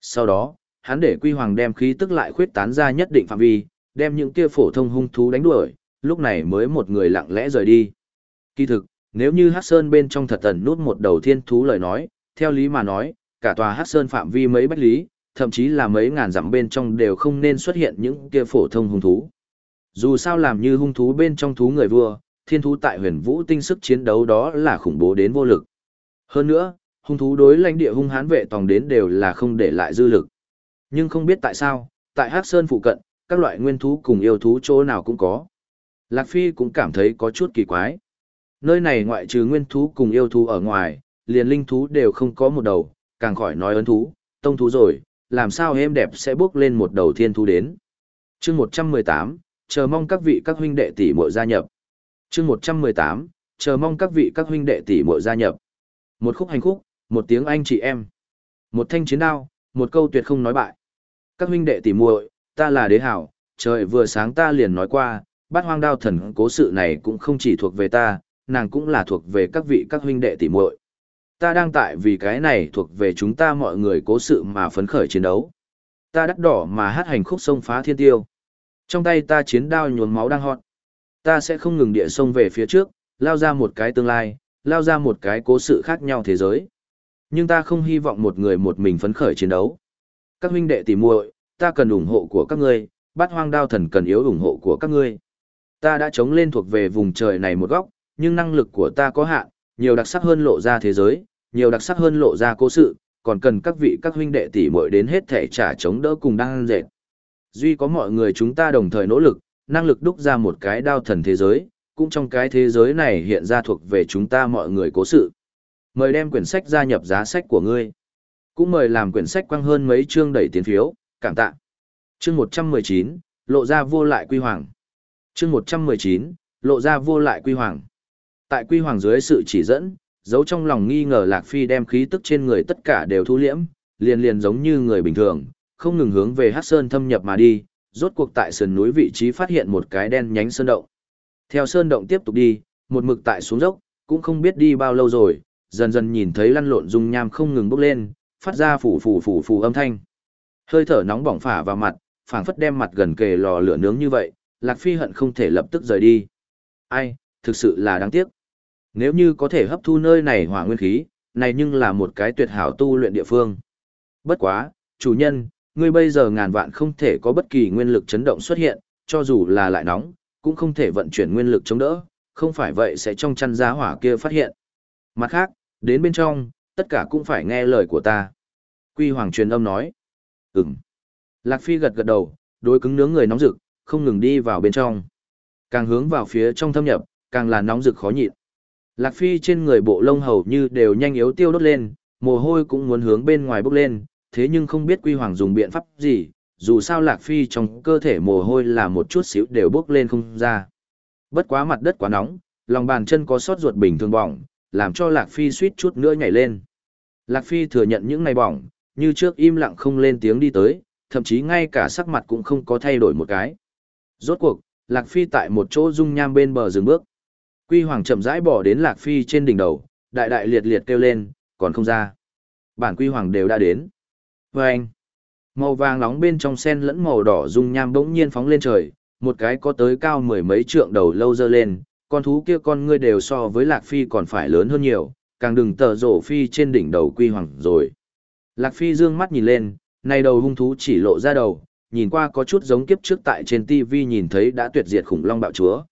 Sau đó, hắn để quy hoàng đem khí tức lại khuyết tán ra nhất định phạm vi, đem những kia phổ thông hung thú đánh đuổi, lúc này mới một người lặng lẽ rời đi. Kỳ thực, nếu như Hắc Sơn bên trong thật tần nút một đầu thiên thú lời nói, theo lý mà nói, cả tòa Hắc Sơn phạm vi mấy bách lý, thậm chí là mấy ngàn dặm bên trong đều không nên xuất hiện những kia phổ thông hung thú. Dù sao làm như hung thú bên trong thú người vua, thiên thú tại huyền vũ tinh sức chiến đấu đó là khủng bố đến vô lực. Hơn nữa, hung thú đối lãnh địa hung hãn vệ tòng đến đều là không để lại dư lực. Nhưng không biết tại sao, tại Hắc Sơn phụ cận, các loại nguyên thú cùng yêu thú chỗ nào cũng có. Lạc Phi cũng cảm thấy có chút kỳ quái. Nơi này ngoại trừ nguyên thú cùng yêu thú ở ngoài, liền linh thú đều không có một đầu, càng khỏi nói ấn thú, tông thú rồi, làm sao êm đẹp sẽ bước lên một đầu thiên thú đến. chương 118, chờ mong các vị các huynh đệ tỷ muội gia nhập. chương 118, chờ mong các vị các huynh đệ tỷ muội gia nhập. Một khúc hành khúc, một tiếng anh chị em. Một thanh chiến đao, một câu tuyệt không nói bại. Các huynh đệ tỷ muội, ta là đế hảo, trời vừa sáng ta liền nói qua, bát hoang đao thần cố sự này cũng không chỉ thuộc về ta, nàng cũng là thuộc về các vị các huynh đệ tỷ muội. Ta đang tại vì cái này thuộc về chúng ta mọi người cố sự mà phấn khởi chiến đấu. Ta đắt đỏ mà hát hành khúc sông phá thiên tiêu. Trong tay ta chiến đao nhuốm máu đang hot. Ta sẽ không ngừng địa sông về phía trước, lao ra một cái tương lai, lao ra một cái cố sự khác nhau thế giới. Nhưng ta không hy vọng một người một mình phấn khởi chiến đấu. Các huynh đệ tỷ muội, ta cần ủng hộ của các ngươi, bát hoang đao thần cần yếu ủng hộ của các ngươi. Ta đã chống lên thuộc về vùng trời này một góc, nhưng năng lực của ta có hạn, nhiều đặc sắc hơn lộ ra thế giới, nhiều đặc sắc hơn lộ ra cố sự, còn cần các vị các huynh đệ tỷ muội đến hết thể trả chống đỡ cùng đang dệt. Duy có mọi người chúng ta đồng thời nỗ lực, năng lực đúc ra một cái đao thần thế giới, cũng trong cái thế giới này hiện ra thuộc về chúng ta mọi người cố sự. Mời đem quyển sách gia nhập giá sách của ngươi. Cũng mời làm quyển sách quăng hơn mấy chương đẩy tiến phiếu, cảm tạ. Chương 119, lộ ra vô lại quy hoàng. Chương 119, lộ ra vô lại quy hoàng. Tại quy hoàng dưới sự chỉ dẫn, giấu trong lòng nghi ngờ Lạc Phi đem khí tức trên người tất cả đều thu liễm, liền liền giống như người bình thường, không ngừng hướng về Hắc Sơn thâm nhập mà đi, rốt cuộc tại sườn núi vị trí phát hiện một cái đen nhánh sơn động. Theo sơn động tiếp tục đi, một mực tại xuống dốc, cũng không biết đi bao lâu rồi, dần dần nhìn thấy lăn lộn dung nham không ngừng bốc lên, phát ra phủ phủ phủ phủ âm thanh. Hơi thở nóng bỏng phả vào mặt, phảng phất đem mặt gần kề lò lửa nướng như vậy, Lạc Phi hận không thể lập tức rời đi. Ai, thực sự là đáng tiếc. Nếu như có thể hấp thu nơi này hỏa nguyên khí, này nhưng là một cái tuyệt hảo tu luyện địa phương. Bất quá, chủ nhân, ngươi bây giờ ngàn vạn không thể có bất kỳ nguyên lực chấn động xuất hiện, cho dù là lại nóng, cũng không thể vận chuyển nguyên lực chống đỡ, không phải vậy sẽ trong chăn giá hỏa kia phát hiện. Mặt khác, đến bên trong, tất cả cũng phải nghe lời của ta. Quy Hoàng truyền âm nói. Ừm. Lạc Phi gật gật đầu, đối cứng nướng người nóng rực, không ngừng đi vào bên trong. Càng hướng vào phía trong thâm nhập, càng là nóng rực khó nhịn. Lạc Phi trên người bộ lông hầu như đều nhanh yếu tiêu đốt lên, mồ hôi cũng muốn hướng bên ngoài bốc lên, thế nhưng không biết Quy Hoàng dùng biện pháp gì, dù sao Lạc Phi trong cơ thể mồ hôi là một chút xíu đều bốc lên không ra. Bất quá mặt đất quá nóng, lòng bàn chân có sót ruột bình thường bỏng, làm cho Lạc Phi suýt chút nữa nhảy lên. Lạc Phi thừa nhận những ngày bỏng, như trước im lặng không lên tiếng đi tới, thậm chí ngay cả sắc mặt cũng không có thay đổi một cái. Rốt cuộc, Lạc Phi tại một chỗ dung nham bên bờ dừng bước. Quy Hoàng chậm rãi bỏ đến Lạc Phi trên đỉnh đầu, đại đại liệt liệt kêu lên, còn không ra. Bản Quy Hoàng đều đã đến. Và anh, màu vàng nóng bên trong sen lẫn màu đỏ dung nham bỗng nhiên phóng lên trời, một cái có tới cao mười mấy trượng đầu lâu dơ lên, con thú kia con ngươi đều so với Lạc Phi còn phải lớn hơn nhiều, càng đừng tờ rổ Phi trên đỉnh đầu Quy Hoàng rồi. Lạc Phi dương mắt nhìn lên, nay đầu hung thú chỉ lộ ra đầu, nhìn qua có chút giống kiếp trước tại trên TV nhìn thấy đã tuyệt diệt khủng long bạo chúa.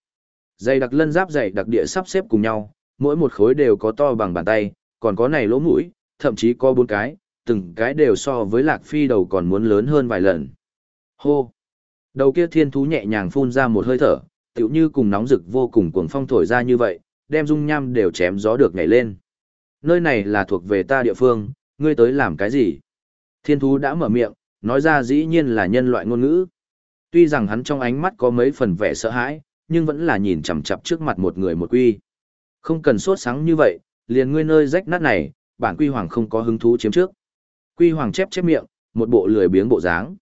Dày đặc lân giáp dày đặc địa sắp xếp cùng nhau, mỗi một khối đều có to bằng bàn tay, còn có này lỗ mũi, thậm chí có bốn cái, từng cái đều so với lạc phi đầu còn muốn lớn hơn vài lần. Hô! Đầu kia thiên thú nhẹ nhàng phun ra một hơi thở, tựu như cùng nóng rực vô cùng cuồng phong thổi ra như vậy, đem dung nham đều chém gió được nhảy lên. Nơi này là thuộc về ta địa phương, ngươi tới làm cái gì? Thiên thú đã mở miệng, nói ra dĩ nhiên là nhân loại ngôn ngữ. Tuy rằng hắn trong ánh mắt có mấy phần vẻ sợ hãi, nhưng vẫn là nhìn chằm chằm trước mặt một người một quy. Không cần sốt sáng như vậy, liền ngươi nơi rách nát này, bản quy hoàng không có hứng thú chiếm trước. Quy hoàng chép chép miệng, một bộ lười biếng bộ dáng.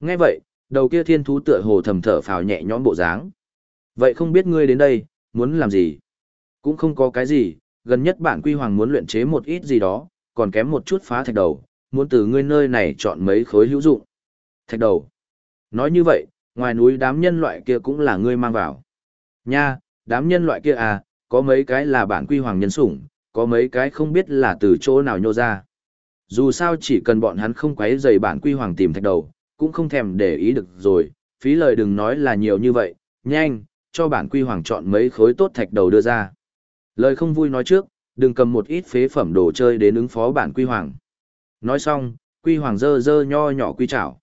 Nghe vậy, đầu kia thiên thú tựa hồ thầm thở phào nhẹ nhõm bộ dáng. Vậy không biết ngươi đến đây, muốn làm gì? Cũng không có cái gì, gần nhất bản quy hoàng muốn luyện chế một ít gì đó, còn kém một chút phá thạch đầu, muốn từ ngươi nơi này chọn mấy khối hữu dụng. Thạch đầu. Nói như vậy, ngoài núi đám nhân loại kia cũng là ngươi mang vào. Nha, đám nhân loại kia à, có mấy cái là bản quy hoàng nhân sủng, có mấy cái không biết là từ chỗ nào nhô ra. Dù sao chỉ cần bọn hắn không quấy rầy bản quy hoàng tìm thạch đầu, cũng không thèm để ý được rồi, phí lời đừng nói là nhiều như vậy, nhanh, cho bản quy hoàng chọn mấy khối tốt thạch đầu đưa ra. Lời không vui nói trước, đừng cầm một ít phế phẩm đồ chơi đến ứng phó bản quy hoàng. Nói xong, quy hoàng dơ dơ nho nhỏ quy chảo.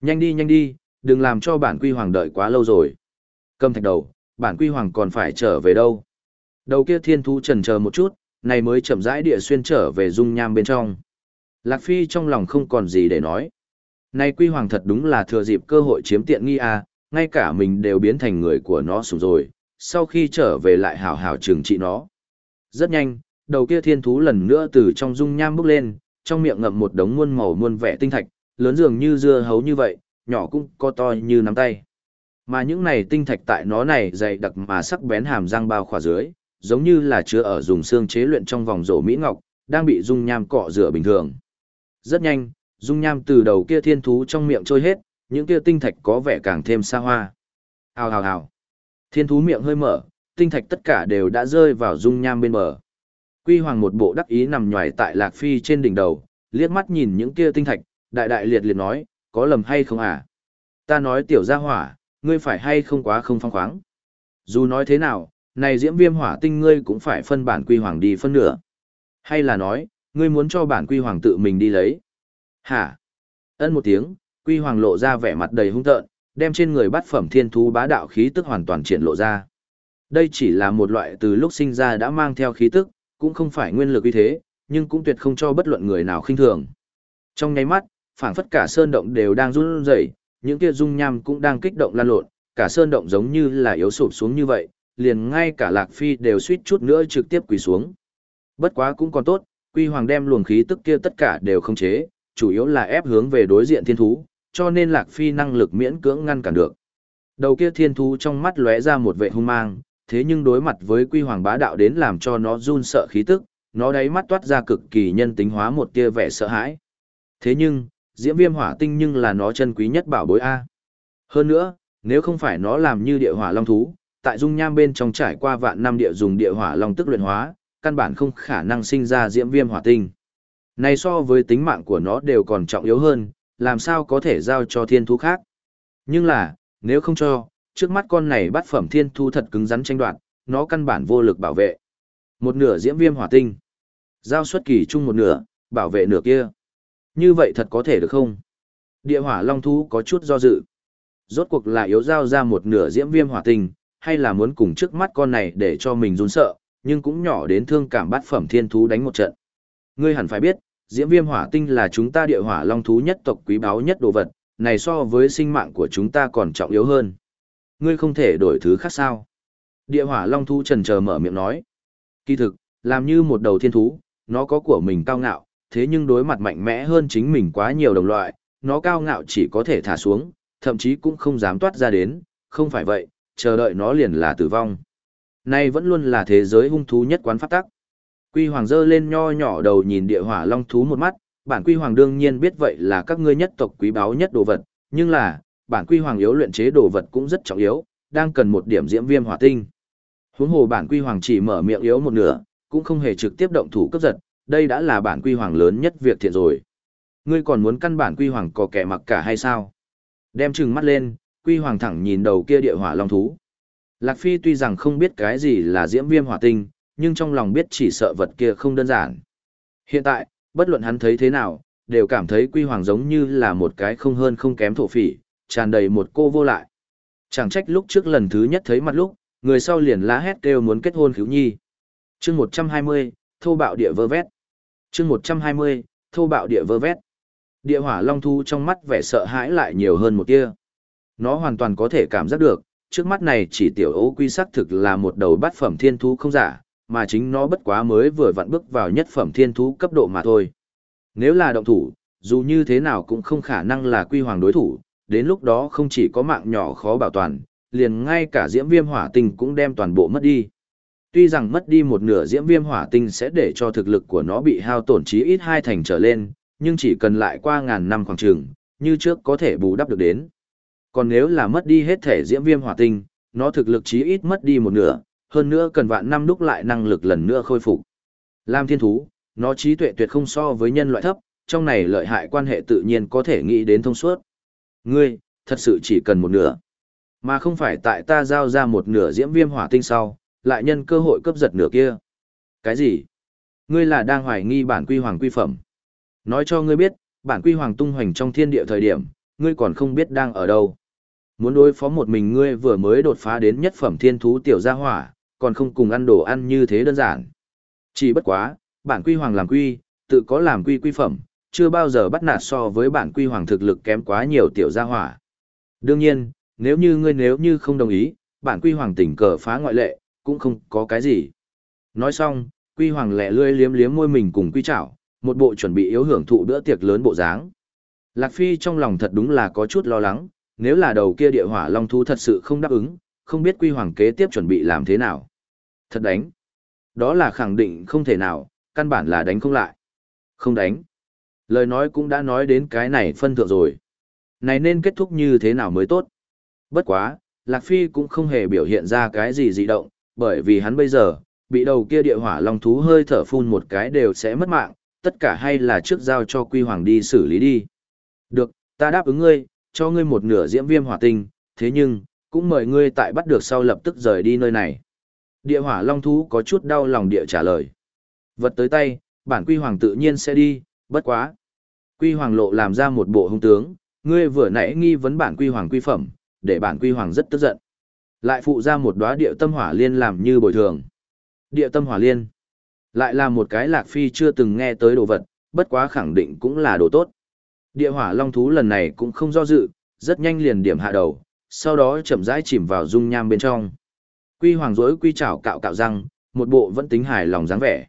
Nhanh đi nhanh đi, đừng làm cho bản quy hoàng đợi quá lâu rồi. Cầm thạch đầu, bản quy hoàng còn phải trở về đâu. Đầu kia thiên thú trần chờ một chút, này mới chậm rãi địa xuyên trở về dung nham bên trong. Lạc Phi trong lòng không còn gì để nói. Này quy hoàng thật đúng là thừa dịp cơ hội chiếm tiện nghi à, ngay cả mình đều biến thành người của nó sủng rồi, sau khi trở về lại hảo hảo trừng trị nó. Rất nhanh, đầu kia thiên thú lần nữa từ trong dung nham bước lên, trong miệng ngậm một đống muôn màu muôn vẻ tinh thạch, lớn dường như dưa hấu như vậy, nhỏ cũng có to như nắm tay. Mà những này tinh thạch tại nó này dày đặc mà sắc bén hàm răng bao khỏa dưới, giống như là chứa ở dùng xương chế luyện trong vòng rổ mỹ ngọc, đang bị dung nham cọ rửa bình thường. Rất nhanh, dung nham từ đầu kia thiên thú trong miệng trôi hết, những kia tinh thạch có vẻ càng thêm xa hoa. Hào hào hào. Thiên thú miệng hơi mở, tinh thạch tất cả đều đã rơi vào dung nham bên bờ. Quy Hoàng một bộ đắc ý nằm nhòi tại Lạc Phi trên đỉnh đầu, liếc mắt nhìn những kia tinh thạch, đại đại liệt liệt nói, có lầm hay không à? Ta nói tiểu gia hỏa, ngươi phải hay không quá không phong khoáng. Dù nói thế nào, này diễm viêm hỏa tinh ngươi cũng phải phân bản Quy Hoàng đi phân nửa. Hay là nói, ngươi muốn cho bản Quy Hoàng tự mình đi lấy. Hả? Ân một tiếng, Quy Hoàng lộ ra vẻ mặt đầy hung tợn, đem trên người bát phẩm thiên thú bá đạo khí tức hoàn toàn triển lộ ra. Đây chỉ là một loại từ lúc sinh ra đã mang theo khí tức, cũng không phải nguyên lực uy thế, nhưng cũng tuyệt không cho bất luận người nào khinh thường. Trong nháy mắt, phảng phất cả sơn động đều đang run rẩy, những kia dung nham cũng đang kích động lan lộn, cả sơn động giống như là yếu sụp xuống như vậy, liền ngay cả Lạc Phi đều suýt chút nữa trực tiếp quỳ xuống. Bất quá cũng còn tốt, Quy Hoàng đem luồng khí tức kia tất cả đều không chế, chủ yếu là ép hướng về đối diện thiên thú, cho nên Lạc Phi năng lực miễn cưỡng ngăn cản được. Đầu kia thiên thú trong mắt lóe ra một vệ hung mang, thế nhưng đối mặt với quy hoàng bá đạo đến làm cho nó run sợ khí tức, nó đáy mắt toát ra cực kỳ nhân tính hóa một tia vẻ sợ hãi. Thế nhưng, diễm viêm hỏa tinh nhưng là nó chân quý nhất bảo bối A. Hơn nữa, nếu không phải nó làm như địa hỏa long thú, tại dung nham bên trong trải qua vạn năm địa dùng địa hỏa long tức luyện hóa, căn bản không khả năng sinh ra diễm viêm hỏa tinh. Này so với tính mạng của nó đều còn trọng yếu hơn, làm sao có thể giao cho thiên thú khác. Nhưng là, nếu không cho, trước mắt con này bắt phẩm thiên thu thật cứng rắn tranh đoạt, nó căn bản vô lực bảo vệ. Một nửa diễm viêm hỏa tinh, giao xuất kỳ chung một nửa, bảo vệ nửa kia. Như vậy thật có thể được không? Địa hỏa long thú có chút do dự. Rốt cuộc là yếu giao ra một nửa diễm viêm hỏa tinh, hay là muốn cùng trước mắt con này để cho mình run sợ, nhưng cũng nhỏ đến thương cảm bắt phẩm thiên thú đánh một trận. Ngươi hẳn phải biết, diễm viêm hỏa tinh là chúng ta địa hỏa long thú nhất tộc quý báu nhất đồ vật, này so với sinh mạng của chúng ta còn trọng yếu hơn. Ngươi không thể đổi thứ khác sao? Địa hỏa long thú trần chờ mở miệng nói. Kỳ thực, làm như một đầu thiên thú, nó có của mình cao ngạo, thế nhưng đối mặt mạnh mẽ hơn chính mình quá nhiều đồng loại, nó cao ngạo chỉ có thể thả xuống, thậm chí cũng không dám toát ra đến, không phải vậy, chờ đợi nó liền là tử vong. Nay vẫn luôn là thế giới hung thú nhất quán pháp tắc. Quy Hoàng dơ lên nho nhỏ đầu nhìn địa hỏa long thú một mắt, bản Quy Hoàng đương nhiên biết vậy là các ngươi nhất tộc quý báu nhất đồ vật, nhưng là, bản quy hoàng yếu luyện chế đồ vật cũng rất trọng yếu, đang cần một điểm diễm viêm hỏa tinh. Huống hồ bản quy hoàng chỉ mở miệng yếu một nửa, cũng không hề trực tiếp động thủ cấp giật, đây đã là bản quy hoàng lớn nhất việc thiện rồi. Ngươi còn muốn căn bản quy hoàng có kẻ mặc cả hay sao? Đem trừng mắt lên, quy hoàng thẳng nhìn đầu kia địa hỏa long thú. Lạc Phi tuy rằng không biết cái gì là diễm viêm hỏa tinh, nhưng trong lòng biết chỉ sợ vật kia không đơn giản. Hiện tại, bất luận hắn thấy thế nào, đều cảm thấy quy hoàng giống như là một cái không hơn không kém thổ phỉ, tràn đầy một cô vô lại. Chẳng trách lúc trước lần thứ nhất thấy mặt lúc, người sau liền lá hét kêu muốn kết hôn khiếu nhi. chương 120, thô bạo địa vơ vét. chương 120, thô bạo địa vơ vét. Địa hỏa long thu trong mắt vẻ sợ hãi lại nhiều hơn một tia. Nó hoàn toàn có thể cảm giác được, trước mắt này chỉ tiểu ố quy sắc thực là một đầu bát phẩm thiên thú không giả, mà chính nó bất quá mới vừa vặn bước vào nhất phẩm thiên thú cấp độ mà thôi. Nếu là động thủ, dù như thế nào cũng không khả năng là quy hoàng đối thủ, đến lúc đó không chỉ có mạng nhỏ khó bảo toàn, liền ngay cả diễm viêm hỏa tinh cũng đem toàn bộ mất đi. Tuy rằng mất đi một nửa diễm viêm hỏa tinh sẽ để cho thực lực của nó bị hao tổn chí ít hai thành trở lên, nhưng chỉ cần lại qua ngàn năm khoảng trường, như trước có thể bù đắp được đến. Còn nếu là mất đi hết thể diễm viêm hỏa tinh, nó thực lực chí ít mất đi một nửa, hơn nữa cần vạn năm đúc lại năng lực lần nữa khôi phục. Lam thiên thú, nó trí tuệ tuyệt không so với nhân loại thấp, trong này lợi hại quan hệ tự nhiên có thể nghĩ đến thông suốt. Ngươi, thật sự chỉ cần một nửa. Mà không phải tại ta giao ra một nửa diễm viêm hỏa tinh sau, lại nhân cơ hội cướp giật nửa kia. Cái gì? Ngươi là đang hoài nghi bản quy hoàng quy phẩm. Nói cho ngươi biết, bản quy hoàng tung hoành trong thiên địa thời điểm, ngươi còn không biết đang ở đâu. Muốn đối phó một mình ngươi vừa mới đột phá đến nhất phẩm thiên thú tiểu gia hỏa, còn không cùng ăn đồ ăn như thế đơn giản. Chỉ bất quá, bản quy hoàng làm quy, tự có làm quy quy phẩm, chưa bao giờ bắt nạt so với bản quy hoàng thực lực kém quá nhiều tiểu gia hỏa. Đương nhiên, nếu như ngươi nếu như không đồng ý, bản quy hoàng tỉnh cờ phá ngoại lệ, cũng không có cái gì. Nói xong, quy hoàng lẹ lươi liếm liếm môi mình cùng quy chảo, một bộ chuẩn bị yếu hưởng thụ bữa tiệc lớn bộ dáng. Lạc Phi trong lòng thật đúng là có chút lo lắng, nếu là đầu kia địa hỏa long thú thật sự không đáp ứng, không biết quy hoàng kế tiếp chuẩn bị làm thế nào. Thật đánh. Đó là khẳng định không thể nào, căn bản là đánh không lại. Không đánh. Lời nói cũng đã nói đến cái này phân thượng rồi. Này nên kết thúc như thế nào mới tốt. Bất quá, Lạc Phi cũng không hề biểu hiện ra cái gì dị động, bởi vì hắn bây giờ, bị đầu kia địa hỏa long thú hơi thở phun một cái đều sẽ mất mạng, tất cả hay là trước giao cho quy hoàng đi xử lý đi. Được, ta đáp ứng ngươi, cho ngươi một nửa diễm viêm hỏa tinh, thế nhưng, cũng mời ngươi tại bắt được sau lập tức rời đi nơi này. Địa hỏa long thú có chút đau lòng địa trả lời. Vật tới tay, bản quy hoàng tự nhiên sẽ đi, bất quá. Quy hoàng lộ làm ra một bộ hung tướng, ngươi vừa nãy nghi vấn bản quy hoàng quy phẩm, để bản quy hoàng rất tức giận. Lại phụ ra một đóa địa tâm hỏa liên làm như bồi thường. Địa tâm hỏa liên. Lại là một cái lạc phi chưa từng nghe tới đồ vật, bất quá khẳng định cũng là đồ tốt. Địa hỏa long thú lần này cũng không do dự, rất nhanh liền điểm hạ đầu, sau đó chậm rãi chìm vào dung nham bên trong. Quy hoàng rối quy chảo cạo cạo răng, một bộ vẫn tính hài lòng dáng vẻ.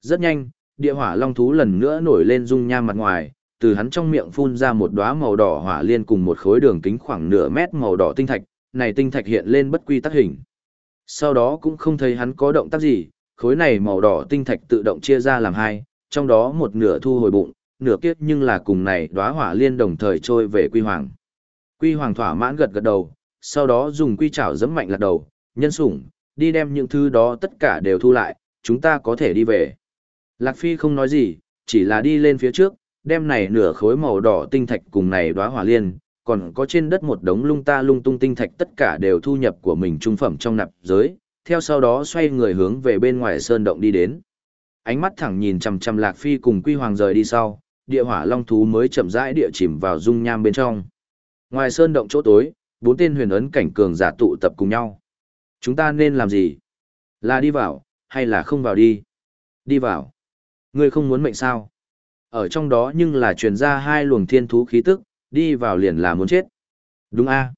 Rất nhanh, địa hỏa long thú lần nữa nổi lên dung nham mặt ngoài, từ hắn trong miệng phun ra một đóa màu đỏ hỏa liên cùng một khối đường kính khoảng nửa mét màu đỏ tinh thạch, này tinh thạch hiện lên bất quy tắc hình. Sau đó cũng không thấy hắn có động tác gì, khối này màu đỏ tinh thạch tự động chia ra làm hai, trong đó một nửa thu hồi bụng, nửa kiếp nhưng là cùng này đóa hỏa liên đồng thời trôi về quy hoàng. Quy hoàng thỏa mãn gật gật đầu, sau đó dùng quy chảo giẫm mạnh lật đầu, nhân sủng, đi đem những thứ đó tất cả đều thu lại, chúng ta có thể đi về. Lạc Phi không nói gì, chỉ là đi lên phía trước, đem này nửa khối màu đỏ tinh thạch cùng này đóa hỏa liên, còn có trên đất một đống lung ta lung tung tinh thạch tất cả đều thu nhập của mình trung phẩm trong nạp giới, theo sau đó xoay người hướng về bên ngoài sơn động đi đến. Ánh mắt thẳng nhìn chằm chằm Lạc Phi cùng Quy Hoàng rời đi sau, địa hỏa long thú mới chậm rãi địa chìm vào dung nham bên trong. Ngoài sơn động chỗ tối, bốn tên huyền ấn cảnh cường giả tụ tập cùng nhau. Chúng ta nên làm gì? Là đi vào, hay là không vào đi? Đi vào. Ngươi không muốn mệnh sao? Ở trong đó nhưng là truyền ra hai luồng thiên thú khí tức, đi vào liền là muốn chết. Đúng a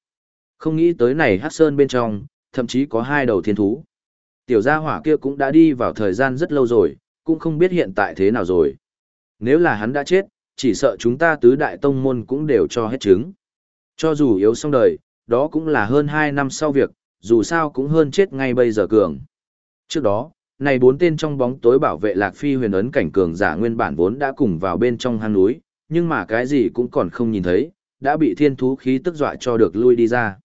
Không nghĩ tới này hát sơn bên trong, thậm chí có hai đầu thiên thú. Tiểu gia hỏa kia cũng đã đi vào thời gian rất lâu rồi, cũng không biết hiện tại thế nào rồi. Nếu là hắn đã chết, chỉ sợ chúng ta tứ đại tông môn cũng đều cho hết chứng. Cho dù yếu xong đời, đó cũng là hơn 2 năm sau việc, dù sao cũng hơn chết ngay bây giờ cường. Trước đó, này bốn tên trong bóng tối bảo vệ Lạc Phi huyền ấn cảnh cường giả nguyên bản vốn đã cùng vào bên trong hang núi, nhưng mà cái gì cũng còn không nhìn thấy, đã bị thiên thú khí tức dọa cho được lui đi ra.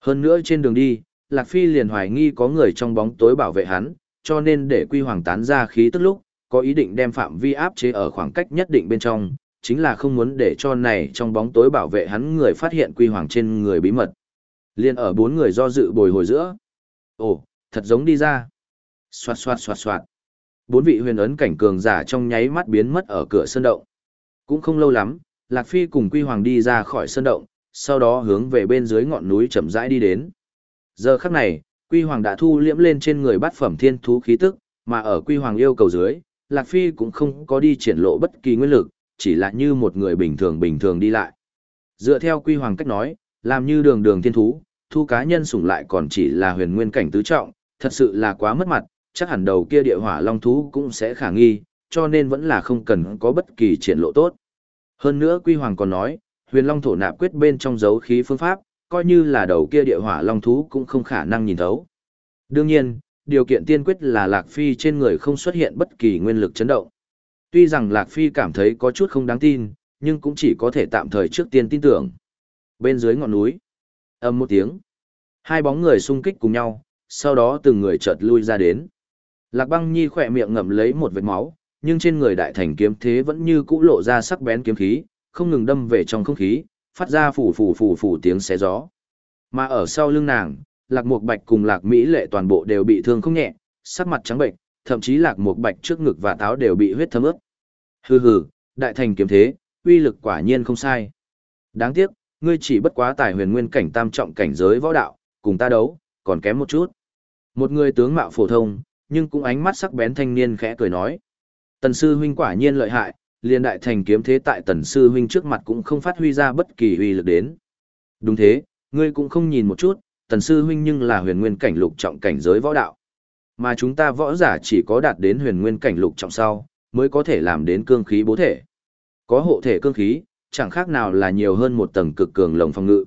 Hơn nữa trên đường đi, Lạc Phi liền hoài nghi có người trong bóng tối bảo vệ hắn, cho nên để quy hoàng tán ra khí tức lúc, có ý định đem phạm vi áp chế ở khoảng cách nhất định bên trong, chính là không muốn để cho này trong bóng tối bảo vệ hắn người phát hiện quy hoàng trên người bí mật. Liên ở bốn người do dự bồi hồi giữa. Ồ, thật giống đi ra. Xoạt xoạt xoạt xoạt. Bốn vị huyền ấn cảnh cường giả trong nháy mắt biến mất ở cửa sơn động. Cũng không lâu lắm, Lạc Phi cùng Quy Hoàng đi ra khỏi sơn động, sau đó hướng về bên dưới ngọn núi chậm rãi đi đến. Giờ khắc này, Quy Hoàng đã thu liễm lên trên người bát phẩm thiên thú khí tức, mà ở Quy Hoàng yêu cầu dưới, Lạc Phi cũng không có đi triển lộ bất kỳ nguyên lực, chỉ là như một người bình thường bình thường đi lại. Dựa theo Quy Hoàng cách nói, làm như đường đường thiên thú, thu cá nhân sủng lại còn chỉ là huyền nguyên cảnh tứ trọng, thật sự là quá mất mặt, chắc hẳn đầu kia địa hỏa long thú cũng sẽ khả nghi, cho nên vẫn là không cần có bất kỳ triển lộ tốt. Hơn nữa Quy Hoàng còn nói, huyền long thổ nạp quyết bên trong dấu khí phương pháp, coi như là đầu kia địa hỏa long thú cũng không khả năng nhìn thấu. Đương nhiên, điều kiện tiên quyết là Lạc Phi trên người không xuất hiện bất kỳ nguyên lực chấn động. Tuy rằng Lạc Phi cảm thấy có chút không đáng tin, nhưng cũng chỉ có thể tạm thời trước tiên tin tưởng. Bên dưới ngọn núi, âm một tiếng, hai bóng người xung kích cùng nhau, sau đó từng người chợt lui ra đến. Lạc băng nhi khỏe miệng ngậm lấy một vệt máu, nhưng trên người đại thành kiếm thế vẫn như cũ lộ ra sắc bén kiếm khí, không ngừng đâm về trong không khí, phát ra phủ phủ phủ phủ tiếng xé gió. Mà ở sau lưng nàng, Lạc Mục Bạch cùng Lạc Mỹ Lệ toàn bộ đều bị thương không nhẹ, sắc mặt trắng bệnh, thậm chí Lạc một Bạch trước ngực và táo đều bị huyết thấm ướt. Hừ hừ, đại thành kiếm thế, uy lực quả nhiên không sai. Đáng tiếc, ngươi chỉ bất quá tài huyền nguyên cảnh tam trọng cảnh giới võ đạo, cùng ta đấu, còn kém một chút. Một người tướng mạo phổ thông, nhưng cũng ánh mắt sắc bén thanh niên khẽ cười nói. Tần sư huynh quả nhiên lợi hại, liền đại thành kiếm thế tại tần sư huynh trước mặt cũng không phát huy ra bất kỳ uy lực đến. Đúng thế, ngươi cũng không nhìn một chút, tần sư huynh nhưng là huyền nguyên cảnh lục trọng cảnh giới võ đạo. Mà chúng ta võ giả chỉ có đạt đến huyền nguyên cảnh lục trọng sau, mới có thể làm đến cương khí bố thể. Có hộ thể cương khí, chẳng khác nào là nhiều hơn một tầng cực cường lồng phòng ngự.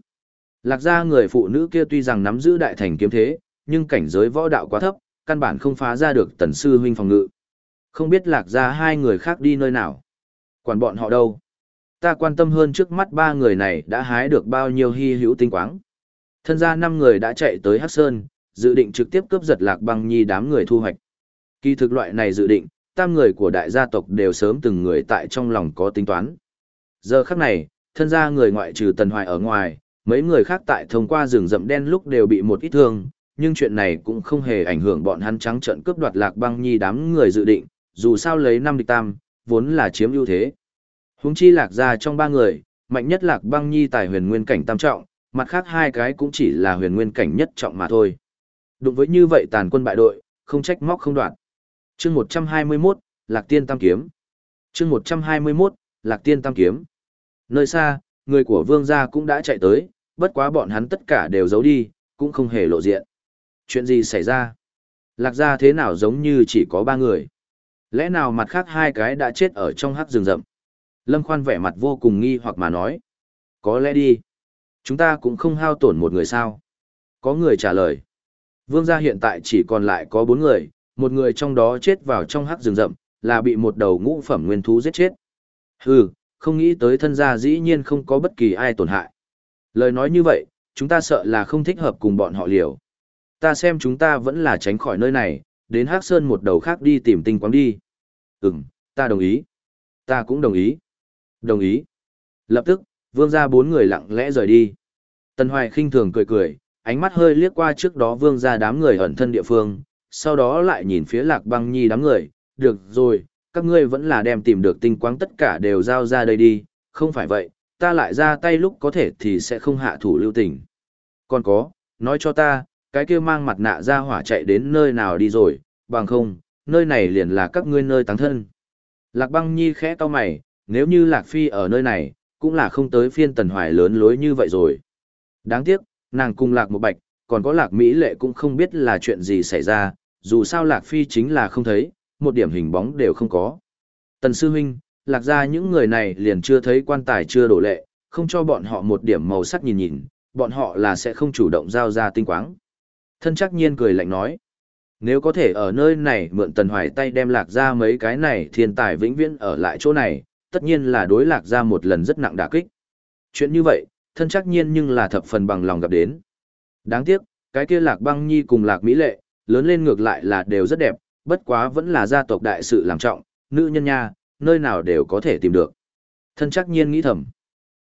Lạc gia người phụ nữ kia tuy rằng nắm giữ đại thành kiếm thế, nhưng cảnh giới võ đạo quá thấp, căn bản không phá ra được tần sư huynh phòng ngự. Không biết lạc gia hai người khác đi nơi nào. Quản bọn họ đâu? Ta quan tâm hơn trước mắt ba người này đã hái được bao nhiêu hy hữu tinh quáng. Thân gia năm người đã chạy tới Hắc Sơn, dự định trực tiếp cướp giật lạc băng nhi đám người thu hoạch. Kỳ thực loại này dự định, tam người của đại gia tộc đều sớm từng người tại trong lòng có tính toán. Giờ khắc này, thân gia người ngoại trừ Tần Hoài ở ngoài, mấy người khác tại thông qua rừng rậm đen lúc đều bị một ít thương, nhưng chuyện này cũng không hề ảnh hưởng bọn hắn trắng trận cướp đoạt lạc băng nhi đám người dự định, dù sao lấy năm địch tam, vốn là chiếm ưu thế. Huống chi lạc ra trong ba người, mạnh nhất lạc băng nhi tài huyền nguyên cảnh tam trọng, mặt khác hai cái cũng chỉ là huyền nguyên cảnh nhất trọng mà thôi. Đụng với như vậy tàn quân bại đội, không trách móc không đoạn. chương 121, Lạc Tiên Tam Kiếm. chương 121, Lạc Tiên Tam Kiếm. Nơi xa, người của vương gia cũng đã chạy tới, bất quá bọn hắn tất cả đều giấu đi, cũng không hề lộ diện. Chuyện gì xảy ra? Lạc gia thế nào giống như chỉ có ba người? Lẽ nào mặt khác hai cái đã chết ở trong hắc rừng rậm? Lâm khoan vẻ mặt vô cùng nghi hoặc mà nói. Có lẽ đi. Chúng ta cũng không hao tổn một người sao. Có người trả lời. Vương gia hiện tại chỉ còn lại có bốn người, một người trong đó chết vào trong hắc rừng rậm, là bị một đầu ngũ phẩm nguyên thú giết chết. Hừ, không nghĩ tới thân gia dĩ nhiên không có bất kỳ ai tổn hại. Lời nói như vậy, chúng ta sợ là không thích hợp cùng bọn họ liều. Ta xem chúng ta vẫn là tránh khỏi nơi này, đến Hắc Sơn một đầu khác đi tìm tinh quáng đi. Ừm, ta đồng ý. Ta cũng đồng ý. Đồng ý. Lập tức, vương gia bốn người lặng lẽ rời đi. Tần Hoài khinh thường cười cười, ánh mắt hơi liếc qua trước đó vương ra đám người ẩn thân địa phương, sau đó lại nhìn phía lạc băng nhi đám người, được rồi, các ngươi vẫn là đem tìm được tinh quáng tất cả đều giao ra đây đi, không phải vậy, ta lại ra tay lúc có thể thì sẽ không hạ thủ lưu tình. Còn có, nói cho ta, cái kia mang mặt nạ ra hỏa chạy đến nơi nào đi rồi, bằng không, nơi này liền là các ngươi nơi táng thân. Lạc băng nhi khẽ to mày, nếu như Lạc Phi ở nơi này, cũng là không tới phiên tần hoài lớn lối như vậy rồi. Đáng tiếc, nàng cùng Lạc một bạch, còn có Lạc Mỹ lệ cũng không biết là chuyện gì xảy ra, dù sao Lạc Phi chính là không thấy, một điểm hình bóng đều không có. Tần sư huynh, Lạc ra những người này liền chưa thấy quan tài chưa đổ lệ, không cho bọn họ một điểm màu sắc nhìn nhìn, bọn họ là sẽ không chủ động giao ra tinh quáng. Thân chắc nhiên cười lạnh nói. Nếu có thể ở nơi này mượn tần hoài tay đem lạc ra mấy cái này thiên tài vĩnh viễn ở lại chỗ này, tất nhiên là đối lạc ra một lần rất nặng đả kích. Chuyện như vậy, thân chắc nhiên nhưng là thập phần bằng lòng gặp đến. Đáng tiếc, cái kia lạc băng nhi cùng lạc mỹ lệ, lớn lên ngược lại là đều rất đẹp, bất quá vẫn là gia tộc đại sự làm trọng, nữ nhân nha, nơi nào đều có thể tìm được. Thân chắc nhiên nghĩ thầm.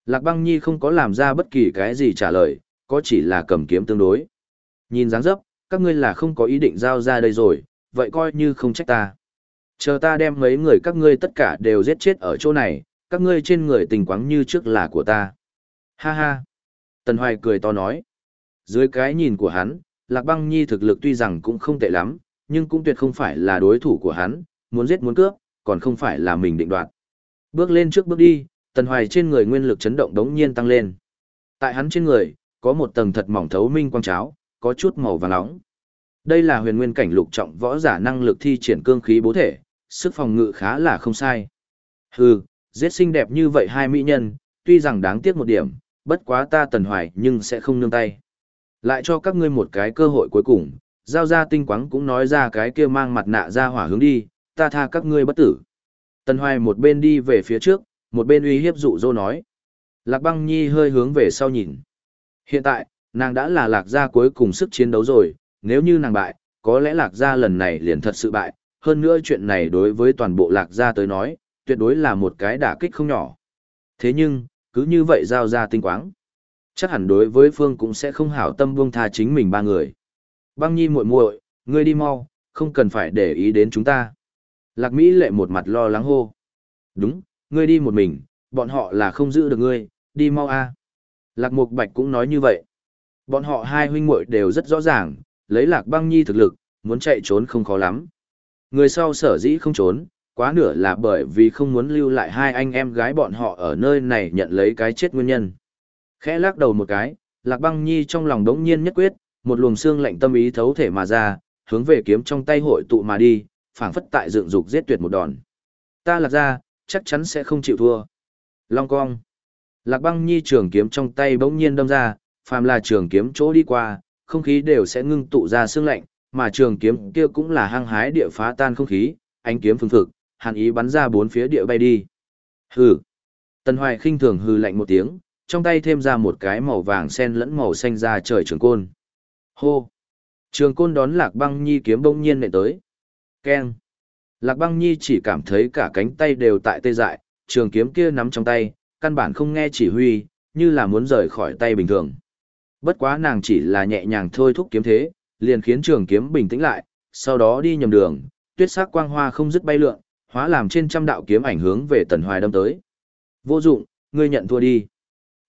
Lạc băng nhi không có làm ra bất kỳ cái gì trả lời, có chỉ là cầm kiếm tương đối. Nhìn dáng dấp, các ngươi là không có ý định giao ra đây rồi, vậy coi như không trách ta. Chờ ta đem mấy người các ngươi tất cả đều giết chết ở chỗ này, các ngươi trên người tình quáng như trước là của ta. Ha ha. Tần Hoài cười to nói. Dưới cái nhìn của hắn, Lạc Băng Nhi thực lực tuy rằng cũng không tệ lắm, nhưng cũng tuyệt không phải là đối thủ của hắn, muốn giết muốn cướp, còn không phải là mình định đoạt. Bước lên trước bước đi, Tần Hoài trên người nguyên lực chấn động đống nhiên tăng lên. Tại hắn trên người, có một tầng thật mỏng thấu minh quang cháo, có chút màu vàng nóng. Đây là huyền nguyên cảnh lục trọng võ giả năng lực thi triển cương khí bố thể, sức phòng ngự khá là không sai. Hừ, giết xinh đẹp như vậy hai mỹ nhân, tuy rằng đáng tiếc một điểm, bất quá ta tần hoài nhưng sẽ không nương tay. Lại cho các ngươi một cái cơ hội cuối cùng, giao ra tinh quáng cũng nói ra cái kia mang mặt nạ ra hỏa hướng đi, ta tha các ngươi bất tử. Tần Hoài một bên đi về phía trước, một bên uy hiếp dụ dỗ nói. Lạc băng nhi hơi hướng về sau nhìn. Hiện tại, nàng đã là lạc gia cuối cùng sức chiến đấu rồi, nếu như nàng bại, có lẽ lạc gia lần này liền thật sự bại, hơn nữa chuyện này đối với toàn bộ lạc gia tới nói, tuyệt đối là một cái đả kích không nhỏ. Thế nhưng, cứ như vậy giao ra tinh quáng. Chắc hẳn đối với Phương cũng sẽ không hảo tâm buông tha chính mình ba người. Băng nhi muội muội, ngươi đi mau, không cần phải để ý đến chúng ta. Lạc Mỹ lệ một mặt lo lắng hô. Đúng, ngươi đi một mình, bọn họ là không giữ được ngươi, đi mau a. Lạc Mục Bạch cũng nói như vậy. Bọn họ hai huynh muội đều rất rõ ràng, lấy Lạc Băng Nhi thực lực, muốn chạy trốn không khó lắm. Người sau sở dĩ không trốn, quá nửa là bởi vì không muốn lưu lại hai anh em gái bọn họ ở nơi này nhận lấy cái chết nguyên nhân. Khẽ lắc đầu một cái, Lạc Băng Nhi trong lòng đống nhiên nhất quyết, một luồng xương lạnh tâm ý thấu thể mà ra, hướng về kiếm trong tay hội tụ mà đi, phảng phất tại dựng dục giết tuyệt một đòn. Ta lạc ra, chắc chắn sẽ không chịu thua. Long cong. Lạc băng nhi trường kiếm trong tay bỗng nhiên đâm ra, phàm là trường kiếm chỗ đi qua, không khí đều sẽ ngưng tụ ra xương lạnh, mà trường kiếm kia cũng là hăng hái địa phá tan không khí, ánh kiếm phương thực, hàn ý bắn ra bốn phía địa bay đi. Hừ. Tần Hoài khinh thường hừ lạnh một tiếng, trong tay thêm ra một cái màu vàng sen lẫn màu xanh ra trời trường côn. Hô. Trường côn đón Lạc Băng Nhi kiếm bỗng nhiên nện tới. Keng. Lạc Băng Nhi chỉ cảm thấy cả cánh tay đều tại tê dại, trường kiếm kia nắm trong tay, căn bản không nghe chỉ huy, như là muốn rời khỏi tay bình thường. Bất quá nàng chỉ là nhẹ nhàng thôi thúc kiếm thế, liền khiến trường kiếm bình tĩnh lại, sau đó đi nhầm đường, tuyết sắc quang hoa không dứt bay lượn, hóa làm trên trăm đạo kiếm ảnh hướng về Tần Hoài đâm tới. Vô dụng, ngươi nhận thua đi.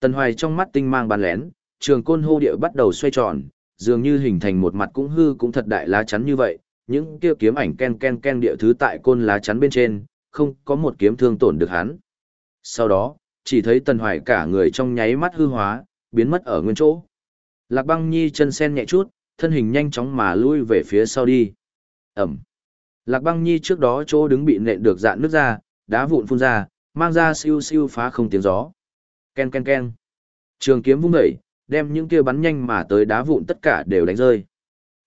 Tần Hoài trong mắt tinh mang bàn lén, trường côn hô địa bắt đầu xoay tròn, dường như hình thành một mặt cũng hư cũng thật đại lá chắn như vậy, những kia kiếm ảnh ken ken ken địa thứ tại côn lá chắn bên trên, không có một kiếm thương tổn được hắn. Sau đó, chỉ thấy Tần Hoài cả người trong nháy mắt hư hóa, biến mất ở nguyên chỗ. Lạc băng nhi chân sen nhẹ chút, thân hình nhanh chóng mà lui về phía sau đi. Ẩm. Lạc băng nhi trước đó chỗ đứng bị nện được dạn nước ra, đá vụn phun ra, mang ra siêu siêu phá không tiếng gió. Ken ken ken. Trường kiếm vung dậy, đem những kia bắn nhanh mà tới đá vụn tất cả đều đánh rơi.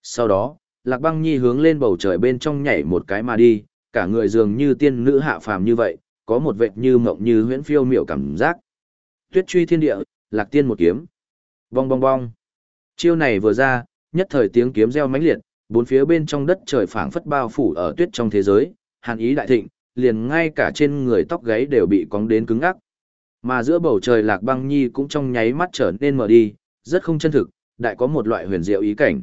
Sau đó, Lạc Băng Nhi hướng lên bầu trời bên trong nhảy một cái mà đi, cả người dường như tiên nữ hạ phàm như vậy, có một vệt như mộng như huyễn phiêu miểu cảm giác. Tuyết truy thiên địa, Lạc Tiên một kiếm. Bong bong bong. Chiêu này vừa ra, nhất thời tiếng kiếm reo mãnh liệt, bốn phía bên trong đất trời phảng phất bao phủ ở tuyết trong thế giới, hàn ý đại thịnh, liền ngay cả trên người tóc gáy đều bị cóng đến cứng ngắc. Mà giữa bầu trời Lạc Băng Nhi cũng trong nháy mắt trở nên mở đi, rất không chân thực, đại có một loại huyền diệu ý cảnh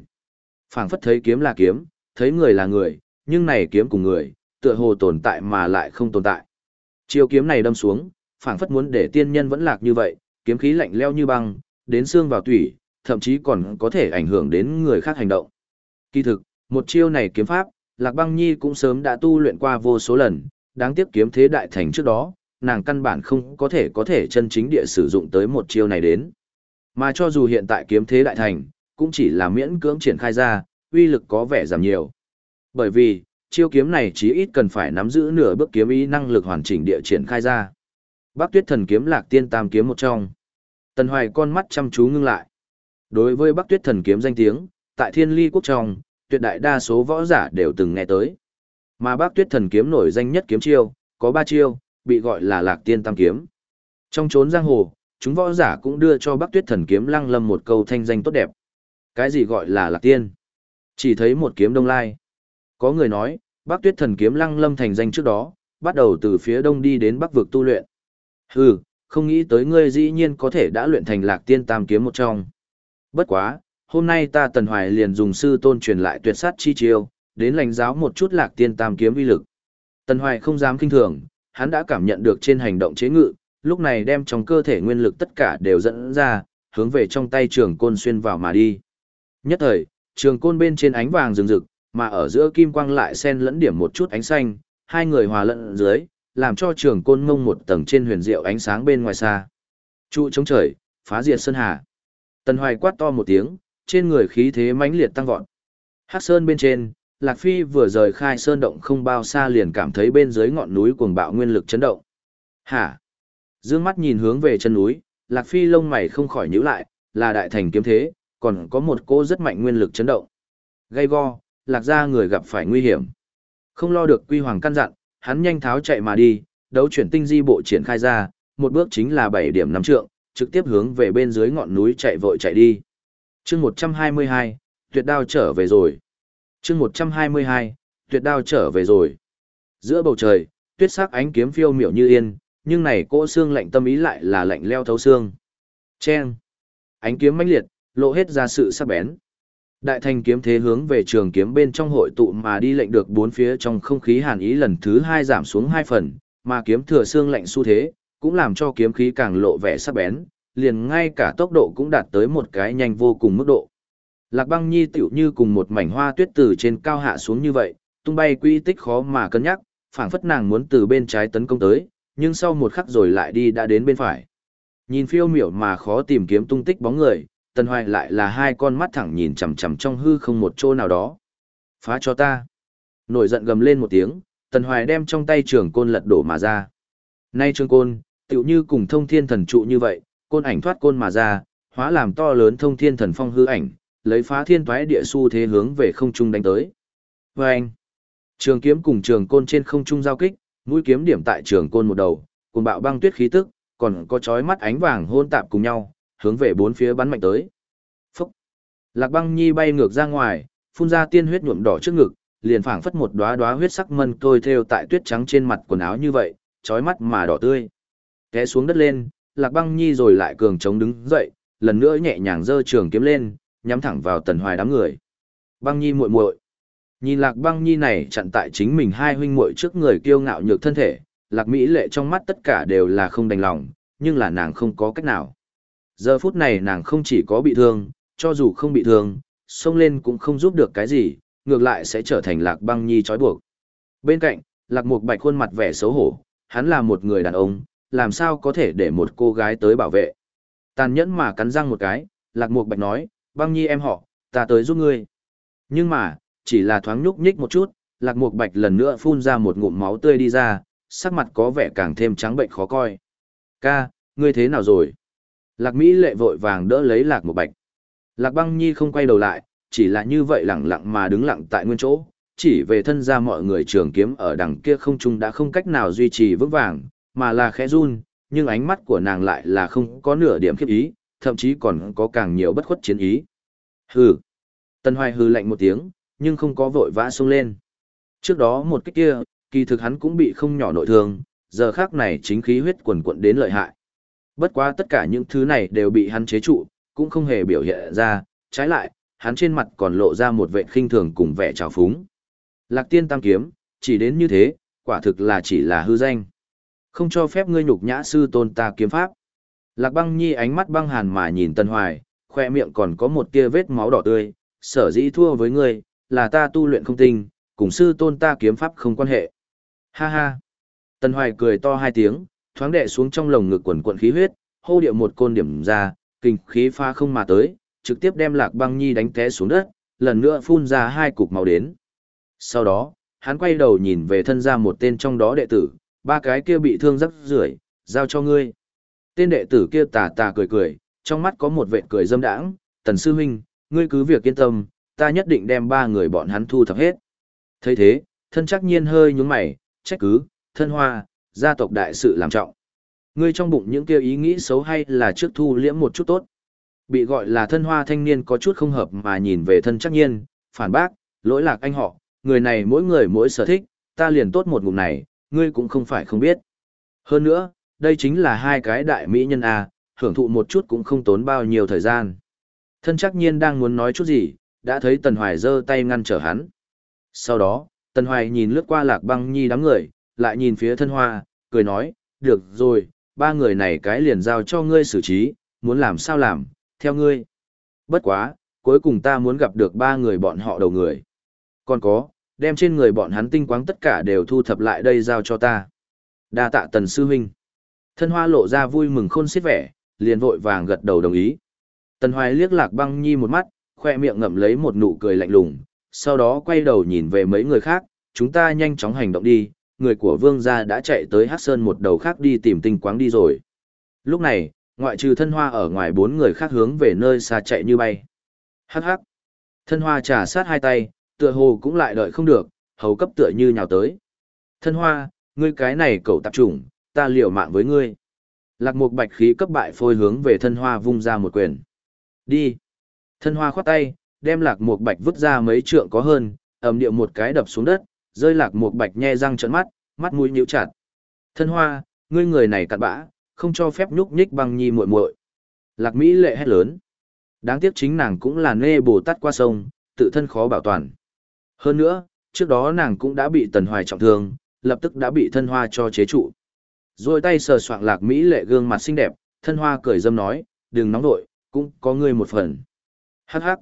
phảng phất thấy kiếm là kiếm, thấy người là người, nhưng này kiếm cùng người, tựa hồ tồn tại mà lại không tồn tại. Chiêu kiếm này đâm xuống, phảng phất muốn để tiên nhân vẫn lạc như vậy, kiếm khí lạnh leo như băng, đến xương vào tủy, thậm chí còn có thể ảnh hưởng đến người khác hành động. Kỳ thực, một chiêu này kiếm pháp, Lạc Băng Nhi cũng sớm đã tu luyện qua vô số lần, đáng tiếc kiếm thế đại thành trước đó, nàng căn bản không có thể có thể chân chính địa sử dụng tới một chiêu này đến. Mà cho dù hiện tại kiếm thế đại thành, cũng chỉ là miễn cưỡng triển khai ra, uy lực có vẻ giảm nhiều. Bởi vì, chiêu kiếm này chí ít cần phải nắm giữ nửa bước kiếm ý năng lực hoàn chỉnh địa triển khai ra. Bác Tuyết Thần kiếm Lạc Tiên Tam kiếm một trong. Tần Hoài con mắt chăm chú ngưng lại. Đối với Bắc Tuyết Thần kiếm danh tiếng, tại Thiên Ly quốc trong, tuyệt đại đa số võ giả đều từng nghe tới. Mà Bác Tuyết Thần kiếm nổi danh nhất kiếm chiêu, có ba chiêu, bị gọi là Lạc Tiên Tam kiếm. Trong chốn giang hồ, chúng võ giả cũng đưa cho Bắc Tuyết Thần kiếm lăng lâm một câu thanh danh tốt đẹp. Cái gì gọi là lạc tiên? Chỉ thấy một kiếm đông lai. Có người nói, bác tuyết thần kiếm lăng lâm thành danh trước đó, bắt đầu từ phía đông đi đến bắc vực tu luyện. Hừ, không nghĩ tới ngươi dĩ nhiên có thể đã luyện thành lạc tiên tam kiếm một trong. Bất quá, hôm nay ta tần hoài liền dùng sư tôn truyền lại tuyệt sát chi chiêu, đến lãnh giáo một chút lạc tiên tam kiếm uy lực. Tần hoài không dám kinh thường, hắn đã cảm nhận được trên hành động chế ngự, lúc này đem trong cơ thể nguyên lực tất cả đều dẫn ra, hướng về trong tay trường côn xuyên vào mà đi. Nhất thời, trường côn bên trên ánh vàng rừng rực, mà ở giữa kim quang lại xen lẫn điểm một chút ánh xanh, hai người hòa lẫn dưới, làm cho trường côn ngông một tầng trên huyền diệu ánh sáng bên ngoài xa. Trụ chống trời, phá diệt sơn hà. Tần Hoài quát to một tiếng, trên người khí thế mãnh liệt tăng vọt. Hắc sơn bên trên, Lạc Phi vừa rời khai sơn động không bao xa liền cảm thấy bên dưới ngọn núi cuồng bạo nguyên lực chấn động. Hả? Dương mắt nhìn hướng về chân núi, Lạc Phi lông mày không khỏi nhíu lại, là đại thành kiếm thế, còn có một cô rất mạnh nguyên lực chấn động. Gây go, lạc ra người gặp phải nguy hiểm. Không lo được quy hoàng căn dặn, hắn nhanh tháo chạy mà đi, đấu chuyển tinh di bộ triển khai ra, một bước chính là 7 điểm năm trượng, trực tiếp hướng về bên dưới ngọn núi chạy vội chạy đi chương 122, tuyệt đao trở về rồi. chương 122, tuyệt đao trở về rồi. Giữa bầu trời, tuyết sắc ánh kiếm phiêu miểu như yên, nhưng này cỗ xương lạnh tâm ý lại là lạnh leo thấu xương. Chen! Ánh kiếm mãnh liệt, lộ hết ra sự sắc bén. Đại thành kiếm thế hướng về trường kiếm bên trong hội tụ mà đi lệnh được bốn phía trong không khí hàn ý lần thứ hai giảm xuống hai phần, mà kiếm thừa xương lạnh xu thế, cũng làm cho kiếm khí càng lộ vẻ sắc bén, liền ngay cả tốc độ cũng đạt tới một cái nhanh vô cùng mức độ. Lạc băng nhi tiểu như cùng một mảnh hoa tuyết từ trên cao hạ xuống như vậy, tung bay quy tích khó mà cân nhắc, phảng phất nàng muốn từ bên trái tấn công tới, nhưng sau một khắc rồi lại đi đã đến bên phải. Nhìn phiêu miểu mà khó tìm kiếm tung tích bóng người, Tần Hoài lại là hai con mắt thẳng nhìn chằm chằm trong hư không một chỗ nào đó. Phá cho ta. Nổi giận gầm lên một tiếng, Tần Hoài đem trong tay trường côn lật đổ mà ra. Nay trường côn, tựu như cùng thông thiên thần trụ như vậy, côn ảnh thoát côn mà ra, hóa làm to lớn thông thiên thần phong hư ảnh, lấy phá thiên toái địa su thế hướng về không trung đánh tới. Và anh, trường kiếm cùng trường côn trên không trung giao kích, mũi kiếm điểm tại trường côn một đầu, cùng bạo băng tuyết khí tức, còn có chói mắt ánh vàng hôn tạp cùng nhau, hướng về bốn phía bắn mạnh tới. Phúc! Lạc băng nhi bay ngược ra ngoài, phun ra tiên huyết nhuộm đỏ trước ngực, liền phảng phất một đóa đóa huyết sắc mân tôi theo tại tuyết trắng trên mặt quần áo như vậy, chói mắt mà đỏ tươi. Té xuống đất lên, Lạc Băng Nhi rồi lại cường chống đứng dậy, lần nữa nhẹ nhàng giơ trường kiếm lên, nhắm thẳng vào Tần Hoài đám người. Băng Nhi muội muội. Nhìn Lạc Băng Nhi này chặn tại chính mình hai huynh muội trước người kiêu ngạo nhược thân thể, Lạc Mỹ lệ trong mắt tất cả đều là không đành lòng, nhưng là nàng không có cách nào. Giờ phút này nàng không chỉ có bị thương, cho dù không bị thương, xông lên cũng không giúp được cái gì, ngược lại sẽ trở thành Lạc Băng Nhi trói buộc. Bên cạnh, Lạc Mục Bạch khuôn mặt vẻ xấu hổ, hắn là một người đàn ông, làm sao có thể để một cô gái tới bảo vệ. Tàn nhẫn mà cắn răng một cái, Lạc Mục Bạch nói, băng nhi em họ, ta tới giúp ngươi. Nhưng mà, chỉ là thoáng nhúc nhích một chút, Lạc Mục Bạch lần nữa phun ra một ngụm máu tươi đi ra, sắc mặt có vẻ càng thêm trắng bệnh khó coi. Ca, ngươi thế nào rồi? Lạc Mỹ lệ vội vàng đỡ lấy Lạc Mục Bạch. Lạc băng nhi không quay đầu lại, chỉ là như vậy lặng lặng mà đứng lặng tại nguyên chỗ, chỉ về thân ra mọi người trường kiếm ở đằng kia không trung đã không cách nào duy trì vững vàng, mà là khẽ run, nhưng ánh mắt của nàng lại là không có nửa điểm khiếp ý, thậm chí còn có càng nhiều bất khuất chiến ý. Hừ. Tân Hoài hừ lạnh một tiếng, nhưng không có vội vã xông lên. Trước đó một cái kia, kỳ thực hắn cũng bị không nhỏ nội thương, giờ khác này chính khí huyết quần quận đến lợi hại. Bất quá tất cả những thứ này đều bị hắn chế trụ, cũng không hề biểu hiện ra, trái lại, hắn trên mặt còn lộ ra một vẻ khinh thường cùng vẻ trào phúng. Lạc tiên tam kiếm, chỉ đến như thế, quả thực là chỉ là hư danh. Không cho phép ngươi nhục nhã sư tôn ta kiếm pháp. Lạc băng nhi ánh mắt băng hàn mà nhìn Tân Hoài, khoe miệng còn có một tia vết máu đỏ tươi, sở dĩ thua với ngươi, là ta tu luyện không tinh, cùng sư tôn ta kiếm pháp không quan hệ. Ha ha. Tân Hoài cười to hai tiếng, thoáng đệ xuống trong lồng ngực quần quần khí huyết, hô điệu một côn điểm ra, kinh khí pha không mà tới, trực tiếp đem Lạc Băng Nhi đánh té xuống đất, lần nữa phun ra hai cục máu đến. Sau đó, hắn quay đầu nhìn về thân ra một tên trong đó đệ tử, ba cái kia bị thương rất rưởi, giao cho ngươi. Tên đệ tử kia tà tà cười cười, trong mắt có một vệt cười dâm đãng, tần sư huynh, ngươi cứ việc yên tâm, ta nhất định đem ba người bọn hắn thu thập hết. thấy thế, thân chắc nhiên hơi nhúng mày, trách cứ, thân hoa, gia tộc đại sự làm trọng. Ngươi trong bụng những kia ý nghĩ xấu hay là trước thu liễm một chút tốt. Bị gọi là thân hoa thanh niên có chút không hợp mà nhìn về thân chắc nhiên, phản bác, lỗi lạc anh họ, người này mỗi người mỗi sở thích, ta liền tốt một ngụm này, ngươi cũng không phải không biết. Hơn nữa, đây chính là hai cái đại mỹ nhân à, hưởng thụ một chút cũng không tốn bao nhiêu thời gian. Thân chắc nhiên đang muốn nói chút gì, đã thấy Tần Hoài giơ tay ngăn trở hắn. Sau đó, Tần Hoài nhìn lướt qua lạc băng nhi đám người, lại nhìn phía thân hoa, cười nói, được rồi, ba người này cái liền giao cho ngươi xử trí, muốn làm sao làm, theo ngươi. Bất quá, cuối cùng ta muốn gặp được ba người bọn họ đầu người. Còn có, đem trên người bọn hắn tinh quáng tất cả đều thu thập lại đây giao cho ta. Đa tạ tần sư huynh. Thân hoa lộ ra vui mừng khôn xiết vẻ, liền vội vàng gật đầu đồng ý. Tần hoài liếc lạc băng nhi một mắt, khoe miệng ngậm lấy một nụ cười lạnh lùng, sau đó quay đầu nhìn về mấy người khác, chúng ta nhanh chóng hành động đi, người của vương gia đã chạy tới hát sơn một đầu khác đi tìm tinh quáng đi rồi. Lúc này, ngoại trừ thân hoa ở ngoài bốn người khác hướng về nơi xa chạy như bay. Hắc hắc. Thân hoa trả sát hai tay, tựa hồ cũng lại đợi không được, hầu cấp tựa như nhào tới. Thân hoa, ngươi cái này cậu tạp chủng, ta liều mạng với ngươi. Lạc mục bạch khí cấp bại phôi hướng về thân hoa vung ra một quyền. Đi. Thân hoa khoát tay, đem lạc mục bạch vứt ra mấy trượng có hơn, ầm điệu một cái đập xuống đất, rơi lạc mục bạch nhe răng trợn mắt, mắt mũi nhíu chặt. Thân hoa, ngươi người này cặn bã, không cho phép nhúc nhích băng nhi muội muội. Lạc Mỹ lệ hét lớn. Đáng tiếc chính nàng cũng là nê bồ tát qua sông, tự thân khó bảo toàn. Hơn nữa, trước đó nàng cũng đã bị tần hoài trọng thương, lập tức đã bị thân hoa cho chế trụ. Rồi tay sờ soạng lạc Mỹ lệ gương mặt xinh đẹp, thân hoa cười dâm nói, đừng nóng nội, cũng có ngươi một phần. Hắc hắc.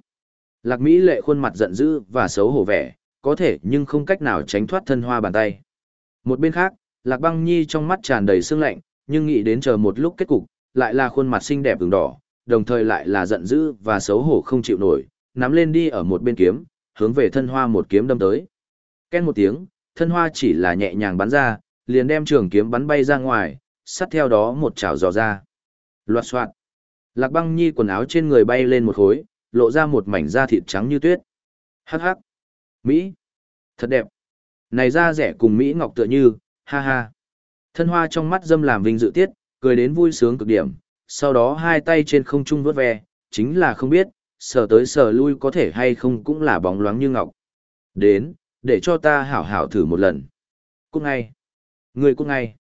Lạc Mỹ lệ khuôn mặt giận dữ và xấu hổ vẻ, có thể nhưng không cách nào tránh thoát thân hoa bàn tay. Một bên khác, Lạc Băng Nhi trong mắt tràn đầy sương lạnh, nhưng nghĩ đến chờ một lúc kết cục, lại là khuôn mặt xinh đẹp ửng đỏ, đồng thời lại là giận dữ và xấu hổ không chịu nổi, nắm lên đi ở một bên kiếm, hướng về thân hoa một kiếm đâm tới. Ken một tiếng, thân hoa chỉ là nhẹ nhàng bắn ra, liền đem trường kiếm bắn bay ra ngoài, sát theo đó một chảo dò ra. Loạt soạn. Lạc băng nhi quần áo trên người bay lên một khối, lộ ra một mảnh da thịt trắng như tuyết. Hắc hắc. Mỹ. Thật đẹp. Này da rẻ cùng Mỹ ngọc tựa như, ha ha. Thân hoa trong mắt dâm làm vinh dự tiết, cười đến vui sướng cực điểm, sau đó hai tay trên không trung vuốt ve, chính là không biết, sờ tới sờ lui có thể hay không cũng là bóng loáng như ngọc. Đến, để cho ta hảo hảo thử một lần. Cút ngay. Người cút ngay.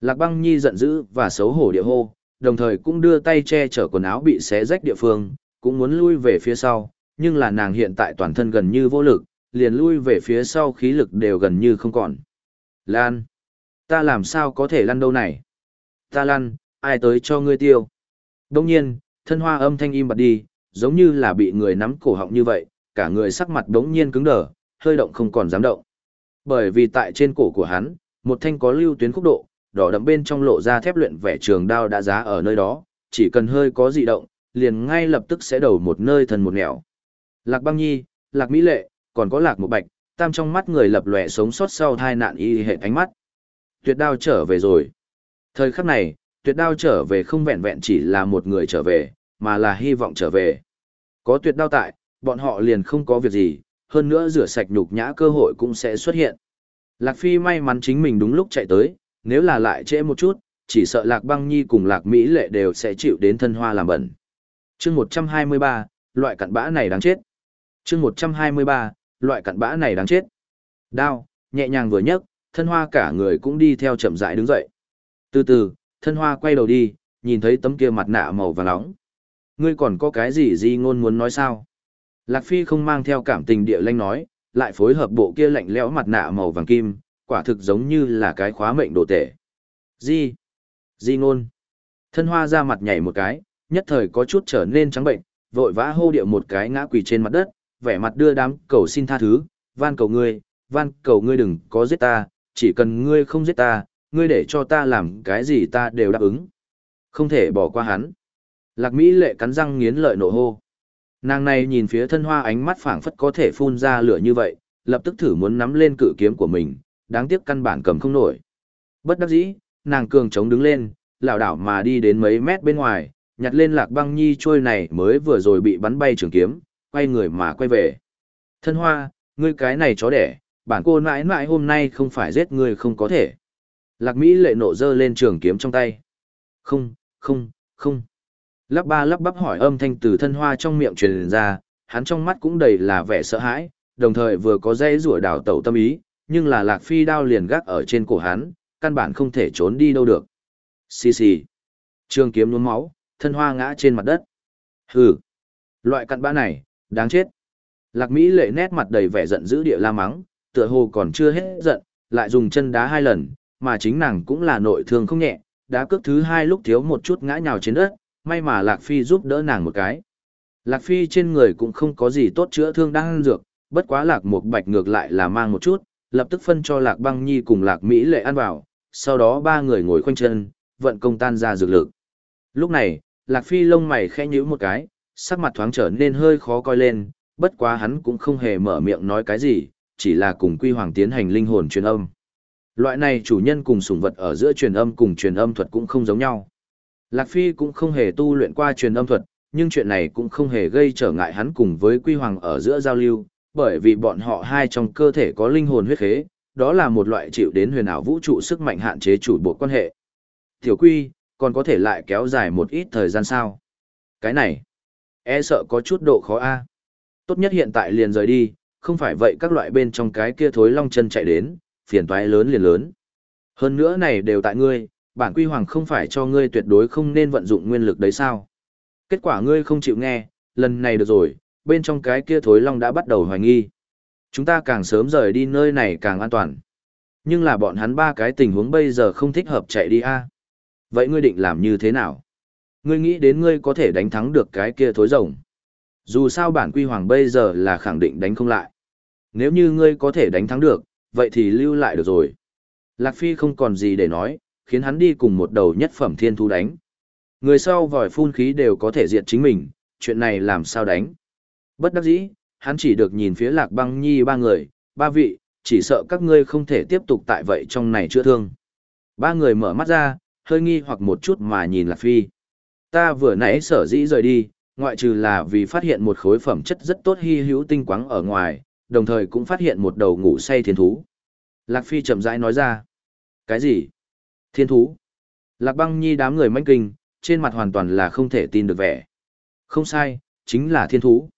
Lạc băng nhi giận dữ và xấu hổ địa hô, đồng thời cũng đưa tay che chở quần áo bị xé rách địa phương, cũng muốn lui về phía sau, nhưng là nàng hiện tại toàn thân gần như vô lực, liền lui về phía sau khí lực đều gần như không còn. Lan! Ta làm sao có thể lăn đâu này? Ta lăn, ai tới cho ngươi tiêu? Đông nhiên, thân hoa âm thanh im bặt đi, giống như là bị người nắm cổ họng như vậy, cả người sắc mặt đống nhiên cứng đờ, hơi động không còn dám động. Bởi vì tại trên cổ của hắn, một thanh có lưu tuyến khúc độ, đỏ đậm bên trong lộ ra thép luyện vẻ trường đao đã giá ở nơi đó, chỉ cần hơi có dị động, liền ngay lập tức sẽ đầu một nơi thần một nẻo. Lạc băng nhi, lạc mỹ lệ, còn có lạc một bạch, tam trong mắt người lập lòe sống sót sau tai nạn y hệ ánh mắt. Tuyệt đao trở về rồi. Thời khắc này, tuyệt đao trở về không vẹn vẹn chỉ là một người trở về, mà là hy vọng trở về. Có tuyệt đao tại, bọn họ liền không có việc gì, hơn nữa rửa sạch nhục nhã cơ hội cũng sẽ xuất hiện. Lạc Phi may mắn chính mình đúng lúc chạy tới, nếu là lại trễ một chút, chỉ sợ Lạc Băng Nhi cùng Lạc Mỹ Lệ đều sẽ chịu đến thân hoa làm bẩn. chương 123, loại cặn bã này đáng chết. chương 123, loại cặn bã này đáng chết. Đao, nhẹ nhàng vừa nhấc, thân hoa cả người cũng đi theo chậm rãi đứng dậy. Từ từ, thân hoa quay đầu đi, nhìn thấy tấm kia mặt nạ màu vàng nóng. Ngươi còn có cái gì gì ngôn muốn nói sao? Lạc Phi không mang theo cảm tình địa lanh nói, lại phối hợp bộ kia lạnh lẽo mặt nạ màu vàng kim, quả thực giống như là cái khóa mệnh đồ tể. Di, di ngôn. Thân hoa ra mặt nhảy một cái, nhất thời có chút trở nên trắng bệnh, vội vã hô điệu một cái ngã quỳ trên mặt đất, vẻ mặt đưa đám cầu xin tha thứ, van cầu ngươi, van cầu ngươi đừng có giết ta, chỉ cần ngươi không giết ta, ngươi để cho ta làm cái gì ta đều đáp ứng. Không thể bỏ qua hắn. Lạc Mỹ lệ cắn răng nghiến lợi nổ hô. Nàng này nhìn phía thân hoa ánh mắt phảng phất có thể phun ra lửa như vậy, lập tức thử muốn nắm lên cự kiếm của mình, đáng tiếc căn bản cầm không nổi. Bất đắc dĩ, nàng cường chống đứng lên, lảo đảo mà đi đến mấy mét bên ngoài, nhặt lên lạc băng nhi trôi này mới vừa rồi bị bắn bay trường kiếm, quay người mà quay về. Thân hoa, ngươi cái này chó đẻ, bản cô mãi mãi hôm nay không phải giết ngươi không có thể. Lạc Mỹ lệ nộ dơ lên trường kiếm trong tay. Không, không, không. Lắp ba lắp bắp hỏi âm thanh từ thân hoa trong miệng truyền ra, hắn trong mắt cũng đầy là vẻ sợ hãi, đồng thời vừa có dây rủa đảo tẩu tâm ý, nhưng là lạc phi đao liền gác ở trên cổ hắn, căn bản không thể trốn đi đâu được. Xì xì. Trường kiếm nhuốm máu, thân hoa ngã trên mặt đất. Hừ. Loại cặn bã này, đáng chết. Lạc Mỹ lệ nét mặt đầy vẻ giận dữ địa la mắng, tựa hồ còn chưa hết giận, lại dùng chân đá hai lần, mà chính nàng cũng là nội thương không nhẹ, đá cước thứ hai lúc thiếu một chút ngã nhào trên đất, may mà Lạc Phi giúp đỡ nàng một cái. Lạc Phi trên người cũng không có gì tốt chữa thương đang dược, bất quá Lạc một bạch ngược lại là mang một chút, lập tức phân cho Lạc băng nhi cùng Lạc Mỹ lệ ăn vào, sau đó ba người ngồi khoanh chân, vận công tan ra dược lực. Lúc này, Lạc Phi lông mày khẽ nhíu một cái, sắc mặt thoáng trở nên hơi khó coi lên, bất quá hắn cũng không hề mở miệng nói cái gì, chỉ là cùng Quy Hoàng tiến hành linh hồn truyền âm. Loại này chủ nhân cùng sủng vật ở giữa truyền âm cùng truyền âm thuật cũng không giống nhau. Lạc Phi cũng không hề tu luyện qua truyền âm thuật, nhưng chuyện này cũng không hề gây trở ngại hắn cùng với Quy Hoàng ở giữa giao lưu, bởi vì bọn họ hai trong cơ thể có linh hồn huyết khế, đó là một loại chịu đến huyền ảo vũ trụ sức mạnh hạn chế chủ bộ quan hệ. Tiểu quy, còn có thể lại kéo dài một ít thời gian sao? Cái này, e sợ có chút độ khó a. Tốt nhất hiện tại liền rời đi, không phải vậy các loại bên trong cái kia thối long chân chạy đến, phiền toái lớn liền lớn. Hơn nữa này đều tại ngươi, bản quy hoàng không phải cho ngươi tuyệt đối không nên vận dụng nguyên lực đấy sao? Kết quả ngươi không chịu nghe, lần này được rồi, bên trong cái kia thối long đã bắt đầu hoài nghi. Chúng ta càng sớm rời đi nơi này càng an toàn. Nhưng là bọn hắn ba cái tình huống bây giờ không thích hợp chạy đi a. Vậy ngươi định làm như thế nào? Ngươi nghĩ đến ngươi có thể đánh thắng được cái kia thối rồng. Dù sao bản quy hoàng bây giờ là khẳng định đánh không lại. Nếu như ngươi có thể đánh thắng được, vậy thì lưu lại được rồi. Lạc Phi không còn gì để nói, khiến hắn đi cùng một đầu nhất phẩm thiên thú đánh. Người sau vòi phun khí đều có thể diệt chính mình, chuyện này làm sao đánh. Bất đắc dĩ, hắn chỉ được nhìn phía lạc băng nhi ba người, ba vị, chỉ sợ các ngươi không thể tiếp tục tại vậy trong này chữa thương. Ba người mở mắt ra, hơi nghi hoặc một chút mà nhìn lạc phi. Ta vừa nãy sở dĩ rời đi, ngoại trừ là vì phát hiện một khối phẩm chất rất tốt hy hữu tinh quáng ở ngoài, đồng thời cũng phát hiện một đầu ngủ say thiên thú. Lạc Phi chậm rãi nói ra. Cái gì? Thiên thú? Lạc băng nhi đám người manh kinh, trên mặt hoàn toàn là không thể tin được vẻ. Không sai, chính là thiên thú.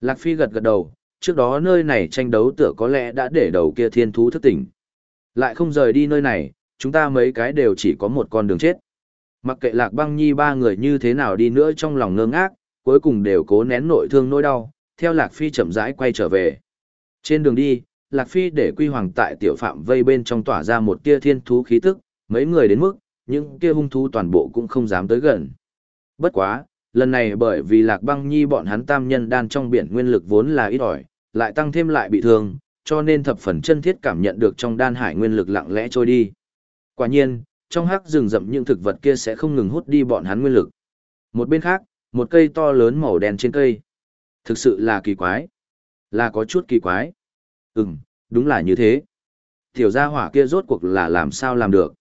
Lạc Phi gật gật đầu, trước đó nơi này tranh đấu tựa có lẽ đã để đầu kia thiên thú thức tỉnh. Lại không rời đi nơi này, chúng ta mấy cái đều chỉ có một con đường chết. Mặc kệ Lạc băng nhi ba người như thế nào đi nữa trong lòng ngơ ngác, cuối cùng đều cố nén nội thương nỗi đau, theo Lạc Phi chậm rãi quay trở về. Trên đường đi, Lạc Phi để quy hoàng tại tiểu phạm vây bên trong tỏa ra một tia thiên thú khí tức, mấy người đến mức, những kia hung thú toàn bộ cũng không dám tới gần. Bất quá, lần này bởi vì Lạc Băng Nhi bọn hắn tam nhân đan trong biển nguyên lực vốn là ít ỏi, lại tăng thêm lại bị thương, cho nên thập phần chân thiết cảm nhận được trong đan hải nguyên lực lặng lẽ trôi đi. Quả nhiên, trong hắc rừng rậm những thực vật kia sẽ không ngừng hút đi bọn hắn nguyên lực. Một bên khác, một cây to lớn màu đen trên cây. Thực sự là kỳ quái. Là có chút kỳ quái. Ừm, đúng là như thế. Tiểu gia hỏa kia rốt cuộc là làm sao làm được.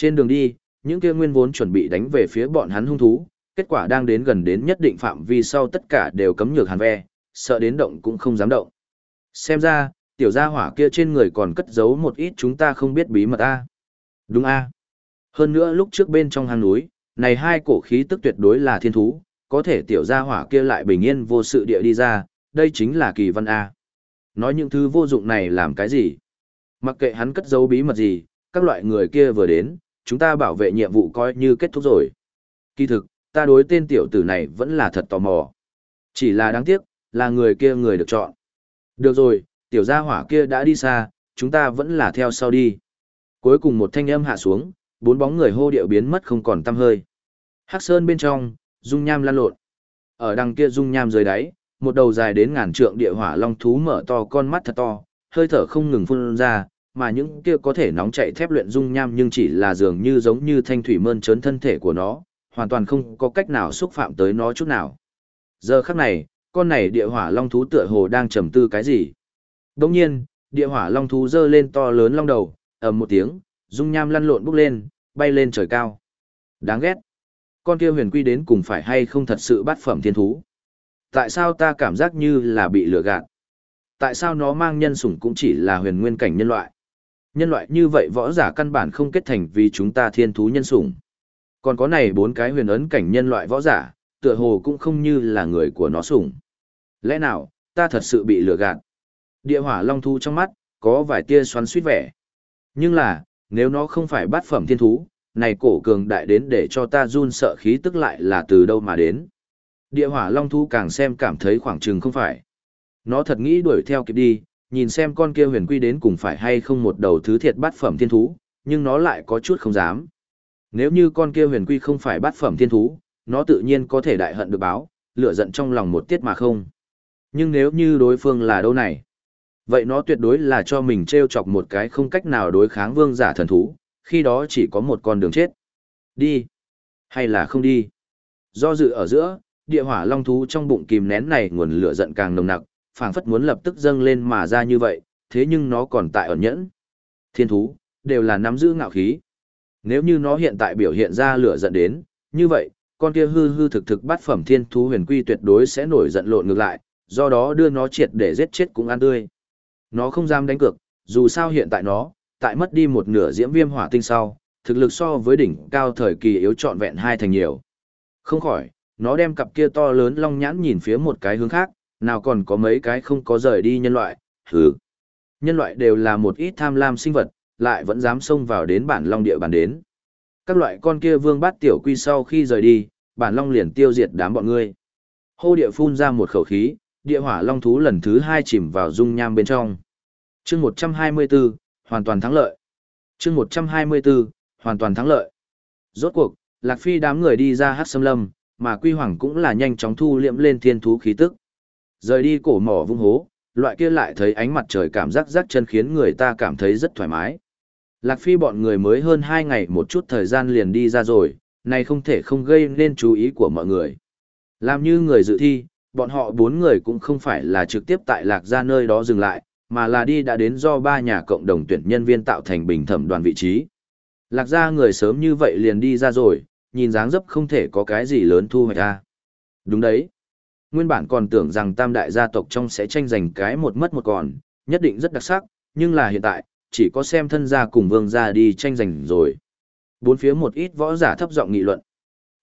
Trên đường đi, những kia nguyên vốn chuẩn bị đánh về phía bọn hắn hung thú, kết quả đang đến gần đến nhất định phạm vi sau tất cả đều cấm nhược hàn ve, sợ đến động cũng không dám động. Xem ra, tiểu gia hỏa kia trên người còn cất giấu một ít chúng ta không biết bí mật a. Đúng a. Hơn nữa lúc trước bên trong hang núi, này hai cổ khí tức tuyệt đối là thiên thú, có thể tiểu gia hỏa kia lại bình yên vô sự địa đi ra, đây chính là kỳ văn a. Nói những thứ vô dụng này làm cái gì? Mặc kệ hắn cất giấu bí mật gì, các loại người kia vừa đến, chúng ta bảo vệ nhiệm vụ coi như kết thúc rồi. Kỳ thực, ta đối tên tiểu tử này vẫn là thật tò mò. Chỉ là đáng tiếc, là người kia người được chọn. Được rồi, tiểu gia hỏa kia đã đi xa, chúng ta vẫn là theo sau đi. Cuối cùng một thanh âm hạ xuống, bốn bóng người hô điệu biến mất không còn tăm hơi. Hắc sơn bên trong, dung nham lan lộn. Ở đằng kia dung nham dưới đáy, một đầu dài đến ngàn trượng địa hỏa long thú mở to con mắt thật to, hơi thở không ngừng phun ra, mà những kia có thể nóng chạy thép luyện dung nham nhưng chỉ là dường như giống như thanh thủy mơn trớn thân thể của nó, hoàn toàn không có cách nào xúc phạm tới nó chút nào. Giờ khắc này, con này địa hỏa long thú tựa hồ đang trầm tư cái gì. Đồng nhiên, địa hỏa long thú dơ lên to lớn long đầu, ầm một tiếng, dung nham lăn lộn bốc lên, bay lên trời cao. Đáng ghét. Con kia huyền quy đến cùng phải hay không thật sự bắt phẩm thiên thú. Tại sao ta cảm giác như là bị lừa gạt? Tại sao nó mang nhân sủng cũng chỉ là huyền nguyên cảnh nhân loại? Nhân loại như vậy võ giả căn bản không kết thành vì chúng ta thiên thú nhân sủng. Còn có này bốn cái huyền ấn cảnh nhân loại võ giả, tựa hồ cũng không như là người của nó sủng. Lẽ nào, ta thật sự bị lừa gạt? Địa hỏa long thu trong mắt, có vài tia xoắn suýt vẻ. Nhưng là, nếu nó không phải bát phẩm thiên thú, này cổ cường đại đến để cho ta run sợ khí tức lại là từ đâu mà đến. Địa hỏa long thu càng xem cảm thấy khoảng chừng không phải. Nó thật nghĩ đuổi theo kịp đi, nhìn xem con kia huyền quy đến cùng phải hay không một đầu thứ thiệt bát phẩm thiên thú, nhưng nó lại có chút không dám. Nếu như con kia huyền quy không phải bát phẩm thiên thú, nó tự nhiên có thể đại hận được báo, lửa giận trong lòng một tiết mà không. Nhưng nếu như đối phương là đâu này, vậy nó tuyệt đối là cho mình treo chọc một cái không cách nào đối kháng vương giả thần thú, khi đó chỉ có một con đường chết. Đi, hay là không đi. Do dự ở giữa, địa hỏa long thú trong bụng kìm nén này nguồn lửa giận càng nồng nặc, phảng phất muốn lập tức dâng lên mà ra như vậy, thế nhưng nó còn tại ẩn nhẫn. Thiên thú, đều là nắm giữ ngạo khí. Nếu như nó hiện tại biểu hiện ra lửa giận đến, như vậy, con kia hư hư thực thực bắt phẩm thiên thú huyền quy tuyệt đối sẽ nổi giận lộn ngược lại, do đó đưa nó triệt để giết chết cũng ăn tươi. Nó không dám đánh cược, Dù sao hiện tại nó, tại mất đi một nửa diễm viêm hỏa tinh sau, thực lực so với đỉnh cao thời kỳ yếu trọn vẹn hai thành nhiều. Không khỏi, nó đem cặp kia to lớn long nhãn nhìn phía một cái hướng khác, nào còn có mấy cái không có rời đi nhân loại, hừ. Nhân loại đều là một ít tham lam sinh vật, lại vẫn dám xông vào đến bản long địa bàn đến. Các loại con kia vương bát tiểu quy sau khi rời đi, bản long liền tiêu diệt đám bọn ngươi. Hô địa phun ra một khẩu khí, địa hỏa long thú lần thứ hai chìm vào dung nham bên trong. chương 124, hoàn toàn thắng lợi. chương 124, hoàn toàn thắng lợi. Rốt cuộc, Lạc Phi đám người đi ra hát xâm lâm, mà Quy Hoàng cũng là nhanh chóng thu liệm lên thiên thú khí tức. Rời đi cổ mỏ vung hố, loại kia lại thấy ánh mặt trời cảm giác rắc chân khiến người ta cảm thấy rất thoải mái. Lạc Phi bọn người mới hơn 2 ngày một chút thời gian liền đi ra rồi, này không thể không gây nên chú ý của mọi người. Làm như người dự thi, bọn họ bốn người cũng không phải là trực tiếp tại Lạc ra nơi đó dừng lại, mà là đi đã đến do ba nhà cộng đồng tuyển nhân viên tạo thành bình thẩm đoàn vị trí. Lạc ra người sớm như vậy liền đi ra rồi, nhìn dáng dấp không thể có cái gì lớn thu hoạch ra. Đúng đấy. Nguyên bản còn tưởng rằng tam đại gia tộc trong sẽ tranh giành cái một mất một còn, nhất định rất đặc sắc, nhưng là hiện tại, chỉ có xem thân gia cùng vương gia đi tranh giành rồi. Bốn phía một ít võ giả thấp giọng nghị luận.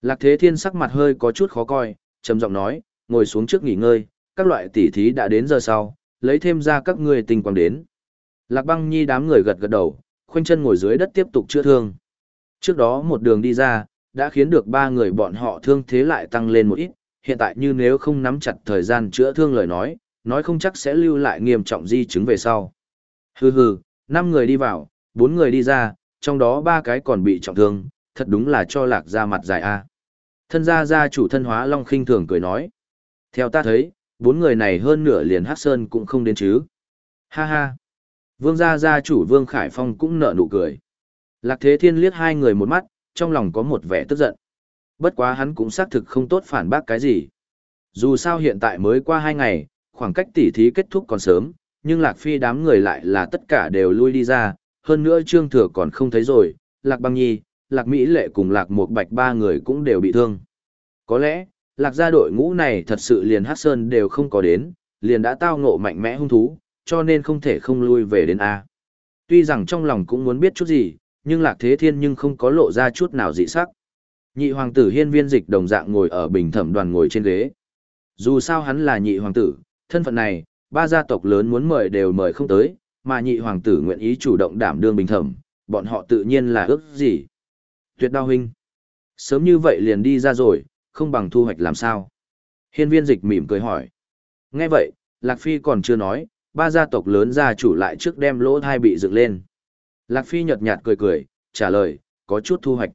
Lạc Thế Thiên sắc mặt hơi có chút khó coi, trầm giọng nói, ngồi xuống trước nghỉ ngơi, các loại tỉ thí đã đến giờ sau, lấy thêm ra các ngươi tình quang đến. Lạc Băng Nhi đám người gật gật đầu, khoanh chân ngồi dưới đất tiếp tục chữa thương. Trước đó một đường đi ra, đã khiến được ba người bọn họ thương thế lại tăng lên một ít, hiện tại như nếu không nắm chặt thời gian chữa thương lời nói, nói không chắc sẽ lưu lại nghiêm trọng di chứng về sau. Hừ hừ, năm người đi vào, bốn người đi ra, trong đó ba cái còn bị trọng thương, thật đúng là cho lạc ra mặt dài a. Thân gia gia chủ thân hóa long khinh thường cười nói. Theo ta thấy, bốn người này hơn nửa liền hát sơn cũng không đến chứ. Ha ha. Vương gia gia chủ Vương Khải Phong cũng nở nụ cười. Lạc Thế Thiên liếc hai người một mắt, trong lòng có một vẻ tức giận. Bất quá hắn cũng xác thực không tốt phản bác cái gì. Dù sao hiện tại mới qua hai ngày, khoảng cách tỉ thí kết thúc còn sớm, nhưng Lạc Phi đám người lại là tất cả đều lui đi ra, hơn nữa Trương Thừa còn không thấy rồi, Lạc Băng Nhi, Lạc Mỹ Lệ cùng Lạc Mộc Bạch ba người cũng đều bị thương. Có lẽ, Lạc gia đội ngũ này thật sự liền hắc Sơn đều không có đến, liền đã tao ngộ mạnh mẽ hung thú, cho nên không thể không lui về đến A. Tuy rằng trong lòng cũng muốn biết chút gì, nhưng Lạc Thế Thiên nhưng không có lộ ra chút nào dị sắc. Nhị hoàng tử hiên viên dịch đồng dạng ngồi ở bình thẩm đoàn ngồi trên ghế. Dù sao hắn là nhị hoàng tử, thân phận này, ba gia tộc lớn muốn mời đều mời không tới, mà nhị hoàng tử nguyện ý chủ động đảm đương bình thẩm, bọn họ tự nhiên là ước gì. Tuyệt đao huynh. Sớm như vậy liền đi ra rồi, không bằng thu hoạch làm sao. Hiên viên dịch mỉm cười hỏi. Nghe vậy, Lạc Phi còn chưa nói, ba gia tộc lớn gia chủ lại trước đem lỗ thai bị dựng lên. Lạc Phi nhợt nhạt cười cười, trả lời, có chút thu hoạch.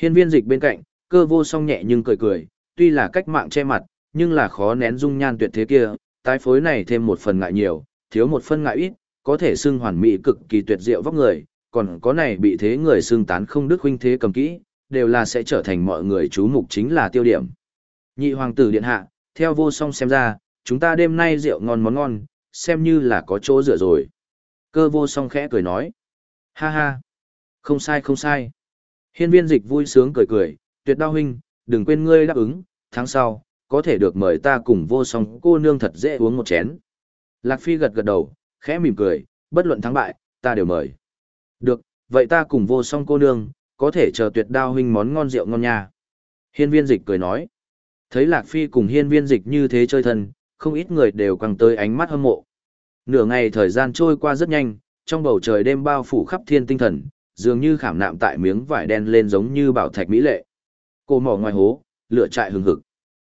Hiên viên dịch bên cạnh, cơ vô song nhẹ nhưng cười cười, tuy là cách mạng che mặt, nhưng là khó nén dung nhan tuyệt thế kia, tái phối này thêm một phần ngại nhiều, thiếu một phần ngại ít, có thể xưng hoàn mỹ cực kỳ tuyệt diệu vóc người, còn có này bị thế người xưng tán không đức huynh thế cầm kỹ, đều là sẽ trở thành mọi người chú mục chính là tiêu điểm. Nhị hoàng tử điện hạ, theo vô song xem ra, chúng ta đêm nay rượu ngon món ngon, xem như là có chỗ rửa rồi. Cơ vô song khẽ cười nói. Ha ha. Không sai không sai. Hiên viên dịch vui sướng cười cười, tuyệt đao huynh, đừng quên ngươi đáp ứng, tháng sau, có thể được mời ta cùng vô song cô nương thật dễ uống một chén. Lạc Phi gật gật đầu, khẽ mỉm cười, bất luận thắng bại, ta đều mời. Được, vậy ta cùng vô song cô nương, có thể chờ tuyệt đao huynh món ngon rượu ngon nha. Hiên viên dịch cười nói. Thấy Lạc Phi cùng hiên viên dịch như thế chơi thân, không ít người đều càng tới ánh mắt hâm mộ. Nửa ngày thời gian trôi qua rất nhanh, trong bầu trời đêm bao phủ khắp thiên tinh thần, dường như khảm nạm tại miếng vải đen lên giống như bảo thạch mỹ lệ. Cô mỏ ngoài hố, lửa trại hừng hực.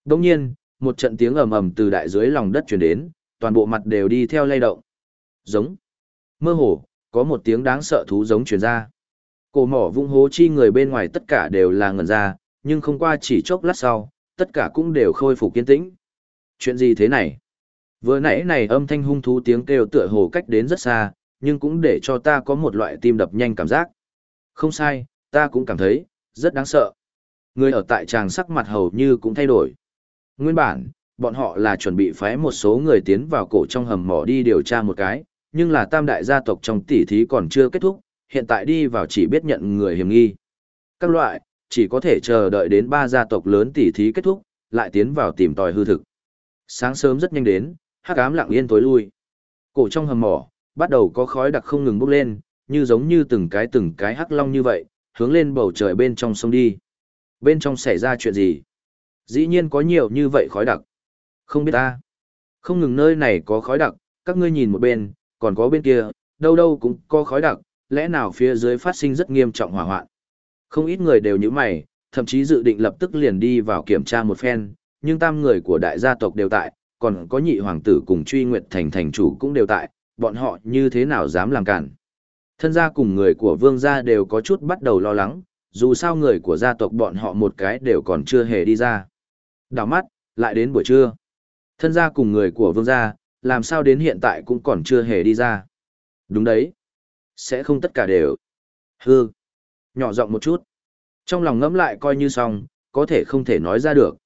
Đồng nhiên, một trận tiếng ầm ầm từ đại dưới lòng đất truyền đến, toàn bộ mặt đều đi theo lay động. Giống. Mơ hồ, có một tiếng đáng sợ thú giống truyền ra. Cổ mỏ vung hố chi người bên ngoài tất cả đều là ngẩn ra, nhưng không qua chỉ chốc lát sau, tất cả cũng đều khôi phục kiên tĩnh. Chuyện gì thế này? Vừa nãy này âm thanh hung thú tiếng kêu tựa hồ cách đến rất xa, nhưng cũng để cho ta có một loại tim đập nhanh cảm giác. Không sai, ta cũng cảm thấy, rất đáng sợ. Người ở tại tràng sắc mặt hầu như cũng thay đổi. Nguyên bản, bọn họ là chuẩn bị phái một số người tiến vào cổ trong hầm mỏ đi điều tra một cái, nhưng là tam đại gia tộc trong tỷ thí còn chưa kết thúc, hiện tại đi vào chỉ biết nhận người hiểm nghi. Các loại, chỉ có thể chờ đợi đến ba gia tộc lớn tỷ thí kết thúc, lại tiến vào tìm tòi hư thực. Sáng sớm rất nhanh đến, hắc ám lặng yên tối lui. Cổ trong hầm mỏ, bắt đầu có khói đặc không ngừng bốc lên, như giống như từng cái từng cái hắc long như vậy, hướng lên bầu trời bên trong sông đi. Bên trong xảy ra chuyện gì? Dĩ nhiên có nhiều như vậy khói đặc. Không biết ta. Không ngừng nơi này có khói đặc, các ngươi nhìn một bên, còn có bên kia, đâu đâu cũng có khói đặc, lẽ nào phía dưới phát sinh rất nghiêm trọng hỏa hoạn. Không ít người đều như mày, thậm chí dự định lập tức liền đi vào kiểm tra một phen, nhưng tam người của đại gia tộc đều tại, còn có nhị hoàng tử cùng truy nguyệt thành thành chủ cũng đều tại, bọn họ như thế nào dám làm cản. Thân gia cùng người của vương gia đều có chút bắt đầu lo lắng, dù sao người của gia tộc bọn họ một cái đều còn chưa hề đi ra. Đảo mắt, lại đến buổi trưa. Thân gia cùng người của vương gia, làm sao đến hiện tại cũng còn chưa hề đi ra. Đúng đấy. Sẽ không tất cả đều. Hư. Nhỏ giọng một chút. Trong lòng ngẫm lại coi như xong, có thể không thể nói ra được.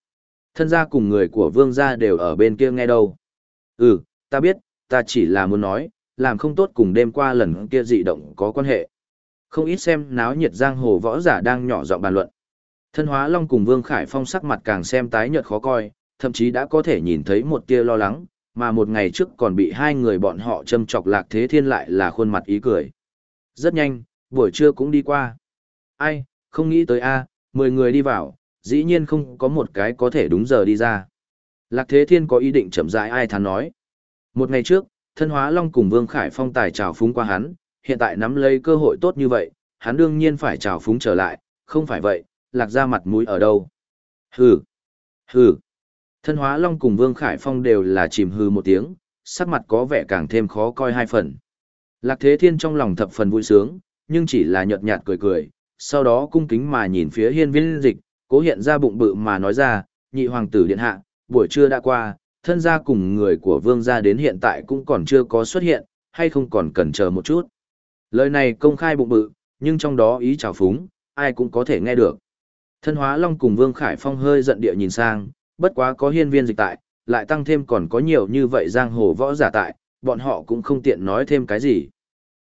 Thân gia cùng người của vương gia đều ở bên kia nghe đâu. Ừ, ta biết, ta chỉ là muốn nói, làm không tốt cùng đêm qua lần kia dị động có quan hệ. Không ít xem náo nhiệt giang hồ võ giả đang nhỏ giọng bàn luận. Thân hóa long cùng Vương Khải Phong sắc mặt càng xem tái nhợt khó coi, thậm chí đã có thể nhìn thấy một tia lo lắng, mà một ngày trước còn bị hai người bọn họ châm chọc lạc thế thiên lại là khuôn mặt ý cười. Rất nhanh, buổi trưa cũng đi qua. Ai, không nghĩ tới a, mười người đi vào, dĩ nhiên không có một cái có thể đúng giờ đi ra. Lạc Thế Thiên có ý định chậm rãi ai thán nói. Một ngày trước, thân hóa long cùng Vương Khải Phong tài trào phúng qua hắn, hiện tại nắm lấy cơ hội tốt như vậy, hắn đương nhiên phải trào phúng trở lại, không phải vậy, lạc ra mặt mũi ở đâu. Hừ, hừ. Thân hóa long cùng Vương Khải Phong đều là chìm hừ một tiếng, sắc mặt có vẻ càng thêm khó coi hai phần. Lạc Thế Thiên trong lòng thập phần vui sướng, nhưng chỉ là nhợt nhạt cười cười, sau đó cung kính mà nhìn phía hiên viên dịch, cố hiện ra bụng bự mà nói ra, nhị hoàng tử điện hạ, buổi trưa đã qua, thân gia cùng người của vương gia đến hiện tại cũng còn chưa có xuất hiện, hay không còn cần chờ một chút. Lời này công khai bụng bự, nhưng trong đó ý trào phúng, ai cũng có thể nghe được. Thân hóa long cùng vương khải phong hơi giận địa nhìn sang, bất quá có hiên viên dịch tại, lại tăng thêm còn có nhiều như vậy giang hồ võ giả tại, bọn họ cũng không tiện nói thêm cái gì.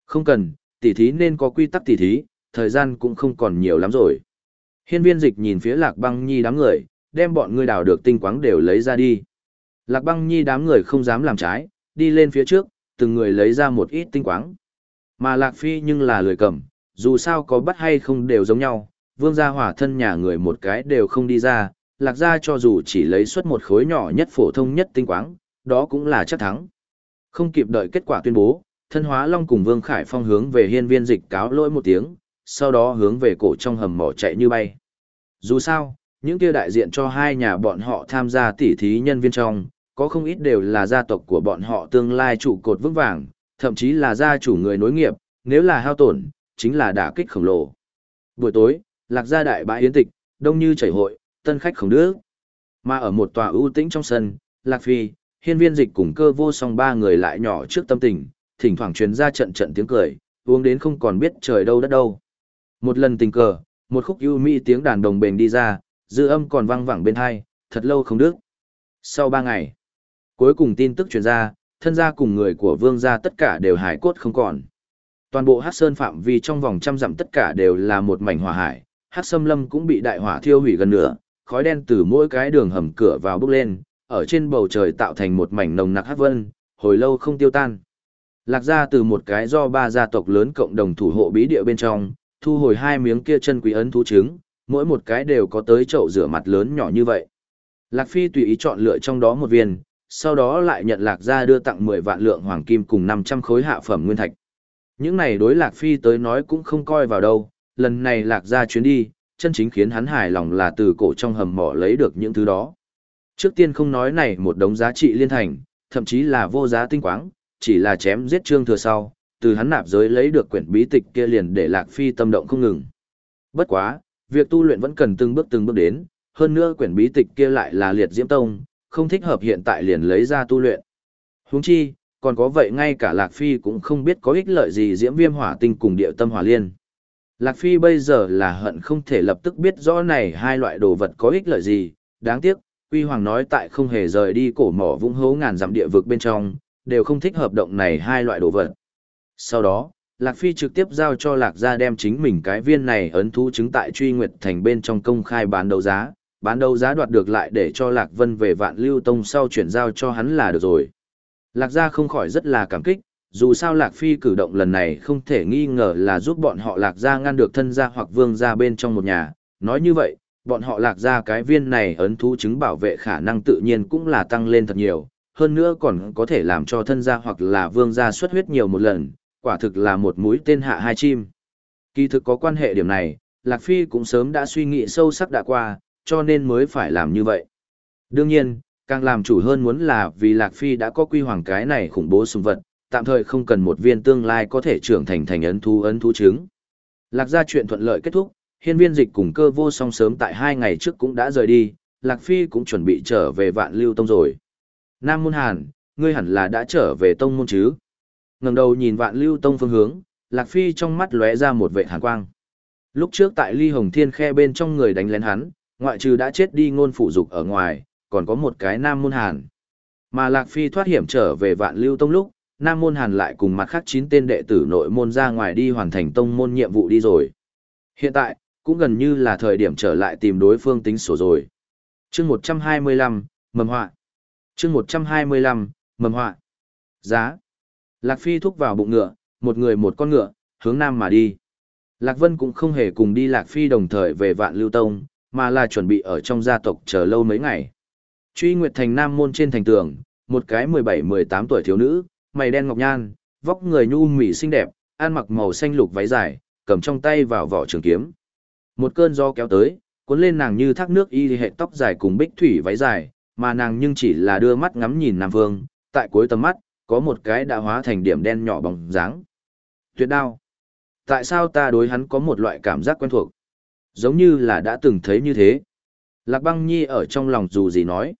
Không cần, tỉ thí nên có quy tắc tỉ thí, thời gian cũng không còn nhiều lắm rồi. Hiên viên dịch nhìn phía lạc băng nhi đám người, đem bọn ngươi đào được tinh quáng đều lấy ra đi. Lạc băng nhi đám người không dám làm trái, đi lên phía trước, từng người lấy ra một ít tinh quáng. Mà lạc phi nhưng là lười cầm, dù sao có bắt hay không đều giống nhau, vương gia hỏa thân nhà người một cái đều không đi ra, lạc gia cho dù chỉ lấy suất một khối nhỏ nhất phổ thông nhất tinh quáng, đó cũng là chắc thắng. Không kịp đợi kết quả tuyên bố, thân hóa long cùng vương khải phong hướng về hiên viên dịch cáo lỗi một tiếng, sau đó hướng về cổ trong hầm mỏ chạy như bay. Dù sao, những kia đại diện cho hai nhà bọn họ tham gia tỉ thí nhân viên trong, có không ít đều là gia tộc của bọn họ tương lai trụ cột vững vàng, thậm chí là gia chủ người nối nghiệp, nếu là hao tổn, chính là đả kích khổng lồ. Buổi tối, lạc gia đại bãi yến tịch, đông như chảy hội, tân khách không đứa. Mà ở một tòa ưu tĩnh trong sân, Lạc Phi, hiên viên dịch cùng cơ vô song ba người lại nhỏ trước tâm tình, thỉnh thoảng truyền ra trận trận tiếng cười, uống đến không còn biết trời đâu đất đâu. Một lần tình cờ, một khúc ưu mỹ tiếng đàn đồng bền đi ra, dư âm còn vang vẳng bên hai, thật lâu không đứt. Sau ba ngày, cuối cùng tin tức truyền ra, thân gia cùng người của vương gia tất cả đều hải cốt không còn. Toàn bộ hát sơn phạm vi trong vòng trăm dặm tất cả đều là một mảnh hỏa hải, hát sâm lâm cũng bị đại hỏa thiêu hủy gần nửa, khói đen từ mỗi cái đường hầm cửa vào bốc lên, ở trên bầu trời tạo thành một mảnh nồng nặc hát vân, hồi lâu không tiêu tan. Lạc ra từ một cái do ba gia tộc lớn cộng đồng thủ hộ bí địa bên trong, thu hồi hai miếng kia chân quý ấn thú trứng, mỗi một cái đều có tới chậu rửa mặt lớn nhỏ như vậy. Lạc Phi tùy ý chọn lựa trong đó một viên, sau đó lại nhận Lạc gia đưa tặng 10 vạn lượng hoàng kim cùng 500 khối hạ phẩm nguyên thạch. Những này đối Lạc Phi tới nói cũng không coi vào đâu, lần này Lạc gia chuyến đi, chân chính khiến hắn hài lòng là từ cổ trong hầm mỏ lấy được những thứ đó. Trước tiên không nói này một đống giá trị liên thành, thậm chí là vô giá tinh quáng, chỉ là chém giết trương thừa sau, từ hắn nạp giới lấy được quyển bí tịch kia liền để Lạc Phi tâm động không ngừng. Bất quá, việc tu luyện vẫn cần từng bước từng bước đến, hơn nữa quyển bí tịch kia lại là liệt diễm tông, không thích hợp hiện tại liền lấy ra tu luyện. Huống chi, còn có vậy ngay cả Lạc Phi cũng không biết có ích lợi gì diễm viêm hỏa tinh cùng địa tâm hỏa liên. Lạc Phi bây giờ là hận không thể lập tức biết rõ này hai loại đồ vật có ích lợi gì, đáng tiếc, Quy Hoàng nói tại không hề rời đi cổ mỏ vũng hố ngàn dặm địa vực bên trong, đều không thích hợp động này hai loại đồ vật. Sau đó, Lạc Phi trực tiếp giao cho Lạc gia đem chính mình cái viên này ấn thú chứng tại truy nguyệt thành bên trong công khai bán đấu giá, bán đấu giá đoạt được lại để cho Lạc Vân về vạn lưu tông sau chuyển giao cho hắn là được rồi. Lạc gia không khỏi rất là cảm kích, Dù sao Lạc Phi cử động lần này không thể nghi ngờ là giúp bọn họ Lạc gia ngăn được thân gia hoặc vương gia bên trong một nhà. Nói như vậy, bọn họ Lạc gia cái viên này ấn thú chứng bảo vệ khả năng tự nhiên cũng là tăng lên thật nhiều. Hơn nữa còn có thể làm cho thân gia hoặc là vương gia xuất huyết nhiều một lần, quả thực là một mũi tên hạ hai chim. Kỳ thực có quan hệ điểm này, Lạc Phi cũng sớm đã suy nghĩ sâu sắc đã qua, cho nên mới phải làm như vậy. Đương nhiên, càng làm chủ hơn muốn là vì Lạc Phi đã có quy hoàng cái này khủng bố sùng vật, tạm thời không cần một viên tương lai có thể trưởng thành thành ấn thú ấn thú trứng. Lạc gia chuyện thuận lợi kết thúc, hiên viên dịch cùng cơ vô song sớm tại hai ngày trước cũng đã rời đi, Lạc Phi cũng chuẩn bị trở về vạn lưu tông rồi. Nam Môn Hàn, ngươi hẳn là đã trở về tông môn chứ? ngẩng đầu nhìn vạn lưu tông phương hướng, Lạc Phi trong mắt lóe ra một vệ hàn quang. Lúc trước tại Ly Hồng Thiên khe bên trong người đánh lén hắn, ngoại trừ đã chết đi ngôn phụ dục ở ngoài, còn có một cái Nam Môn Hàn. Mà Lạc Phi thoát hiểm trở về vạn lưu tông lúc, Nam Môn Hàn lại cùng mặt khác 9 tên đệ tử nội môn ra ngoài đi hoàn thành tông môn nhiệm vụ đi rồi. Hiện tại, cũng gần như là thời điểm trở lại tìm đối phương tính sổ rồi. chương 125, mầm họa. chương 125, mầm họa. Giá. Lạc Phi thúc vào bụng ngựa, một người một con ngựa, hướng nam mà đi. Lạc Vân cũng không hề cùng đi Lạc Phi đồng thời về vạn lưu tông, mà là chuẩn bị ở trong gia tộc chờ lâu mấy ngày. Truy Nguyệt Thành Nam môn trên thành tường, một cái 17-18 tuổi thiếu nữ, mày đen ngọc nhan, vóc người nhu mỉ xinh đẹp, ăn mặc màu xanh lục váy dài, cầm trong tay vào vỏ trường kiếm. Một cơn gió kéo tới, cuốn lên nàng như thác nước y hệ tóc dài cùng bích thủy váy dài, mà nàng nhưng chỉ là đưa mắt ngắm nhìn Nam Vương, tại cuối tầm mắt, có một cái đã hóa thành điểm đen nhỏ bóng dáng. Tuyệt đao. Tại sao ta đối hắn có một loại cảm giác quen thuộc? Giống như là đã từng thấy như thế. Lạc băng nhi ở trong lòng dù gì nói.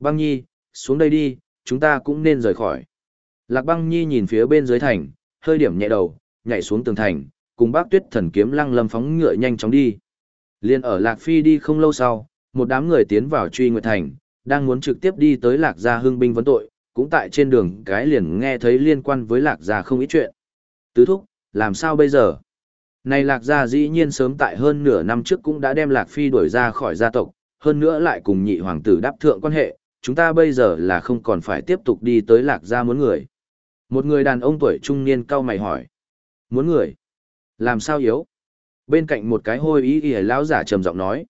Băng nhi, xuống đây đi, chúng ta cũng nên rời khỏi. Lạc băng nhi nhìn phía bên dưới thành, hơi điểm nhẹ đầu, nhảy xuống tường thành, cùng bác tuyết thần kiếm lăng lâm phóng ngựa nhanh chóng đi. Liên ở Lạc Phi đi không lâu sau, một đám người tiến vào truy nguyệt thành, đang muốn trực tiếp đi tới Lạc gia hương binh vấn tội, cũng tại trên đường cái liền nghe thấy liên quan với Lạc gia không ít chuyện. Tứ thúc, làm sao bây giờ? Này Lạc gia dĩ nhiên sớm tại hơn nửa năm trước cũng đã đem Lạc Phi đuổi ra khỏi gia tộc, hơn nữa lại cùng nhị hoàng tử đáp thượng quan hệ, chúng ta bây giờ là không còn phải tiếp tục đi tới Lạc gia muốn người. Một người đàn ông tuổi trung niên cau mày hỏi. Muốn người? Làm sao yếu? Bên cạnh một cái hôi ý ỉa lão giả trầm giọng nói.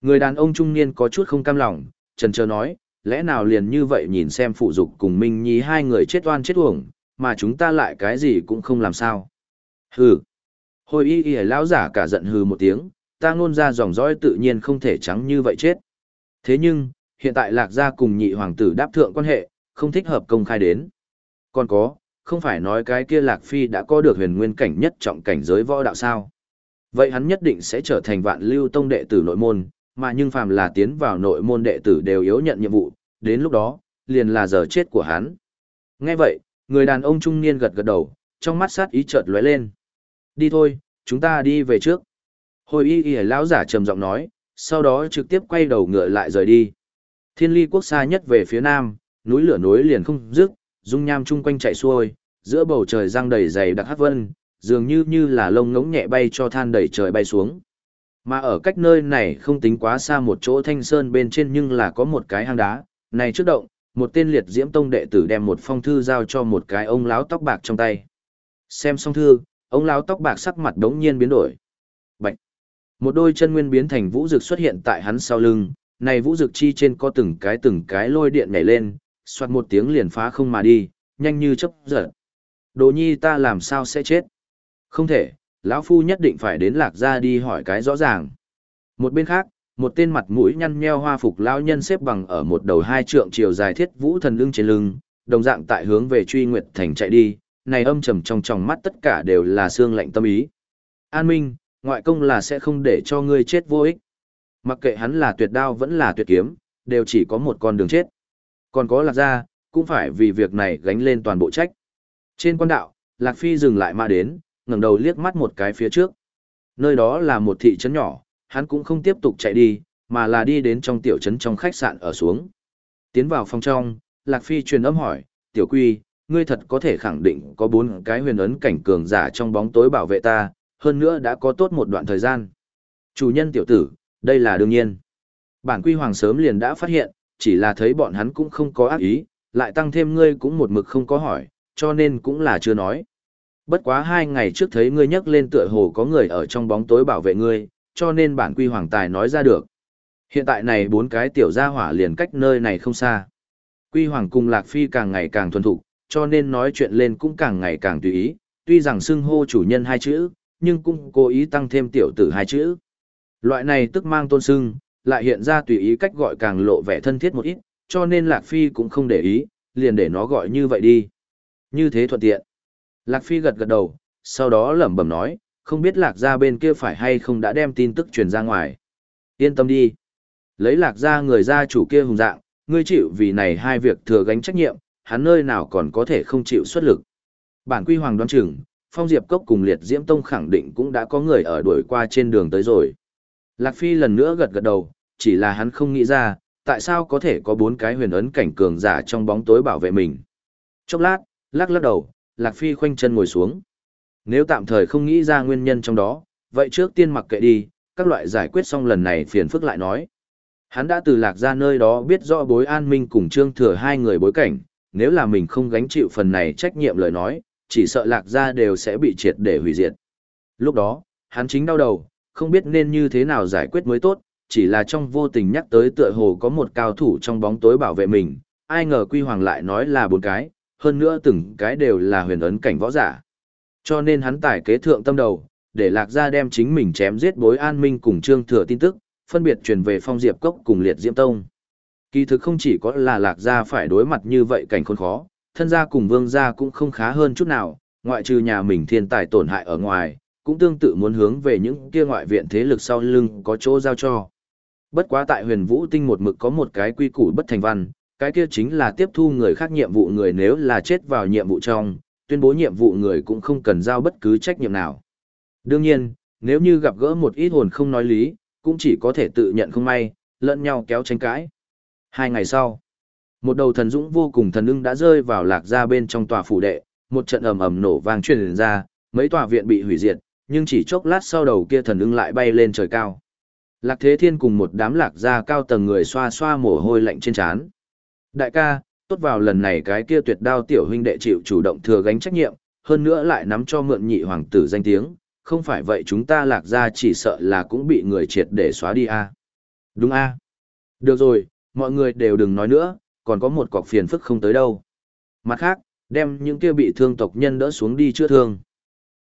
Người đàn ông trung niên có chút không cam lòng, trần chờ nói, lẽ nào liền như vậy nhìn xem phụ dục cùng Minh Nhi hai người chết oan chết uổng, mà chúng ta lại cái gì cũng không làm sao. Hừ. Hồi y y lão giả cả giận hừ một tiếng, ta ngôn ra dòng dõi tự nhiên không thể trắng như vậy chết. Thế nhưng, hiện tại lạc gia cùng nhị hoàng tử đáp thượng quan hệ, không thích hợp công khai đến. Còn có, không phải nói cái kia lạc phi đã có được huyền nguyên cảnh nhất trọng cảnh giới võ đạo sao. Vậy hắn nhất định sẽ trở thành vạn lưu tông đệ tử nội môn, mà nhưng phàm là tiến vào nội môn đệ tử đều yếu nhận nhiệm vụ, đến lúc đó, liền là giờ chết của hắn. Nghe vậy, người đàn ông trung niên gật gật đầu, trong mắt sát ý chợt lóe lên. Đi thôi, chúng ta đi về trước. Hồi y y lão giả trầm giọng nói, sau đó trực tiếp quay đầu ngựa lại rời đi. Thiên ly quốc xa nhất về phía nam, núi lửa núi liền không dứt, dung nham chung quanh chạy xuôi, giữa bầu trời giăng đầy dày đặc hát vân, dường như như là lông ngỗng nhẹ bay cho than đầy trời bay xuống. Mà ở cách nơi này không tính quá xa một chỗ thanh sơn bên trên nhưng là có một cái hang đá, này trước động, một tên liệt diễm tông đệ tử đem một phong thư giao cho một cái ông lão tóc bạc trong tay. Xem xong thư, ông lão tóc bạc sắc mặt đống nhiên biến đổi. Bạch! Một đôi chân nguyên biến thành vũ dực xuất hiện tại hắn sau lưng, này vũ dực chi trên có từng cái từng cái lôi điện nhảy lên, xoát một tiếng liền phá không mà đi, nhanh như chớp giật. Đồ nhi ta làm sao sẽ chết? Không thể, lão phu nhất định phải đến lạc gia đi hỏi cái rõ ràng. Một bên khác, một tên mặt mũi nhăn nheo hoa phục lão nhân xếp bằng ở một đầu hai trượng chiều dài thiết vũ thần lưng trên lưng, đồng dạng tại hướng về truy nguyệt thành chạy đi, này âm trầm trong tròng mắt tất cả đều là xương lạnh tâm ý. An Minh, ngoại công là sẽ không để cho ngươi chết vô ích. Mặc kệ hắn là tuyệt đao vẫn là tuyệt kiếm, đều chỉ có một con đường chết. Còn có lạc gia, cũng phải vì việc này gánh lên toàn bộ trách. Trên quan đạo, Lạc Phi dừng lại mà đến, ngẩng đầu liếc mắt một cái phía trước. Nơi đó là một thị trấn nhỏ, hắn cũng không tiếp tục chạy đi, mà là đi đến trong tiểu trấn trong khách sạn ở xuống. Tiến vào phòng trong, Lạc Phi truyền âm hỏi, tiểu quy, ngươi thật có thể khẳng định có bốn cái huyền ấn cảnh cường giả trong bóng tối bảo vệ ta, hơn nữa đã có tốt một đoạn thời gian. Chủ nhân tiểu tử, đây là đương nhiên. Bản quy hoàng sớm liền đã phát hiện, chỉ là thấy bọn hắn cũng không có ác ý, lại tăng thêm ngươi cũng một mực không có hỏi, cho nên cũng là chưa nói. Bất quá hai ngày trước thấy ngươi nhắc lên tựa hồ có người ở trong bóng tối bảo vệ ngươi, cho nên bản quy hoàng tài nói ra được. Hiện tại này bốn cái tiểu gia hỏa liền cách nơi này không xa. Quy hoàng cùng Lạc Phi càng ngày càng thuần thục, cho nên nói chuyện lên cũng càng ngày càng tùy ý, tuy rằng xưng hô chủ nhân hai chữ, nhưng cũng cố ý tăng thêm tiểu tử hai chữ. Loại này tức mang tôn xưng, lại hiện ra tùy ý cách gọi càng lộ vẻ thân thiết một ít, cho nên Lạc Phi cũng không để ý, liền để nó gọi như vậy đi. Như thế thuận tiện. Lạc Phi gật gật đầu, sau đó lẩm bẩm nói, không biết Lạc gia bên kia phải hay không đã đem tin tức truyền ra ngoài. Yên tâm đi. Lấy Lạc gia người gia chủ kia hùng dạng, ngươi chịu vì này hai việc thừa gánh trách nhiệm, hắn nơi nào còn có thể không chịu xuất lực. Bản quy hoàng đoán chừng, Phong Diệp Cốc cùng Liệt Diễm Tông khẳng định cũng đã có người ở đuổi qua trên đường tới rồi. Lạc Phi lần nữa gật gật đầu, chỉ là hắn không nghĩ ra, tại sao có thể có bốn cái huyền ấn cảnh cường giả trong bóng tối bảo vệ mình. Chốc lát, lắc lắc đầu, Lạc Phi khoanh chân ngồi xuống. Nếu tạm thời không nghĩ ra nguyên nhân trong đó, vậy trước tiên mặc kệ đi, các loại giải quyết xong lần này phiền phức lại nói. Hắn đã từ lạc ra nơi đó biết rõ bối an minh cùng trương thừa hai người bối cảnh, nếu là mình không gánh chịu phần này trách nhiệm lời nói, chỉ sợ lạc gia đều sẽ bị triệt để hủy diệt. Lúc đó, hắn chính đau đầu, không biết nên như thế nào giải quyết mới tốt, chỉ là trong vô tình nhắc tới tựa hồ có một cao thủ trong bóng tối bảo vệ mình, ai ngờ quy hoàng lại nói là bốn cái, hơn nữa từng cái đều là huyền ấn cảnh võ giả. Cho nên hắn tải kế thượng tâm đầu, để lạc gia đem chính mình chém giết bối an minh cùng trương thừa tin tức, phân biệt truyền về phong diệp cốc cùng liệt diễm tông. Kỳ thực không chỉ có là lạc gia phải đối mặt như vậy cảnh khốn khó, thân gia cùng vương gia cũng không khá hơn chút nào, ngoại trừ nhà mình thiên tài tổn hại ở ngoài, cũng tương tự muốn hướng về những kia ngoại viện thế lực sau lưng có chỗ giao cho. Bất quá tại huyền vũ tinh một mực có một cái quy củ bất thành văn, cái kia chính là tiếp thu người khác nhiệm vụ người nếu là chết vào nhiệm vụ trong, tuyên bố nhiệm vụ người cũng không cần giao bất cứ trách nhiệm nào. Đương nhiên, nếu như gặp gỡ một ít hồn không nói lý, cũng chỉ có thể tự nhận không may, lẫn nhau kéo tranh cãi. Hai ngày sau, một đầu thần dũng vô cùng thần ưng đã rơi vào lạc ra bên trong tòa phủ đệ, một trận ầm ầm nổ vang truyền ra, mấy tòa viện bị hủy diệt, nhưng chỉ chốc lát sau đầu kia thần ưng lại bay lên trời cao. Lạc Thế Thiên cùng một đám lạc gia cao tầng người xoa xoa mồ hôi lạnh trên trán. Đại ca, tốt vào lần này cái kia tuyệt đao tiểu huynh đệ chịu chủ động thừa gánh trách nhiệm, hơn nữa lại nắm cho mượn nhị hoàng tử danh tiếng, không phải vậy chúng ta lạc gia chỉ sợ là cũng bị người triệt để xóa đi a. Đúng a. Được rồi, mọi người đều đừng nói nữa, còn có một cọc phiền phức không tới đâu. Mặt khác, đem những kia bị thương tộc nhân đỡ xuống đi chữa thương.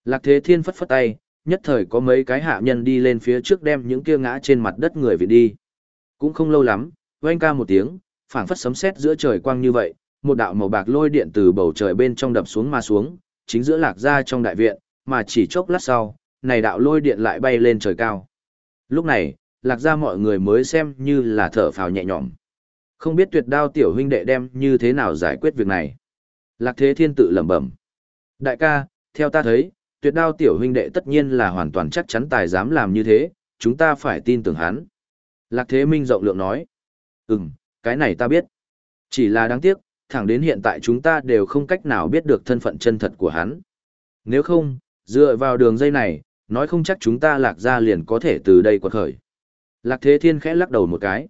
Lạc Thế Thiên phất phất tay, nhất thời có mấy cái hạ nhân đi lên phía trước đem những kia ngã trên mặt đất người về đi. Cũng không lâu lắm, oanh ca một tiếng, phảng phất sấm sét giữa trời quang như vậy, một đạo màu bạc lôi điện từ bầu trời bên trong đập xuống mà xuống, chính giữa lạc ra trong đại viện, mà chỉ chốc lát sau, này đạo lôi điện lại bay lên trời cao. Lúc này, lạc ra mọi người mới xem như là thở phào nhẹ nhõm. Không biết tuyệt đao tiểu huynh đệ đem như thế nào giải quyết việc này. Lạc thế thiên tự lẩm bẩm. Đại ca, theo ta thấy, tuyệt đao tiểu huynh đệ tất nhiên là hoàn toàn chắc chắn tài dám làm như thế, chúng ta phải tin tưởng hắn. Lạc thế minh rộng lượng nói. Ừm, cái này ta biết. Chỉ là đáng tiếc, thẳng đến hiện tại chúng ta đều không cách nào biết được thân phận chân thật của hắn. Nếu không, dựa vào đường dây này, nói không chắc chúng ta lạc ra liền có thể từ đây quật khởi. Lạc Thế Thiên khẽ lắc đầu một cái.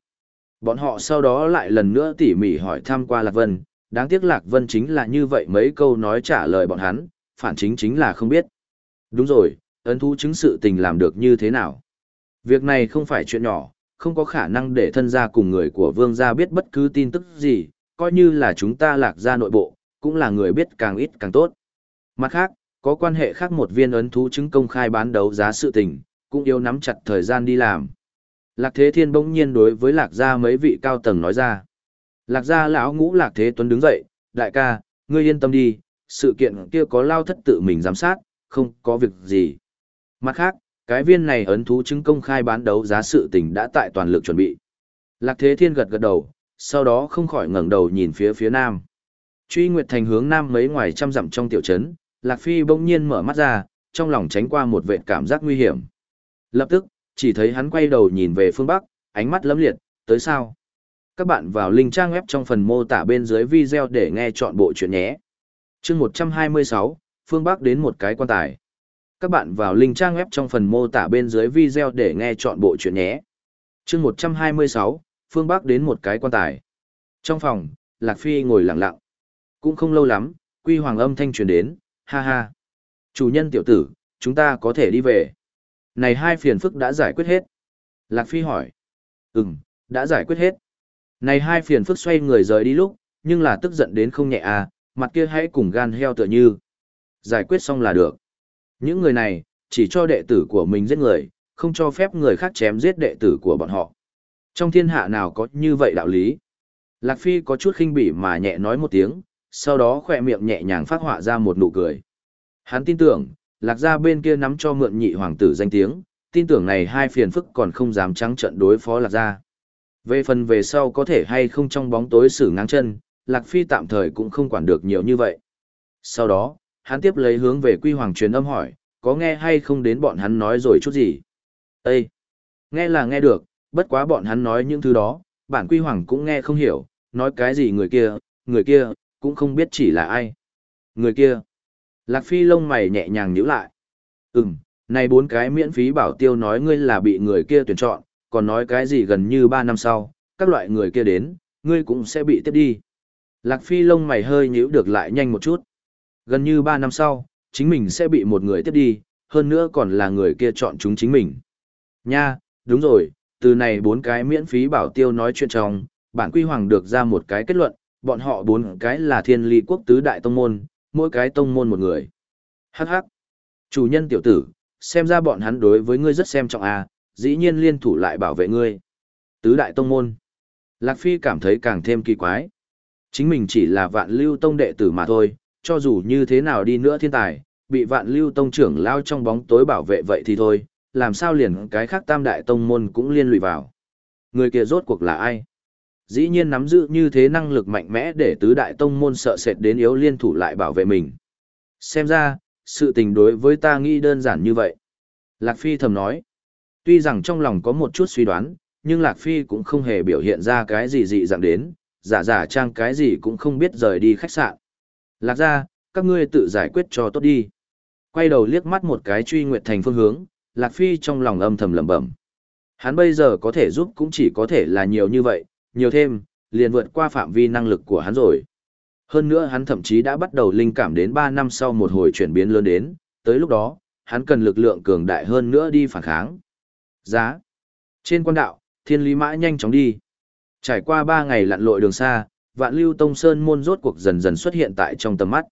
Bọn họ sau đó lại lần nữa tỉ mỉ hỏi thăm qua Lạc Vân, đáng tiếc Lạc Vân chính là như vậy mấy câu nói trả lời bọn hắn, phản chính chính là không biết. Đúng rồi, ấn thú chứng sự tình làm được như thế nào? Việc này không phải chuyện nhỏ, không có khả năng để thân gia cùng người của vương gia biết bất cứ tin tức gì, coi như là chúng ta lạc gia nội bộ, cũng là người biết càng ít càng tốt. Mặt khác, có quan hệ khác một viên ấn thú chứng công khai bán đấu giá sự tình, cũng yêu nắm chặt thời gian đi làm. Lạc Thế Thiên bỗng nhiên đối với Lạc gia mấy vị cao tầng nói ra. Lạc gia lão ngũ Lạc Thế Tuấn đứng dậy, đại ca, ngươi yên tâm đi, sự kiện kia có lao thất tự mình giám sát, không có việc gì. Mặt khác, cái viên này ấn thú chứng công khai bán đấu giá sự tình đã tại toàn lực chuẩn bị. Lạc Thế Thiên gật gật đầu, sau đó không khỏi ngẩng đầu nhìn phía phía nam. Truy Nguyệt Thành hướng nam mấy ngoài trăm dặm trong tiểu trấn, Lạc Phi bỗng nhiên mở mắt ra, trong lòng tránh qua một vệt cảm giác nguy hiểm. Lập tức, chỉ thấy hắn quay đầu nhìn về phương bắc, ánh mắt lấm liệt, tới sao? Các bạn vào link trang web trong phần mô tả bên dưới video để nghe chọn bộ chuyện nhé. Chương 126, phương bắc đến một cái quan tài. Các bạn vào link trang web trong phần mô tả bên dưới video để nghe chọn bộ chuyện nhé. Chương 126, phương Bắc đến một cái quan tài. Trong phòng, Lạc Phi ngồi lặng lặng. Cũng không lâu lắm, quy hoàng âm thanh truyền đến, ha ha. Chủ nhân tiểu tử, chúng ta có thể đi về. Này hai phiền phức đã giải quyết hết. Lạc Phi hỏi. Ừm, đã giải quyết hết. Này hai phiền phức xoay người rời đi lúc, nhưng là tức giận đến không nhẹ à, mặt kia hãy cùng gan heo tựa như. Giải quyết xong là được. Những người này, chỉ cho đệ tử của mình giết người, không cho phép người khác chém giết đệ tử của bọn họ. Trong thiên hạ nào có như vậy đạo lý? Lạc Phi có chút khinh bỉ mà nhẹ nói một tiếng, sau đó khỏe miệng nhẹ nhàng phát họa ra một nụ cười. Hắn tin tưởng, Lạc gia bên kia nắm cho mượn nhị hoàng tử danh tiếng, tin tưởng này hai phiền phức còn không dám trắng trận đối phó Lạc gia. Về phần về sau có thể hay không trong bóng tối xử ngang chân, Lạc Phi tạm thời cũng không quản được nhiều như vậy. Sau đó, hắn tiếp lấy hướng về quy hoàng truyền âm hỏi, có nghe hay không đến bọn hắn nói rồi chút gì? Ê! Nghe là nghe được, bất quá bọn hắn nói những thứ đó, bản quy hoàng cũng nghe không hiểu, nói cái gì người kia, người kia, cũng không biết chỉ là ai. Người kia. Lạc Phi lông mày nhẹ nhàng nhíu lại. Ừm, này bốn cái miễn phí bảo tiêu nói ngươi là bị người kia tuyển chọn, còn nói cái gì gần như ba năm sau, các loại người kia đến, ngươi cũng sẽ bị tiếp đi. Lạc Phi lông mày hơi nhíu được lại nhanh một chút. Gần như ba năm sau, chính mình sẽ bị một người tiếp đi, hơn nữa còn là người kia chọn chúng chính mình. Nha, đúng rồi, từ này bốn cái miễn phí bảo tiêu nói chuyện trong, bản quy hoàng được ra một cái kết luận, bọn họ bốn cái là thiên ly quốc tứ đại tông môn, mỗi cái tông môn một người. Hắc hắc. Chủ nhân tiểu tử, xem ra bọn hắn đối với ngươi rất xem trọng à, dĩ nhiên liên thủ lại bảo vệ ngươi. Tứ đại tông môn. Lạc Phi cảm thấy càng thêm kỳ quái. Chính mình chỉ là vạn lưu tông đệ tử mà thôi, cho dù như thế nào đi nữa thiên tài, bị vạn lưu tông trưởng lao trong bóng tối bảo vệ vậy thì thôi, làm sao liền cái khác tam đại tông môn cũng liên lụy vào. Người kia rốt cuộc là ai? Dĩ nhiên nắm giữ như thế năng lực mạnh mẽ để tứ đại tông môn sợ sệt đến yếu liên thủ lại bảo vệ mình. Xem ra, sự tình đối với ta nghĩ đơn giản như vậy. Lạc Phi thầm nói. Tuy rằng trong lòng có một chút suy đoán, nhưng Lạc Phi cũng không hề biểu hiện ra cái gì dị dạng đến, giả giả trang cái gì cũng không biết rời đi khách sạn. Lạc ra, các ngươi tự giải quyết cho tốt đi. Quay đầu liếc mắt một cái truy nguyệt thành phương hướng, Lạc Phi trong lòng âm thầm lẩm bẩm. Hắn bây giờ có thể giúp cũng chỉ có thể là nhiều như vậy, nhiều thêm, liền vượt qua phạm vi năng lực của hắn rồi. Hơn nữa hắn thậm chí đã bắt đầu linh cảm đến 3 năm sau một hồi chuyển biến lớn đến, tới lúc đó, hắn cần lực lượng cường đại hơn nữa đi phản kháng. Giá. Trên quan đạo, thiên lý mã nhanh chóng đi. Trải qua 3 ngày lặn lội đường xa, vạn lưu tông sơn môn rốt cuộc dần dần xuất hiện tại trong tầm mắt.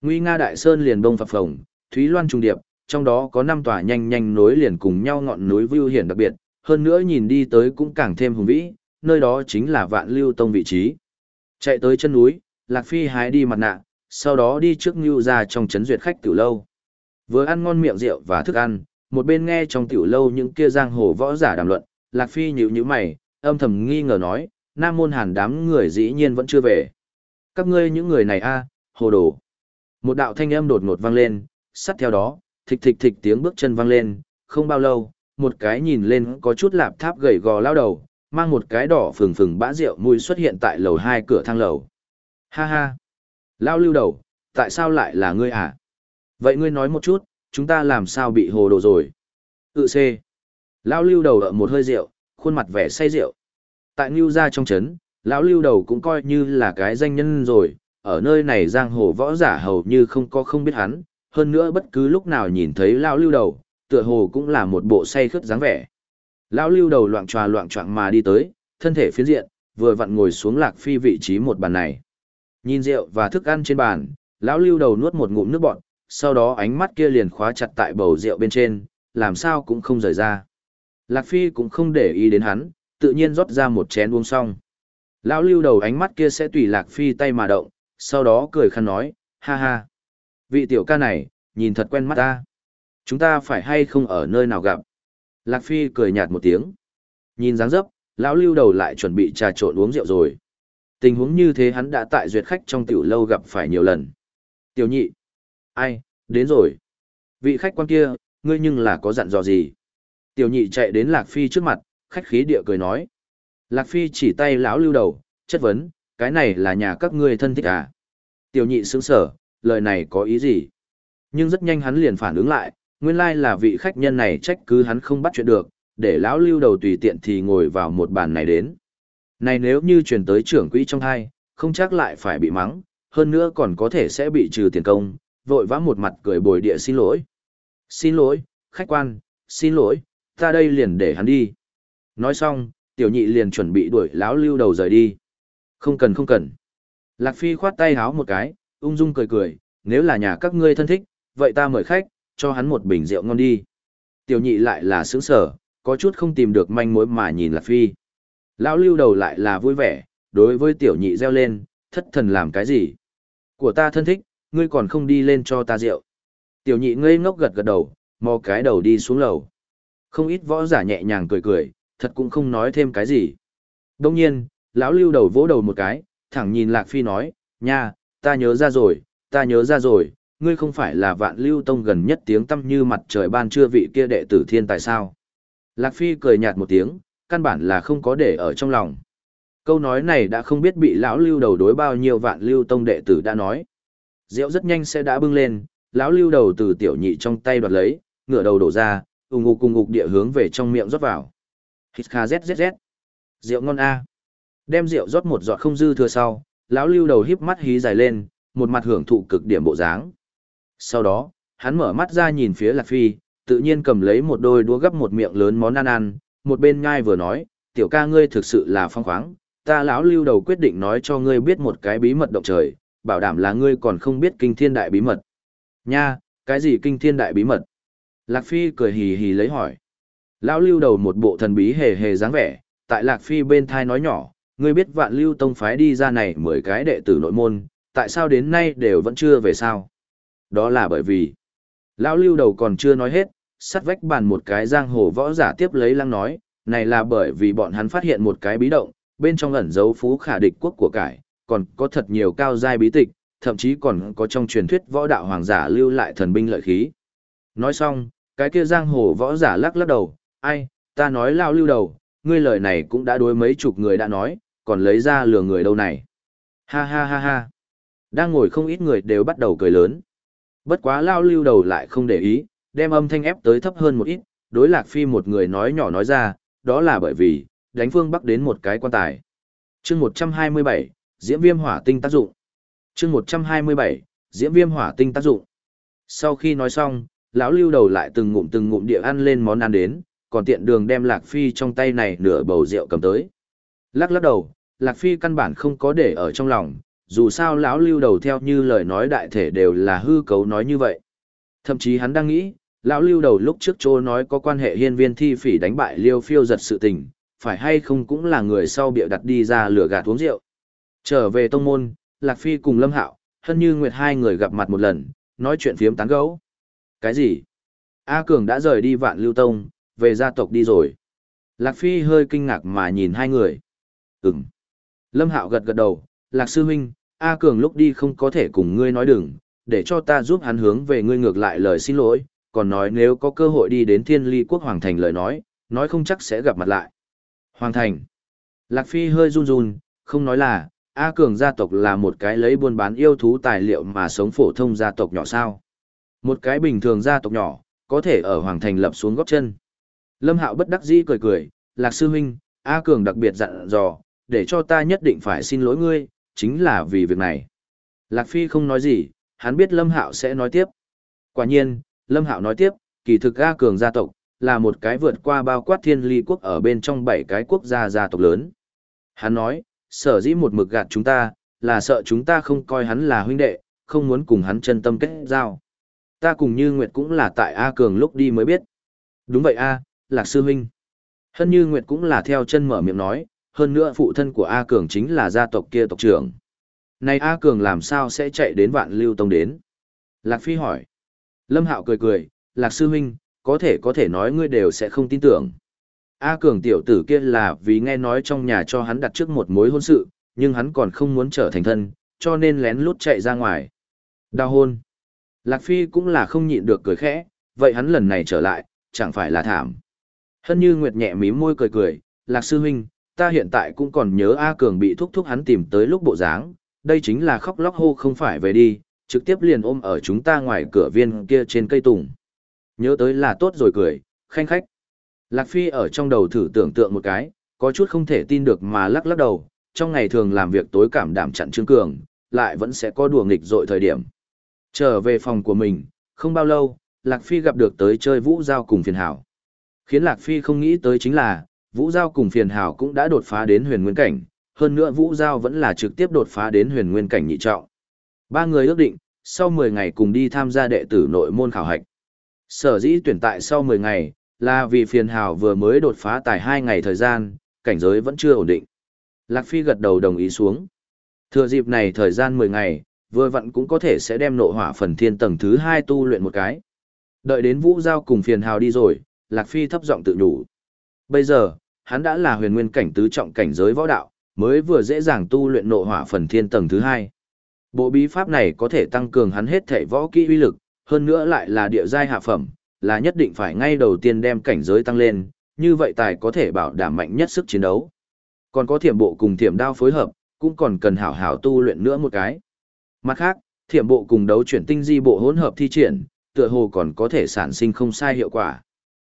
Nguy nga đại sơn liền bông phập phồng, thúy loan trung điệp, trong đó có 5 tòa nhanh nhanh nối liền cùng nhau ngọn núi view hiển đặc biệt, hơn nữa nhìn đi tới cũng càng thêm hùng vĩ, nơi đó chính là vạn lưu tông vị trí. Chạy tới chân núi, Lạc Phi hái đi mặt nạ, sau đó đi trước Ngưu ra trong chấn duyệt khách tiểu lâu. Vừa ăn ngon miệng rượu và thức ăn, một bên nghe trong tiểu lâu những kia giang hồ võ giả đàm luận, Lạc Phi nhíu nhíu mày, âm thầm nghi ngờ nói, Nam môn hàn đám người dĩ nhiên vẫn chưa về. Các ngươi những người này a, à, hồ đồ. Một đạo thanh âm đột ngột vang lên, sát theo đó, thịch thịch thịch tiếng bước chân vang lên, không bao lâu, một cái nhìn lên có chút lạp tháp gầy gò lao đầu, mang một cái đỏ phừng phừng bã rượu mùi xuất hiện tại lầu hai cửa thang lầu. Ha ha! Lao lưu đầu, tại sao lại là ngươi à? Vậy ngươi nói một chút, chúng ta làm sao bị hồ đồ rồi? Tự C. Lao lưu đầu ở một hơi rượu, khuôn mặt vẻ say rượu. Tại Ngưu gia trong chấn, lão lưu đầu cũng coi như là cái danh nhân rồi, ở nơi này giang hồ võ giả hầu như không có không biết hắn, hơn nữa bất cứ lúc nào nhìn thấy lão lưu đầu, tựa hồ cũng là một bộ say khướt dáng vẻ. Lão lưu đầu loạn tròa loạn trọng mà đi tới, thân thể phiến diện, vừa vặn ngồi xuống lạc phi vị trí một bàn này. Nhìn rượu và thức ăn trên bàn, lão lưu đầu nuốt một ngụm nước bọt, sau đó ánh mắt kia liền khóa chặt tại bầu rượu bên trên, làm sao cũng không rời ra. Lạc phi cũng không để ý đến hắn, tự nhiên rót ra một chén uống xong. Lão lưu đầu ánh mắt kia sẽ tùy lạc phi tay mà động, sau đó cười khăn nói, ha ha. Vị tiểu ca này, nhìn thật quen mắt ta. Chúng ta phải hay không ở nơi nào gặp? Lạc Phi cười nhạt một tiếng. Nhìn dáng dấp, lão lưu đầu lại chuẩn bị trà trộn uống rượu rồi. Tình huống như thế hắn đã tại duyệt khách trong tiểu lâu gặp phải nhiều lần. Tiểu nhị. Ai, đến rồi. Vị khách quan kia, ngươi nhưng là có dặn dò gì? Tiểu nhị chạy đến Lạc Phi trước mặt, khách khí địa cười nói. Lạc Phi chỉ tay lão lưu đầu, chất vấn, cái này là nhà các ngươi thân thích à? Tiểu nhị sững sở, lời này có ý gì? Nhưng rất nhanh hắn liền phản ứng lại, nguyên lai là vị khách nhân này trách cứ hắn không bắt chuyện được, để lão lưu đầu tùy tiện thì ngồi vào một bàn này đến. Này nếu như truyền tới trưởng quỹ trong hai, không chắc lại phải bị mắng, hơn nữa còn có thể sẽ bị trừ tiền công, vội vã một mặt cười bồi địa xin lỗi. Xin lỗi, khách quan, xin lỗi, ta đây liền để hắn đi. Nói xong, tiểu nhị liền chuẩn bị đuổi lão lưu đầu rời đi. Không cần không cần. Lạc Phi khoát tay háo một cái, ung dung cười cười, nếu là nhà các ngươi thân thích, vậy ta mời khách, cho hắn một bình rượu ngon đi. Tiểu nhị lại là sướng sở, có chút không tìm được manh mối mà nhìn Lạc Phi. Lão lưu đầu lại là vui vẻ, đối với tiểu nhị reo lên, thất thần làm cái gì? Của ta thân thích, ngươi còn không đi lên cho ta rượu. Tiểu nhị ngây ngốc gật gật đầu, mò cái đầu đi xuống lầu. Không ít võ giả nhẹ nhàng cười cười, thật cũng không nói thêm cái gì. Đông nhiên, lão lưu đầu vỗ đầu một cái, thẳng nhìn Lạc Phi nói, nha, ta nhớ ra rồi, ta nhớ ra rồi, ngươi không phải là vạn lưu tông gần nhất tiếng tâm như mặt trời ban trưa vị kia đệ tử thiên tài sao. Lạc Phi cười nhạt một tiếng, căn bản là không có để ở trong lòng. Câu nói này đã không biết bị lão lưu đầu đối bao nhiêu vạn lưu tông đệ tử đã nói. Rượu rất nhanh sẽ đã bưng lên, lão lưu đầu từ tiểu nhị trong tay đoạt lấy, ngửa đầu đổ ra, ùng ục cùng ục địa hướng về trong miệng rót vào. Hít kha zzz. Rượu ngon a. Đem rượu rót một giọt không dư thừa sau, lão lưu đầu híp mắt hí dài lên, một mặt hưởng thụ cực điểm bộ dáng. Sau đó, hắn mở mắt ra nhìn phía Lạc Phi, tự nhiên cầm lấy một đôi đũa gấp một miệng lớn món ăn ăn, một bên nhai vừa nói, tiểu ca ngươi thực sự là phong khoáng, ta lão lưu đầu quyết định nói cho ngươi biết một cái bí mật động trời, bảo đảm là ngươi còn không biết kinh thiên đại bí mật. Nha, cái gì kinh thiên đại bí mật? Lạc Phi cười hì hì lấy hỏi. Lão lưu đầu một bộ thần bí hề hề dáng vẻ, tại Lạc Phi bên thai nói nhỏ, ngươi biết vạn lưu tông phái đi ra này mười cái đệ tử nội môn, tại sao đến nay đều vẫn chưa về sao? Đó là bởi vì, lão lưu đầu còn chưa nói hết, sắt vách bàn một cái giang hồ võ giả tiếp lấy lăng nói, này là bởi vì bọn hắn phát hiện một cái bí động, bên trong ẩn dấu phú khả địch quốc của cải, còn có thật nhiều cao giai bí tịch, thậm chí còn có trong truyền thuyết võ đạo hoàng giả lưu lại thần binh lợi khí. Nói xong, cái kia giang hồ võ giả lắc lắc đầu, ai, ta nói lao lưu đầu, ngươi lời này cũng đã đối mấy chục người đã nói, còn lấy ra lừa người đâu này. Ha ha ha ha. Đang ngồi không ít người đều bắt đầu cười lớn. Bất quá lao lưu đầu lại không để ý, đem âm thanh ép tới thấp hơn một ít, đối lạc phi một người nói nhỏ nói ra, đó là bởi vì, đánh phương bắc đến một cái quan tài. chương 127, diễm viêm hỏa tinh tác dụng. chương 127, diễm viêm hỏa tinh tác dụng. Sau khi nói xong, lão lưu đầu lại từng ngụm từng ngụm địa ăn lên món ăn đến, còn tiện đường đem Lạc Phi trong tay này nửa bầu rượu cầm tới. Lắc lắc đầu, Lạc Phi căn bản không có để ở trong lòng, dù sao lão lưu đầu theo như lời nói đại thể đều là hư cấu nói như vậy. Thậm chí hắn đang nghĩ, lão lưu đầu lúc trước chỗ nói có quan hệ hiên viên thi phỉ đánh bại liêu phiêu giật sự tình, phải hay không cũng là người sau bịa đặt đi ra lửa gạt uống rượu. Trở về tông môn, Lạc Phi cùng Lâm Hạo, hân như Nguyệt hai người gặp mặt một lần, nói chuyện phiếm tán gấu. Cái gì? A Cường đã rời đi vạn lưu tông, về gia tộc đi rồi. Lạc Phi hơi kinh ngạc mà nhìn hai người. Ừm. Lâm Hạo gật gật đầu, Lạc Sư Huynh, A Cường lúc đi không có thể cùng ngươi nói đừng, để cho ta giúp hắn hướng về ngươi ngược lại lời xin lỗi, còn nói nếu có cơ hội đi đến thiên ly quốc hoàng thành lời nói, nói không chắc sẽ gặp mặt lại. Hoàng thành. Lạc Phi hơi run run, không nói là, A Cường gia tộc là một cái lấy buôn bán yêu thú tài liệu mà sống phổ thông gia tộc nhỏ sao. Một cái bình thường gia tộc nhỏ, có thể ở Hoàng thành lập xuống góp chân. Lâm Hạo bất đắc dĩ cười cười, Lạc Sư Huynh, A Cường đặc biệt dặn dò, để cho ta nhất định phải xin lỗi ngươi, chính là vì việc này. Lạc Phi không nói gì, hắn biết Lâm Hạo sẽ nói tiếp. Quả nhiên, Lâm Hạo nói tiếp, kỳ thực A Cường gia tộc, là một cái vượt qua bao quát thiên ly quốc ở bên trong bảy cái quốc gia gia tộc lớn. Hắn nói, sở dĩ một mực gạt chúng ta, là sợ chúng ta không coi hắn là huynh đệ, không muốn cùng hắn chân tâm kết giao. Ta cùng như Nguyệt cũng là tại A Cường lúc đi mới biết. Đúng vậy A, Lạc Sư Huynh. Hân Như Nguyệt cũng là theo chân mở miệng nói, hơn nữa phụ thân của A Cường chính là gia tộc kia tộc trưởng. Này A Cường làm sao sẽ chạy đến vạn lưu tông đến? Lạc Phi hỏi. Lâm Hạo cười cười, Lạc Sư Huynh, có thể có thể nói ngươi đều sẽ không tin tưởng. A Cường tiểu tử kia là vì nghe nói trong nhà cho hắn đặt trước một mối hôn sự, nhưng hắn còn không muốn trở thành thân, cho nên lén lút chạy ra ngoài. Đau hôn. Lạc Phi cũng là không nhịn được cười khẽ, vậy hắn lần này trở lại, chẳng phải là thảm. Hân như Nguyệt nhẹ mím môi cười cười, Lạc Sư Huynh, ta hiện tại cũng còn nhớ A Cường bị thúc thúc hắn tìm tới lúc bộ dáng, đây chính là khóc lóc hô không phải về đi, trực tiếp liền ôm ở chúng ta ngoài cửa viên kia trên cây tùng. Nhớ tới là tốt rồi cười, khanh khách. Lạc Phi ở trong đầu thử tưởng tượng một cái, có chút không thể tin được mà lắc lắc đầu, trong ngày thường làm việc tối cảm đảm chặn Trương Cường, lại vẫn sẽ có đùa nghịch dội thời điểm. Trở về phòng của mình, không bao lâu, Lạc Phi gặp được tới chơi Vũ Giao cùng phiền hảo. Khiến Lạc Phi không nghĩ tới chính là, Vũ Giao cùng phiền Hào cũng đã đột phá đến huyền nguyên cảnh, hơn nữa Vũ Giao vẫn là trực tiếp đột phá đến huyền nguyên cảnh nhị trọng. Ba người ước định, sau 10 ngày cùng đi tham gia đệ tử nội môn khảo hạch. Sở dĩ tuyển tại sau 10 ngày, là vì phiền hào vừa mới đột phá tại 2 ngày thời gian, cảnh giới vẫn chưa ổn định. Lạc Phi gật đầu đồng ý xuống. Thừa dịp này thời gian 10 ngày, vừa vặn cũng có thể sẽ đem nộ hỏa phần thiên tầng thứ 2 tu luyện một cái. Đợi đến Vũ Giao cùng phiền hào đi rồi, Lạc Phi thấp giọng tự nhủ. Bây giờ, hắn đã là huyền nguyên cảnh tứ trọng cảnh giới võ đạo, mới vừa dễ dàng tu luyện nộ hỏa phần thiên tầng thứ hai Bộ bí pháp này có thể tăng cường hắn hết thể võ kỹ uy lực, hơn nữa lại là địa giai hạ phẩm, là nhất định phải ngay đầu tiên đem cảnh giới tăng lên, như vậy tài có thể bảo đảm mạnh nhất sức chiến đấu. Còn có thiểm bộ cùng thiểm đao phối hợp, cũng còn cần hảo hảo tu luyện nữa một cái. Mặt khác, thiểm bộ cùng đấu chuyển tinh di bộ hỗn hợp thi triển, tựa hồ còn có thể sản sinh không sai hiệu quả.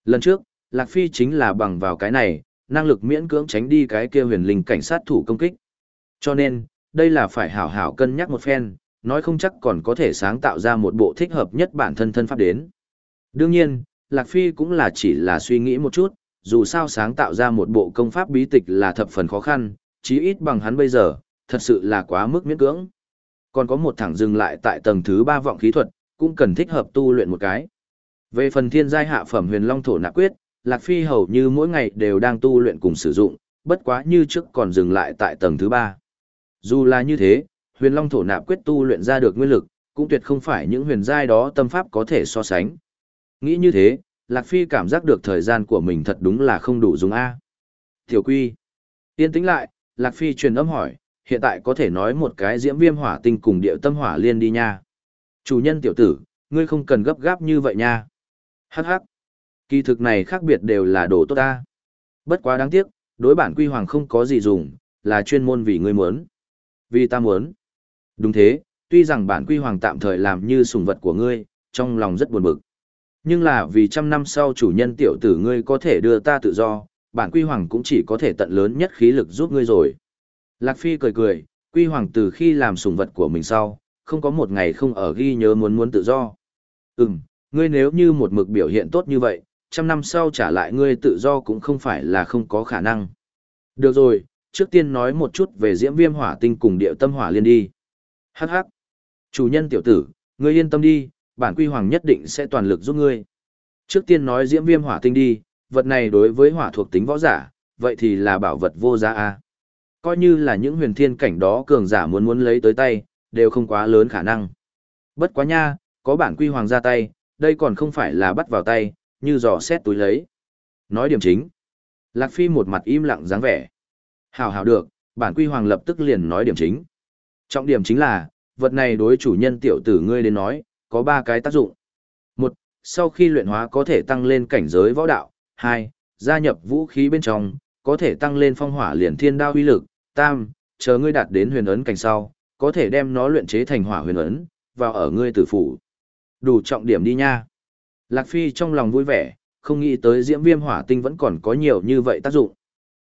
Lần trước, Lạc Phi chính là bằng vào cái này, năng lực miễn cưỡng tránh đi cái kia huyền linh cảnh sát thủ công kích. Cho nên, đây là phải hảo hảo cân nhắc một phen, nói không chắc còn có thể sáng tạo ra một bộ thích hợp nhất bản thân thân pháp đến. Đương nhiên, Lạc Phi cũng là chỉ là suy nghĩ một chút, dù sao sáng tạo ra một bộ công pháp bí tịch là thập phần khó khăn, chí ít bằng hắn bây giờ, thật sự là quá mức miễn cưỡng. Còn có một thẳng dừng lại tại tầng thứ ba vọng khí thuật, cũng cần thích hợp tu luyện một cái. Về phần thiên giai hạ phẩm huyền long thổ nạp quyết, Lạc Phi hầu như mỗi ngày đều đang tu luyện cùng sử dụng, bất quá như trước còn dừng lại tại tầng thứ ba. Dù là như thế, huyền long thổ nạp quyết tu luyện ra được nguyên lực, cũng tuyệt không phải những huyền giai đó tâm pháp có thể so sánh. Nghĩ như thế, Lạc Phi cảm giác được thời gian của mình thật đúng là không đủ dùng A. Tiểu quy. Yên tĩnh lại, Lạc Phi truyền âm hỏi, hiện tại có thể nói một cái diễm viêm hỏa tinh cùng điệu tâm hỏa liên đi nha. Chủ nhân tiểu tử, ngươi không cần gấp gáp như vậy nha. Hắc hắc. Kỳ thực này khác biệt đều là đồ tốt ta. Bất quá đáng tiếc, đối bản quy hoàng không có gì dùng, là chuyên môn vì ngươi muốn. Vì ta muốn. Đúng thế, tuy rằng bản quy hoàng tạm thời làm như sùng vật của ngươi, trong lòng rất buồn bực. Nhưng là vì trăm năm sau chủ nhân tiểu tử ngươi có thể đưa ta tự do, bản quy hoàng cũng chỉ có thể tận lớn nhất khí lực giúp ngươi rồi. Lạc Phi cười cười, quy hoàng từ khi làm sùng vật của mình sau, không có một ngày không ở ghi nhớ muốn muốn tự do. Ừm, ngươi nếu như một mực biểu hiện tốt như vậy, trăm năm sau trả lại ngươi tự do cũng không phải là không có khả năng. Được rồi, trước tiên nói một chút về diễm viêm hỏa tinh cùng địa tâm hỏa liên đi. Hắc hắc. Chủ nhân tiểu tử, ngươi yên tâm đi, bản quy hoàng nhất định sẽ toàn lực giúp ngươi. Trước tiên nói diễm viêm hỏa tinh đi, vật này đối với hỏa thuộc tính võ giả, vậy thì là bảo vật vô giá a. Coi như là những huyền thiên cảnh đó cường giả muốn muốn lấy tới tay, đều không quá lớn khả năng. Bất quá nha, có bản quy hoàng ra tay, đây còn không phải là bắt vào tay, như dò xét túi lấy. Nói điểm chính. Lạc Phi một mặt im lặng dáng vẻ. Hào hào được, bản quy hoàng lập tức liền nói điểm chính. Trọng điểm chính là, vật này đối chủ nhân tiểu tử ngươi đến nói, có ba cái tác dụng. Một, sau khi luyện hóa có thể tăng lên cảnh giới võ đạo. Hai, gia nhập vũ khí bên trong, có thể tăng lên phong hỏa liền thiên đao uy lực. Tam, chờ ngươi đạt đến huyền ấn cảnh sau, có thể đem nó luyện chế thành hỏa huyền ấn, vào ở ngươi tử phủ. Đủ trọng điểm đi nha. Lạc Phi trong lòng vui vẻ, không nghĩ tới diễm viêm hỏa tinh vẫn còn có nhiều như vậy tác dụng.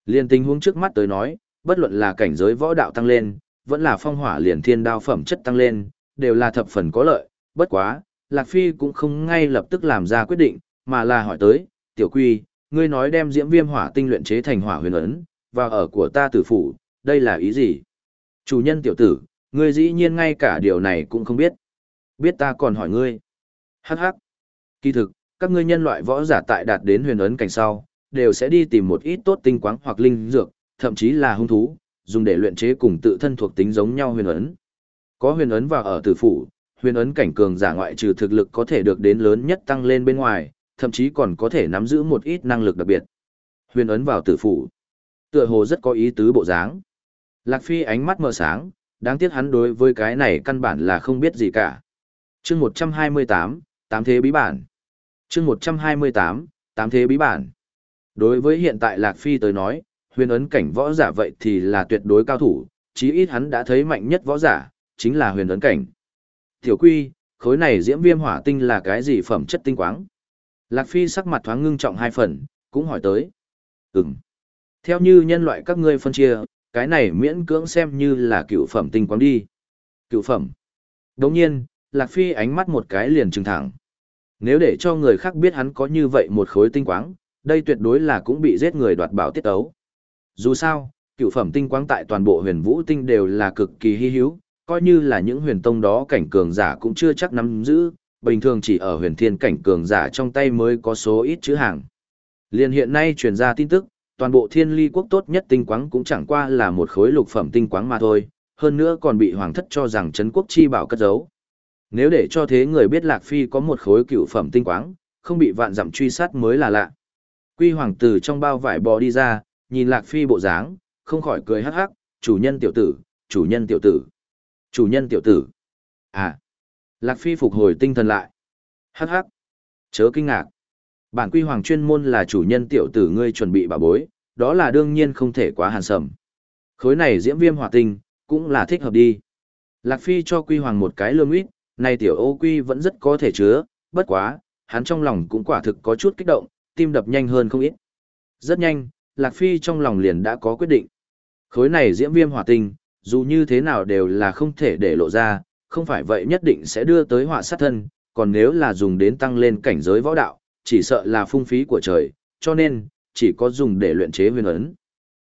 Liên tình huống trước mắt tới nói, bất luận là cảnh giới võ đạo tăng lên, vẫn là phong hỏa liền thiên đao phẩm chất tăng lên, đều là thập phần có lợi, bất quá, Lạc Phi cũng không ngay lập tức làm ra quyết định, mà là hỏi tới, tiểu quy, ngươi nói đem diễm viêm hỏa tinh luyện chế thành hỏa huyền ấn, và ở của ta tử phủ, đây là ý gì? Chủ nhân tiểu tử, ngươi dĩ nhiên ngay cả điều này cũng không biết. Biết ta còn hỏi ngươi. Hắc hắc. Kỳ thực, các ngươi nhân loại võ giả tại đạt đến huyền ấn cảnh sau, đều sẽ đi tìm một ít tốt tinh quáng hoặc linh dược, thậm chí là hung thú, dùng để luyện chế cùng tự thân thuộc tính giống nhau huyền ấn. Có huyền ấn vào ở tử phủ, huyền ấn cảnh cường giả ngoại trừ thực lực có thể được đến lớn nhất tăng lên bên ngoài, thậm chí còn có thể nắm giữ một ít năng lực đặc biệt. Huyền ấn vào tử phủ. Tựa hồ rất có ý tứ bộ dáng. Lạc Phi ánh mắt mờ sáng, đáng tiếc hắn đối với cái này căn bản là không biết gì cả. chương 128, tám thế bí bản chương 128, tám thế bí bản. Đối với hiện tại Lạc Phi tới nói, huyền ấn cảnh võ giả vậy thì là tuyệt đối cao thủ, chí ít hắn đã thấy mạnh nhất võ giả, chính là huyền ấn cảnh. Tiểu quy, khối này diễm viêm hỏa tinh là cái gì phẩm chất tinh quáng? Lạc Phi sắc mặt thoáng ngưng trọng hai phần, cũng hỏi tới. Ừm. Theo như nhân loại các ngươi phân chia, cái này miễn cưỡng xem như là cựu phẩm tinh quáng đi. Cựu phẩm. Đồng nhiên, Lạc Phi ánh mắt một cái liền trừng thẳng. Nếu để cho người khác biết hắn có như vậy một khối tinh quáng, đây tuyệt đối là cũng bị giết người đoạt bảo tiết ấu. Dù sao, cựu phẩm tinh quáng tại toàn bộ huyền vũ tinh đều là cực kỳ hy hữu, coi như là những huyền tông đó cảnh cường giả cũng chưa chắc nắm giữ, bình thường chỉ ở huyền thiên cảnh cường giả trong tay mới có số ít chữ hàng. Liên hiện nay truyền ra tin tức, toàn bộ thiên ly quốc tốt nhất tinh quáng cũng chẳng qua là một khối lục phẩm tinh quáng mà thôi, hơn nữa còn bị hoàng thất cho rằng Trấn quốc chi bảo cất giấu. Nếu để cho thế người biết Lạc Phi có một khối cựu phẩm tinh quáng, không bị vạn dặm truy sát mới là lạ. Quy hoàng tử trong bao vải bò đi ra, nhìn Lạc Phi bộ dáng, không khỏi cười hắc hắc, chủ nhân tiểu tử, chủ nhân tiểu tử, chủ nhân tiểu tử. À, Lạc Phi phục hồi tinh thần lại. Hắc hắc, chớ kinh ngạc. Bản quy hoàng chuyên môn là chủ nhân tiểu tử ngươi chuẩn bị bà bối, đó là đương nhiên không thể quá hàn sầm. Khối này diễm viêm hỏa tinh, cũng là thích hợp đi. Lạc Phi cho quy hoàng một cái lương ít, này tiểu ô quy vẫn rất có thể chứa, bất quá, hắn trong lòng cũng quả thực có chút kích động, tim đập nhanh hơn không ít. Rất nhanh, Lạc Phi trong lòng liền đã có quyết định. Khối này diễm viêm hỏa tinh, dù như thế nào đều là không thể để lộ ra, không phải vậy nhất định sẽ đưa tới họa sát thân, còn nếu là dùng đến tăng lên cảnh giới võ đạo, chỉ sợ là phung phí của trời, cho nên, chỉ có dùng để luyện chế huyền ấn.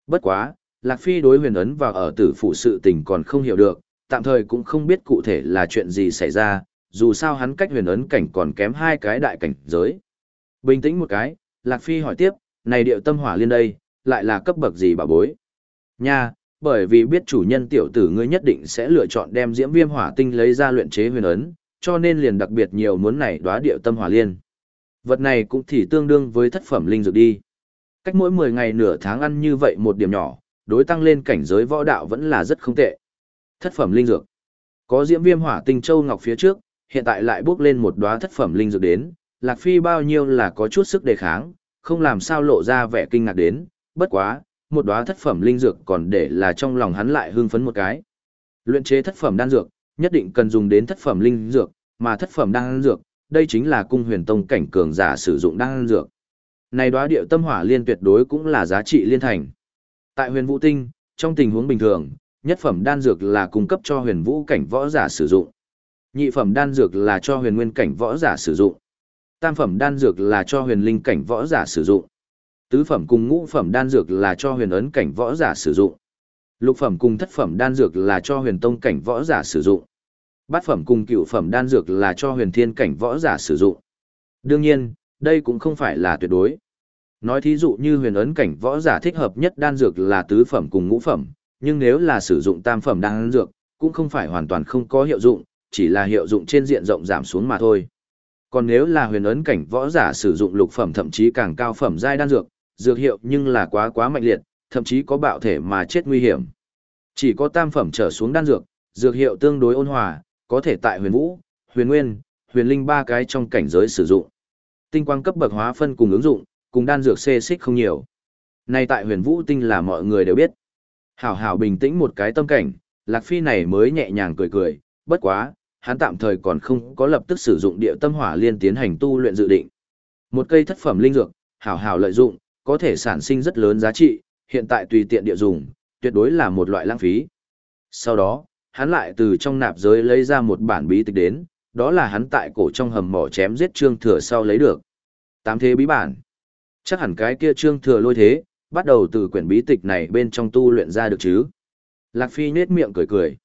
Bất quá, Lạc Phi đối huyền ấn và ở tử phụ sự tình còn không hiểu được, tạm thời cũng không biết cụ thể là chuyện gì xảy ra, dù sao hắn cách huyền ấn cảnh còn kém hai cái đại cảnh giới. Bình tĩnh một cái, Lạc Phi hỏi tiếp, này điệu tâm hỏa liên đây, lại là cấp bậc gì bà bối? Nha, bởi vì biết chủ nhân tiểu tử ngươi nhất định sẽ lựa chọn đem diễm viêm hỏa tinh lấy ra luyện chế huyền ấn, cho nên liền đặc biệt nhiều muốn này đóa điệu tâm hỏa liên. Vật này cũng thì tương đương với thất phẩm linh dược đi. Cách mỗi 10 ngày nửa tháng ăn như vậy một điểm nhỏ, đối tăng lên cảnh giới võ đạo vẫn là rất không tệ. Thất phẩm linh dược. Có diễm viêm hỏa tinh châu ngọc phía trước, hiện tại lại bước lên một đóa thất phẩm linh dược đến, Lạc Phi bao nhiêu là có chút sức đề kháng, không làm sao lộ ra vẻ kinh ngạc đến, bất quá, một đóa thất phẩm linh dược còn để là trong lòng hắn lại hưng phấn một cái. Luyện chế thất phẩm đan dược, nhất định cần dùng đến thất phẩm linh dược, mà thất phẩm đan dược, đây chính là cung huyền tông cảnh cường giả sử dụng đan dược. Này đóa điệu tâm hỏa liên tuyệt đối cũng là giá trị liên thành. Tại huyền vũ tinh, trong tình huống bình thường, nhất phẩm đan dược là cung cấp cho huyền vũ cảnh võ giả sử dụng. Nhị phẩm đan dược là cho huyền nguyên cảnh võ giả sử dụng. Tam phẩm đan dược là cho huyền linh cảnh võ giả sử dụng. Tứ phẩm cùng ngũ phẩm đan dược là cho huyền ấn cảnh võ giả sử dụng. Lục phẩm cùng thất phẩm đan dược là cho huyền tông cảnh võ giả sử dụng. Bát phẩm cùng cựu phẩm đan dược là cho huyền thiên cảnh võ giả sử dụng. Đương nhiên, đây cũng không phải là tuyệt đối. Nói thí dụ như huyền ấn cảnh võ giả thích hợp nhất đan dược là tứ phẩm cùng ngũ phẩm, nhưng nếu là sử dụng tam phẩm đan dược, cũng không phải hoàn toàn không có hiệu dụng, chỉ là hiệu dụng trên diện rộng giảm xuống mà thôi. Còn nếu là huyền ấn cảnh võ giả sử dụng lục phẩm thậm chí càng cao phẩm giai đan dược, dược hiệu nhưng là quá quá mạnh liệt, thậm chí có bạo thể mà chết nguy hiểm. Chỉ có tam phẩm trở xuống đan dược, dược hiệu tương đối ôn hòa, có thể tại huyền vũ, huyền nguyên, huyền linh ba cái trong cảnh giới sử dụng. Tinh quang cấp bậc hóa phân cùng ứng dụng, cùng đan dược xê xích không nhiều. Nay tại huyền vũ tinh là mọi người đều biết. Hảo hảo bình tĩnh một cái tâm cảnh, Lạc Phi này mới nhẹ nhàng cười cười, bất quá, hắn tạm thời còn không có lập tức sử dụng địa tâm hỏa liên tiến hành tu luyện dự định. Một cây thất phẩm linh dược, hảo hảo lợi dụng, có thể sản sinh rất lớn giá trị, hiện tại tùy tiện địa dùng, tuyệt đối là một loại lãng phí. Sau đó, hắn lại từ trong nạp giới lấy ra một bản bí tịch đến, đó là hắn tại cổ trong hầm mỏ chém giết trương thừa sau lấy được. Tám thế bí bản. Chắc hẳn cái kia trương thừa lôi thế, bắt đầu từ quyển bí tịch này bên trong tu luyện ra được chứ. Lạc Phi nết miệng cười cười.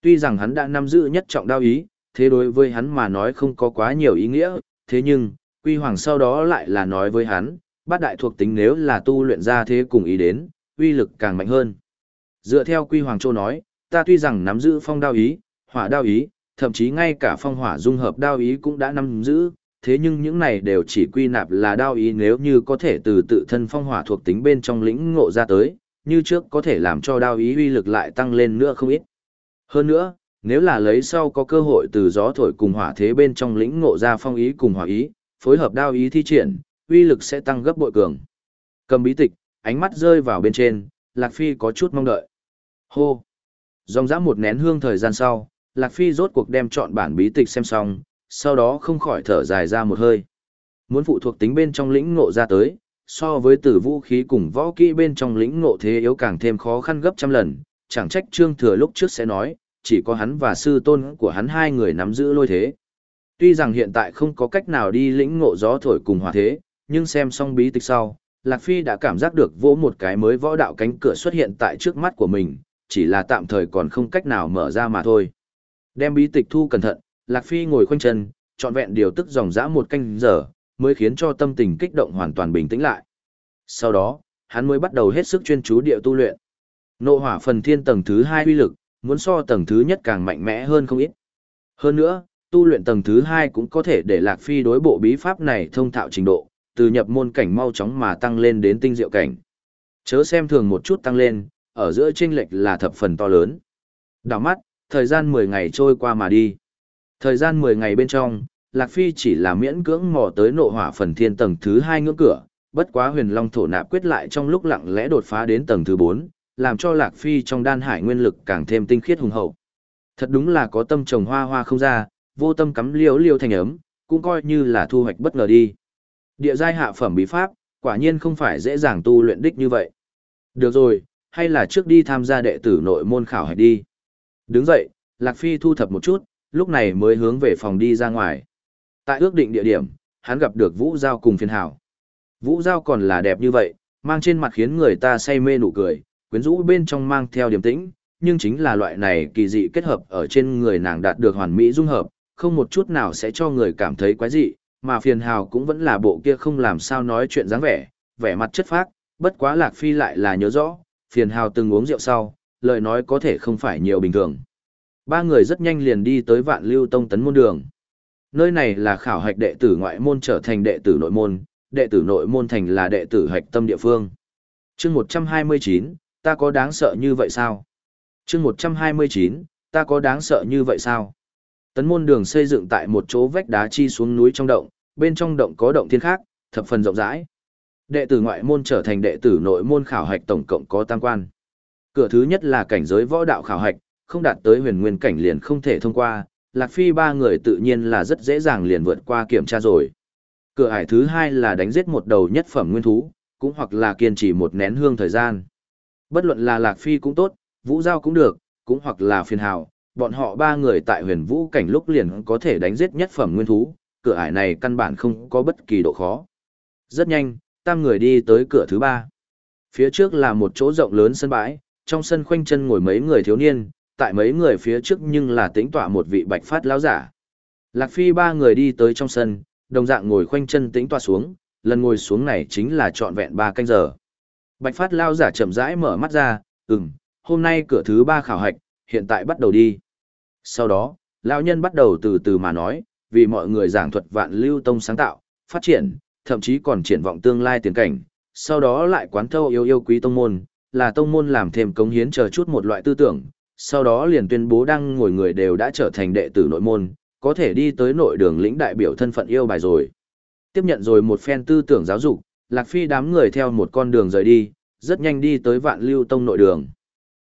Tuy rằng hắn đã nắm giữ nhất trọng đao ý, thế đối với hắn mà nói không có quá nhiều ý nghĩa, thế nhưng, Quy Hoàng sau đó lại là nói với hắn, bát đại thuộc tính nếu là tu luyện ra thế cùng ý đến, uy lực càng mạnh hơn. Dựa theo Quy Hoàng Châu nói, ta tuy rằng nắm giữ phong đao ý, hỏa đao ý, thậm chí ngay cả phong hỏa dung hợp đao ý cũng đã nắm giữ, thế nhưng những này đều chỉ quy nạp là đao ý nếu như có thể từ tự thân phong hỏa thuộc tính bên trong lĩnh ngộ ra tới, như trước có thể làm cho đao ý uy lực lại tăng lên nữa không ít. Hơn nữa, nếu là lấy sau có cơ hội từ gió thổi cùng hỏa thế bên trong lĩnh ngộ ra phong ý cùng hỏa ý, phối hợp đao ý thi triển, uy lực sẽ tăng gấp bội cường. Cầm bí tịch, ánh mắt rơi vào bên trên, Lạc Phi có chút mong đợi. Hô! Dòng dã một nén hương thời gian sau, Lạc Phi rốt cuộc đem chọn bản bí tịch xem xong, sau đó không khỏi thở dài ra một hơi. Muốn phụ thuộc tính bên trong lĩnh ngộ ra tới, so với tử vũ khí cùng võ kỹ bên trong lĩnh ngộ thế yếu càng thêm khó khăn gấp trăm lần, chẳng trách Trương Thừa lúc trước sẽ nói, chỉ có hắn và sư tôn của hắn hai người nắm giữ lôi thế. Tuy rằng hiện tại không có cách nào đi lĩnh ngộ gió thổi cùng hòa thế, nhưng xem xong bí tịch sau, Lạc Phi đã cảm giác được vỗ một cái mới võ đạo cánh cửa xuất hiện tại trước mắt của mình, chỉ là tạm thời còn không cách nào mở ra mà thôi. Đem bí tịch thu cẩn thận, Lạc Phi ngồi khoanh chân, trọn vẹn điều tức dòng dã một canh giờ, mới khiến cho tâm tình kích động hoàn toàn bình tĩnh lại. Sau đó, hắn mới bắt đầu hết sức chuyên chú địa tu luyện. Nộ hỏa phần thiên tầng thứ hai uy lực, muốn so tầng thứ nhất càng mạnh mẽ hơn không ít. Hơn nữa, tu luyện tầng thứ hai cũng có thể để Lạc Phi đối bộ bí pháp này thông thạo trình độ, từ nhập môn cảnh mau chóng mà tăng lên đến tinh diệu cảnh. Chớ xem thường một chút tăng lên, ở giữa chênh lệch là thập phần to lớn. Đảo mắt, thời gian 10 ngày trôi qua mà đi. Thời gian 10 ngày bên trong, Lạc Phi chỉ là miễn cưỡng mò tới nộ hỏa phần thiên tầng thứ 2 ngưỡng cửa, bất quá huyền long thổ nạp quyết lại trong lúc lặng lẽ đột phá đến tầng thứ 4, làm cho Lạc Phi trong đan hải nguyên lực càng thêm tinh khiết hùng hậu. Thật đúng là có tâm trồng hoa hoa không ra, vô tâm cắm liễu liễu thành ấm, cũng coi như là thu hoạch bất ngờ đi. Địa giai hạ phẩm bí pháp, quả nhiên không phải dễ dàng tu luyện đích như vậy. Được rồi, hay là trước đi tham gia đệ tử nội môn khảo hạch đi. Đứng dậy, Lạc Phi thu thập một chút, lúc này mới hướng về phòng đi ra ngoài. Tại ước định địa điểm, hắn gặp được Vũ Giao cùng phiền hảo. Vũ Giao còn là đẹp như vậy, mang trên mặt khiến người ta say mê nụ cười, quyến rũ bên trong mang theo điềm tĩnh, nhưng chính là loại này kỳ dị kết hợp ở trên người nàng đạt được hoàn mỹ dung hợp, không một chút nào sẽ cho người cảm thấy quái dị, mà phiền hào cũng vẫn là bộ kia không làm sao nói chuyện dáng vẻ, vẻ mặt chất phác, bất quá Lạc Phi lại là nhớ rõ, phiền hào từng uống rượu sau, lời nói có thể không phải nhiều bình thường. Ba người rất nhanh liền đi tới vạn lưu tông tấn môn đường. Nơi này là khảo hạch đệ tử ngoại môn trở thành đệ tử nội môn, đệ tử nội môn thành là đệ tử hạch tâm địa phương. chương 129, ta có đáng sợ như vậy sao? chương 129, ta có đáng sợ như vậy sao? Tấn môn đường xây dựng tại một chỗ vách đá chi xuống núi trong động, bên trong động có động thiên khác, thập phần rộng rãi. Đệ tử ngoại môn trở thành đệ tử nội môn khảo hạch tổng cộng có tam quan. Cửa thứ nhất là cảnh giới võ đạo khảo hạch, không đạt tới huyền nguyên cảnh liền không thể thông qua, Lạc Phi ba người tự nhiên là rất dễ dàng liền vượt qua kiểm tra rồi. Cửa ải thứ hai là đánh giết một đầu nhất phẩm nguyên thú, cũng hoặc là kiên trì một nén hương thời gian. Bất luận là Lạc Phi cũng tốt, Vũ Giao cũng được, cũng hoặc là phiền hào, bọn họ ba người tại huyền vũ cảnh lúc liền có thể đánh giết nhất phẩm nguyên thú, cửa ải này căn bản không có bất kỳ độ khó. Rất nhanh, tam người đi tới cửa thứ ba. Phía trước là một chỗ rộng lớn sân bãi, trong sân khoanh chân ngồi mấy người thiếu niên, tại mấy người phía trước nhưng là tĩnh tọa một vị bạch phát lão giả. Lạc Phi ba người đi tới trong sân, đồng dạng ngồi khoanh chân tĩnh tọa xuống, lần ngồi xuống này chính là trọn vẹn ba canh giờ. Bạch phát lão giả chậm rãi mở mắt ra, ừm, hôm nay cửa thứ ba khảo hạch, hiện tại bắt đầu đi. Sau đó, lão nhân bắt đầu từ từ mà nói, vì mọi người giảng thuật vạn lưu tông sáng tạo, phát triển, thậm chí còn triển vọng tương lai tiền cảnh, sau đó lại quán thâu yêu yêu quý tông môn, là tông môn làm thêm cống hiến chờ chút một loại tư tưởng, sau đó liền tuyên bố đang ngồi người đều đã trở thành đệ tử nội môn, có thể đi tới nội đường lĩnh đại biểu thân phận yêu bài rồi. Tiếp nhận rồi một phen tư tưởng giáo dục, Lạc Phi đám người theo một con đường rời đi, rất nhanh đi tới vạn lưu tông nội đường.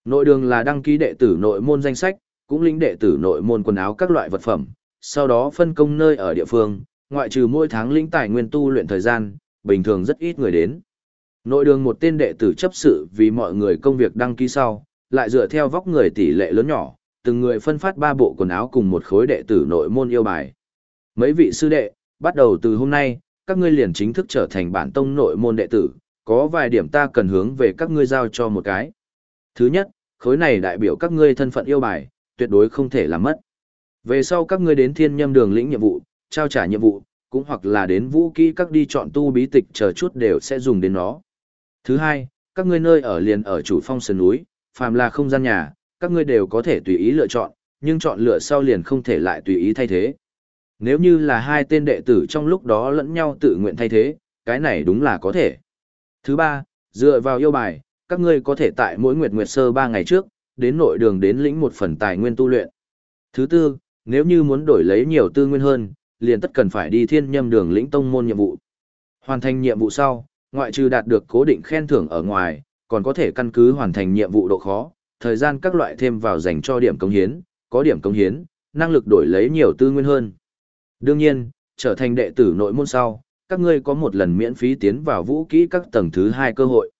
Nội đường là đăng ký đệ tử nội môn danh sách, cũng lĩnh đệ tử nội môn quần áo các loại vật phẩm, sau đó phân công nơi ở địa phương, ngoại trừ mỗi tháng lĩnh tài nguyên tu luyện thời gian, bình thường rất ít người đến. Nội đường một tên đệ tử chấp sự vì mọi người công việc đăng ký sau, lại dựa theo vóc người tỷ lệ lớn nhỏ, từng người phân phát ba bộ quần áo cùng một khối đệ tử nội môn yêu bài. Mấy vị sư đệ, bắt đầu từ hôm nay, các ngươi liền chính thức trở thành bản tông nội môn đệ tử, có vài điểm ta cần hướng về các ngươi giao cho một cái. Thứ nhất, khối này đại biểu các ngươi thân phận yêu bài, tuyệt đối không thể làm mất. Về sau các ngươi đến thiên nhâm đường lĩnh nhiệm vụ, trao trả nhiệm vụ, cũng hoặc là đến vũ kỹ các đi chọn tu bí tịch chờ chút đều sẽ dùng đến nó. Thứ hai, các ngươi nơi ở liền ở chủ phong sơn núi, phàm là không gian nhà, các ngươi đều có thể tùy ý lựa chọn, nhưng chọn lựa sau liền không thể lại tùy ý thay thế. Nếu như là hai tên đệ tử trong lúc đó lẫn nhau tự nguyện thay thế, cái này đúng là có thể. Thứ ba, dựa vào yêu bài, các ngươi có thể tại mỗi nguyệt nguyệt sơ ba ngày trước, đến nội đường đến lĩnh một phần tài nguyên tu luyện. Thứ tư, nếu như muốn đổi lấy nhiều tư nguyên hơn, liền tất cần phải đi thiên nhâm đường lĩnh tông môn nhiệm vụ. Hoàn thành nhiệm vụ sau, ngoại trừ đạt được cố định khen thưởng ở ngoài, còn có thể căn cứ hoàn thành nhiệm vụ độ khó, thời gian các loại thêm vào dành cho điểm công hiến, có điểm công hiến, năng lực đổi lấy nhiều tư nguyên hơn. Đương nhiên, trở thành đệ tử nội môn sau, các ngươi có một lần miễn phí tiến vào vũ kỹ các tầng thứ hai cơ hội.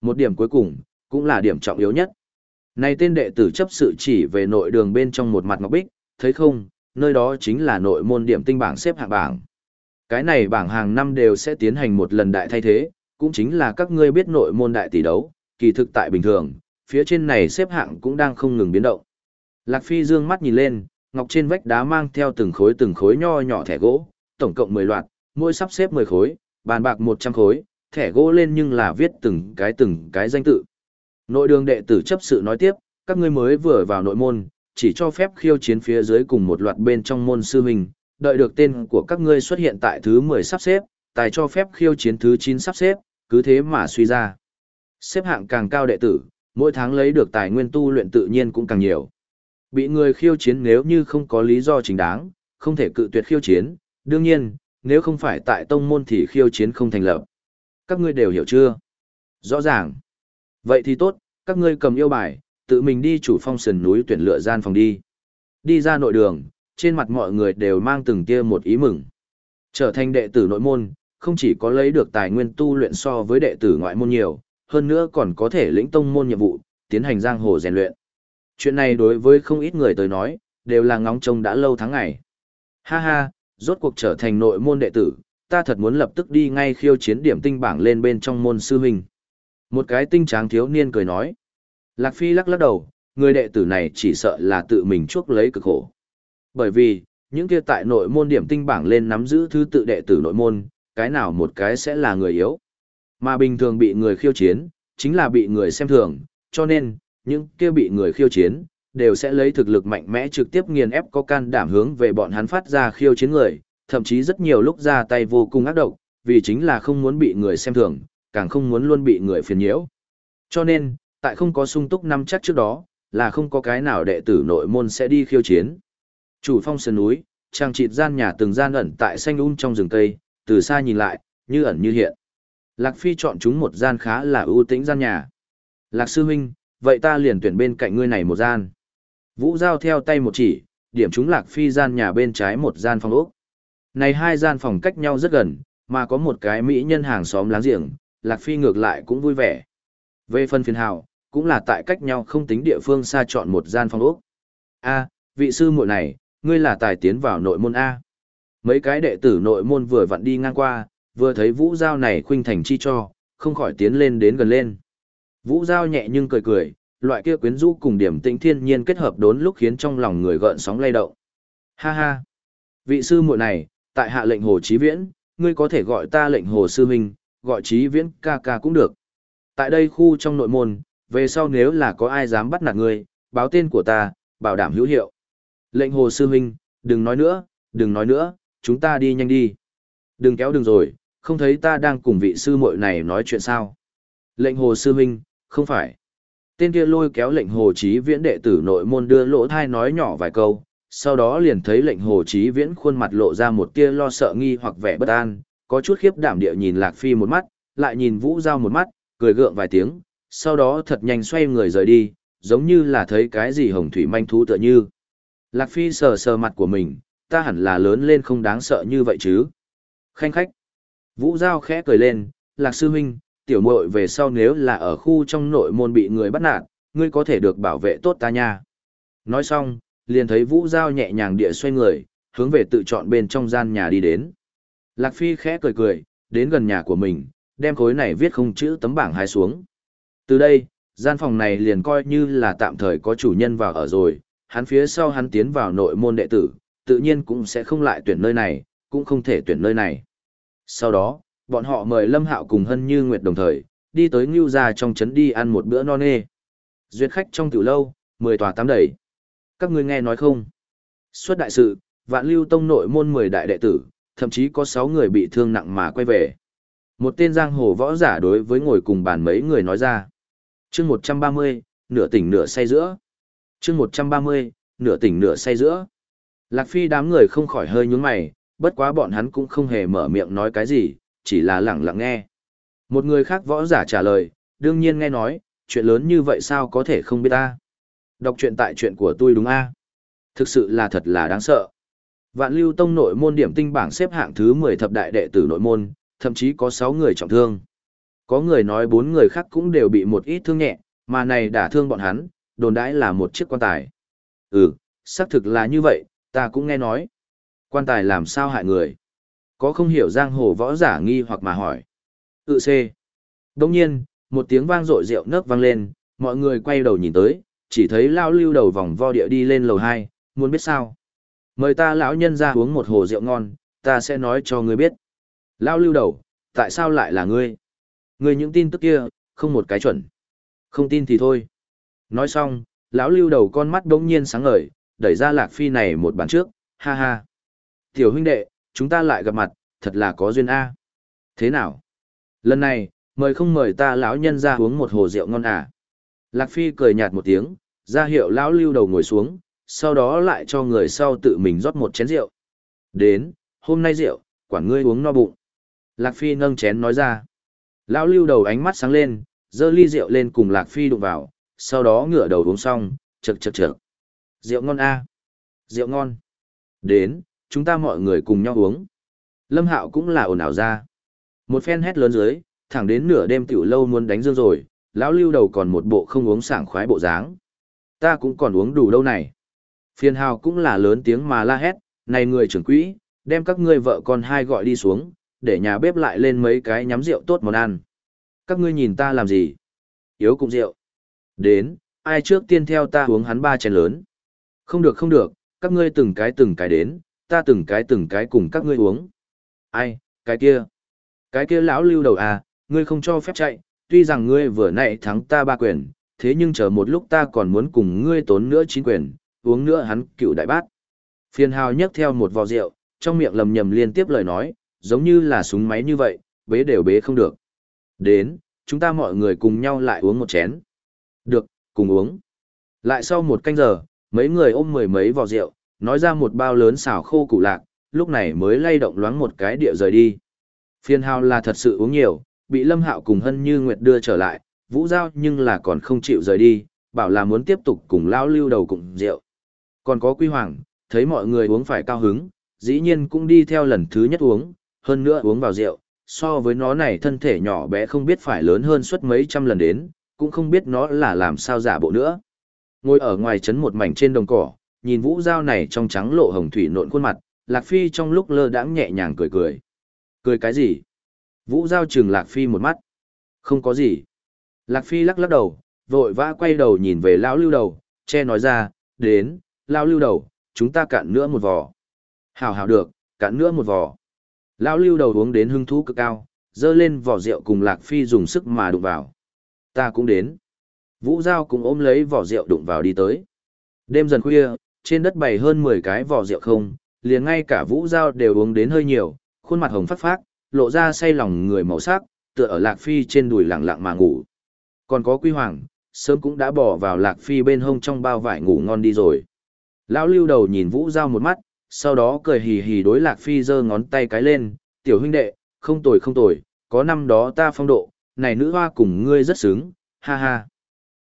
Một điểm cuối cùng, cũng là điểm trọng yếu nhất. Này tên đệ tử chấp sự chỉ về nội đường bên trong một mặt ngọc bích, thấy không, nơi đó chính là nội môn điểm tinh bảng xếp hạng bảng. Cái này bảng hàng năm đều sẽ tiến hành một lần đại thay thế, cũng chính là các ngươi biết nội môn đại tỷ đấu, kỳ thực tại bình thường, phía trên này xếp hạng cũng đang không ngừng biến động. Lạc Phi dương mắt nhìn lên, ngọc trên vách đá mang theo từng khối từng khối nho nhỏ thẻ gỗ, tổng cộng 10 loạt, mỗi sắp xếp 10 khối, bàn bạc 100 khối, thẻ gỗ lên nhưng là viết từng cái từng cái danh tự. Nội đường đệ tử chấp sự nói tiếp, các ngươi mới vừa vào nội môn, chỉ cho phép khiêu chiến phía dưới cùng một loạt bên trong môn sư mình đợi được tên của các ngươi xuất hiện tại thứ 10 sắp xếp, tài cho phép khiêu chiến thứ 9 sắp xếp, cứ thế mà suy ra. Xếp hạng càng cao đệ tử, mỗi tháng lấy được tài nguyên tu luyện tự nhiên cũng càng nhiều. Bị người khiêu chiến nếu như không có lý do chính đáng, không thể cự tuyệt khiêu chiến, đương nhiên, nếu không phải tại tông môn thì khiêu chiến không thành lập. Các ngươi đều hiểu chưa? Rõ ràng. Vậy thì tốt, các ngươi cầm yêu bài, tự mình đi chủ phong sườn núi tuyển lựa gian phòng đi. Đi ra nội đường, trên mặt mọi người đều mang từng tia một ý mừng. Trở thành đệ tử nội môn, không chỉ có lấy được tài nguyên tu luyện so với đệ tử ngoại môn nhiều, hơn nữa còn có thể lĩnh tông môn nhiệm vụ, tiến hành giang hồ rèn luyện. Chuyện này đối với không ít người tới nói, đều là ngóng trông đã lâu tháng ngày. Ha ha, rốt cuộc trở thành nội môn đệ tử, ta thật muốn lập tức đi ngay khiêu chiến điểm tinh bảng lên bên trong môn sư huynh. Một cái tinh tráng thiếu niên cười nói. Lạc Phi lắc lắc đầu, người đệ tử này chỉ sợ là tự mình chuốc lấy cực khổ. Bởi vì, những kia tại nội môn điểm tinh bảng lên nắm giữ thứ tự đệ tử nội môn, cái nào một cái sẽ là người yếu. Mà bình thường bị người khiêu chiến, chính là bị người xem thường, cho nên, những kia bị người khiêu chiến, đều sẽ lấy thực lực mạnh mẽ trực tiếp nghiền ép có can đảm hướng về bọn hắn phát ra khiêu chiến người, thậm chí rất nhiều lúc ra tay vô cùng ác độc, vì chính là không muốn bị người xem thường, càng không muốn luôn bị người phiền nhiễu. Cho nên, tại không có sung túc năm chắc trước đó, là không có cái nào đệ tử nội môn sẽ đi khiêu chiến. Chủ phong sơn núi, trang trịt gian nhà từng gian ẩn tại xanh um trong rừng cây, từ xa nhìn lại, như ẩn như hiện. Lạc Phi chọn chúng một gian khá là ưu tĩnh gian nhà. Lạc sư huynh, vậy ta liền tuyển bên cạnh ngươi này một gian. Vũ Giao theo tay một chỉ, điểm chúng Lạc Phi gian nhà bên trái một gian phòng ốc. Này hai gian phòng cách nhau rất gần, mà có một cái mỹ nhân hàng xóm láng giềng, Lạc Phi ngược lại cũng vui vẻ. Về phân phiền hào, cũng là tại cách nhau không tính địa phương xa chọn một gian phòng ốc. A, vị sư muội này, ngươi là tài tiến vào nội môn A. Mấy cái đệ tử nội môn vừa vặn đi ngang qua, vừa thấy Vũ Giao này khuynh thành chi cho, không khỏi tiến lên đến gần lên. Vũ Giao nhẹ nhưng cười cười, loại kia quyến rũ cùng điểm tĩnh thiên nhiên kết hợp đốn lúc khiến trong lòng người gợn sóng lay động. Ha ha! Vị sư muội này, tại hạ lệnh hồ chí viễn, ngươi có thể gọi ta lệnh hồ sư huynh, gọi chí viễn ca ca cũng được. Tại đây khu trong nội môn, về sau nếu là có ai dám bắt nạt ngươi, báo tên của ta, bảo đảm hữu hiệu. Lệnh hồ sư huynh, đừng nói nữa, đừng nói nữa, chúng ta đi nhanh đi. Đừng kéo đường rồi, không thấy ta đang cùng vị sư muội này nói chuyện sao. Lệnh hồ sư huynh, không phải. Tên kia lôi kéo lệnh hồ chí viễn đệ tử nội môn đưa lỗ thai nói nhỏ vài câu, sau đó liền thấy lệnh hồ chí viễn khuôn mặt lộ ra một tia lo sợ nghi hoặc vẻ bất an, có chút khiếp đảm địa nhìn Lạc Phi một mắt, lại nhìn Vũ Giao một mắt, cười gượng vài tiếng, sau đó thật nhanh xoay người rời đi, giống như là thấy cái gì hồng thủy manh thú tựa như. Lạc Phi sờ sờ mặt của mình, ta hẳn là lớn lên không đáng sợ như vậy chứ. Khanh khách. Vũ Giao khẽ cười lên, Lạc Sư Huynh, tiểu muội về sau nếu là ở khu trong nội môn bị người bắt nạt, ngươi có thể được bảo vệ tốt ta nha. Nói xong, liền thấy Vũ Giao nhẹ nhàng địa xoay người, hướng về tự chọn bên trong gian nhà đi đến. Lạc Phi khẽ cười cười, đến gần nhà của mình, đem khối này viết không chữ tấm bảng hai xuống. Từ đây, gian phòng này liền coi như là tạm thời có chủ nhân vào ở rồi, hắn phía sau hắn tiến vào nội môn đệ tử, tự nhiên cũng sẽ không lại tuyển nơi này, cũng không thể tuyển nơi này. Sau đó, bọn họ mời Lâm Hạo cùng Hân Như Nguyệt đồng thời, đi tới Ngưu Gia trong trấn đi ăn một bữa no nê. Duyệt khách trong tiểu lâu, mười tòa tám đẩy. Các ngươi nghe nói không? Xuất đại sự, vạn lưu tông nội môn mười đại đệ tử, thậm chí có sáu người bị thương nặng mà quay về. Một tên giang hồ võ giả đối với ngồi cùng bàn mấy người nói ra. chương một trăm ba mươi nửa tỉnh nửa say giữa. chương một trăm ba mươi nửa tỉnh nửa say giữa. Lạc Phi đám người không khỏi hơi nhướng mày, bất quá bọn hắn cũng không hề mở miệng nói cái gì, chỉ là lặng lặng nghe. Một người khác võ giả trả lời, đương nhiên nghe nói, chuyện lớn như vậy sao có thể không biết ta. Đọc chuyện tại chuyện của tôi đúng a Thực sự là thật là đáng sợ. Vạn lưu tông nội môn điểm tinh bảng xếp hạng thứ 10 thập đại đệ tử nội môn, thậm chí có 6 người trọng thương. Có người nói 4 người khác cũng đều bị một ít thương nhẹ, mà này đả thương bọn hắn, đồn đãi là một chiếc quan tài. Ừ, xác thực là như vậy, ta cũng nghe nói. Quan tài làm sao hại người? Có không hiểu giang hồ võ giả nghi hoặc mà hỏi. Tự C. Đông nhiên, một tiếng vang rội rượu nấc vang lên, mọi người quay đầu nhìn tới, chỉ thấy lao lưu đầu vòng vo địa đi lên lầu 2, muốn biết sao. Mời ta lão nhân ra uống một hồ rượu ngon, ta sẽ nói cho ngươi biết. Lao lưu đầu, tại sao lại là ngươi? Ngươi những tin tức kia, không một cái chuẩn. Không tin thì thôi. Nói xong, lão lưu đầu con mắt đống nhiên sáng ngời, đẩy ra lạc phi này một bàn trước, ha ha. Tiểu huynh đệ, chúng ta lại gặp mặt, thật là có duyên A. Thế nào? Lần này, mời không mời ta lão nhân ra uống một hồ rượu ngon à? Lạc phi cười nhạt một tiếng, ra hiệu lão lưu đầu ngồi xuống, sau đó lại cho người sau tự mình rót một chén rượu. Đến, hôm nay rượu, quản ngươi uống no bụng. Lạc Phi nâng chén nói ra. Lão lưu đầu ánh mắt sáng lên, dơ ly rượu lên cùng Lạc Phi đụng vào, sau đó ngửa đầu uống xong, chật chật chật. Rượu ngon a Rượu ngon. Đến, chúng ta mọi người cùng nhau uống. Lâm Hạo cũng là ồn ào ra. Một phen hét lớn dưới, thẳng đến nửa đêm tiểu lâu muốn đánh dương rồi, lão lưu đầu còn một bộ không uống sảng khoái bộ dáng. Ta cũng còn uống đủ đâu này. Phiền hào cũng là lớn tiếng mà la hét, này người trưởng quỹ, đem các ngươi vợ con hai gọi đi xuống, để nhà bếp lại lên mấy cái nhắm rượu tốt món ăn. Các ngươi nhìn ta làm gì? Yếu cũng rượu. Đến, ai trước tiên theo ta uống hắn ba chén lớn. Không được không được, các ngươi từng cái từng cái đến, ta từng cái từng cái cùng các ngươi uống. Ai, cái kia. Cái kia lão lưu đầu à, ngươi không cho phép chạy, tuy rằng ngươi vừa nãy thắng ta ba quyền, thế nhưng chờ một lúc ta còn muốn cùng ngươi tốn nữa chín quyền, uống nữa hắn cựu đại bát. Phiền hào nhấc theo một vò rượu, trong miệng lầm nhầm liên tiếp lời nói, giống như là súng máy như vậy, bế đều bế không được. Đến, chúng ta mọi người cùng nhau lại uống một chén. Được, cùng uống. Lại sau một canh giờ, mấy người ôm mười mấy vò rượu, nói ra một bao lớn xào khô củ lạc, lúc này mới lay động loáng một cái địa rời đi. Phiên hào là thật sự uống nhiều, bị Lâm Hạo cùng Hân Như Nguyệt đưa trở lại, Vũ Giao nhưng là còn không chịu rời đi, bảo là muốn tiếp tục cùng lao lưu đầu cùng rượu. Còn có Quy Hoàng, thấy mọi người uống phải cao hứng, dĩ nhiên cũng đi theo lần thứ nhất uống, hơn nữa uống vào rượu, so với nó này thân thể nhỏ bé không biết phải lớn hơn suốt mấy trăm lần đến, cũng không biết nó là làm sao giả bộ nữa. Ngồi ở ngoài trấn một mảnh trên đồng cỏ, nhìn vũ dao này trong trắng lộ hồng thủy nộn khuôn mặt, Lạc Phi trong lúc lơ đãng nhẹ nhàng cười cười. Cười cái gì? Vũ Giao trừng Lạc Phi một mắt. Không có gì. Lạc Phi lắc lắc đầu, vội vã quay đầu nhìn về lão lưu đầu, che nói ra, đến, lão lưu đầu, chúng ta cạn nữa một vò. Hảo hảo được, cạn nữa một vò. Lão lưu đầu uống đến hưng thú cực cao, dơ lên vỏ rượu cùng Lạc Phi dùng sức mà đụng vào. Ta cũng đến. Vũ Giao cũng ôm lấy vỏ rượu đụng vào đi tới. Đêm dần khuya, trên đất bày hơn 10 cái vỏ rượu không, liền ngay cả Vũ Giao đều uống đến hơi nhiều, khuôn mặt hồng phát phát, lộ ra say lòng người màu sắc, tựa ở Lạc Phi trên đùi lặng lặng mà ngủ. Còn có Quy Hoàng, sớm cũng đã bỏ vào Lạc Phi bên hông trong bao vải ngủ ngon đi rồi. Lão lưu đầu nhìn Vũ Giao một mắt, sau đó cười hì hì đối Lạc Phi giơ ngón tay cái lên, tiểu huynh đệ, không tồi không tồi, có năm đó ta phong độ, này nữ hoa cùng ngươi rất sướng, ha ha.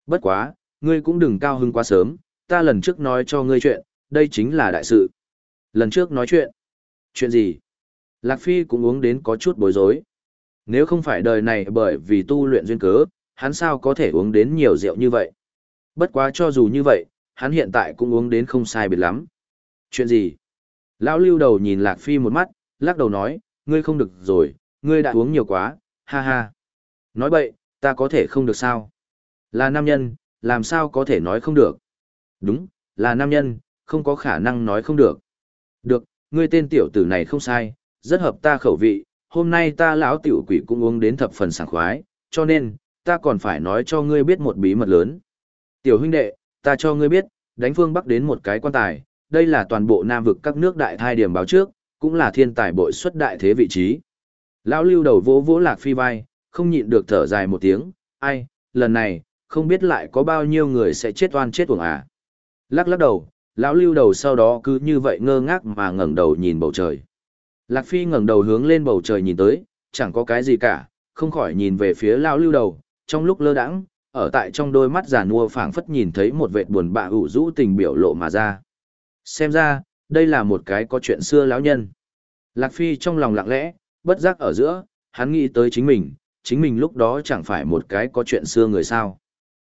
Bất quá, ngươi cũng đừng cao hứng quá sớm, ta lần trước nói cho ngươi chuyện, đây chính là đại sự. Lần trước nói chuyện. Chuyện gì? Lạc Phi cũng uống đến có chút bối rối. Nếu không phải đời này bởi vì tu luyện duyên cớ, hắn sao có thể uống đến nhiều rượu như vậy? Bất quá cho dù như vậy, hắn hiện tại cũng uống đến không sai biệt lắm. Chuyện gì? Lão lưu đầu nhìn Lạc Phi một mắt, lắc đầu nói, ngươi không được rồi, ngươi đã uống nhiều quá, ha ha. Nói bậy, ta có thể không được sao? Là nam nhân, làm sao có thể nói không được? Đúng, là nam nhân, không có khả năng nói không được. Được, ngươi tên tiểu tử này không sai, rất hợp ta khẩu vị, hôm nay ta lão tiểu quỷ cũng uống đến thập phần sảng khoái, cho nên, ta còn phải nói cho ngươi biết một bí mật lớn. Tiểu huynh đệ, ta cho ngươi biết, đánh phương Bắc đến một cái quan tài, đây là toàn bộ nam vực các nước đại thai điểm báo trước, cũng là thiên tài bội xuất đại thế vị trí. Lão lưu đầu vỗ vỗ lạc phi vai, không nhịn được thở dài một tiếng, ai, lần này, không biết lại có bao nhiêu người sẽ chết oan chết uổng à. Lắc lắc đầu, lão lưu đầu sau đó cứ như vậy ngơ ngác mà ngẩng đầu nhìn bầu trời. Lạc Phi ngẩng đầu hướng lên bầu trời nhìn tới, chẳng có cái gì cả, không khỏi nhìn về phía lão lưu đầu, trong lúc lơ đãng, ở tại trong đôi mắt già nua phảng phất nhìn thấy một vệt buồn bã ủ rũ tình biểu lộ mà ra. Xem ra, đây là một cái có chuyện xưa lão nhân. Lạc Phi trong lòng lặng lẽ, bất giác ở giữa, hắn nghĩ tới chính mình, chính mình lúc đó chẳng phải một cái có chuyện xưa người sao.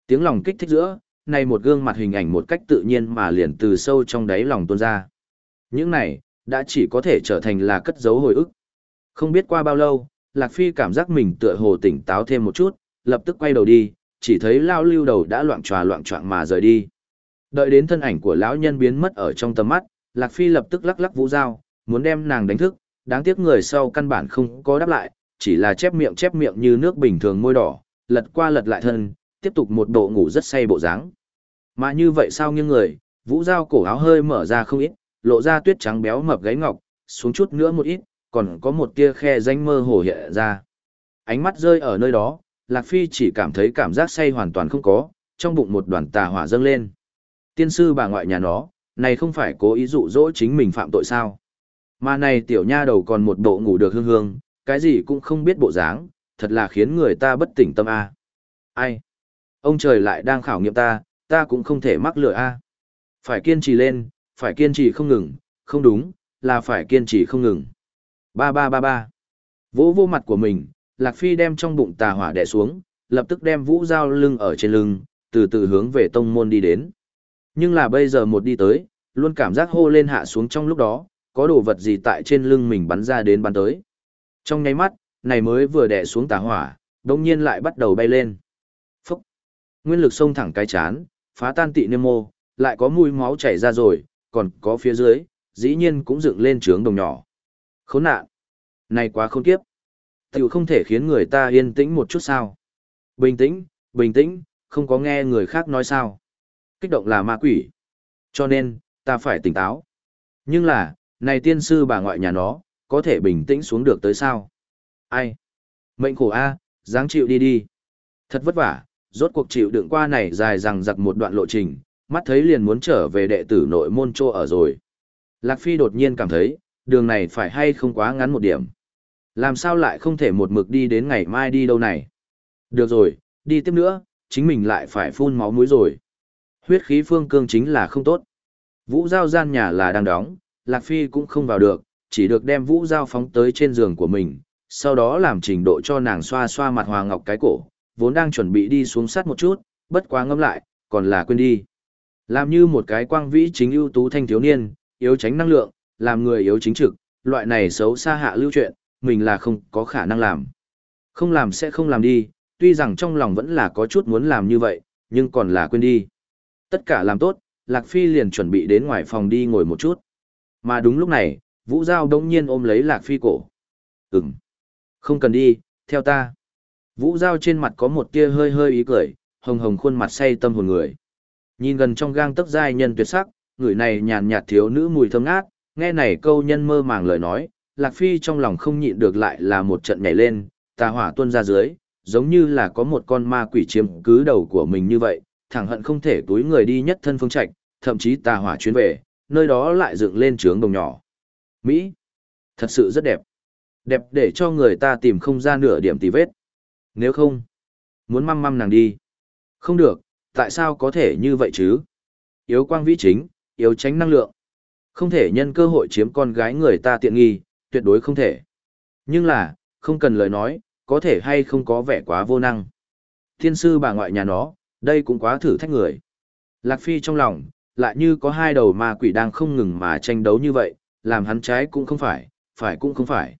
Tiếng lòng kích thích giữa, nay một gương mặt hình ảnh một cách tự nhiên mà liền từ sâu trong đáy lòng tuôn ra. Những này, đã chỉ có thể trở thành là cất giấu hồi ức. Không biết qua bao lâu, Lạc Phi cảm giác mình tựa hồ tỉnh táo thêm một chút, lập tức quay đầu đi, chỉ thấy lao lưu đầu đã loạn tròa loạn trọng mà rời đi. Đợi đến thân ảnh của lão nhân biến mất ở trong tầm mắt, Lạc Phi lập tức lắc lắc vũ dao, muốn đem nàng đánh thức, đáng tiếc người sau căn bản không có đáp lại, chỉ là chép miệng chép miệng như nước bình thường môi đỏ, lật qua lật lại thân, tiếp tục một bộ ngủ rất say bộ dáng. Mà như vậy sao nghiêng người, vũ dao cổ áo hơi mở ra không ít, lộ ra tuyết trắng béo mập gáy ngọc, xuống chút nữa một ít, còn có một tia khe danh mơ hồ hiện ra. Ánh mắt rơi ở nơi đó, Lạc Phi chỉ cảm thấy cảm giác say hoàn toàn không có, trong bụng một đoàn tà hỏa dâng lên. Tiên sư bà ngoại nhà nó, này không phải cố ý dụ dỗ chính mình phạm tội sao. Mà này tiểu nha đầu còn một bộ ngủ được hương hương, cái gì cũng không biết bộ dáng, thật là khiến người ta bất tỉnh tâm a. Ai? Ông trời lại đang khảo nghiệm ta, ta cũng không thể mắc lừa a. Phải kiên trì lên, phải kiên trì không ngừng, không đúng, là phải kiên trì không ngừng. Ba ba ba ba. Vỗ vô mặt của mình, Lạc Phi đem trong bụng tà hỏa đè xuống, lập tức đem vũ dao lưng ở trên lưng, từ từ hướng về tông môn đi đến. Nhưng là bây giờ một đi tới, luôn cảm giác hô lên hạ xuống trong lúc đó, có đồ vật gì tại trên lưng mình bắn ra đến bắn tới. Trong nháy mắt, này mới vừa đè xuống tà hỏa, đồng nhiên lại bắt đầu bay lên. Nguyên lực xông thẳng cái chán, phá tan tị niêm mô, lại có mùi máu chảy ra rồi, còn có phía dưới, dĩ nhiên cũng dựng lên trướng đồng nhỏ. Khốn nạn! Này quá khôn kiếp! Tiểu không thể khiến người ta yên tĩnh một chút sao. Bình tĩnh, bình tĩnh, không có nghe người khác nói sao. Kích động là ma quỷ. Cho nên, ta phải tỉnh táo. Nhưng là, này tiên sư bà ngoại nhà nó, có thể bình tĩnh xuống được tới sao? Ai? Mệnh khổ A, dáng chịu đi đi. Thật vất vả, rốt cuộc chịu đựng qua này dài rằng giặc một đoạn lộ trình, mắt thấy liền muốn trở về đệ tử nội môn trô ở rồi. Lạc Phi đột nhiên cảm thấy, đường này phải hay không quá ngắn một điểm. Làm sao lại không thể một mực đi đến ngày mai đi đâu này? Được rồi, đi tiếp nữa, chính mình lại phải phun máu mũi rồi. Huyết khí phương cương chính là không tốt. Vũ giao gian nhà là đang đóng, Lạc Phi cũng không vào được, chỉ được đem vũ giao phóng tới trên giường của mình, sau đó làm trình độ cho nàng xoa xoa mặt hòa ngọc cái cổ, vốn đang chuẩn bị đi xuống sát một chút, bất quá ngâm lại, còn là quên đi. Làm như một cái quang vĩ chính ưu tú thanh thiếu niên, yếu tránh năng lượng, làm người yếu chính trực, loại này xấu xa hạ lưu chuyện, mình là không có khả năng làm. Không làm sẽ không làm đi, tuy rằng trong lòng vẫn là có chút muốn làm như vậy, nhưng còn là quên đi. Tất cả làm tốt, Lạc Phi liền chuẩn bị đến ngoài phòng đi ngồi một chút. Mà đúng lúc này, Vũ Giao đông nhiên ôm lấy Lạc Phi cổ. Ừm. Không cần đi, theo ta. Vũ Giao trên mặt có một tia hơi hơi ý cười, hồng hồng khuôn mặt say tâm hồn người. Nhìn gần trong gang tấc giai nhân tuyệt sắc, người này nhàn nhạt thiếu nữ mùi thơm ngát, nghe này câu nhân mơ màng lời nói, Lạc Phi trong lòng không nhịn được lại là một trận nhảy lên, tà hỏa tuôn ra dưới, giống như là có một con ma quỷ chiếm cứ đầu của mình như vậy, thẳng hận không thể túi người đi nhất thân phương trạch, thậm chí tà hỏa chuyến về, nơi đó lại dựng lên trướng đồng nhỏ. Mỹ, thật sự rất đẹp. Đẹp để cho người ta tìm không ra nửa điểm tì vết. Nếu không, muốn măm măm nàng đi. Không được, tại sao có thể như vậy chứ? Yếu quang vĩ chính, yếu tránh năng lượng. Không thể nhân cơ hội chiếm con gái người ta tiện nghi, tuyệt đối không thể. Nhưng là, không cần lời nói, có thể hay không có vẻ quá vô năng. Thiên sư bà ngoại nhà nó, đây cũng quá thử thách người. Lạc Phi trong lòng, lại như có hai đầu ma quỷ đang không ngừng mà tranh đấu như vậy, làm hắn trái cũng không phải, phải cũng không phải.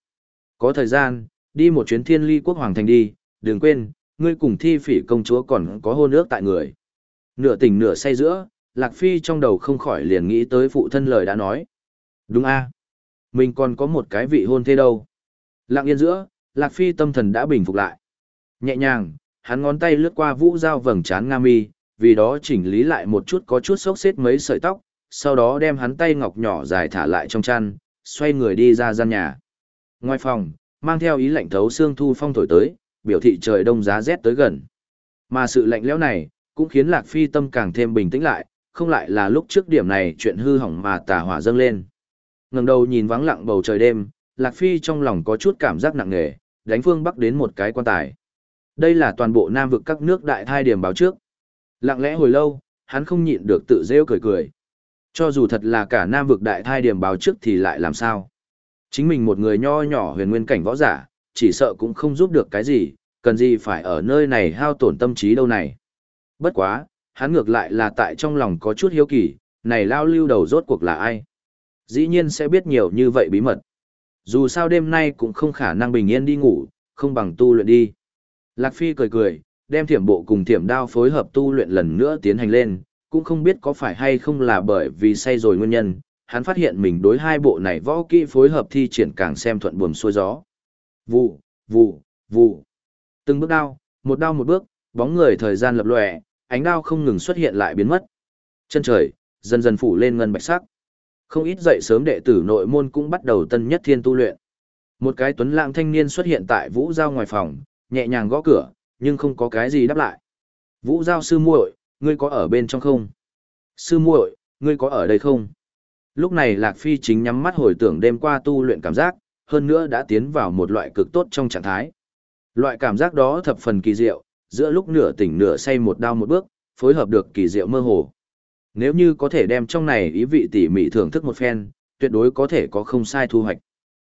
Có thời gian, đi một chuyến thiên ly quốc hoàng thành đi, đừng quên, ngươi cùng thi phỉ công chúa còn có hôn ước tại người. Nửa tỉnh nửa say giữa, Lạc Phi trong đầu không khỏi liền nghĩ tới phụ thân lời đã nói. Đúng a Mình còn có một cái vị hôn thế đâu. Lặng yên giữa, Lạc Phi tâm thần đã bình phục lại. Nhẹ nhàng, hắn ngón tay lướt qua vũ dao vầng trán nga mi, vì đó chỉnh lý lại một chút có chút xốc xếp mấy sợi tóc, sau đó đem hắn tay ngọc nhỏ dài thả lại trong chăn, xoay người đi ra gian nhà. Ngoài phòng, mang theo ý lạnh thấu xương thu phong thổi tới, biểu thị trời đông giá rét tới gần. Mà sự lạnh lẽo này, cũng khiến Lạc Phi tâm càng thêm bình tĩnh lại, không lại là lúc trước điểm này chuyện hư hỏng mà tà hỏa dâng lên. ngẩng đầu nhìn vắng lặng bầu trời đêm, Lạc Phi trong lòng có chút cảm giác nặng nề, đánh phương bắc đến một cái quan tài. Đây là toàn bộ nam vực các nước đại thai điểm báo trước. Lặng lẽ hồi lâu, hắn không nhịn được tự rêu cười cười. Cho dù thật là cả nam vực đại thai điểm báo trước thì lại làm sao? Chính mình một người nho nhỏ huyền nguyên cảnh võ giả, chỉ sợ cũng không giúp được cái gì, cần gì phải ở nơi này hao tổn tâm trí đâu này. Bất quá, Hắn ngược lại là tại trong lòng có chút hiếu kỳ, này lao lưu đầu rốt cuộc là ai? Dĩ nhiên sẽ biết nhiều như vậy bí mật. Dù sao đêm nay cũng không khả năng bình yên đi ngủ, không bằng tu luyện đi. Lạc Phi cười cười, đem thiểm bộ cùng thiểm đao phối hợp tu luyện lần nữa tiến hành lên, cũng không biết có phải hay không là bởi vì say rồi nguyên nhân, hắn phát hiện mình đối hai bộ này võ kỹ phối hợp thi triển càng xem thuận buồm xuôi gió. Vụ, vụ, vụ. Từng bước đao, một đao một bước, bóng người thời gian lập lòe, ánh đao không ngừng xuất hiện lại biến mất. Chân trời, dần dần phủ lên ngân bạch sắc. Không ít dậy sớm đệ tử nội môn cũng bắt đầu tân nhất thiên tu luyện. Một cái tuấn lãng thanh niên xuất hiện tại Vũ Giao ngoài phòng, nhẹ nhàng gõ cửa, nhưng không có cái gì đáp lại. Vũ Giao sư muội, ngươi có ở bên trong không? Sư muội, ngươi có ở đây không? Lúc này Lạc Phi chính nhắm mắt hồi tưởng đêm qua tu luyện cảm giác, hơn nữa đã tiến vào một loại cực tốt trong trạng thái. Loại cảm giác đó thập phần kỳ diệu, giữa lúc nửa tỉnh nửa say một đao một bước, phối hợp được kỳ diệu mơ hồ. Nếu như có thể đem trong này ý vị tỉ mỉ thưởng thức một phen, tuyệt đối có thể có không sai thu hoạch.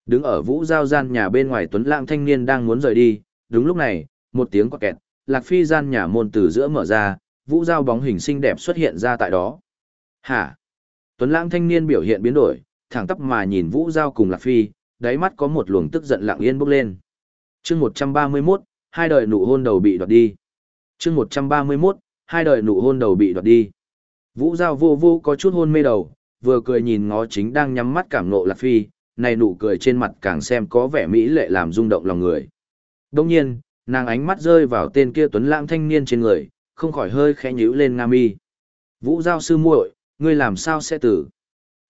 Đứng ở vũ giao gian nhà bên ngoài tuấn lãng thanh niên đang muốn rời đi, đúng lúc này, một tiếng quạt kẹt, lạc phi gian nhà môn từ giữa mở ra, vũ giao bóng hình xinh đẹp xuất hiện ra tại đó. Hả? Tuấn lãng thanh niên biểu hiện biến đổi, thẳng tắp mà nhìn vũ giao cùng lạc phi, đáy mắt có một luồng tức giận lặng yên bốc lên. chương 131, hai đời nụ hôn đầu bị đoạt đi. chương 131, hai đời nụ hôn đầu bị đoạt đi. Vũ giao vô vô có chút hôn mê đầu, vừa cười nhìn ngó chính đang nhắm mắt cảm nộ lạc phi, này nụ cười trên mặt càng xem có vẻ mỹ lệ làm rung động lòng người. Đông nhiên, nàng ánh mắt rơi vào tên kia tuấn lãng thanh niên trên người, không khỏi hơi khẽ nhíu lên nga mi. Vũ giao sư muội, ngươi làm sao sẽ tử?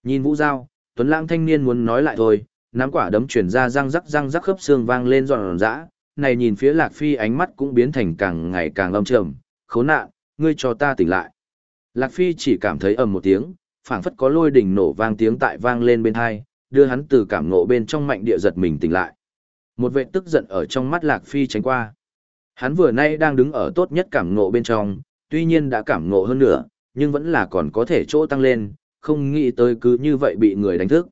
Nhìn Vũ giao, tuấn lãng thanh niên muốn nói lại thôi, nắm quả đấm chuyển ra răng rắc răng rắc khớp xương vang lên giòn giã, này nhìn phía lạc phi ánh mắt cũng biến thành càng ngày càng lâm trầm, khốn nạn, ngươi cho ta tỉnh lại. Lạc phi chỉ cảm thấy ầm một tiếng, phảng phất có lôi đỉnh nổ vang tiếng tại vang lên bên hai, đưa hắn từ cảm ngộ bên trong mạnh địa giật mình tỉnh lại. Một vệ tức giận ở trong mắt Lạc Phi tránh qua. Hắn vừa nay đang đứng ở tốt nhất cảm ngộ bên trong, tuy nhiên đã cảm ngộ hơn nữa, nhưng vẫn là còn có thể chỗ tăng lên, không nghĩ tới cứ như vậy bị người đánh thức.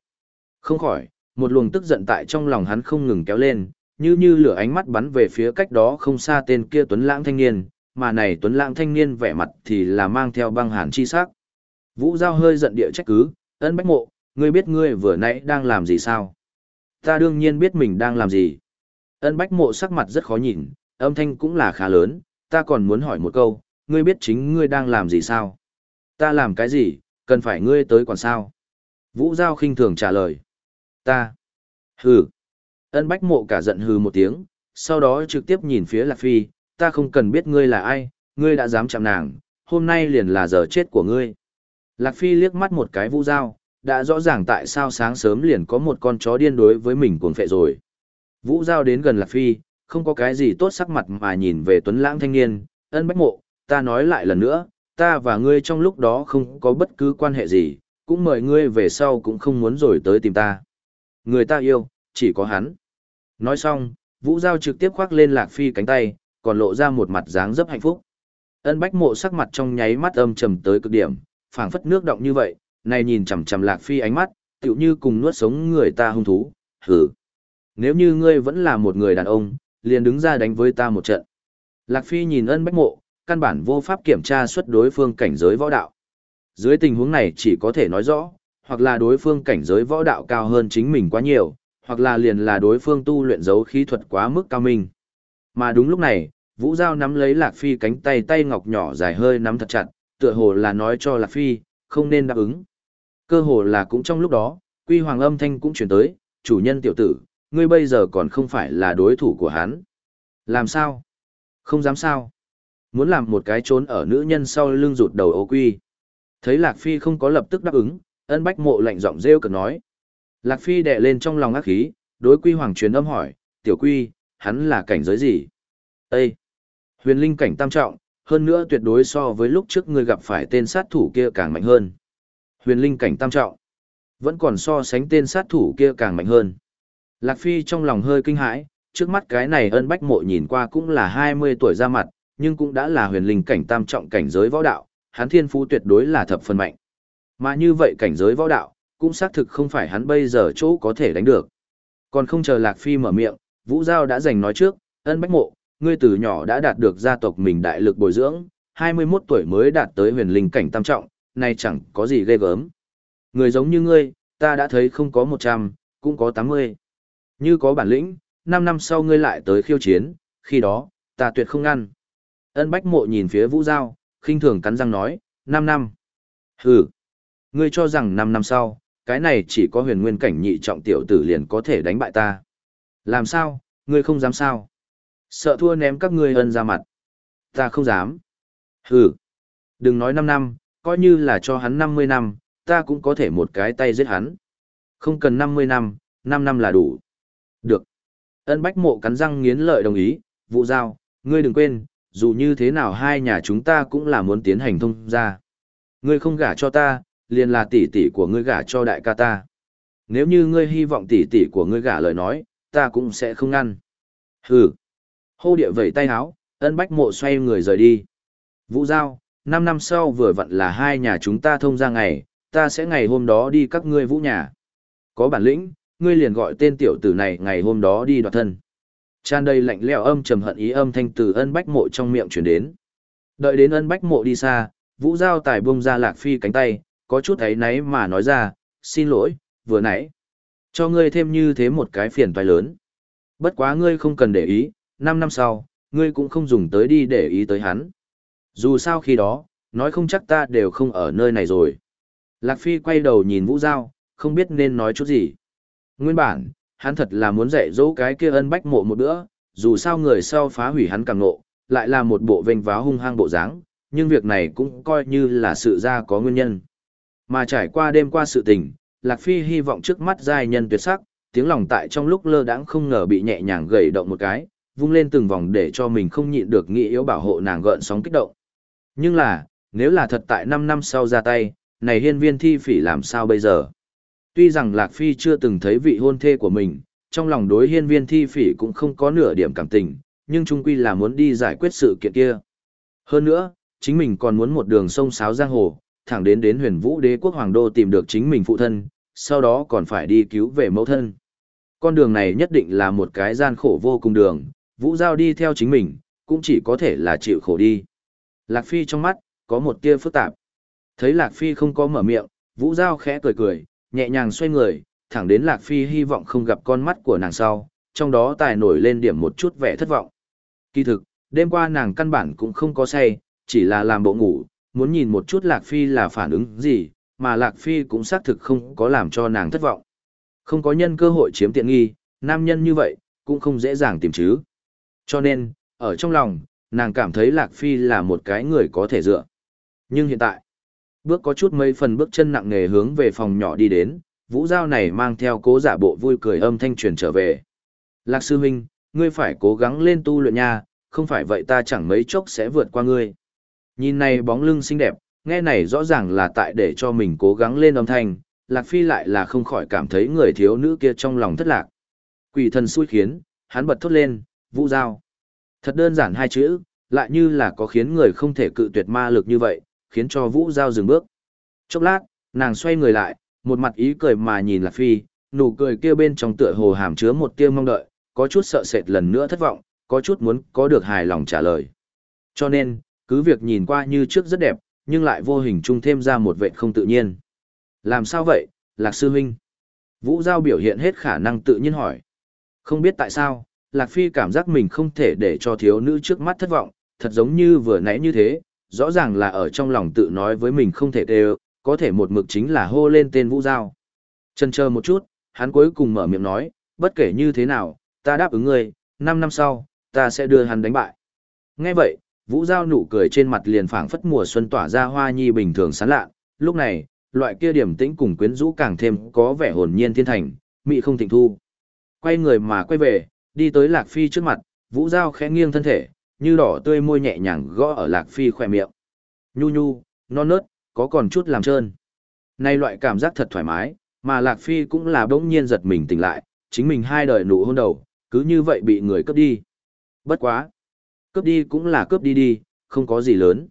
Không khỏi, một luồng tức giận tại trong lòng hắn không ngừng kéo lên, như như lửa ánh mắt bắn về phía cách đó không xa tên kia Tuấn Lãng thanh niên, mà này Tuấn Lãng thanh niên vẻ mặt thì là mang theo băng hàn chi sắc. Vũ Giao hơi giận địa trách cứ, ân bách mộ, ngươi biết ngươi vừa nãy đang làm gì sao? Ta đương nhiên biết mình đang làm gì. Ân bách mộ sắc mặt rất khó nhìn, âm thanh cũng là khá lớn, ta còn muốn hỏi một câu, ngươi biết chính ngươi đang làm gì sao? Ta làm cái gì, cần phải ngươi tới còn sao? Vũ Giao khinh thường trả lời. Ta. Hừ. Ân bách mộ cả giận hừ một tiếng, sau đó trực tiếp nhìn phía Lạc Phi, ta không cần biết ngươi là ai, ngươi đã dám chạm nàng, hôm nay liền là giờ chết của ngươi. Lạc Phi liếc mắt một cái Vũ Giao, đã rõ ràng tại sao sáng sớm liền có một con chó điên đối với mình cuồng phệ rồi. Vũ Giao đến gần Lạc Phi, không có cái gì tốt sắc mặt mà nhìn về tuấn lãng thanh niên, ân bách mộ, ta nói lại lần nữa, ta và ngươi trong lúc đó không có bất cứ quan hệ gì, cũng mời ngươi về sau cũng không muốn rồi tới tìm ta. Người ta yêu, chỉ có hắn. Nói xong, Vũ Giao trực tiếp khoác lên Lạc Phi cánh tay, còn lộ ra một mặt dáng dấp hạnh phúc. Ân bách mộ sắc mặt trong nháy mắt âm trầm tới cực điểm, phảng phất nước động như vậy, này nhìn chằm chằm Lạc Phi ánh mắt, tựu như cùng nuốt sống người ta hung thú, hừ. Nếu như ngươi vẫn là một người đàn ông, liền đứng ra đánh với ta một trận. Lạc Phi nhìn ân bách mộ, căn bản vô pháp kiểm tra xuất đối phương cảnh giới võ đạo. Dưới tình huống này chỉ có thể nói rõ, hoặc là đối phương cảnh giới võ đạo cao hơn chính mình quá nhiều, hoặc là liền là đối phương tu luyện giấu khí thuật quá mức cao minh. Mà đúng lúc này, Vũ Giao nắm lấy Lạc Phi cánh tay tay ngọc nhỏ dài hơi nắm thật chặt, tựa hồ là nói cho Lạc Phi, không nên đáp ứng. Cơ hồ là cũng trong lúc đó, quy hoàng âm thanh cũng chuyển tới, chủ nhân tiểu tử, ngươi bây giờ còn không phải là đối thủ của hắn. Làm sao? Không dám sao? Muốn làm một cái trốn ở nữ nhân sau lưng rụt đầu ô quy. Thấy Lạc Phi không có lập tức đáp ứng, ân bách mộ lạnh giọng rêu cực nói. Lạc Phi đè lên trong lòng ác khí, đối quy hoàng truyền âm hỏi, tiểu quy, hắn là cảnh giới gì? Ê! Huyền linh cảnh tam trọng, hơn nữa tuyệt đối so với lúc trước ngươi gặp phải tên sát thủ kia càng mạnh hơn. Huyền linh cảnh tam trọng, vẫn còn so sánh tên sát thủ kia càng mạnh hơn. Lạc Phi trong lòng hơi kinh hãi, trước mắt cái này ân bách mộ nhìn qua cũng là 20 tuổi ra mặt, nhưng cũng đã là huyền linh cảnh tam trọng cảnh giới võ đạo, hắn thiên phú tuyệt đối là thập phần mạnh. Mà như vậy cảnh giới võ đạo, cũng xác thực không phải hắn bây giờ chỗ có thể đánh được. Còn không chờ Lạc Phi mở miệng, Vũ Giao đã giành nói trước, ân bách mộ, ngươi từ nhỏ đã đạt được gia tộc mình đại lực bồi dưỡng, 21 tuổi mới đạt tới huyền linh cảnh tam trọng, này chẳng có gì ghê gớm. Người giống như ngươi, ta đã thấy không có 100, cũng có 80. Như có bản lĩnh, 5 năm sau ngươi lại tới khiêu chiến, khi đó, ta tuyệt không ngăn. Ân Bách Mộ nhìn phía Vũ Giao, khinh thường cắn răng nói, 5 năm. Hừ, ngươi cho rằng 5 năm sau, cái này chỉ có huyền nguyên cảnh nhị trọng tiểu tử liền có thể đánh bại ta. Làm sao, ngươi không dám sao? Sợ thua ném các ngươi ân ra mặt. Ta không dám. Hừ, đừng nói 5 năm, coi như là cho hắn 50 năm, ta cũng có thể một cái tay giết hắn. Không cần 50 năm, 5 năm là đủ. Được. Ân Bách Mộ cắn răng nghiến lợi đồng ý, Vụ Giao, ngươi đừng quên, dù như thế nào hai nhà chúng ta cũng là muốn tiến hành thông ra. Ngươi không gả cho ta, liền là tỷ tỷ của ngươi gả cho đại ca ta. Nếu như ngươi hy vọng tỷ tỷ của ngươi gả lời nói, ta cũng sẽ không ngăn. Hừ. Hô địa vẩy tay háo, ân bách mộ xoay người rời đi. Vũ Giao, năm năm sau vừa vặn là hai nhà chúng ta thông ra ngày, ta sẽ ngày hôm đó đi các ngươi vũ nhà. Có bản lĩnh, ngươi liền gọi tên tiểu tử này ngày hôm đó đi đoạt thân. Tràn đầy lạnh lẽo âm trầm hận ý âm thanh từ ân bách mộ trong miệng chuyển đến. Đợi đến ân bách mộ đi xa, vũ giao tài bông ra lạc phi cánh tay, có chút ấy náy mà nói ra, xin lỗi, vừa nãy. Cho ngươi thêm như thế một cái phiền toái lớn. Bất quá ngươi không cần để ý, 5 năm sau, ngươi cũng không dùng tới đi để ý tới hắn. Dù sao khi đó, nói không chắc ta đều không ở nơi này rồi. Lạc Phi quay đầu nhìn Vũ Giao, không biết nên nói chút gì. Nguyên bản, hắn thật là muốn dạy dỗ cái kia ân bách mộ một bữa, dù sao người sau phá hủy hắn càng nộ, lại là một bộ vênh váo hung hăng bộ dáng, nhưng việc này cũng coi như là sự ra có nguyên nhân. Mà trải qua đêm qua sự tình, Lạc Phi hy vọng trước mắt giai nhân tuyệt sắc, tiếng lòng tại trong lúc lơ đãng không ngờ bị nhẹ nhàng gầy động một cái, vung lên từng vòng để cho mình không nhịn được nghĩ yếu bảo hộ nàng gợn sóng kích động. Nhưng là, nếu là thật tại 5 năm sau ra tay, này hiên viên thi phỉ làm sao bây giờ? Tuy rằng Lạc Phi chưa từng thấy vị hôn thê của mình, trong lòng đối hiên viên thi phỉ cũng không có nửa điểm cảm tình, nhưng trung quy là muốn đi giải quyết sự kiện kia. Hơn nữa, chính mình còn muốn một đường sông sáo giang hồ, thẳng đến đến huyền vũ đế quốc hoàng đô tìm được chính mình phụ thân, sau đó còn phải đi cứu về mẫu thân. Con đường này nhất định là một cái gian khổ vô cùng đường, vũ giao đi theo chính mình, cũng chỉ có thể là chịu khổ đi. Lạc Phi trong mắt, có một tia phức tạp. Thấy Lạc Phi không có mở miệng, vũ giao khẽ cười cười, nhẹ nhàng xoay người, thẳng đến Lạc Phi hy vọng không gặp con mắt của nàng sau, trong đó tài nổi lên điểm một chút vẻ thất vọng. Kỳ thực, đêm qua nàng căn bản cũng không có say, chỉ là làm bộ ngủ, muốn nhìn một chút Lạc Phi là phản ứng gì, mà Lạc Phi cũng xác thực không có làm cho nàng thất vọng. Không có nhân cơ hội chiếm tiện nghi, nam nhân như vậy, cũng không dễ dàng tìm chứ. Cho nên, ở trong lòng, nàng cảm thấy Lạc Phi là một cái người có thể dựa. Nhưng hiện tại, bước có chút mấy phần bước chân nặng nề hướng về phòng nhỏ đi đến, vũ giao này mang theo cố giả bộ vui cười âm thanh truyền trở về. Lạc sư huynh, ngươi phải cố gắng lên tu luyện nha, không phải vậy ta chẳng mấy chốc sẽ vượt qua ngươi. Nhìn này bóng lưng xinh đẹp, nghe này rõ ràng là tại để cho mình cố gắng lên âm thanh, Lạc Phi lại là không khỏi cảm thấy người thiếu nữ kia trong lòng thất lạc. Quỷ thần xui khiến, hắn bật thốt lên, vũ giao. Thật đơn giản hai chữ, lại như là có khiến người không thể cự tuyệt ma lực như vậy, khiến cho vũ giao dừng bước. Chốc lát, nàng xoay người lại, một mặt ý cười mà nhìn Lạc Phi, nụ cười kia bên trong tựa hồ hàm chứa một tia mong đợi, có chút sợ sệt lần nữa thất vọng, có chút muốn có được hài lòng trả lời. Cho nên, cứ việc nhìn qua như trước rất đẹp, nhưng lại vô hình chung thêm ra một vệ không tự nhiên. Làm sao vậy, Lạc Sư Huynh? Vũ Giao biểu hiện hết khả năng tự nhiên hỏi. Không biết tại sao, Lạc Phi cảm giác mình không thể để cho thiếu nữ trước mắt thất vọng, thật giống như vừa nãy như thế, rõ ràng là ở trong lòng tự nói với mình không thể đều, có thể một mực chính là hô lên tên Vũ Giao. Chân chờ một chút, hắn cuối cùng mở miệng nói, bất kể như thế nào, ta đáp ứng ngươi, 5 năm sau, ta sẽ đưa hắn đánh bại. Nghe vậy, Vũ Giao nụ cười trên mặt liền phảng phất mùa xuân tỏa ra hoa nhi bình thường sán lạ, lúc này, loại kia điểm tĩnh cùng quyến rũ càng thêm có vẻ hồn nhiên thiên thành, mị không thịnh thu. Quay người mà quay về, đi tới Lạc Phi trước mặt, Vũ Giao khẽ nghiêng thân thể, như đỏ tươi môi nhẹ nhàng gõ ở Lạc Phi khỏe miệng. Nhu nhu, non nớt, có còn chút làm trơn. Nay loại cảm giác thật thoải mái, mà Lạc Phi cũng là bỗng nhiên giật mình tỉnh lại, chính mình hai đời nụ hôn đầu, cứ như vậy bị người cướp đi. Bất quá. Cướp đi cũng là cướp đi đi, không có gì lớn.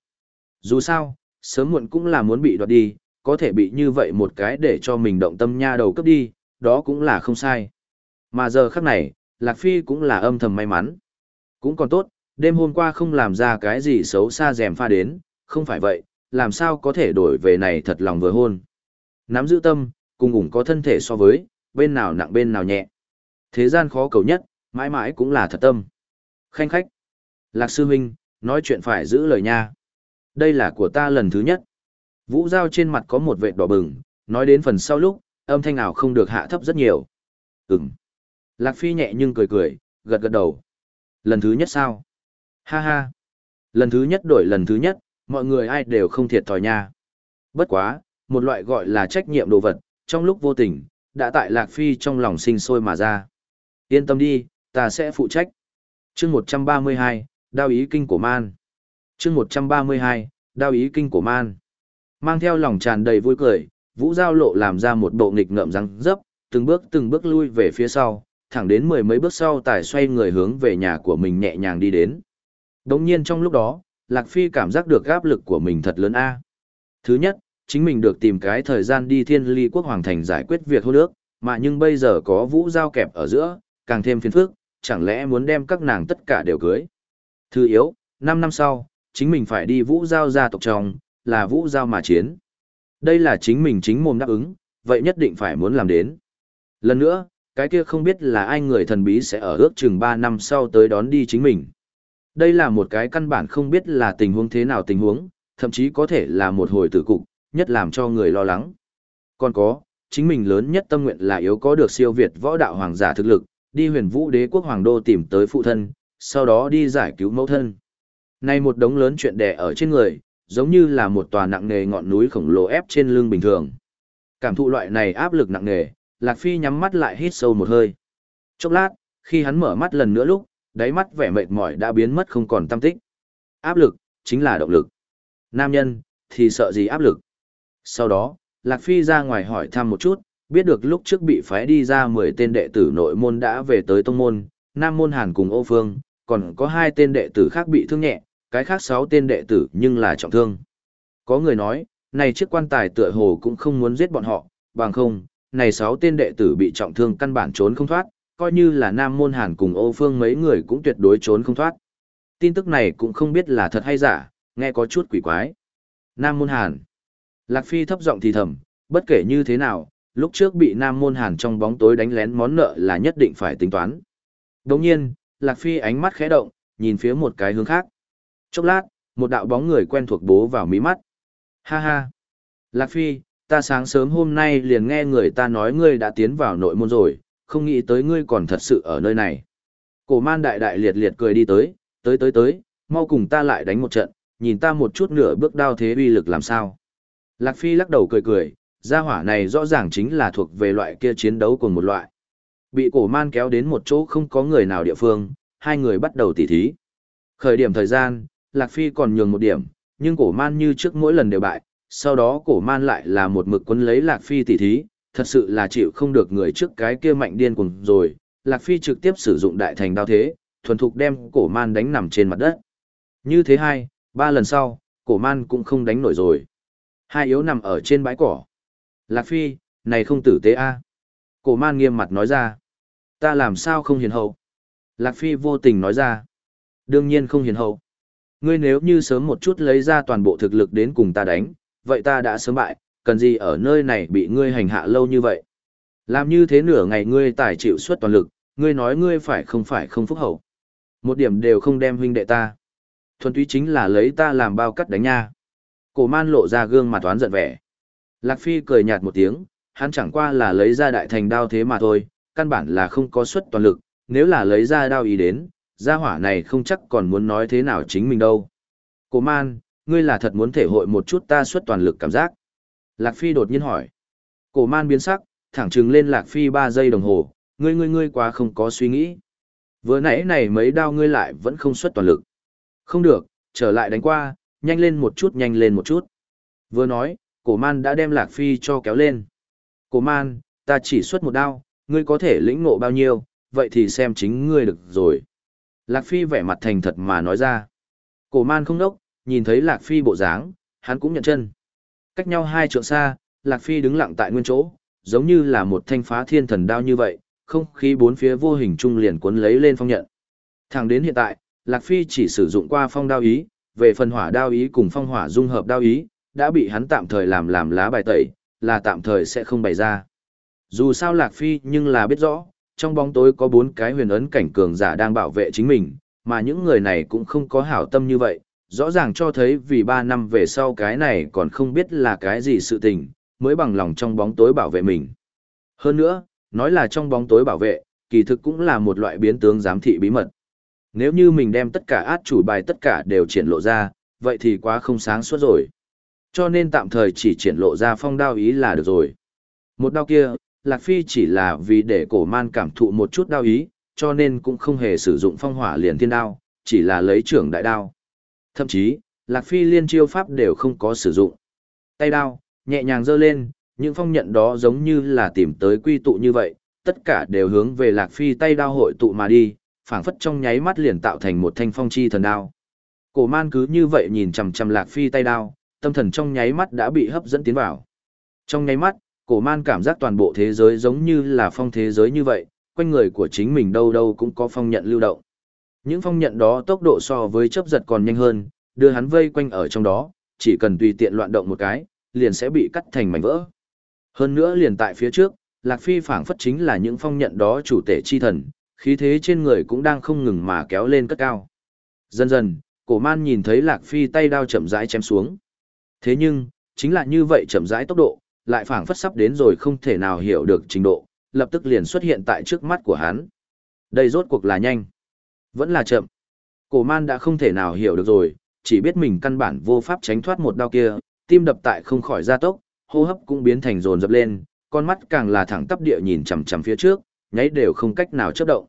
Dù sao, sớm muộn cũng là muốn bị đoạt đi, có thể bị như vậy một cái để cho mình động tâm nha đầu cướp đi, đó cũng là không sai. Mà giờ khắc này, Lạc Phi cũng là âm thầm may mắn. Cũng còn tốt, đêm hôm qua không làm ra cái gì xấu xa dèm pha đến, không phải vậy, làm sao có thể đổi về này thật lòng vừa hôn. Nắm giữ tâm, cùng ủng có thân thể so với, bên nào nặng bên nào nhẹ. Thế gian khó cầu nhất, mãi mãi cũng là thật tâm. Khanh khách. Lạc sư huynh, nói chuyện phải giữ lời nha. Đây là của ta lần thứ nhất. Vũ Giao trên mặt có một vệt đỏ bừng, nói đến phần sau lúc, âm thanh ảo không được hạ thấp rất nhiều. Ừm. Lạc Phi nhẹ nhưng cười cười, gật gật đầu. Lần thứ nhất sao? Ha ha. Lần thứ nhất đổi lần thứ nhất, mọi người ai đều không thiệt thòi nha. Bất quá, một loại gọi là trách nhiệm đồ vật, trong lúc vô tình, đã tại Lạc Phi trong lòng sinh sôi mà ra. Yên tâm đi, ta sẽ phụ trách. chương 132, đao ý kinh của man. chương 132, đao ý kinh của man. Mang theo lòng tràn đầy vui cười, Vũ Giao Lộ làm ra một bộ nghịch ngợm răng dấp, từng bước từng bước lui về phía sau, thẳng đến mười mấy bước sau tài xoay người hướng về nhà của mình nhẹ nhàng đi đến. Đồng nhiên trong lúc đó, Lạc Phi cảm giác được áp lực của mình thật lớn a. Thứ nhất, chính mình được tìm cái thời gian đi thiên ly quốc hoàng thành giải quyết việc hô nước, mà nhưng bây giờ có vũ giao kẹp ở giữa, càng thêm phiền phức, chẳng lẽ muốn đem các nàng tất cả đều cưới. Thứ yếu, 5 năm sau, chính mình phải đi vũ giao gia tộc trong, là vũ giao mà chiến. Đây là chính mình chính mồm đáp ứng, vậy nhất định phải muốn làm đến. Lần nữa, cái kia không biết là ai người thần bí sẽ ở ước chừng 3 năm sau tới đón đi chính mình. Đây là một cái căn bản không biết là tình huống thế nào tình huống, thậm chí có thể là một hồi tử cục, nhất làm cho người lo lắng. Còn có, chính mình lớn nhất tâm nguyện là yếu có được siêu việt võ đạo hoàng giả thực lực, đi huyền vũ đế quốc hoàng đô tìm tới phụ thân, sau đó đi giải cứu mẫu thân. nay một đống lớn chuyện đè ở trên người, giống như là một tòa nặng nề ngọn núi khổng lồ ép trên lưng bình thường. Cảm thụ loại này áp lực nặng nề, Lạc Phi nhắm mắt lại hít sâu một hơi. Chốc lát, khi hắn mở mắt lần nữa lúc, đáy mắt vẻ mệt mỏi đã biến mất không còn tâm tích. Áp lực, chính là động lực. Nam nhân, thì sợ gì áp lực. Sau đó, Lạc Phi ra ngoài hỏi thăm một chút, biết được lúc trước bị phái đi ra 10 tên đệ tử nội môn đã về tới tông môn, Nam môn Hàn cùng Âu Phương, còn có hai tên đệ tử khác bị thương nhẹ, cái khác sáu tên đệ tử nhưng là trọng thương. Có người nói, này chiếc quan tài tựa hồ cũng không muốn giết bọn họ, bằng không, này sáu tên đệ tử bị trọng thương căn bản trốn không thoát, coi như là Nam Môn Hàn cùng Âu Phương mấy người cũng tuyệt đối trốn không thoát. Tin tức này cũng không biết là thật hay giả, nghe có chút quỷ quái. Nam Môn Hàn. Lạc Phi thấp giọng thì thầm, bất kể như thế nào, lúc trước bị Nam Môn Hàn trong bóng tối đánh lén món nợ là nhất định phải tính toán. Đồng nhiên, Lạc Phi ánh mắt khẽ động, nhìn phía một cái hướng khác. Chốc lát, một đạo bóng người quen thuộc bố vào mí mắt. Ha ha. Lạc Phi, ta sáng sớm hôm nay liền nghe người ta nói ngươi đã tiến vào nội môn rồi, không nghĩ tới ngươi còn thật sự ở nơi này. Cổ man đại đại liệt liệt cười đi tới, tới tới tới, mau cùng ta lại đánh một trận, nhìn ta một chút nửa bước đao thế uy lực làm sao. Lạc Phi lắc đầu cười cười, gia hỏa này rõ ràng chính là thuộc về loại kia chiến đấu cùng một loại. Bị cổ man kéo đến một chỗ không có người nào địa phương, hai người bắt đầu tỉ thí. Khởi điểm thời gian, Lạc Phi còn nhường một điểm, nhưng cổ man như trước mỗi lần đều bại, sau đó cổ man lại là một mực quấn lấy Lạc Phi tỉ thí, thật sự là chịu không được người trước cái kia mạnh điên cuồng rồi, Lạc Phi trực tiếp sử dụng đại thành đao thế, thuần thục đem cổ man đánh nằm trên mặt đất. Như thế hai, ba lần sau, cổ man cũng không đánh nổi rồi. Hai yếu nằm ở trên bãi cỏ. Lạc Phi, này không tử tế a Cổ man nghiêm mặt nói ra. Ta làm sao không hiền hậu? Lạc Phi vô tình nói ra. Đương nhiên không hiền hậu. Ngươi nếu như sớm một chút lấy ra toàn bộ thực lực đến cùng ta đánh, vậy ta đã sớm bại, cần gì ở nơi này bị ngươi hành hạ lâu như vậy? Làm như thế nửa ngày ngươi tài chịu suất toàn lực, ngươi nói ngươi phải không phải không phúc hậu. Một điểm đều không đem huynh đệ ta. Thuần túy chính là lấy ta làm bao cắt đánh nha. Cổ man lộ ra gương mặt toán giận vẻ. Lạc Phi cười nhạt một tiếng, hắn chẳng qua là lấy ra đại thành đao thế mà thôi, căn bản là không có suất toàn lực, nếu là lấy ra đao ý đến, gia hỏa này không chắc còn muốn nói thế nào chính mình đâu. Cổ man, ngươi là thật muốn thể hội một chút ta suất toàn lực cảm giác. Lạc Phi đột nhiên hỏi. Cổ man biến sắc, thẳng trừng lên Lạc Phi 3 giây đồng hồ, ngươi ngươi ngươi quá không có suy nghĩ. Vừa nãy này mấy đao ngươi lại vẫn không xuất toàn lực. Không được, trở lại đánh qua, nhanh lên một chút nhanh lên một chút. Vừa nói, cổ man đã đem Lạc Phi cho kéo lên. Cổ man, ta chỉ xuất một đao, ngươi có thể lĩnh ngộ bao nhiêu, vậy thì xem chính ngươi được rồi. Lạc Phi vẻ mặt thành thật mà nói ra. Cổ man không đốc, nhìn thấy Lạc Phi bộ dáng, hắn cũng nhận chân. Cách nhau hai trượng xa, Lạc Phi đứng lặng tại nguyên chỗ, giống như là một thanh phá thiên thần đao như vậy, không khí bốn phía vô hình trung liền cuốn lấy lên phong nhận. Thẳng đến hiện tại, Lạc Phi chỉ sử dụng qua phong đao ý, về phần hỏa đao ý cùng phong hỏa dung hợp đao ý, đã bị hắn tạm thời làm làm lá bài tẩy, là tạm thời sẽ không bày ra. Dù sao Lạc Phi nhưng là biết rõ, trong bóng tối có bốn cái huyền ấn cảnh cường giả đang bảo vệ chính mình, mà những người này cũng không có hảo tâm như vậy, rõ ràng cho thấy vì ba năm về sau cái này còn không biết là cái gì sự tình, mới bằng lòng trong bóng tối bảo vệ mình. Hơn nữa, nói là trong bóng tối bảo vệ, kỳ thực cũng là một loại biến tướng giám thị bí mật. Nếu như mình đem tất cả át chủ bài tất cả đều triển lộ ra, vậy thì quá không sáng suốt rồi. Cho nên tạm thời chỉ triển lộ ra phong đao ý là được rồi. Một đao kia, Lạc Phi chỉ là vì để cổ man cảm thụ một chút đau ý, cho nên cũng không hề sử dụng phong hỏa liền thiên đao, chỉ là lấy trưởng đại đao. Thậm chí, Lạc Phi liên chiêu pháp đều không có sử dụng. Tay đao, nhẹ nhàng giơ lên, những phong nhận đó giống như là tìm tới quy tụ như vậy, tất cả đều hướng về Lạc Phi tay đao hội tụ mà đi, phảng phất trong nháy mắt liền tạo thành một thanh phong chi thần đao. Cổ man cứ như vậy nhìn chằm chằm Lạc Phi tay đao, tâm thần trong nháy mắt đã bị hấp dẫn tiến vào. Trong nháy mắt, cổ man cảm giác toàn bộ thế giới giống như là phong thế giới như vậy, quanh người của chính mình đâu đâu cũng có phong nhận lưu động. Những phong nhận đó tốc độ so với chớp giật còn nhanh hơn, đưa hắn vây quanh ở trong đó, chỉ cần tùy tiện loạn động một cái, liền sẽ bị cắt thành mảnh vỡ. Hơn nữa liền tại phía trước, Lạc Phi phảng phất chính là những phong nhận đó chủ tể chi thần, khí thế trên người cũng đang không ngừng mà kéo lên cất cao. Dần dần, cổ man nhìn thấy Lạc Phi tay đao chậm rãi chém xuống. Thế nhưng, chính là như vậy chậm rãi tốc độ, lại phảng phất sắp đến rồi không thể nào hiểu được trình độ, lập tức liền xuất hiện tại trước mắt của hắn. Đây rốt cuộc là nhanh, vẫn là chậm. Cổ man đã không thể nào hiểu được rồi, chỉ biết mình căn bản vô pháp tránh thoát một đao kia, tim đập tại không khỏi gia tốc, hô hấp cũng biến thành rồn dập lên, con mắt càng là thẳng tắp địa nhìn chằm chằm phía trước, nháy đều không cách nào chớp động.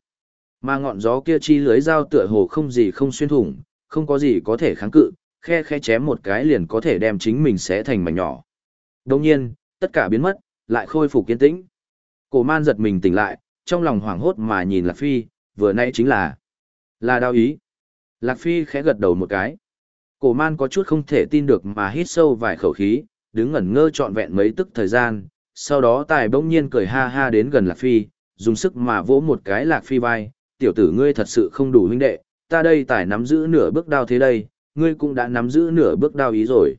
Mà ngọn gió kia chi lưới dao tựa hồ không gì không xuyên thủng, không có gì có thể kháng cự, khe khe chém một cái liền có thể đem chính mình xé thành mảnh nhỏ. Đồng nhiên, tất cả biến mất, lại khôi phục kiên tĩnh. Cổ man giật mình tỉnh lại, trong lòng hoảng hốt mà nhìn Lạc Phi, vừa nãy chính là... Là đao ý. Lạc Phi khẽ gật đầu một cái. Cổ man có chút không thể tin được mà hít sâu vài khẩu khí, đứng ngẩn ngơ trọn vẹn mấy tức thời gian, sau đó tài bỗng nhiên cười ha ha đến gần Lạc Phi, dùng sức mà vỗ một cái Lạc Phi vai, tiểu tử ngươi thật sự không đủ huynh đệ, ta đây tài nắm giữ nửa bước đao thế đây, ngươi cũng đã nắm giữ nửa bước đao ý rồi.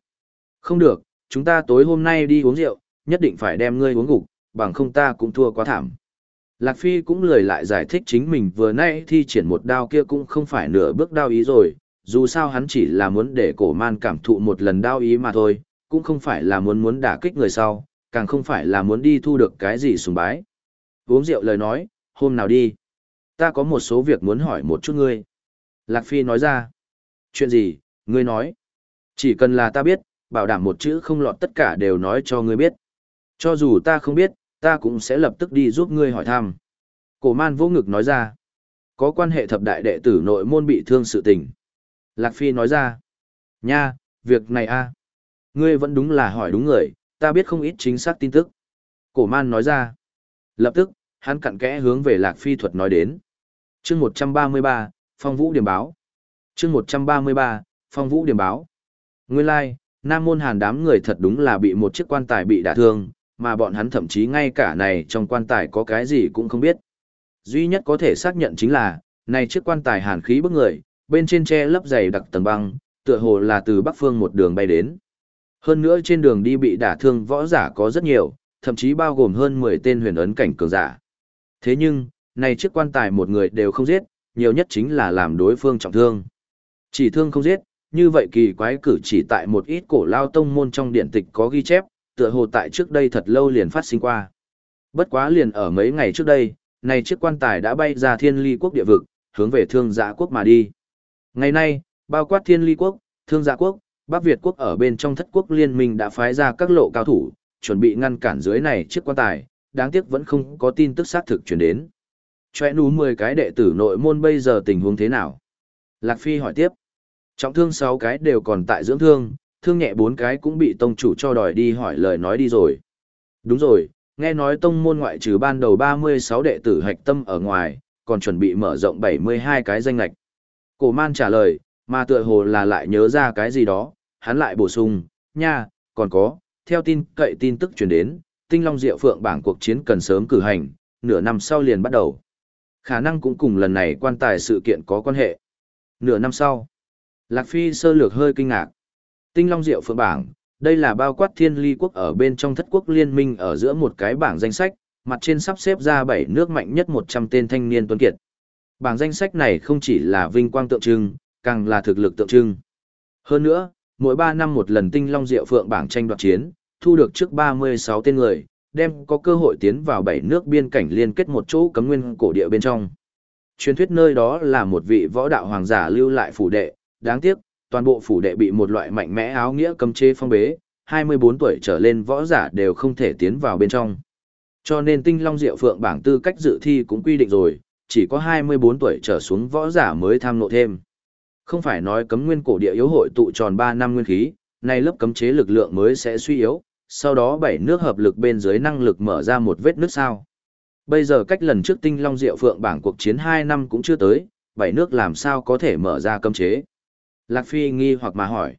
Không được, chúng ta tối hôm nay đi uống rượu, nhất định phải đem ngươi uống gục, bằng không ta cũng thua quá thảm. Lạc Phi cũng lười lại giải thích chính mình vừa nãy thi triển một đao kia cũng không phải nửa bước đao ý rồi, dù sao hắn chỉ là muốn để cổ man cảm thụ một lần đao ý mà thôi, cũng không phải là muốn muốn đả kích người sau, càng không phải là muốn đi thu được cái gì sùng bái. Uống rượu lời nói, hôm nào đi. Ta có một số việc muốn hỏi một chút ngươi. Lạc Phi nói ra. Chuyện gì, ngươi nói. Chỉ cần là ta biết, bảo đảm một chữ không lọt tất cả đều nói cho ngươi biết. Cho dù ta không biết, ta cũng sẽ lập tức đi giúp ngươi hỏi thăm. Cổ man vô ngực nói ra. Có quan hệ thập đại đệ tử nội môn bị thương sự tình. Lạc Phi nói ra. Nha, việc này a Ngươi vẫn đúng là hỏi đúng người, ta biết không ít chính xác tin tức. Cổ man nói ra. Lập tức, hắn cặn kẽ hướng về Lạc Phi thuật nói đến. chương 133, Phong Vũ Điểm Báo. chương 133, Phong Vũ Điểm Báo. Nguyên lai, like, Nam Môn Hàn đám người thật đúng là bị một chiếc quan tài bị đả thương, mà bọn hắn thậm chí ngay cả này trong quan tài có cái gì cũng không biết. Duy nhất có thể xác nhận chính là, này chiếc quan tài hàn khí bức người, bên trên che lấp dày đặc tầng băng, tựa hồ là từ bắc phương một đường bay đến. Hơn nữa trên đường đi bị đả thương võ giả có rất nhiều, thậm chí bao gồm hơn 10 tên huyền ấn cảnh cường giả. Thế nhưng, này chiếc quan tài một người đều không giết, nhiều nhất chính là làm đối phương trọng thương. Chỉ thương không giết, như vậy kỳ quái cử chỉ tại một ít cổ lao tông môn trong điện tịch có ghi chép, tựa hồ tại trước đây thật lâu liền phát sinh qua. Bất quá liền ở mấy ngày trước đây, này chiếc quan tài đã bay ra thiên ly quốc địa vực, hướng về thương giã quốc mà đi. Ngày nay, bao quát thiên ly quốc, thương giã quốc, Bắc Việt quốc ở bên trong thất quốc liên minh đã phái ra các lộ cao thủ, chuẩn bị ngăn cản dưới này chiếc quan tài, đáng tiếc vẫn không có tin tức xác thực chuyển đến. Chòe nú 10 cái đệ tử nội môn bây giờ tình huống thế nào? Lạc Phi hỏi tiếp. Trọng thương 6 cái đều còn tại dưỡng thương, thương nhẹ bốn cái cũng bị tông chủ cho đòi đi hỏi lời nói đi rồi. Đúng rồi, nghe nói tông môn ngoại trừ ban đầu 36 đệ tử hạch tâm ở ngoài, còn chuẩn bị mở rộng 72 cái danh lạch. Cổ man trả lời, mà tựa hồ là lại nhớ ra cái gì đó, hắn lại bổ sung, nha, còn có, theo tin cậy tin tức truyền đến, tinh long diệu phượng bảng cuộc chiến cần sớm cử hành, nửa năm sau liền bắt đầu. Khả năng cũng cùng lần này quan tài sự kiện có quan hệ. Nửa năm sau, Lạc Phi sơ lược hơi kinh ngạc. Tinh Long Diệu Phượng Bảng, đây là bao quát thiên ly quốc ở bên trong thất quốc liên minh ở giữa một cái bảng danh sách, mặt trên sắp xếp ra bảy nước mạnh nhất 100 tên thanh niên tuấn kiệt. Bảng danh sách này không chỉ là vinh quang tượng trưng, càng là thực lực tượng trưng. Hơn nữa, mỗi 3 năm một lần tinh long diệu phượng bảng tranh đoạt chiến, thu được trước 36 tên người, đem có cơ hội tiến vào bảy nước biên cảnh liên kết một chỗ cấm nguyên cổ địa bên trong. Truyền thuyết nơi đó là một vị võ đạo hoàng giả lưu lại phủ đệ, đáng tiếc, toàn bộ phủ đệ bị một loại mạnh mẽ áo nghĩa cấm chế phong bế, 24 tuổi trở lên võ giả đều không thể tiến vào bên trong. Cho nên tinh long diệu phượng bảng tư cách dự thi cũng quy định rồi, chỉ có 24 tuổi trở xuống võ giả mới tham nộ thêm. Không phải nói cấm nguyên cổ địa yếu hội tụ tròn 3 năm nguyên khí, nay lớp cấm chế lực lượng mới sẽ suy yếu, sau đó bảy nước hợp lực bên dưới năng lực mở ra một vết nước sao. Bây giờ cách lần trước tinh long diệu phượng bảng cuộc chiến 2 năm cũng chưa tới, bảy nước làm sao có thể mở ra cấm chế. Lạc Phi nghi hoặc mà hỏi.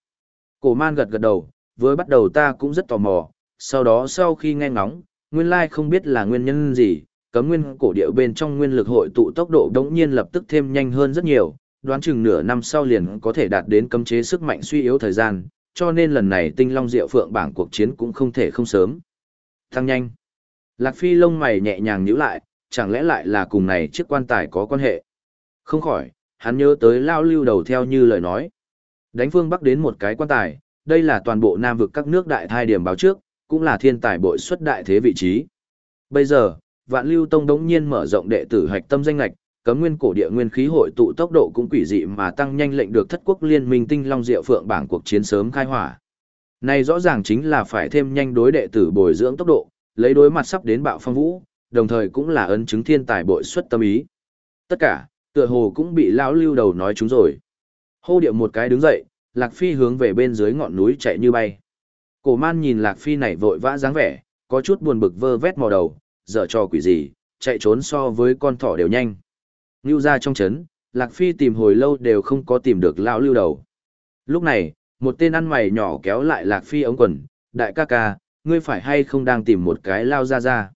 Cổ man gật gật đầu, với bắt đầu ta cũng rất tò mò, sau đó sau khi nghe ngóng, nguyên lai không biết là nguyên nhân gì, cấm nguyên cổ địa bên trong nguyên lực hội tụ tốc độ đống nhiên lập tức thêm nhanh hơn rất nhiều, đoán chừng nửa năm sau liền có thể đạt đến cấm chế sức mạnh suy yếu thời gian, cho nên lần này tinh long diệu phượng bảng cuộc chiến cũng không thể không sớm. Tăng nhanh. Lạc Phi lông mày nhẹ nhàng nhíu lại, chẳng lẽ lại là cùng này chiếc quan tài có quan hệ? Không khỏi, hắn nhớ tới lao lưu đầu theo như lời nói. Đánh phương Bắc đến một cái quan tài, đây là toàn bộ Nam vực các nước đại thai điểm báo trước, cũng là thiên tài bội xuất đại thế vị trí. Bây giờ, Vạn Lưu Tông đống nhiên mở rộng đệ tử hạch tâm danh lạch, cấm nguyên cổ địa nguyên khí hội tụ tốc độ cũng quỷ dị mà tăng nhanh lệnh được thất quốc liên minh tinh long diệu phượng bảng cuộc chiến sớm khai hỏa. Này rõ ràng chính là phải thêm nhanh đối đệ tử bồi dưỡng tốc độ, lấy đối mặt sắp đến bạo phong vũ, đồng thời cũng là ấn chứng thiên tài bội xuất tâm ý. Tất cả, tựa hồ cũng bị lão lưu đầu nói chúng rồi. Hô điệu một cái đứng dậy, Lạc Phi hướng về bên dưới ngọn núi chạy như bay. Cổ man nhìn Lạc Phi này vội vã dáng vẻ, có chút buồn bực vơ vét mò đầu, dở cho quỷ gì, chạy trốn so với con thỏ đều nhanh. Lưu ra trong chấn, Lạc Phi tìm hồi lâu đều không có tìm được lão lưu đầu. Lúc này, một tên ăn mày nhỏ kéo lại Lạc Phi ống quần, đại ca ca, ngươi phải hay không đang tìm một cái lao ra ra.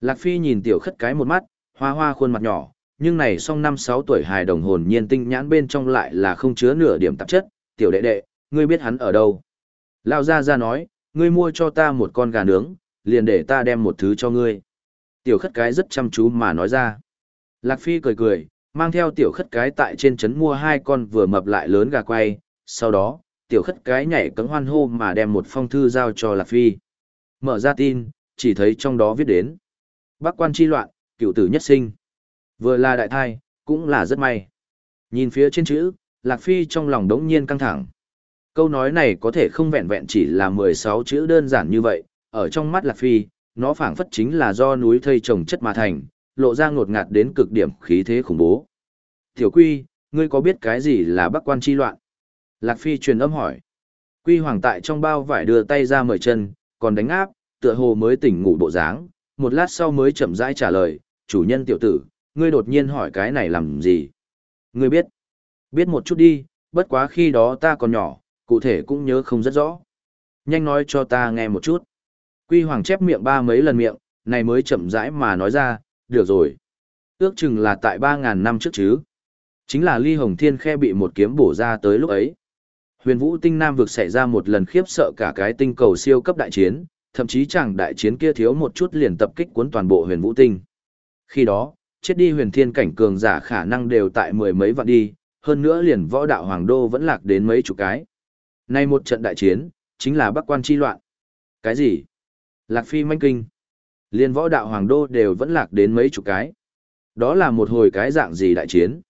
Lạc Phi nhìn tiểu khất cái một mắt, hoa hoa khuôn mặt nhỏ, nhưng này song năm sáu tuổi hài đồng hồn nhiên tinh nhãn bên trong lại là không chứa nửa điểm tạp chất, tiểu đệ đệ, ngươi biết hắn ở đâu. Lao ra ra nói, ngươi mua cho ta một con gà nướng, liền để ta đem một thứ cho ngươi. Tiểu khất cái rất chăm chú mà nói ra. Lạc Phi cười cười, mang theo tiểu khất cái tại trên trấn mua hai con vừa mập lại lớn gà quay, sau đó, tiểu khất cái nhảy cấm hoan hô mà đem một phong thư giao cho Lạc Phi. Mở ra tin, chỉ thấy trong đó viết đến. Bác quan chi loạn, cựu tử nhất sinh. Vừa là đại thai, cũng là rất may. Nhìn phía trên chữ, Lạc Phi trong lòng đống nhiên căng thẳng. Câu nói này có thể không vẹn vẹn chỉ là 16 chữ đơn giản như vậy, ở trong mắt Lạc Phi, nó phảng phất chính là do núi thây trồng chất mà thành, lộ ra ngột ngạt đến cực điểm khí thế khủng bố. Tiểu Quy, ngươi có biết cái gì là Bắc quan chi loạn? Lạc Phi truyền âm hỏi. Quy Hoàng tại trong bao vải đưa tay ra mời chân, còn đánh áp, tựa hồ mới tỉnh ngủ bộ dáng, một lát sau mới chậm rãi trả lời, chủ nhân tiểu tử, ngươi đột nhiên hỏi cái này làm gì? Ngươi biết? Biết một chút đi, bất quá khi đó ta còn nhỏ, cụ thể cũng nhớ không rất rõ. Nhanh nói cho ta nghe một chút. Quy Hoàng chép miệng ba mấy lần miệng, này mới chậm rãi mà nói ra, được rồi. Ước chừng là tại 3.000 năm trước chứ. Chính là ly hồng thiên khe bị một kiếm bổ ra tới lúc ấy. Huyền vũ tinh nam vực xảy ra một lần khiếp sợ cả cái tinh cầu siêu cấp đại chiến, thậm chí chẳng đại chiến kia thiếu một chút liền tập kích cuốn toàn bộ huyền vũ tinh. Khi đó, chết đi huyền thiên cảnh cường giả khả năng đều tại mười mấy vạn đi, hơn nữa liền võ đạo hoàng đô vẫn lạc đến mấy chục cái. Nay một trận đại chiến, chính là bắc quan chi loạn. Cái gì? Lạc phi manh kinh. Liên võ đạo hoàng đô đều vẫn lạc đến mấy chục cái. Đó là một hồi cái dạng gì đại chiến?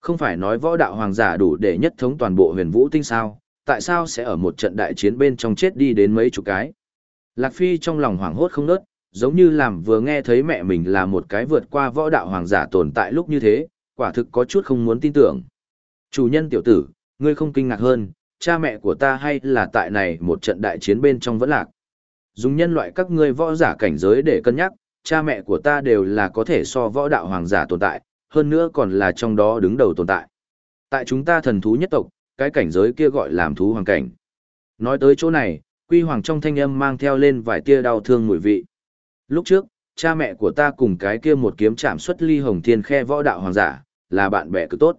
Không phải nói võ đạo hoàng giả đủ để nhất thống toàn bộ huyền vũ tinh sao, tại sao sẽ ở một trận đại chiến bên trong chết đi đến mấy chục cái? Lạc Phi trong lòng hoảng hốt không nớt, giống như làm vừa nghe thấy mẹ mình là một cái vượt qua võ đạo hoàng giả tồn tại lúc như thế, quả thực có chút không muốn tin tưởng. Chủ nhân tiểu tử, ngươi không kinh ngạc hơn, cha mẹ của ta hay là tại này một trận đại chiến bên trong vẫn lạc. Dùng nhân loại các ngươi võ giả cảnh giới để cân nhắc, cha mẹ của ta đều là có thể so võ đạo hoàng giả tồn tại, hơn nữa còn là trong đó đứng đầu tồn tại. Tại chúng ta thần thú nhất tộc, cái cảnh giới kia gọi làm thú hoàng cảnh. Nói tới chỗ này, quy hoàng trong thanh âm mang theo lên vài tia đau thương mùi vị. Lúc trước, cha mẹ của ta cùng cái kia một kiếm chạm xuất ly hồng thiên khe võ đạo hoàng giả, là bạn bè cực tốt.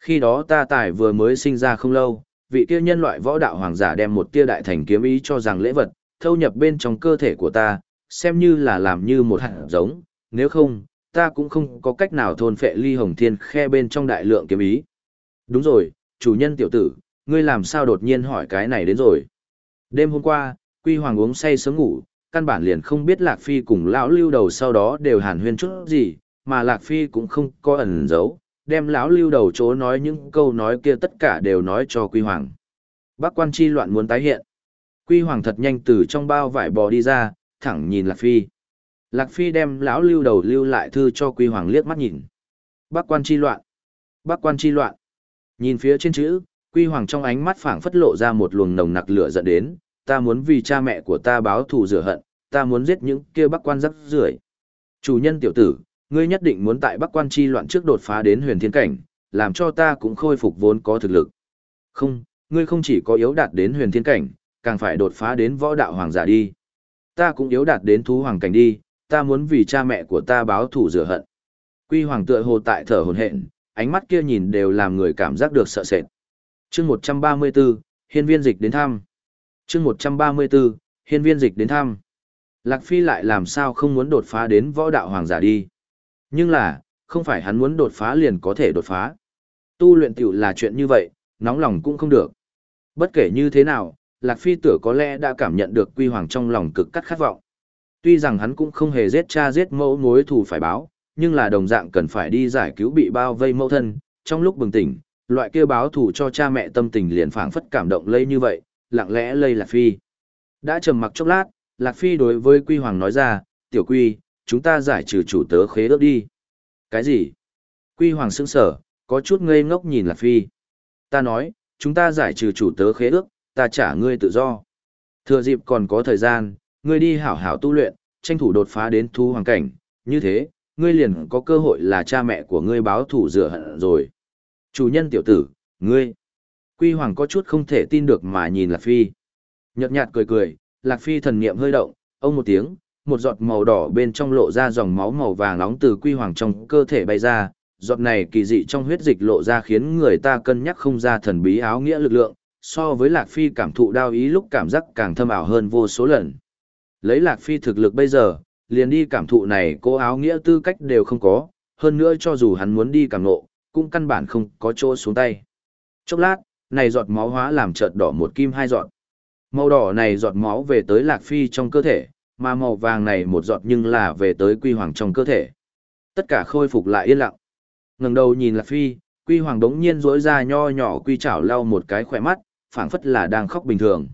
Khi đó ta tài vừa mới sinh ra không lâu, vị kia nhân loại võ đạo hoàng giả đem một tia đại thành kiếm ý cho rằng lễ vật, thâu nhập bên trong cơ thể của ta, xem như là làm như một hạt giống, nếu không, ta cũng không có cách nào thôn phệ ly hồng thiên khe bên trong đại lượng kiếm ý. Đúng rồi, chủ nhân tiểu tử, ngươi làm sao đột nhiên hỏi cái này đến rồi. Đêm hôm qua, Quy Hoàng uống say sớm ngủ, căn bản liền không biết Lạc Phi cùng lão lưu đầu sau đó đều hàn huyên chút gì, mà Lạc Phi cũng không có ẩn giấu, đem lão lưu đầu chỗ nói những câu nói kia tất cả đều nói cho Quy Hoàng. Bác quan chi loạn muốn tái hiện. Quy Hoàng thật nhanh từ trong bao vải bò đi ra, thẳng nhìn Lạc Phi. Lạc Phi đem lão lưu đầu lưu lại thư cho Quy Hoàng liếc mắt nhìn. Bác quan chi loạn. Bác quan chi loạn. Nhìn phía trên chữ, Quy Hoàng trong ánh mắt phảng phất lộ ra một luồng nồng nặc lửa giận đến, ta muốn vì cha mẹ của ta báo thù rửa hận, ta muốn giết những kia bắc quan rắc rưởi. Chủ nhân tiểu tử, ngươi nhất định muốn tại bắc quan chi loạn trước đột phá đến huyền thiên cảnh, làm cho ta cũng khôi phục vốn có thực lực. Không, ngươi không chỉ có yếu đạt đến huyền thiên cảnh, càng phải đột phá đến võ đạo hoàng giả đi. Ta cũng yếu đạt đến thú hoàng cảnh đi, ta muốn vì cha mẹ của ta báo thù rửa hận. Quy hoàng tựa hồ tại thở hồn hện, ánh mắt kia nhìn đều làm người cảm giác được sợ sệt. Chương 134, hiên viên dịch đến thăm. Chương 134, hiên viên dịch đến thăm. Lạc Phi lại làm sao không muốn đột phá đến võ đạo hoàng giả đi. Nhưng là, không phải hắn muốn đột phá liền có thể đột phá. Tu luyện tiểu là chuyện như vậy, nóng lòng cũng không được. Bất kể như thế nào, Lạc Phi tử có lẽ đã cảm nhận được quy hoàng trong lòng cực cắt khát vọng. Tuy rằng hắn cũng không hề giết cha giết mẫu mối thù phải báo, nhưng là đồng dạng cần phải đi giải cứu bị bao vây mẫu thân, trong lúc bừng tỉnh, loại kia báo thù cho cha mẹ tâm tình liền phảng phất cảm động lây như vậy, lặng lẽ lây Lạc Phi. Đã trầm mặc chốc lát, Lạc Phi đối với Quy Hoàng nói ra, tiểu Quy, chúng ta giải trừ chủ tớ khế ước đi. Cái gì? Quy Hoàng sững sở, có chút ngây ngốc nhìn Lạc Phi. Ta nói, chúng ta giải trừ chủ tớ khế ước, ta trả ngươi tự do. Thừa dịp còn có thời gian, ngươi đi hảo hảo tu luyện, tranh thủ đột phá đến thu hoàng cảnh, như thế, ngươi liền có cơ hội là cha mẹ của ngươi báo thủ rửa hận rồi. Chủ nhân tiểu tử, ngươi. Quy Hoàng có chút không thể tin được mà nhìn Lạc Phi. Nhật nhạt cười cười, Lạc Phi thần niệm hơi động, ông một tiếng, một giọt màu đỏ bên trong lộ ra dòng máu màu vàng nóng từ Quy Hoàng trong cơ thể bay ra. Giọt này kỳ dị trong huyết dịch lộ ra khiến người ta cân nhắc không ra thần bí áo nghĩa lực lượng, so với Lạc Phi cảm thụ đau ý lúc cảm giác càng thâm ảo hơn vô số lần. Lấy Lạc Phi thực lực bây giờ, liền đi cảm thụ này cô áo nghĩa tư cách đều không có, hơn nữa cho dù hắn muốn đi cảm nộ, cũng căn bản không có chỗ xuống tay. Chốc lát, này giọt máu hóa làm chợt đỏ một kim hai giọt. Màu đỏ này giọt máu về tới Lạc Phi trong cơ thể, mà màu vàng này một giọt nhưng là về tới Quy Hoàng trong cơ thể. Tất cả khôi phục lại yên lặng. Ngẩng đầu nhìn Lạc Phi, Quy Hoàng đống nhiên rỗi ra nho nhỏ quy chảo lau một cái khỏe mắt, phảng phất là đang khóc bình thường.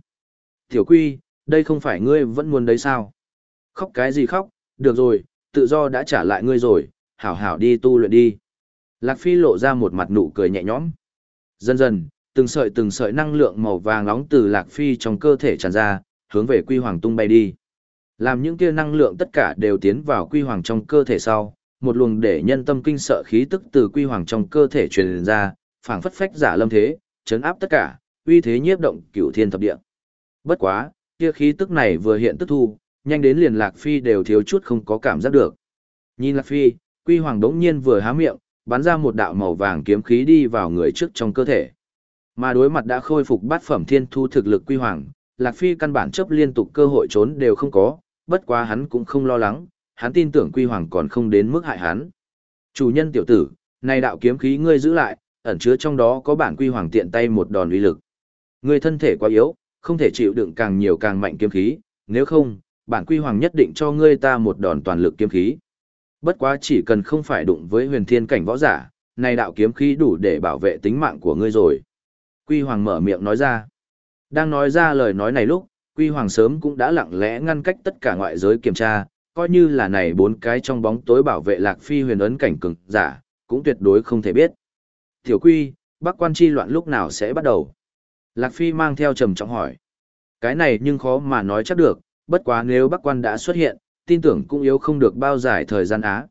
Tiểu Quy, đây không phải ngươi vẫn muốn đấy sao? Khóc cái gì khóc, được rồi, tự do đã trả lại ngươi rồi, hảo hảo đi tu luyện đi. Lạc Phi lộ ra một mặt nụ cười nhẹ nhõm. Dần dần, từng sợi từng sợi năng lượng màu vàng nóng từ Lạc Phi trong cơ thể tràn ra, hướng về Quy Hoàng tung bay đi. Làm những kia năng lượng tất cả đều tiến vào Quy Hoàng trong cơ thể sau, một luồng để nhân tâm kinh sợ khí tức từ Quy Hoàng trong cơ thể truyền ra, phảng phất phách giả lâm thế, chấn áp tất cả, uy thế nhiếp động cửu thiên thập địa. Bất quá, kia khí tức này vừa hiện tức thu, nhanh đến liền Lạc Phi đều thiếu chút không có cảm giác được. Nhìn Lạc Phi, Quy Hoàng đống nhiên vừa há miệng, bắn ra một đạo màu vàng kiếm khí đi vào người trước trong cơ thể. Mà đối mặt đã khôi phục bát phẩm thiên thu thực lực quy hoàng, Lạc Phi căn bản chấp liên tục cơ hội trốn đều không có, bất quá hắn cũng không lo lắng, hắn tin tưởng quy hoàng còn không đến mức hại hắn. Chủ nhân tiểu tử, này đạo kiếm khí ngươi giữ lại, ẩn chứa trong đó có bản quy hoàng tiện tay một đòn uy lực. Ngươi thân thể quá yếu, không thể chịu đựng càng nhiều càng mạnh kiếm khí, nếu không, bản quy hoàng nhất định cho ngươi ta một đòn toàn lực kiếm khí. Bất quá chỉ cần không phải đụng với huyền thiên cảnh võ giả, này đạo kiếm khí đủ để bảo vệ tính mạng của ngươi rồi. Quy Hoàng mở miệng nói ra. Đang nói ra lời nói này lúc, Quy Hoàng sớm cũng đã lặng lẽ ngăn cách tất cả ngoại giới kiểm tra, coi như là này bốn cái trong bóng tối bảo vệ Lạc Phi huyền ấn cảnh cường giả, cũng tuyệt đối không thể biết. Tiểu Quy, Bắc quan chi loạn lúc nào sẽ bắt đầu? Lạc Phi mang theo trầm trọng hỏi. Cái này nhưng khó mà nói chắc được, bất quá nếu Bắc quan đã xuất hiện, tin tưởng cũng yếu không được bao dài thời gian á.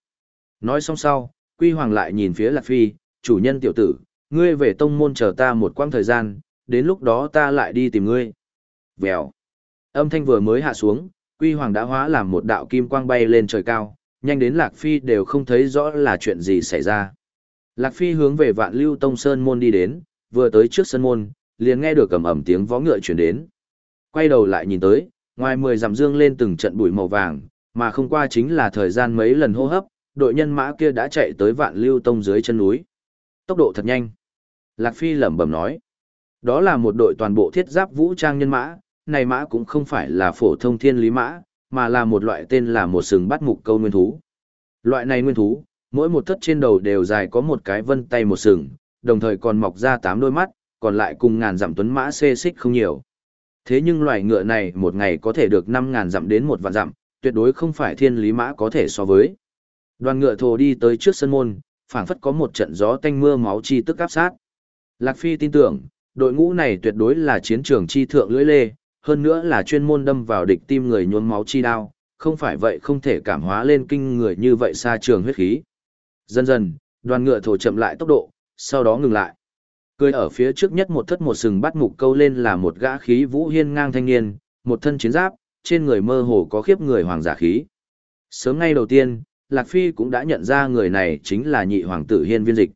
Nói xong sau, Quy Hoàng lại nhìn phía Lạc Phi, chủ nhân tiểu tử, ngươi về tông môn chờ ta một quãng thời gian, đến lúc đó ta lại đi tìm ngươi. Vèo. Âm thanh vừa mới hạ xuống, Quy Hoàng đã hóa làm một đạo kim quang bay lên trời cao, nhanh đến Lạc Phi đều không thấy rõ là chuyện gì xảy ra. Lạc Phi hướng về vạn lưu tông sơn môn đi đến, vừa tới trước sân môn, liền nghe được cầm ẩm tiếng vó ngựa chuyển đến. Quay đầu lại nhìn tới, ngoài mười dặm dương lên từng trận bụi màu vàng, mà không qua chính là thời gian mấy lần hô hấp, đội nhân mã kia đã chạy tới vạn lưu tông dưới chân núi. Tốc độ thật nhanh. Lạc Phi lẩm bẩm nói. Đó là một đội toàn bộ thiết giáp vũ trang nhân mã, này mã cũng không phải là phổ thông thiên lý mã, mà là một loại tên là một sừng bắt mục câu nguyên thú. Loại này nguyên thú, mỗi một thất trên đầu đều dài có một cái vân tay một sừng, đồng thời còn mọc ra tám đôi mắt, còn lại cùng ngàn dặm tuấn mã xê xích không nhiều. Thế nhưng loài ngựa này một ngày có thể được năm ngàn dặm đến một vạn dặm, tuyệt đối không phải thiên lý mã có thể so với. Đoàn ngựa thồ đi tới trước sân môn, phảng phất có một trận gió tanh mưa máu chi tức áp sát. Lạc Phi tin tưởng, đội ngũ này tuyệt đối là chiến trường chi thượng lưỡi lê, hơn nữa là chuyên môn đâm vào địch tim người nhuốm máu chi đao, không phải vậy không thể cảm hóa lên kinh người như vậy xa trường huyết khí. Dần dần, đoàn ngựa thổ chậm lại tốc độ, sau đó ngừng lại. Cười ở phía trước nhất một thất một sừng bắt mục câu lên là một gã khí vũ hiên ngang thanh niên, một thân chiến giáp, trên người mơ hồ có khiếp người hoàng giả khí. Sớm ngay đầu tiên, Lạc Phi cũng đã nhận ra người này chính là nhị hoàng tử hiên viên dịch.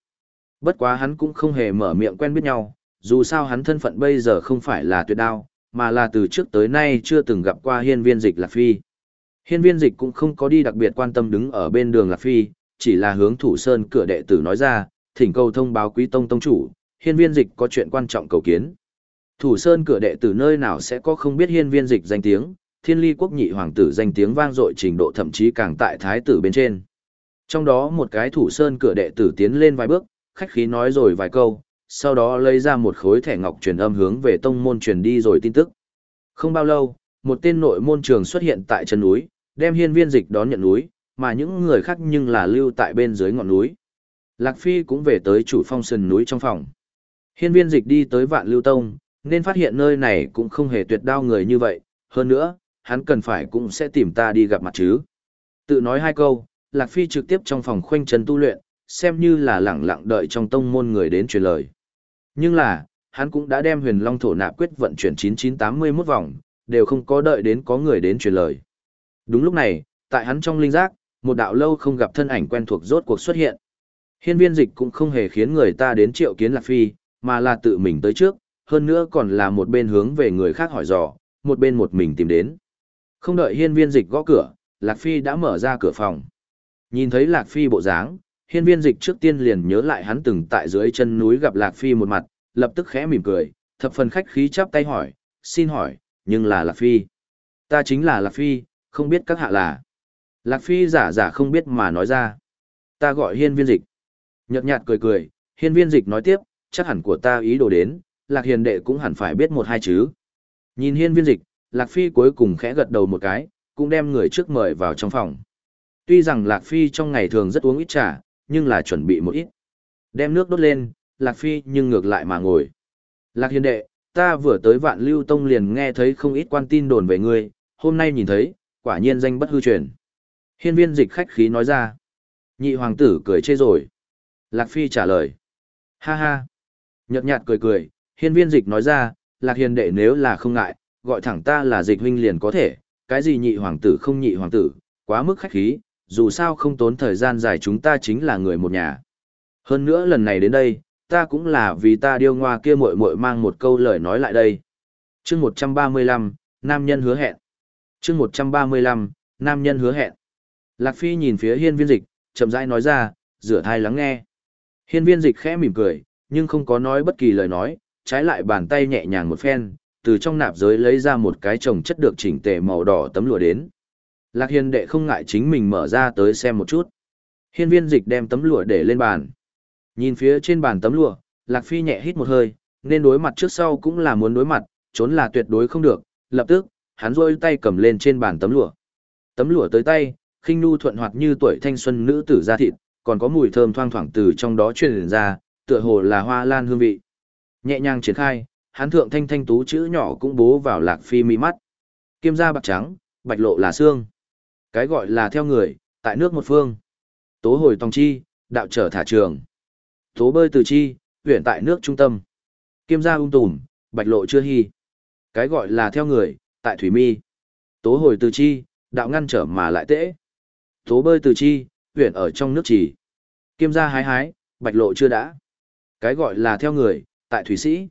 Bất quá hắn cũng không hề mở miệng quen biết nhau, dù sao hắn thân phận bây giờ không phải là tuyệt đao, mà là từ trước tới nay chưa từng gặp qua hiên viên dịch Lạc Phi. Hiên viên dịch cũng không có đi đặc biệt quan tâm đứng ở bên đường Lạc Phi, chỉ là hướng thủ sơn cửa đệ tử nói ra, thỉnh cầu thông báo quý tông tông chủ, hiên viên dịch có chuyện quan trọng cầu kiến. Thủ sơn cửa đệ tử nơi nào sẽ có không biết hiên viên dịch danh tiếng, thiên ly quốc nhị hoàng tử danh tiếng vang dội trình độ thậm chí càng tại thái tử bên trên. Trong đó một cái thủ sơn cửa đệ tử tiến lên vài bước, khách khí nói rồi vài câu, sau đó lấy ra một khối thẻ ngọc truyền âm hướng về tông môn truyền đi rồi tin tức. Không bao lâu, một tên nội môn trường xuất hiện tại chân núi, đem hiên viên dịch đón nhận núi, mà những người khác nhưng là lưu tại bên dưới ngọn núi. Lạc Phi cũng về tới chủ phong sườn núi trong phòng. Hiên viên dịch đi tới vạn lưu tông, nên phát hiện nơi này cũng không hề tuyệt đao người như vậy, hơn nữa, hắn cần phải cũng sẽ tìm ta đi gặp mặt chứ. Tự nói hai câu, Lạc Phi trực tiếp trong phòng khoanh chân tu luyện, xem như là lẳng lặng đợi trong tông môn người đến truyền lời. Nhưng là, hắn cũng đã đem huyền long thổ nạp quyết vận chuyển 9981 vòng, đều không có đợi đến có người đến truyền lời. Đúng lúc này, tại hắn trong linh giác, một đạo lâu không gặp thân ảnh quen thuộc rốt cuộc xuất hiện. Hiên viên dịch cũng không hề khiến người ta đến triệu kiến Lạc Phi, mà là tự mình tới trước, hơn nữa còn là một bên hướng về người khác hỏi dò, một bên một mình tìm đến. Không đợi hiên viên dịch gõ cửa, Lạc Phi đã mở ra cửa phòng. Nhìn thấy Lạc Phi bộ dáng, hiên viên dịch trước tiên liền nhớ lại hắn từng tại dưới chân núi gặp Lạc Phi một mặt, lập tức khẽ mỉm cười, thập phần khách khí chắp tay hỏi, xin hỏi, nhưng là Lạc Phi. Ta chính là Lạc Phi, không biết các hạ là. Lạc Phi giả giả không biết mà nói ra. Ta gọi hiên viên dịch. Nhật nhạt cười cười, hiên viên dịch nói tiếp, chắc hẳn của ta ý đồ đến, Lạc hiền đệ cũng hẳn phải biết một hai chứ. Nhìn hiên viên dịch, Lạc Phi cuối cùng khẽ gật đầu một cái, cũng đem người trước mời vào trong phòng. Tuy rằng Lạc Phi trong ngày thường rất uống ít trà, nhưng là chuẩn bị một ít. Đem nước đốt lên, Lạc Phi nhưng ngược lại mà ngồi. Lạc hiền đệ, ta vừa tới vạn lưu tông liền nghe thấy không ít quan tin đồn về ngươi, hôm nay nhìn thấy, quả nhiên danh bất hư truyền. Hiên viên dịch khách khí nói ra. Nhị hoàng tử cười chê rồi. Lạc Phi trả lời. Ha ha. Nhật nhạt cười cười, hiên viên dịch nói ra, Lạc hiền đệ nếu là không ngại, gọi thẳng ta là dịch huynh liền có thể, cái gì nhị hoàng tử không nhị hoàng tử, quá mức khách khí, dù sao không tốn thời gian dài chúng ta chính là người một nhà. Hơn nữa lần này đến đây, ta cũng là vì ta điêu ngoa kia muội muội mang một câu lời nói lại đây. chương 135, nam nhân hứa hẹn. chương 135, nam nhân hứa hẹn. Lạc Phi nhìn phía hiên viên dịch, chậm rãi nói ra, rửa thai lắng nghe. Hiên viên dịch khẽ mỉm cười, nhưng không có nói bất kỳ lời nói, trái lại bàn tay nhẹ nhàng một phen, từ trong nạp giới lấy ra một cái chồng chất được chỉnh tề màu đỏ tấm lụa đến. Lạc hiên đệ không ngại chính mình mở ra tới xem một chút. Hiên viên dịch đem tấm lụa để lên bàn. Nhìn phía trên bàn tấm lụa, Lạc Phi nhẹ hít một hơi, nên đối mặt trước sau cũng là muốn đối mặt, trốn là tuyệt đối không được. Lập tức, hắn rôi tay cầm lên trên bàn tấm lụa. Tấm lụa tới tay, khinh nu thuận hoạt như tuổi thanh xuân nữ tử da thịt, còn có mùi thơm thoang thoảng từ trong đó truyền ra, tựa hồ là hoa lan hương vị. Nhẹ nhàng triển khai, hắn thượng thanh thanh tú chữ nhỏ cũng bố vào lạc phi mi mắt. Kiêm da bạc trắng, bạch lộ là xương. Cái gọi là theo người, tại nước một phương. Tố hồi tòng chi, đạo trở thả trường. Tố bơi từ chi, huyện tại nước trung tâm. Kiêm da ung tùm, bạch lộ chưa hy. Cái gọi là theo người, tại thủy mi. Tố hồi từ chi, đạo ngăn trở mà lại tễ. Tố bơi từ chi, huyện ở trong nước chỉ. Kiêm da hái hái, bạch lộ chưa đã. Cái gọi là theo người, tại thủy sĩ.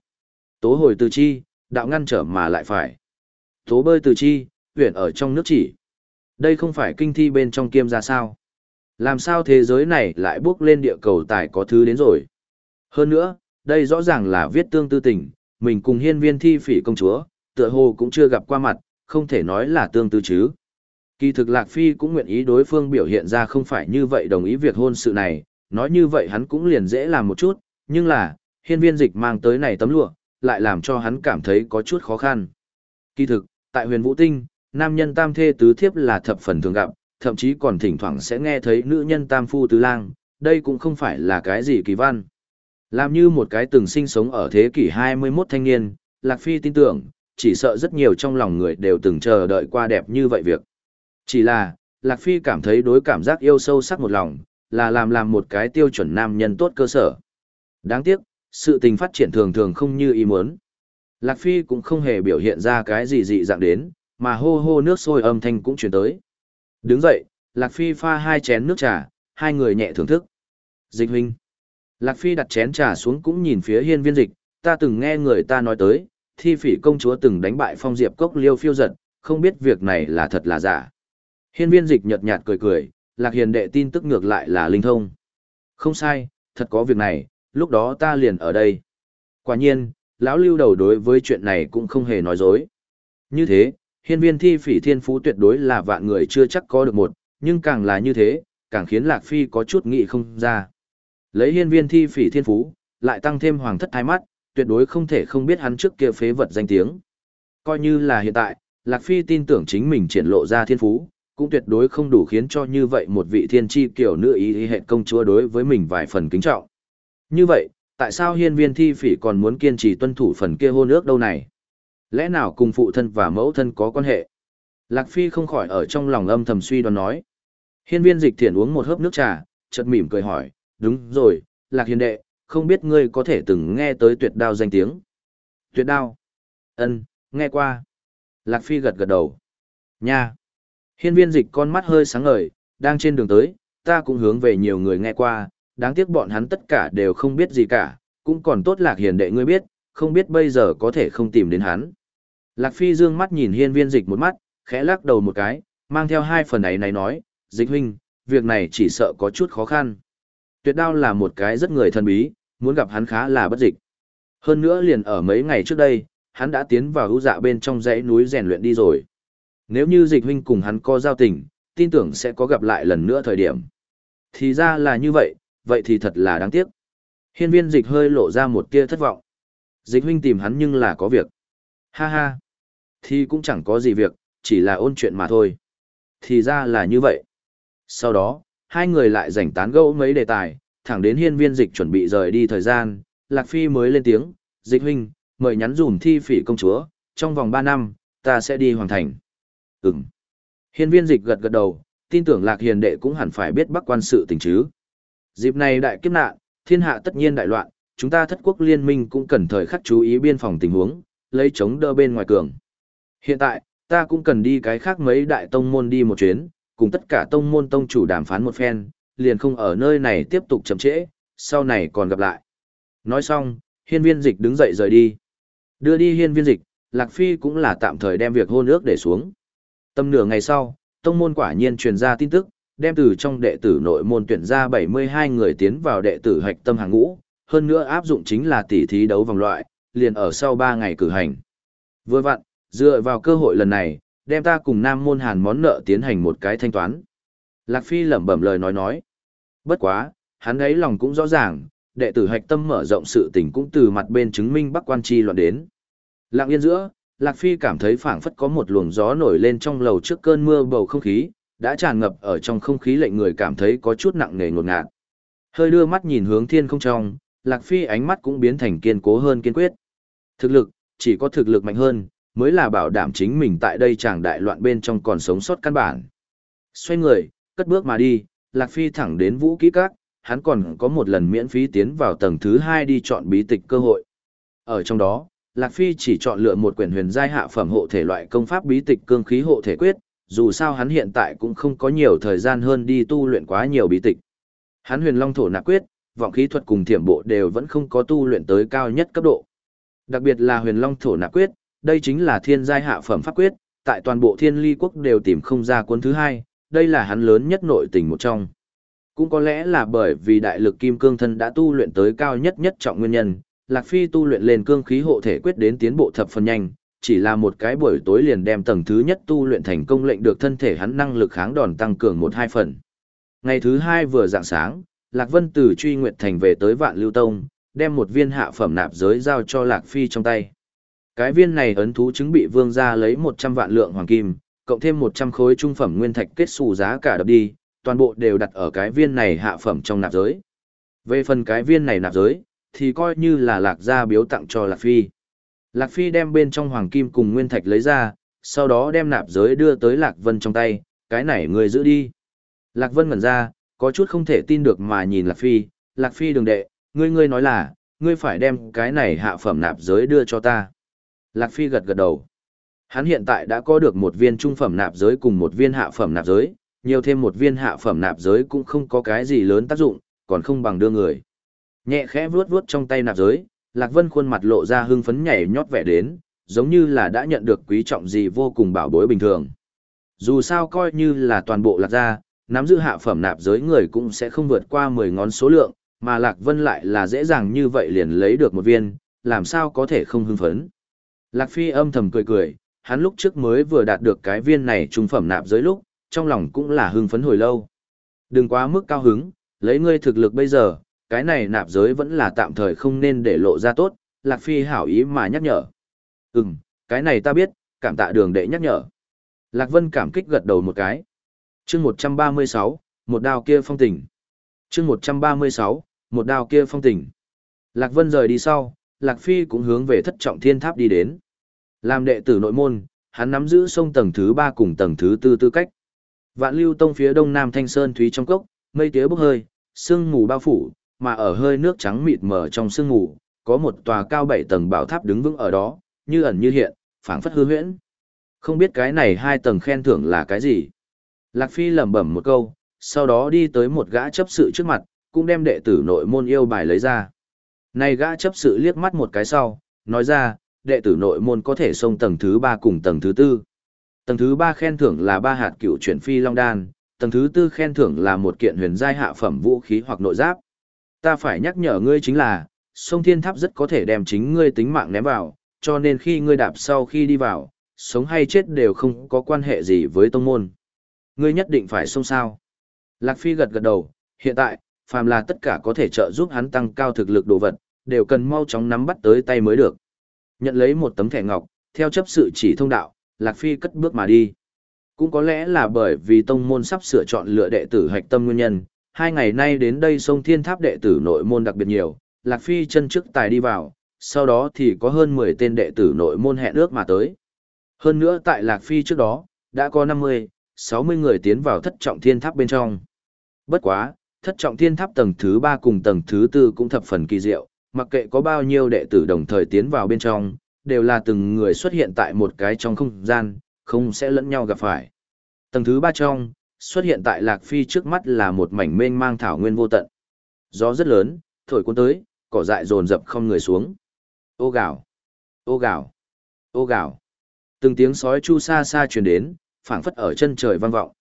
Tố hồi từ chi, đạo ngăn trở mà lại phải. Tố bơi từ chi, huyện ở trong nước chỉ. Đây không phải kinh thi bên trong kiêm ra sao. Làm sao thế giới này lại bước lên địa cầu tài có thứ đến rồi. Hơn nữa, đây rõ ràng là viết tương tư tình, mình cùng hiên viên thi phỉ công chúa, tựa hồ cũng chưa gặp qua mặt, không thể nói là tương tư chứ. Kỳ thực Lạc Phi cũng nguyện ý đối phương biểu hiện ra không phải như vậy đồng ý việc hôn sự này, nói như vậy hắn cũng liền dễ làm một chút, nhưng là, hiên viên dịch mang tới này tấm lụa, lại làm cho hắn cảm thấy có chút khó khăn. Kỳ thực, tại huyền vũ tinh, nam nhân tam thê tứ thiếp là thập phần thường gặp, thậm chí còn thỉnh thoảng sẽ nghe thấy nữ nhân tam phu tứ lang, đây cũng không phải là cái gì kỳ văn. Làm như một cái từng sinh sống ở thế kỷ 21 thanh niên, Lạc Phi tin tưởng, chỉ sợ rất nhiều trong lòng người đều từng chờ đợi qua đẹp như vậy việc. Chỉ là, Lạc Phi cảm thấy đối cảm giác yêu sâu sắc một lòng, là làm làm một cái tiêu chuẩn nam nhân tốt cơ sở. Đáng tiếc, sự tình phát triển thường thường không như ý muốn. Lạc Phi cũng không hề biểu hiện ra cái gì dị dạng đến, mà hô hô nước sôi âm thanh cũng chuyển tới. Đứng dậy, Lạc Phi pha hai chén nước trà, hai người nhẹ thưởng thức. Dịch huynh. Lạc Phi đặt chén trà xuống cũng nhìn phía hiên viên dịch, ta từng nghe người ta nói tới, thi phỉ công chúa từng đánh bại phong diệp cốc liêu phiêu giật, không biết việc này là thật là giả. Hiên viên dịch nhợt nhạt cười cười, lạc hiền đệ tin tức ngược lại là linh thông. Không sai, thật có việc này, lúc đó ta liền ở đây. Quả nhiên, lão lưu đầu đối với chuyện này cũng không hề nói dối. Như thế, hiên viên thi phỉ thiên phú tuyệt đối là vạn người chưa chắc có được một, nhưng càng là như thế, càng khiến lạc phi có chút nghị không ra. Lấy hiên viên thi phỉ thiên phú, lại tăng thêm hoàng thất thái mắt, tuyệt đối không thể không biết hắn trước kia phế vật danh tiếng. Coi như là hiện tại, Lạc Phi tin tưởng chính mình triển lộ ra thiên phú, cũng tuyệt đối không đủ khiến cho như vậy một vị thiên tri kiểu nữ ý, ý hệ công chúa đối với mình vài phần kính trọng. Như vậy, tại sao hiên viên thi phỉ còn muốn kiên trì tuân thủ phần kia hôn ước đâu này? Lẽ nào cùng phụ thân và mẫu thân có quan hệ? Lạc Phi không khỏi ở trong lòng âm thầm suy đoán nói. Hiên viên dịch thiện uống một hớp nước trà, chợt mỉm cười hỏi, đúng rồi, Lạc hiền đệ, không biết ngươi có thể từng nghe tới tuyệt đao danh tiếng. Tuyệt đao? Ân, nghe qua. Lạc Phi gật gật đầu. Nha. Hiên viên dịch con mắt hơi sáng ngời, đang trên đường tới, ta cũng hướng về nhiều người nghe qua, đáng tiếc bọn hắn tất cả đều không biết gì cả, cũng còn tốt lạc hiền đệ ngươi biết, không biết bây giờ có thể không tìm đến hắn. Lạc Phi dương mắt nhìn hiên viên dịch một mắt, khẽ lắc đầu một cái, mang theo hai phần ấy này nói, dịch huynh, việc này chỉ sợ có chút khó khăn. Tuyệt đao là một cái rất người thân bí, muốn gặp hắn khá là bất dịch. Hơn nữa liền ở mấy ngày trước đây, hắn đã tiến vào hữu dạ bên trong dãy núi rèn luyện đi rồi. Nếu như dịch huynh cùng hắn có giao tình, tin tưởng sẽ có gặp lại lần nữa thời điểm. Thì ra là như vậy, vậy thì thật là đáng tiếc. Hiên viên dịch hơi lộ ra một tia thất vọng. Dịch huynh tìm hắn nhưng là có việc. Ha ha. Thì cũng chẳng có gì việc, chỉ là ôn chuyện mà thôi. Thì ra là như vậy. Sau đó, hai người lại rảnh tán gẫu mấy đề tài, thẳng đến hiên viên dịch chuẩn bị rời đi thời gian, Lạc Phi mới lên tiếng, dịch huynh, mời nhắn dùm thi phỉ công chúa, trong vòng 3 năm, ta sẽ đi hoàn thành. Ừm. Hiên viên dịch gật gật đầu, tin tưởng Lạc Hiền đệ cũng hẳn phải biết bắc quan sự tình chứ. Dịp này đại kiếp nạn, thiên hạ tất nhiên đại loạn, chúng ta thất quốc liên minh cũng cần thời khắc chú ý biên phòng tình huống, lấy chống đỡ bên ngoài cường. Hiện tại, ta cũng cần đi cái khác mấy đại tông môn đi một chuyến, cùng tất cả tông môn tông chủ đàm phán một phen, liền không ở nơi này tiếp tục chậm trễ, sau này còn gặp lại. Nói xong, hiên viên dịch đứng dậy rời đi. Đưa đi hiên viên dịch, Lạc Phi cũng là tạm thời đem việc hôn ước để xuống. Tâm nửa ngày sau, tông môn quả nhiên truyền ra tin tức, đem từ trong đệ tử nội môn tuyển ra 72 người tiến vào đệ tử hạch tâm hàng ngũ, hơn nữa áp dụng chính là tỷ thí đấu vòng loại, liền ở sau 3 ngày cử hành. Vừa vặn, dựa vào cơ hội lần này, đem ta cùng nam môn hàn món nợ tiến hành một cái thanh toán. Lạc Phi lẩm bẩm lời nói nói. Bất quá, hắn ấy lòng cũng rõ ràng, đệ tử hạch tâm mở rộng sự tình cũng từ mặt bên chứng minh Bắc Quan Chi loạn đến. Lặng yên giữa, Lạc Phi cảm thấy phảng phất có một luồng gió nổi lên trong lầu trước cơn mưa bầu không khí, đã tràn ngập ở trong không khí lệnh người cảm thấy có chút nặng nề ngột ngạt. Hơi đưa mắt nhìn hướng thiên không trong, Lạc Phi ánh mắt cũng biến thành kiên cố hơn kiên quyết. Thực lực, chỉ có thực lực mạnh hơn, mới là bảo đảm chính mình tại đây chàng đại loạn bên trong còn sống sót căn bản. Xoay người, cất bước mà đi, Lạc Phi thẳng đến vũ kỹ các, hắn còn có một lần miễn phí tiến vào tầng thứ hai đi chọn bí tịch cơ hội. Ở trong đó, Lạc Phi chỉ chọn lựa một quyển huyền giai hạ phẩm hộ thể loại công pháp bí tịch cương khí hộ thể quyết, dù sao hắn hiện tại cũng không có nhiều thời gian hơn đi tu luyện quá nhiều bí tịch. Hắn huyền long thổ nạp quyết, vọng khí thuật cùng thiểm bộ đều vẫn không có tu luyện tới cao nhất cấp độ. Đặc biệt là huyền long thổ nạp quyết, đây chính là thiên giai hạ phẩm pháp quyết, tại toàn bộ thiên ly quốc đều tìm không ra cuốn thứ hai, đây là hắn lớn nhất nội tình một trong. Cũng có lẽ là bởi vì đại lực kim cương thân đã tu luyện tới cao nhất nhất trọng nguyên nhân, Lạc Phi tu luyện lên cương khí hộ thể quyết đến tiến bộ thập phần nhanh, chỉ là một cái buổi tối liền đem tầng thứ nhất tu luyện thành công lệnh được thân thể hắn năng lực kháng đòn tăng cường một hai phần. Ngày thứ hai vừa dạng sáng, Lạc Vân từ truy nguyệt thành về tới vạn lưu tông, đem một viên hạ phẩm nạp giới giao cho Lạc Phi trong tay. Cái viên này ấn thú chứng bị vương ra lấy 100 vạn lượng hoàng kim, cộng thêm 100 khối trung phẩm nguyên thạch kết xù giá cả đập đi, toàn bộ đều đặt ở cái viên này hạ phẩm trong nạp giới. Về phần cái viên này nạp giới, thì coi như là lạc gia biếu tặng cho Lạc Phi. Lạc Phi đem bên trong hoàng kim cùng nguyên thạch lấy ra, sau đó đem nạp giới đưa tới Lạc Vân trong tay, cái này người giữ đi. Lạc Vân ngẩn ra, có chút không thể tin được mà nhìn Lạc Phi, Lạc Phi đường đệ, ngươi ngươi nói là, ngươi phải đem cái này hạ phẩm nạp giới đưa cho ta. Lạc Phi gật gật đầu. Hắn hiện tại đã có được một viên trung phẩm nạp giới cùng một viên hạ phẩm nạp giới, nhiều thêm một viên hạ phẩm nạp giới cũng không có cái gì lớn tác dụng, còn không bằng đưa người. Nhẹ khẽ vuốt vuốt trong tay nạp giới, Lạc Vân khuôn mặt lộ ra hưng phấn nhảy nhót vẻ đến, giống như là đã nhận được quý trọng gì vô cùng bảo bối bình thường. Dù sao coi như là toàn bộ Lạc gia, nắm giữ hạ phẩm nạp giới người cũng sẽ không vượt qua 10 ngón số lượng, mà Lạc Vân lại là dễ dàng như vậy liền lấy được một viên, làm sao có thể không hưng phấn. Lạc Phi âm thầm cười cười, hắn lúc trước mới vừa đạt được cái viên này trung phẩm nạp giới lúc, trong lòng cũng là hưng phấn hồi lâu. Đừng quá mức cao hứng, lấy ngươi thực lực bây giờ, cái này nạp giới vẫn là tạm thời không nên để lộ ra tốt, Lạc Phi hảo ý mà nhắc nhở. Ừm, cái này ta biết, cảm tạ đường đệ nhắc nhở. Lạc Vân cảm kích gật đầu một cái. chương 136, một đao kia phong tình chương 136, một đao kia phong tình Lạc Vân rời đi sau, Lạc Phi cũng hướng về thất trọng thiên tháp đi đến. Làm đệ tử nội môn, hắn nắm giữ sông tầng thứ 3 cùng tầng thứ 4 tư cách. Vạn lưu tông phía đông nam thanh sơn thúy trong cốc, mây tía bốc hơi, sương mù bao phủ, mà ở hơi nước trắng mịt mờ trong sương mù, có một tòa cao bảy tầng bảo tháp đứng vững ở đó, như ẩn như hiện, phảng phất hư huyễn. Không biết cái này hai tầng khen thưởng là cái gì. Lạc Phi lẩm bẩm một câu, sau đó đi tới một gã chấp sự trước mặt, cũng đem đệ tử nội môn yêu bài lấy ra. Này gã chấp sự liếc mắt một cái sau, nói ra, đệ tử nội môn có thể xông tầng thứ ba cùng tầng thứ tư. Tầng thứ ba khen thưởng là ba hạt cựu chuyển phi long đan, tầng thứ tư khen thưởng là một kiện huyền giai hạ phẩm vũ khí hoặc nội giáp. Ta phải nhắc nhở ngươi chính là, sông thiên tháp rất có thể đem chính ngươi tính mạng ném vào, cho nên khi ngươi đạp sau khi đi vào, sống hay chết đều không có quan hệ gì với tông môn. Ngươi nhất định phải xông sao. Lạc Phi gật gật đầu, hiện tại, phàm là tất cả có thể trợ giúp hắn tăng cao thực lực đồ vật, đều cần mau chóng nắm bắt tới tay mới được. Nhận lấy một tấm thẻ ngọc, theo chấp sự chỉ thông đạo, Lạc Phi cất bước mà đi. Cũng có lẽ là bởi vì tông môn sắp sửa chọn lựa đệ tử hạch tâm nguyên nhân, hai ngày nay đến đây sông Thiên Tháp đệ tử nội môn đặc biệt nhiều, Lạc Phi chân trước tài đi vào, sau đó thì có hơn 10 tên đệ tử nội môn hẹn ước mà tới. Hơn nữa tại Lạc Phi trước đó, đã có 50, 60 người tiến vào thất trọng thiên tháp bên trong. Bất quá, thất trọng thiên tháp tầng thứ 3 cùng tầng thứ 4 cũng thập phần kỳ diệu, mặc kệ có bao nhiêu đệ tử đồng thời tiến vào bên trong, đều là từng người xuất hiện tại một cái trong không gian, không sẽ lẫn nhau gặp phải. Tầng thứ 3 trong, xuất hiện tại Lạc Phi trước mắt là một mảnh mênh mang thảo nguyên vô tận. Gió rất lớn, thổi cuốn tới, cỏ dại rồn rập không người xuống. Ô gạo, ô gạo, ô gạo. Từng tiếng sói chu xa xa truyền đến, phảng phất ở chân trời vang vọng.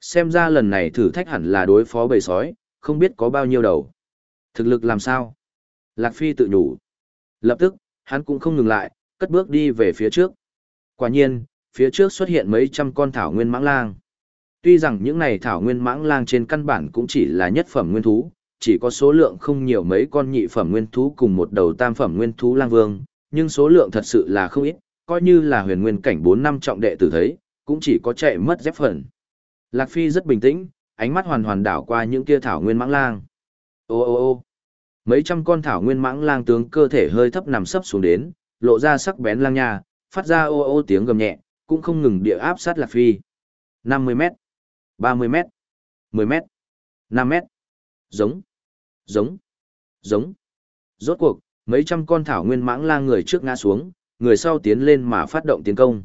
Xem ra lần này thử thách hẳn là đối phó bầy sói, không biết có bao nhiêu đầu. Thực lực làm sao? Lạc Phi tự nhủ. Lập tức, hắn cũng không ngừng lại, cất bước đi về phía trước. Quả nhiên, phía trước xuất hiện mấy trăm con thảo nguyên mãng lang. Tuy rằng những này thảo nguyên mãng lang trên căn bản cũng chỉ là nhất phẩm nguyên thú, chỉ có số lượng không nhiều mấy con nhị phẩm nguyên thú cùng một đầu tam phẩm nguyên thú lang vương, nhưng số lượng thật sự là không ít, coi như là huyền nguyên cảnh 4 năm trọng đệ tử thấy, cũng chỉ có chạy mất dép phần. Lạc Phi rất bình tĩnh, ánh mắt hoàn hoàn đảo qua những kia thảo nguyên mãng lang. Ô ô ô mấy trăm con thảo nguyên mãng lang tướng cơ thể hơi thấp nằm sấp xuống đến, lộ ra sắc bén lang nha, phát ra ô ô tiếng gầm nhẹ, cũng không ngừng địa áp sát Lạc Phi. 50 mét, 30 mét, 10 mét, 5 mét. Giống, giống, giống. Rốt cuộc, mấy trăm con thảo nguyên mãng la người trước ngã xuống, người sau tiến lên mà phát động tiến công.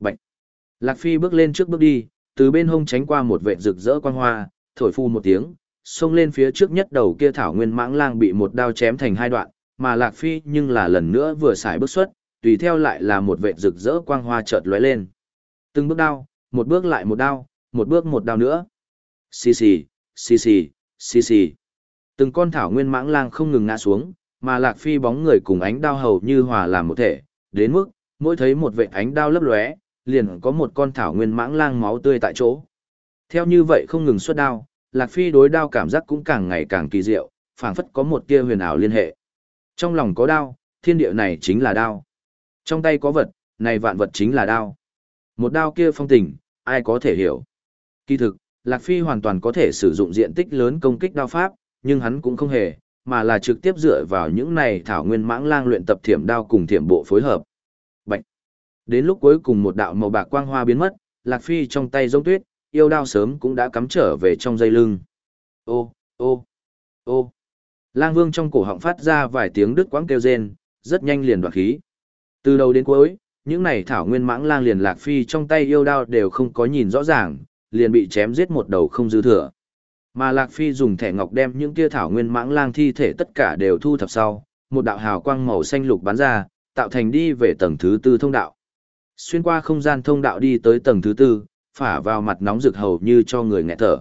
Bạch. Lạc Phi bước lên trước bước đi, từ bên hông tránh qua một vệ rực rỡ quang hoa, thổi phu một tiếng, xông lên phía trước nhất đầu kia thảo nguyên mãng lang bị một đao chém thành hai đoạn, mà Lạc Phi nhưng là lần nữa vừa xài bước xuất, tùy theo lại là một vệ rực rỡ quang hoa chợt lóe lên. Từng bước đao, một bước lại một đao, một bước một đao nữa. Xì xì, xì xì, xì xì. Từng con thảo nguyên mãng lang không ngừng ngã xuống, mà Lạc Phi bóng người cùng ánh đao hầu như hòa làm một thể, đến mức, mỗi thấy một vệ ánh đao lấp lóe, liền có một con thảo nguyên mãng lang máu tươi tại chỗ. Theo như vậy không ngừng xuất đao, Lạc Phi đối đao cảm giác cũng càng ngày càng kỳ diệu, phảng phất có một tia huyền ảo liên hệ. Trong lòng có đao, thiên địa này chính là đao. Trong tay có vật, này vạn vật chính là đao. Một đao kia phong tình, ai có thể hiểu. Kỳ thực, Lạc Phi hoàn toàn có thể sử dụng diện tích lớn công kích đao pháp, nhưng hắn cũng không hề, mà là trực tiếp dựa vào những này thảo nguyên mãng lang luyện tập thiểm đao cùng thiểm bộ phối hợp. Bạch. Đến lúc cuối cùng một đạo màu bạc quang hoa biến mất, Lạc Phi trong tay giống tuyết, yêu đao sớm cũng đã cắm trở về trong dây lưng. Ô, ô, ô. Lang Vương trong cổ họng phát ra vài tiếng đứt quãng kêu rên, rất nhanh liền đoạt khí. Từ đầu đến cuối, những này thảo nguyên mãng lang liền Lạc Phi trong tay yêu đao đều không có nhìn rõ ràng, liền bị chém giết một đầu không dư thừa. Mà Lạc Phi dùng thẻ ngọc đem những kia thảo nguyên mãng lang thi thể tất cả đều thu thập sau, một đạo hào quang màu xanh lục bắn ra, tạo thành đi về tầng thứ tư thông đạo. Xuyên qua không gian thông đạo đi tới tầng thứ tư, phả vào mặt nóng rực hầu như cho người nghẹt thở.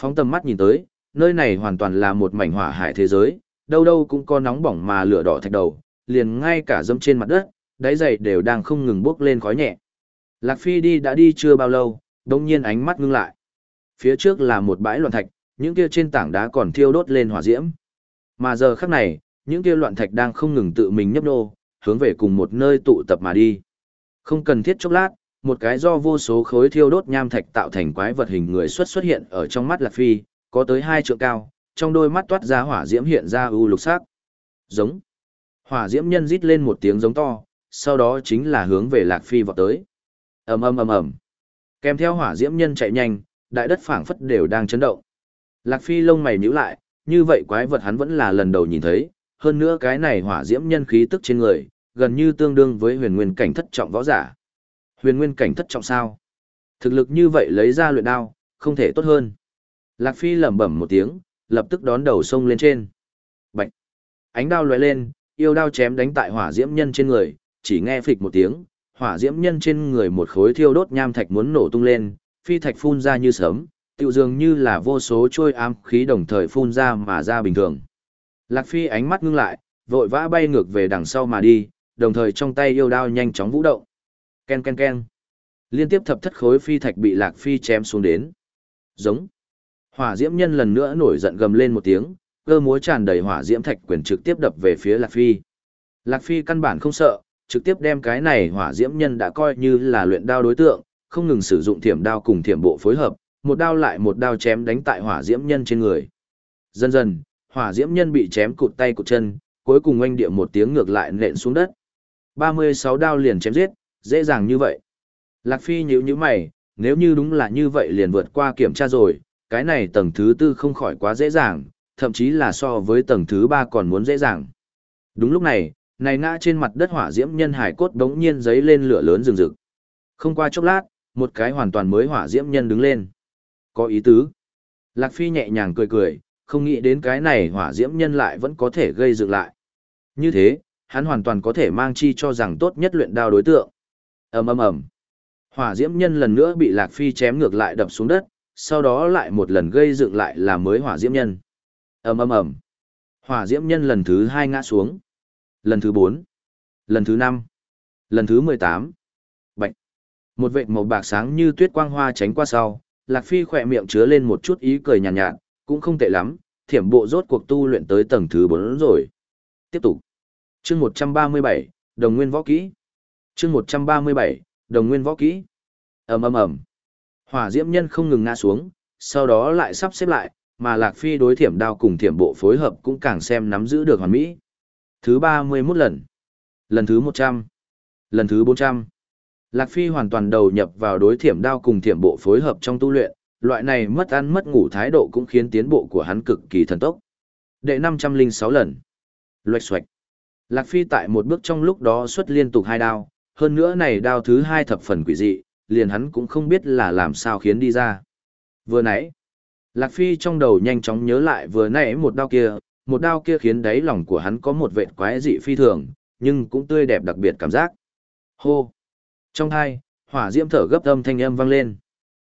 Phóng tầm mắt nhìn tới, nơi này hoàn toàn là một mảnh hỏa hải thế giới, đâu đâu cũng có nóng bỏng mà lửa đỏ thạch đầu, liền ngay cả dâm trên mặt đất, đáy giày đều đang không ngừng bốc lên khói nhẹ. Lạc Phi đi đã đi chưa bao lâu, đông nhiên ánh mắt ngưng lại. Phía trước là một bãi loạn thạch, những kia trên tảng đá còn thiêu đốt lên hỏa diễm. Mà giờ khắc này, những kia loạn thạch đang không ngừng tự mình nhấp nô, hướng về cùng một nơi tụ tập mà đi. Không cần thiết chốc lát, một cái do vô số khối thiêu đốt nham thạch tạo thành quái vật hình người xuất xuất hiện ở trong mắt Lạc Phi, có tới hai trượng cao, trong đôi mắt toát ra hỏa diễm hiện ra u lục sắc. Giống. Hỏa diễm nhân rít lên một tiếng giống to, sau đó chính là hướng về Lạc Phi vọt tới. Ầm ầm ầm ầm. Kèm theo hỏa diễm nhân chạy nhanh, đại đất phảng phất đều đang chấn động. Lạc Phi lông mày nhíu lại, như vậy quái vật hắn vẫn là lần đầu nhìn thấy, hơn nữa cái này hỏa diễm nhân khí tức trên người, gần như tương đương với huyền nguyên cảnh thất trọng võ giả. Huyền nguyên cảnh thất trọng sao? Thực lực như vậy lấy ra luyện đao, không thể tốt hơn. Lạc Phi lẩm bẩm một tiếng, lập tức đón đầu sông lên trên. Bạch! Ánh đao lóe lên, yêu đao chém đánh tại hỏa diễm nhân trên người, chỉ nghe phịch một tiếng, hỏa diễm nhân trên người một khối thiêu đốt nham thạch muốn nổ tung lên, phi thạch phun ra như sớm, tựu dường như là vô số trôi ám khí đồng thời phun ra mà ra bình thường. Lạc Phi ánh mắt ngưng lại, vội vã bay ngược về đằng sau mà đi, đồng thời trong tay yêu đao nhanh chóng vũ động. Ken ken ken. Liên tiếp thập thất khối phi thạch bị Lạc Phi chém xuống đến. Giống. Hỏa diễm nhân lần nữa nổi giận gầm lên một tiếng, cơ múa tràn đầy hỏa diễm thạch quyền trực tiếp đập về phía Lạc Phi. Lạc Phi căn bản không sợ, trực tiếp đem cái này hỏa diễm nhân đã coi như là luyện đao đối tượng, không ngừng sử dụng thiểm đao cùng thiểm bộ phối hợp, một đao lại một đao chém đánh tại hỏa diễm nhân trên người. Dần dần, hỏa diễm nhân bị chém cụt tay cụt chân, cuối cùng oanh địa một tiếng ngược lại nện xuống đất. 36 đao liền chém giết, dễ dàng như vậy. Lạc Phi nhíu nhíu mày, nếu như đúng là như vậy liền vượt qua kiểm tra rồi, cái này tầng thứ tư không khỏi quá dễ dàng, thậm chí là so với tầng thứ ba còn muốn dễ dàng. Đúng lúc này, này ngã trên mặt đất hỏa diễm nhân hải cốt đống nhiên giấy lên lửa lớn rừng rực. Không qua chốc lát, một cái hoàn toàn mới hỏa diễm nhân đứng lên. Có ý tứ. Lạc Phi nhẹ nhàng cười cười, không nghĩ đến cái này hỏa diễm nhân lại vẫn có thể gây dựng lại. Như thế, hắn hoàn toàn có thể mang chi cho rằng tốt nhất luyện đao đối tượng. ầm ầm ầm, hỏa diễm nhân lần nữa bị Lạc Phi chém ngược lại đập xuống đất, sau đó lại một lần gây dựng lại là mới hỏa diễm nhân. ầm ầm ầm, hỏa diễm nhân lần thứ hai ngã xuống, lần thứ bốn, lần thứ năm, lần thứ mười tám, bệnh. Một vệt màu bạc sáng như tuyết quang hoa tránh qua sau, Lạc Phi khỏe miệng chứa lên một chút ý cười nhàn nhạt, nhạt, cũng không tệ lắm, thiểm bộ rốt cuộc tu luyện tới tầng thứ 4 rồi. Tiếp tục. Chương 137, Đồng Nguyên Võ Kỹ. Chương 137, Đồng Nguyên Võ Kỹ. Ầm ầm ầm. Hỏa diễm nhân không ngừng ngã xuống, sau đó lại sắp xếp lại, mà Lạc Phi đối thiểm đao cùng thiểm bộ phối hợp cũng càng xem nắm giữ được hoàn mỹ. Thứ 31 lần. Lần thứ 100. Lần thứ 400. Lạc Phi hoàn toàn đầu nhập vào đối thiểm đao cùng thiểm bộ phối hợp trong tu luyện, loại này mất ăn mất ngủ thái độ cũng khiến tiến bộ của hắn cực kỳ thần tốc. Đệ 506 lần. Loạch xoạch. Lạc Phi tại một bước trong lúc đó xuất liên tục hai đao, hơn nữa này đao thứ hai thập phần quỷ dị, liền hắn cũng không biết là làm sao khiến đi ra. Vừa nãy, Lạc Phi trong đầu nhanh chóng nhớ lại vừa nãy một đao kia, một đao kia khiến đáy lòng của hắn có một vệt quái dị phi thường, nhưng cũng tươi đẹp đặc biệt cảm giác. Hô! Trong hai, hỏa diễm thở gấp âm thanh âm vang lên.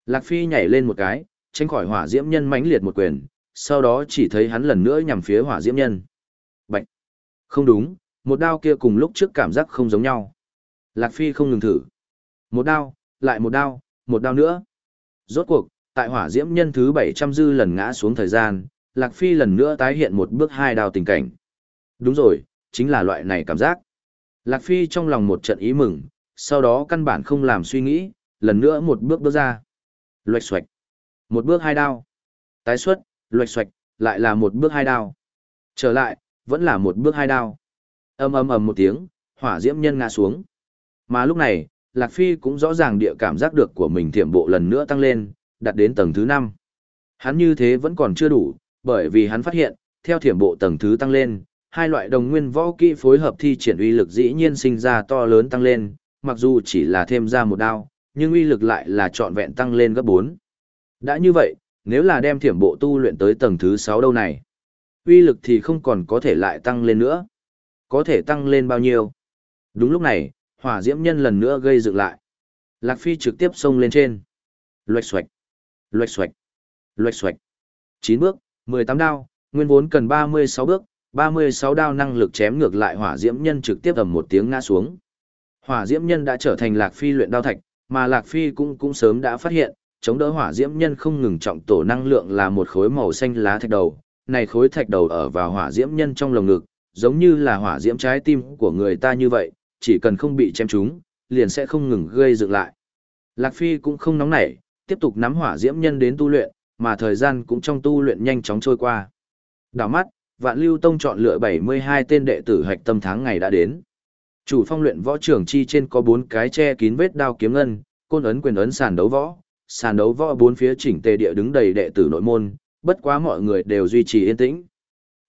Lạc Phi nhảy lên một cái, tránh khỏi hỏa diễm nhân mãnh liệt một quyền, sau đó chỉ thấy hắn lần nữa nhằm phía hỏa diễm nhân. Bạch! Không đúng, một đao kia cùng lúc trước cảm giác không giống nhau. Lạc Phi không ngừng thử. Một đao, lại một đao, một đao nữa. Rốt cuộc, tại hỏa diễm nhân thứ 700 dư lần ngã xuống thời gian, Lạc Phi lần nữa tái hiện một bước hai đao tình cảnh. Đúng rồi, chính là loại này cảm giác. Lạc Phi trong lòng một trận ý mừng, sau đó căn bản không làm suy nghĩ, lần nữa một bước bước ra. Loạch xoạch. Một bước hai đao. Tái xuất, loạch xoạch, lại là một bước hai đao. Trở lại, vẫn là một bước hai đao. Âm ầm ầm một tiếng, hỏa diễm nhân ngã xuống. Mà lúc này, Lạc Phi cũng rõ ràng địa cảm giác được của mình thiểm bộ lần nữa tăng lên, đạt đến tầng thứ 5. Hắn như thế vẫn còn chưa đủ, bởi vì hắn phát hiện, theo thiểm bộ tầng thứ tăng lên, hai loại đồng nguyên võ kỹ phối hợp thi triển uy lực dĩ nhiên sinh ra to lớn tăng lên, mặc dù chỉ là thêm ra một đao, nhưng uy lực lại là trọn vẹn tăng lên gấp 4. Đã như vậy, nếu là đem thiểm bộ tu luyện tới tầng thứ 6 đâu này, uy lực thì không còn có thể lại tăng lên nữa. Có thể tăng lên bao nhiêu? Đúng lúc này, hỏa diễm nhân lần nữa gây dựng lại. Lạc Phi trực tiếp xông lên trên. Loạch xoạch, loạch xoạch, loạch xoạch. 9 bước, 18 đao, nguyên vốn cần 36 bước, 36 đao năng lực chém ngược lại hỏa diễm nhân trực tiếp ầm một tiếng ngã xuống. Hỏa diễm nhân đã trở thành Lạc Phi luyện đao thạch, mà Lạc Phi cũng cũng sớm đã phát hiện, chống đỡ hỏa diễm nhân không ngừng trọng tổ năng lượng là một khối màu xanh lá thạch đầu. Này khối thạch đầu ở vào hỏa diễm nhân trong lồng ngực, giống như là hỏa diễm trái tim của người ta như vậy, chỉ cần không bị chém trúng, liền sẽ không ngừng gây dựng lại. Lạc Phi cũng không nóng nảy, tiếp tục nắm hỏa diễm nhân đến tu luyện, mà thời gian cũng trong tu luyện nhanh chóng trôi qua. Đảo mắt, Vạn Lưu Tông chọn lựa 72 tên đệ tử hạch tâm tháng ngày đã đến. Chủ phong luyện võ trưởng chi trên có 4 cái che kín vết đao kiếm ngân, côn ấn quyền ấn sàn đấu võ, sàn đấu võ bốn phía chỉnh tề địa đứng đầy đệ tử nội môn, bất quá mọi người đều duy trì yên tĩnh.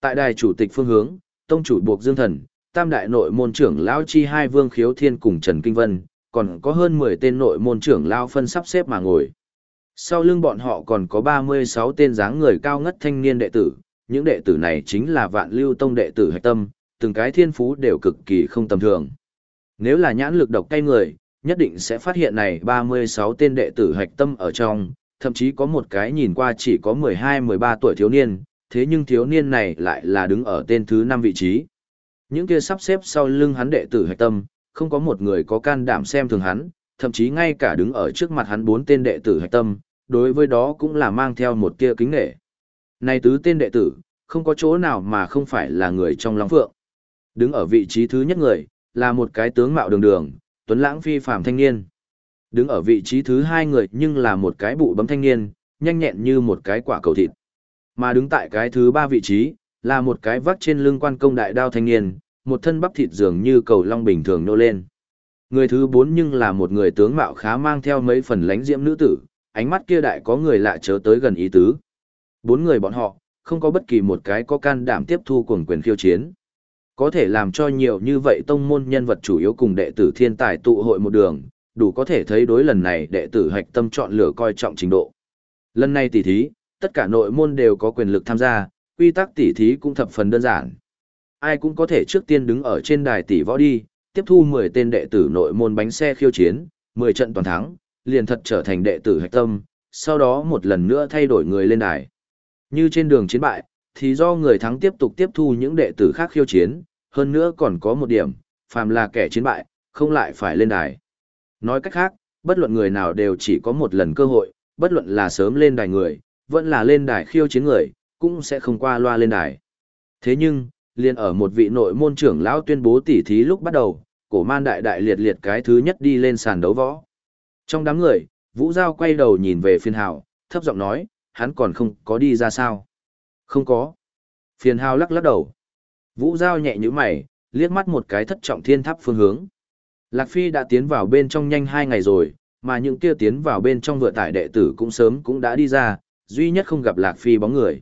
Tại đài chủ tịch phương hướng, tông chủ buộc Dương Thần, tam đại nội môn trưởng lão chi hai Vương Khiếu Thiên cùng Trần Kinh Vân, còn có hơn 10 tên nội môn trưởng lão phân sắp xếp mà ngồi. Sau lưng bọn họ còn có 36 tên dáng người cao ngất thanh niên đệ tử, những đệ tử này chính là vạn lưu tông đệ tử hạch tâm, từng cái thiên phú đều cực kỳ không tầm thường. Nếu là nhãn lực độc tay người, nhất định sẽ phát hiện này 36 tên đệ tử hạch tâm ở trong, thậm chí có một cái nhìn qua chỉ có 12-13 tuổi thiếu niên, thế nhưng thiếu niên này lại là đứng ở tên thứ 5 vị trí. Những kia sắp xếp sau lưng hắn đệ tử hạch tâm, không có một người có can đảm xem thường hắn, thậm chí ngay cả đứng ở trước mặt hắn bốn tên đệ tử hạch tâm, đối với đó cũng là mang theo một tia kính nghệ. Này tứ tên đệ tử, không có chỗ nào mà không phải là người trong Long Phượng. Đứng ở vị trí thứ nhất người, là một cái tướng mạo đường đường, tuấn lãng phi phàm thanh niên. Đứng ở vị trí thứ hai người nhưng là một cái bụ bấm thanh niên, nhanh nhẹn như một cái quả cầu thịt. Mà đứng tại cái thứ ba vị trí, là một cái vắt trên lưng quan công đại đao thanh niên, một thân bắp thịt dường như cầu long bình thường nô lên. Người thứ bốn nhưng là một người tướng mạo khá mang theo mấy phần lánh diễm nữ tử, ánh mắt kia đại có người lạ chớ tới gần ý tứ. Bốn người bọn họ, không có bất kỳ một cái có can đảm tiếp thu cuồng quyền khiêu chiến. Có thể làm cho nhiều như vậy tông môn nhân vật chủ yếu cùng đệ tử thiên tài tụ hội một đường, đủ có thể thấy đối lần này đệ tử hạch tâm chọn lựa coi trọng trình độ. Lần này tỷ thí, tất cả nội môn đều có quyền lực tham gia, quy tắc tỷ thí cũng thập phần đơn giản. Ai cũng có thể trước tiên đứng ở trên đài tỷ võ đi, tiếp thu 10 tên đệ tử nội môn bánh xe khiêu chiến, 10 trận toàn thắng, liền thật trở thành đệ tử hạch tâm, sau đó một lần nữa thay đổi người lên đài. Như trên đường chiến bại, thì do người thắng tiếp tục tiếp thu những đệ tử khác khiêu chiến, hơn nữa còn có một điểm, phàm là kẻ chiến bại, không lại phải lên đài. Nói cách khác, bất luận người nào đều chỉ có một lần cơ hội, bất luận là sớm lên đài người, vẫn là lên đài khiêu chiến người, cũng sẽ không qua loa lên đài. Thế nhưng, liền ở một vị nội môn trưởng lão tuyên bố tỉ thí lúc bắt đầu, cổ man đại đại liệt liệt cái thứ nhất đi lên sàn đấu võ. Trong đám người, Vũ Giao quay đầu nhìn về phiên hào, thấp giọng nói, hắn còn không có đi ra sao. Không có. Phiền hào lắc lắc đầu. Vũ Giao nhẹ như mày, liếc mắt một cái thất trọng thiên tháp phương hướng. Lạc Phi đã tiến vào bên trong nhanh hai ngày rồi, mà những kia tiến vào bên trong vừa tải đệ tử cũng sớm cũng đã đi ra, duy nhất không gặp Lạc Phi bóng người.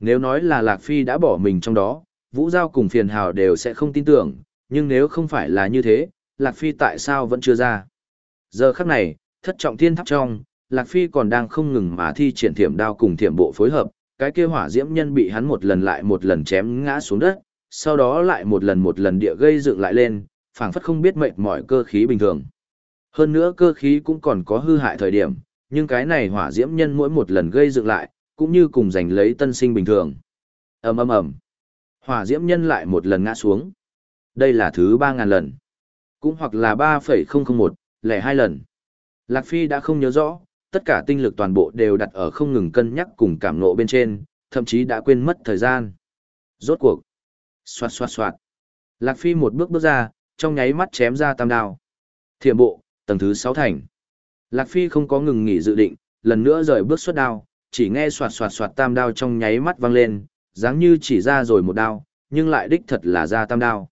Nếu nói là Lạc Phi đã bỏ mình trong đó, Vũ Giao cùng phiền hào đều sẽ không tin tưởng, nhưng nếu không phải là như thế, Lạc Phi tại sao vẫn chưa ra? Giờ khắc này, thất trọng thiên tháp trong, Lạc Phi còn đang không ngừng mà thi triển thiểm đao cùng thiểm bộ phối hợp, cái kia hỏa diễm nhân bị hắn một lần lại một lần chém ngã xuống đất, sau đó lại một lần một lần địa gây dựng lại lên, phảng phất không biết mệt mỏi cơ khí bình thường. Hơn nữa cơ khí cũng còn có hư hại thời điểm, nhưng cái này hỏa diễm nhân mỗi một lần gây dựng lại, cũng như cùng giành lấy tân sinh bình thường. ầm ầm ầm, hỏa diễm nhân lại một lần ngã xuống. Đây là thứ ba ngàn lần, cũng hoặc là ba phẩy không không một, lẻ hai lần. Lạc Phi đã không nhớ rõ, tất cả tinh lực toàn bộ đều đặt ở không ngừng cân nhắc cùng cảm nộ bên trên, thậm chí đã quên mất thời gian. Rốt cuộc. Xoạt xoạt xoạt. Lạc Phi một bước bước ra, trong nháy mắt chém ra tam đao. Thiểm bộ, tầng thứ 6 thành. Lạc Phi không có ngừng nghỉ dự định, lần nữa rời bước xuất đao, chỉ nghe xoạt xoạt xoạt tam đao trong nháy mắt vang lên, dáng như chỉ ra rồi một đao, nhưng lại đích thật là ra tam đao.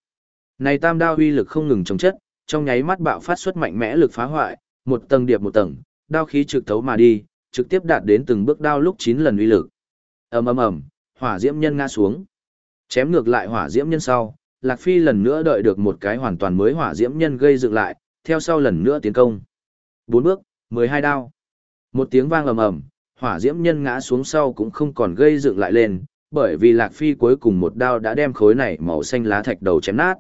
Này tam đao uy lực không ngừng chống chất, trong nháy mắt bạo phát xuất mạnh mẽ lực phá hoại, một tầng điệp một tầng, đao khí trực thấu mà đi, trực tiếp đạt đến từng bước đao lúc 9 lần uy lực. Ầm ầm ầm, hỏa diễm nhân ngã xuống. Chém ngược lại hỏa diễm nhân sau, Lạc Phi lần nữa đợi được một cái hoàn toàn mới hỏa diễm nhân gây dựng lại, theo sau lần nữa tiến công. Bốn bước, 12 đao. Một tiếng vang ầm ầm, hỏa diễm nhân ngã xuống sau cũng không còn gây dựng lại lên, bởi vì Lạc Phi cuối cùng một đao đã đem khối này màu xanh lá thạch đầu chém nát.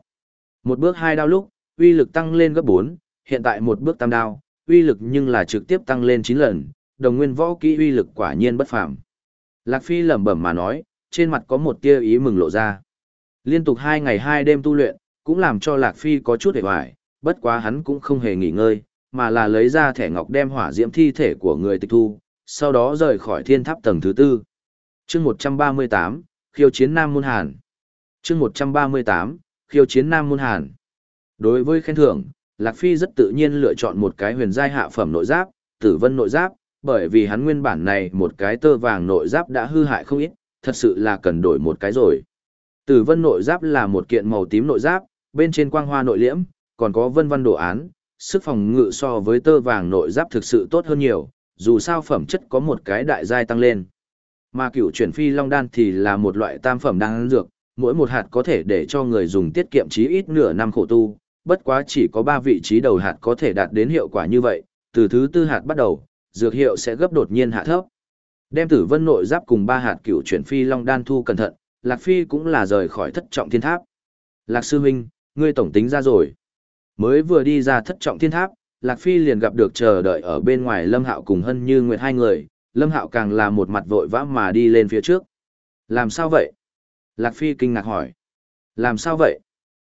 Một bước hai đao lúc, uy lực tăng lên gấp 4, hiện tại một bước tam đao, uy lực nhưng là trực tiếp tăng lên 9 lần, đồng nguyên võ kỹ uy lực quả nhiên bất phàm. Lạc Phi lẩm bẩm mà nói, trên mặt có một tia ý mừng lộ ra. Liên tục hai ngày hai đêm tu luyện, cũng làm cho Lạc Phi có chút hề hoài, bất quá hắn cũng không hề nghỉ ngơi, mà là lấy ra thẻ ngọc đem hỏa diễm thi thể của người tịch thu, sau đó rời khỏi thiên tháp tầng thứ tư chương 138, khiêu chiến Nam Môn Hàn. chương 138, khiêu chiến Nam Môn Hàn. Đối với khen thưởng, Lạc Phi rất tự nhiên lựa chọn một cái huyền giai hạ phẩm nội giáp, tử vân nội giáp, bởi vì hắn nguyên bản này một cái tơ vàng nội giáp đã hư hại không ít, thật sự là cần đổi một cái rồi. Tử vân nội giáp là một kiện màu tím nội giáp, bên trên quang hoa nội liễm, còn có vân văn đồ án, sức phòng ngự so với tơ vàng nội giáp thực sự tốt hơn nhiều, dù sao phẩm chất có một cái đại giai tăng lên. Mà cựu chuyển phi long đan thì là một loại tam phẩm đan dược, mỗi một hạt có thể để cho người dùng tiết kiệm chí ít nửa năm khổ tu, bất quá chỉ có 3 vị trí đầu hạt có thể đạt đến hiệu quả như vậy, từ thứ tư hạt bắt đầu, dược hiệu sẽ gấp đột nhiên hạ thấp. Đem tử vân nội giáp cùng ba hạt cựu chuyển phi long đan thu cẩn thận, Lạc Phi cũng là rời khỏi thất trọng thiên tháp. Lạc sư huynh, ngươi tổng tính ra rồi. Mới vừa đi ra thất trọng thiên tháp, Lạc Phi liền gặp được chờ đợi ở bên ngoài Lâm Hạo cùng Hân Như Nguyệt hai người, Lâm Hạo càng là một mặt vội vã mà đi lên phía trước. Làm sao vậy? Lạc Phi kinh ngạc hỏi. Làm sao vậy?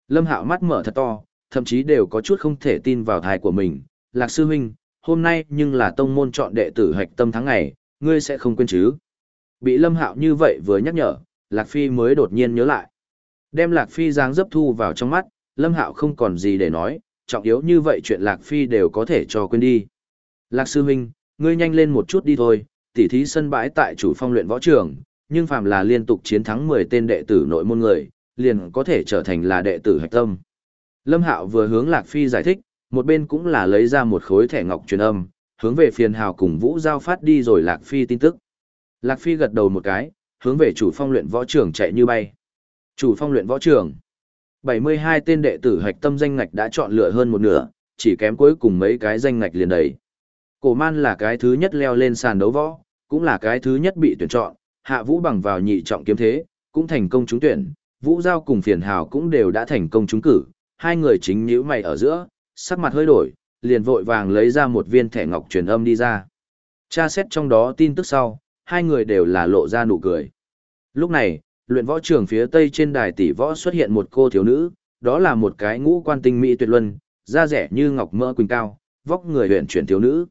Lâm Hạo mắt mở thật to, thậm chí đều có chút không thể tin vào thai của mình. Lạc sư huynh, hôm nay nhưng là tông môn chọn đệ tử hạch tâm tháng ngày, ngươi sẽ không quên chứ? Bị Lâm Hạo như vậy vừa nhắc nhở, Lạc Phi mới đột nhiên nhớ lại. Đem Lạc Phi dáng dấp thu vào trong mắt, Lâm Hạo không còn gì để nói, trọng yếu như vậy chuyện Lạc Phi đều có thể cho quên đi. Lạc sư huynh, ngươi nhanh lên một chút đi thôi, tỉ thí sân bãi tại chủ phong luyện võ trường, nhưng phàm là liên tục chiến thắng 10 tên đệ tử nội môn người, liền có thể trở thành là đệ tử hạch tâm. Lâm Hạo vừa hướng Lạc Phi giải thích, một bên cũng là lấy ra một khối thẻ ngọc truyền âm, hướng về phiền hào cùng Vũ Giao phát đi rồi Lạc Phi tin tức. Lạc Phi gật đầu một cái, hướng về chủ phong luyện võ trường chạy như bay. Chủ phong luyện võ trường. 72 tên đệ tử hạch tâm danh ngạch đã chọn lựa hơn một nửa, chỉ kém cuối cùng mấy cái danh ngạch liền đầy. Cổ man là cái thứ nhất leo lên sàn đấu võ, cũng là cái thứ nhất bị tuyển chọn, hạ vũ bằng vào nhị trọng kiếm thế, cũng thành công trúng tuyển, vũ giao cùng phiền hào cũng đều đã thành công trúng cử, hai người chính nhíu mày ở giữa, sắc mặt hơi đổi, liền vội vàng lấy ra một viên thẻ ngọc truyền âm đi ra. Tra xét trong đó tin tức sau, hai người đều là lộ ra nụ cười. Lúc này, luyện võ trường phía tây trên đài tỷ võ xuất hiện một cô thiếu nữ, đó là một cái ngũ quan tinh mỹ tuyệt luân, da rẻ như ngọc mỡ quỳnh cao, vóc người huyện chuyển thiếu nữ.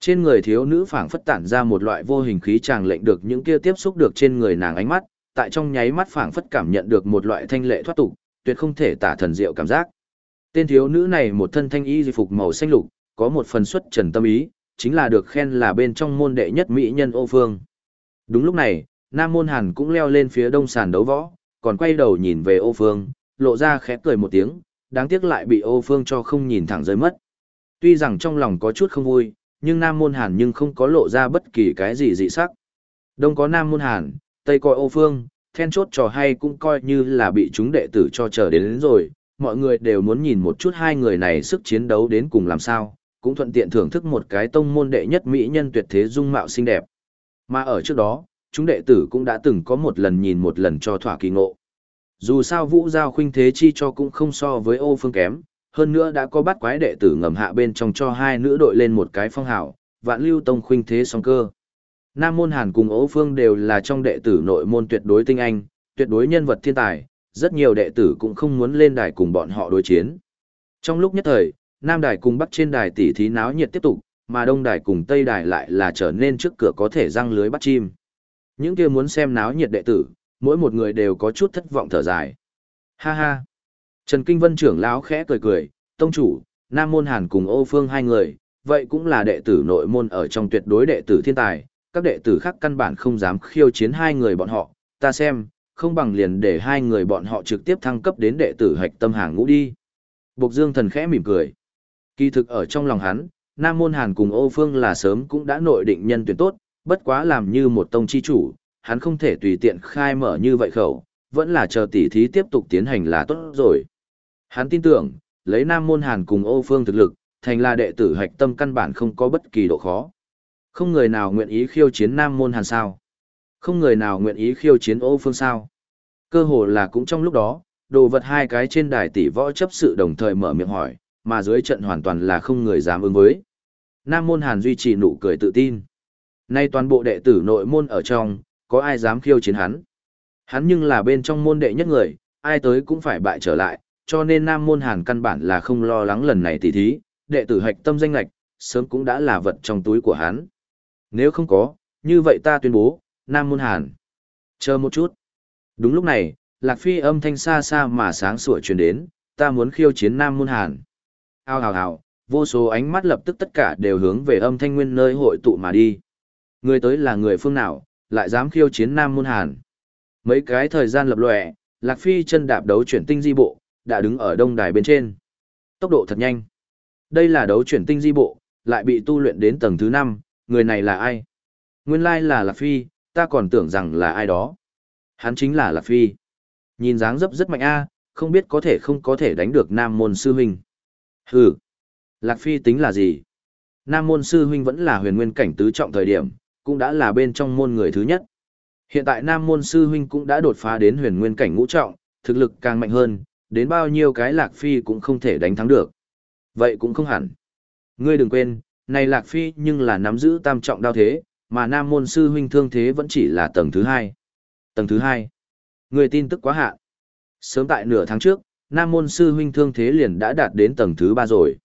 Trên người thiếu nữ phảng phất tản ra một loại vô hình khí chàng lệnh được những kia tiếp xúc được trên người nàng ánh mắt, tại trong nháy mắt phảng phất cảm nhận được một loại thanh lệ thoát tục, tuyệt không thể tả thần diệu cảm giác. Tên thiếu nữ này một thân thanh y di phục màu xanh lục, có một phần xuất trần tâm ý, chính là được khen là bên trong môn đệ nhất mỹ nhân ô phương. Đúng lúc này, Nam Môn Hàn cũng leo lên phía đông sàn đấu võ, còn quay đầu nhìn về ô phương, lộ ra khẽ cười một tiếng, đáng tiếc lại bị ô phương cho không nhìn thẳng rơi mất. Tuy rằng trong lòng có chút không vui, nhưng Nam Môn Hàn nhưng không có lộ ra bất kỳ cái gì dị sắc. Đông có Nam Môn Hàn, Tây coi ô phương, then chốt trò hay cũng coi như là bị chúng đệ tử cho chờ đến, đến rồi, mọi người đều muốn nhìn một chút hai người này sức chiến đấu đến cùng làm sao, cũng thuận tiện thưởng thức một cái tông môn đệ nhất mỹ nhân tuyệt thế dung mạo xinh đẹp. Mà ở trước đó, chúng đệ tử cũng đã từng có một lần nhìn một lần cho thỏa kỳ ngộ. Dù sao vũ giao khuynh thế chi cho cũng không so với ô phương kém, hơn nữa đã có bắt quái đệ tử ngầm hạ bên trong cho hai nữ đội lên một cái phong hào, vạn lưu tông khuynh thế song cơ. Nam môn hàn cùng Âu phương đều là trong đệ tử nội môn tuyệt đối tinh anh, tuyệt đối nhân vật thiên tài, rất nhiều đệ tử cũng không muốn lên đài cùng bọn họ đối chiến. Trong lúc nhất thời, Nam đài cùng Bắc trên đài tỷ thí náo nhiệt tiếp tục, mà Đông đài cùng Tây đài lại là trở nên trước cửa có thể răng lưới bắt chim. Những kia muốn xem náo nhiệt đệ tử, mỗi một người đều có chút thất vọng thở dài. Ha ha. Trần Kinh Vân trưởng lão khẽ cười cười, tông chủ, Nam môn Hàn cùng Ô Phương hai người, vậy cũng là đệ tử nội môn ở trong tuyệt đối đệ tử thiên tài, các đệ tử khác căn bản không dám khiêu chiến hai người bọn họ, ta xem, không bằng liền để hai người bọn họ trực tiếp thăng cấp đến đệ tử hạch tâm hàng ngũ đi. Bộc Dương thần khẽ mỉm cười. Kỳ thực ở trong lòng hắn, Nam Môn Hàn cùng Ô Phương là sớm cũng đã nội định nhân tuyển tốt, bất quá làm như một tông chi chủ, hắn không thể tùy tiện khai mở như vậy khẩu, vẫn là chờ tỉ thí tiếp tục tiến hành là tốt rồi. Hắn tin tưởng, lấy Nam Môn Hàn cùng Âu Phương thực lực, thành là đệ tử hạch tâm căn bản không có bất kỳ độ khó. Không người nào nguyện ý khiêu chiến Nam Môn Hàn sao? Không người nào nguyện ý khiêu chiến Âu Phương sao? Cơ hồ là cũng trong lúc đó, đồ vật hai cái trên đài tỷ võ chấp sự đồng thời mở miệng hỏi, mà dưới trận hoàn toàn là không người dám ứng với. Nam môn Hàn duy trì nụ cười tự tin. Nay toàn bộ đệ tử nội môn ở trong, có ai dám khiêu chiến hắn? Hắn nhưng là bên trong môn đệ nhất người, ai tới cũng phải bại trở lại, cho nên Nam môn Hàn căn bản là không lo lắng lần này tỉ thí, đệ tử hạch tâm danh lạch, sớm cũng đã là vật trong túi của hắn. Nếu không có, như vậy ta tuyên bố, Nam môn Hàn. Chờ một chút. Đúng lúc này, Lạc Phi âm thanh xa xa mà sáng sủa truyền đến, ta muốn khiêu chiến Nam môn Hàn. Ao hào hào, vô số ánh mắt lập tức tất cả đều hướng về âm thanh nguyên nơi hội tụ mà đi. Người tới là người phương nào, lại dám khiêu chiến Nam Môn Hàn. Mấy cái thời gian lập lòe, Lạc Phi chân đạp đấu chuyển tinh di bộ, đã đứng ở đông đài bên trên. Tốc độ thật nhanh. Đây là đấu chuyển tinh di bộ, lại bị tu luyện đến tầng thứ 5, người này là ai? Nguyên lai là Lạc Phi, ta còn tưởng rằng là ai đó. Hắn chính là Lạc Phi. Nhìn dáng dấp rất mạnh a, không biết có thể không có thể đánh được Nam Môn Sư Huynh. Hừ, Lạc Phi tính là gì? Nam môn sư huynh vẫn là huyền nguyên cảnh tứ trọng thời điểm, cũng đã là bên trong môn người thứ nhất. Hiện tại Nam môn sư huynh cũng đã đột phá đến huyền nguyên cảnh ngũ trọng, thực lực càng mạnh hơn, đến bao nhiêu cái Lạc Phi cũng không thể đánh thắng được. Vậy cũng không hẳn. Ngươi đừng quên, này Lạc Phi nhưng là nắm giữ tam trọng đao thế, mà Nam môn sư huynh thương thế vẫn chỉ là tầng thứ hai. Tầng thứ hai. ngươi tin tức quá hạ. Sớm tại nửa tháng trước, Nam môn sư huynh thương thế liền đã đạt đến tầng thứ ba rồi.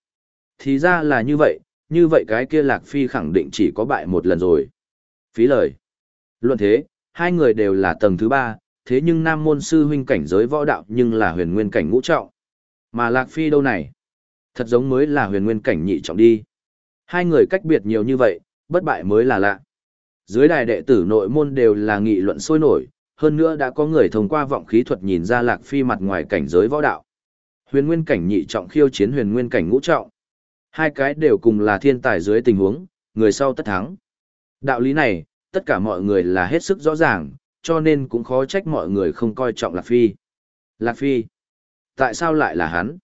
Thì ra là như vậy, như vậy cái kia Lạc Phi khẳng định chỉ có bại một lần rồi. Phí lời. Luận thế, hai người đều là tầng thứ ba, thế nhưng Nam môn sư huynh cảnh giới võ đạo nhưng là huyền nguyên cảnh ngũ trọng. Mà Lạc Phi đâu này? Thật giống mới là huyền nguyên cảnh nhị trọng đi. Hai người cách biệt nhiều như vậy, bất bại mới là lạ. Dưới đài đệ tử nội môn đều là nghị luận sôi nổi, hơn nữa đã có người thông qua vọng khí thuật nhìn ra Lạc Phi mặt ngoài cảnh giới võ đạo. Huyền nguyên cảnh nhị trọng khiêu chiến huyền nguyên cảnh ngũ trọng. Hai cái đều cùng là thiên tài dưới tình huống, người sau tất thắng. Đạo lý này, tất cả mọi người là hết sức rõ ràng, cho nên cũng khó trách mọi người không coi trọng Lạc Phi. Lạc Phi? Tại sao lại là hắn?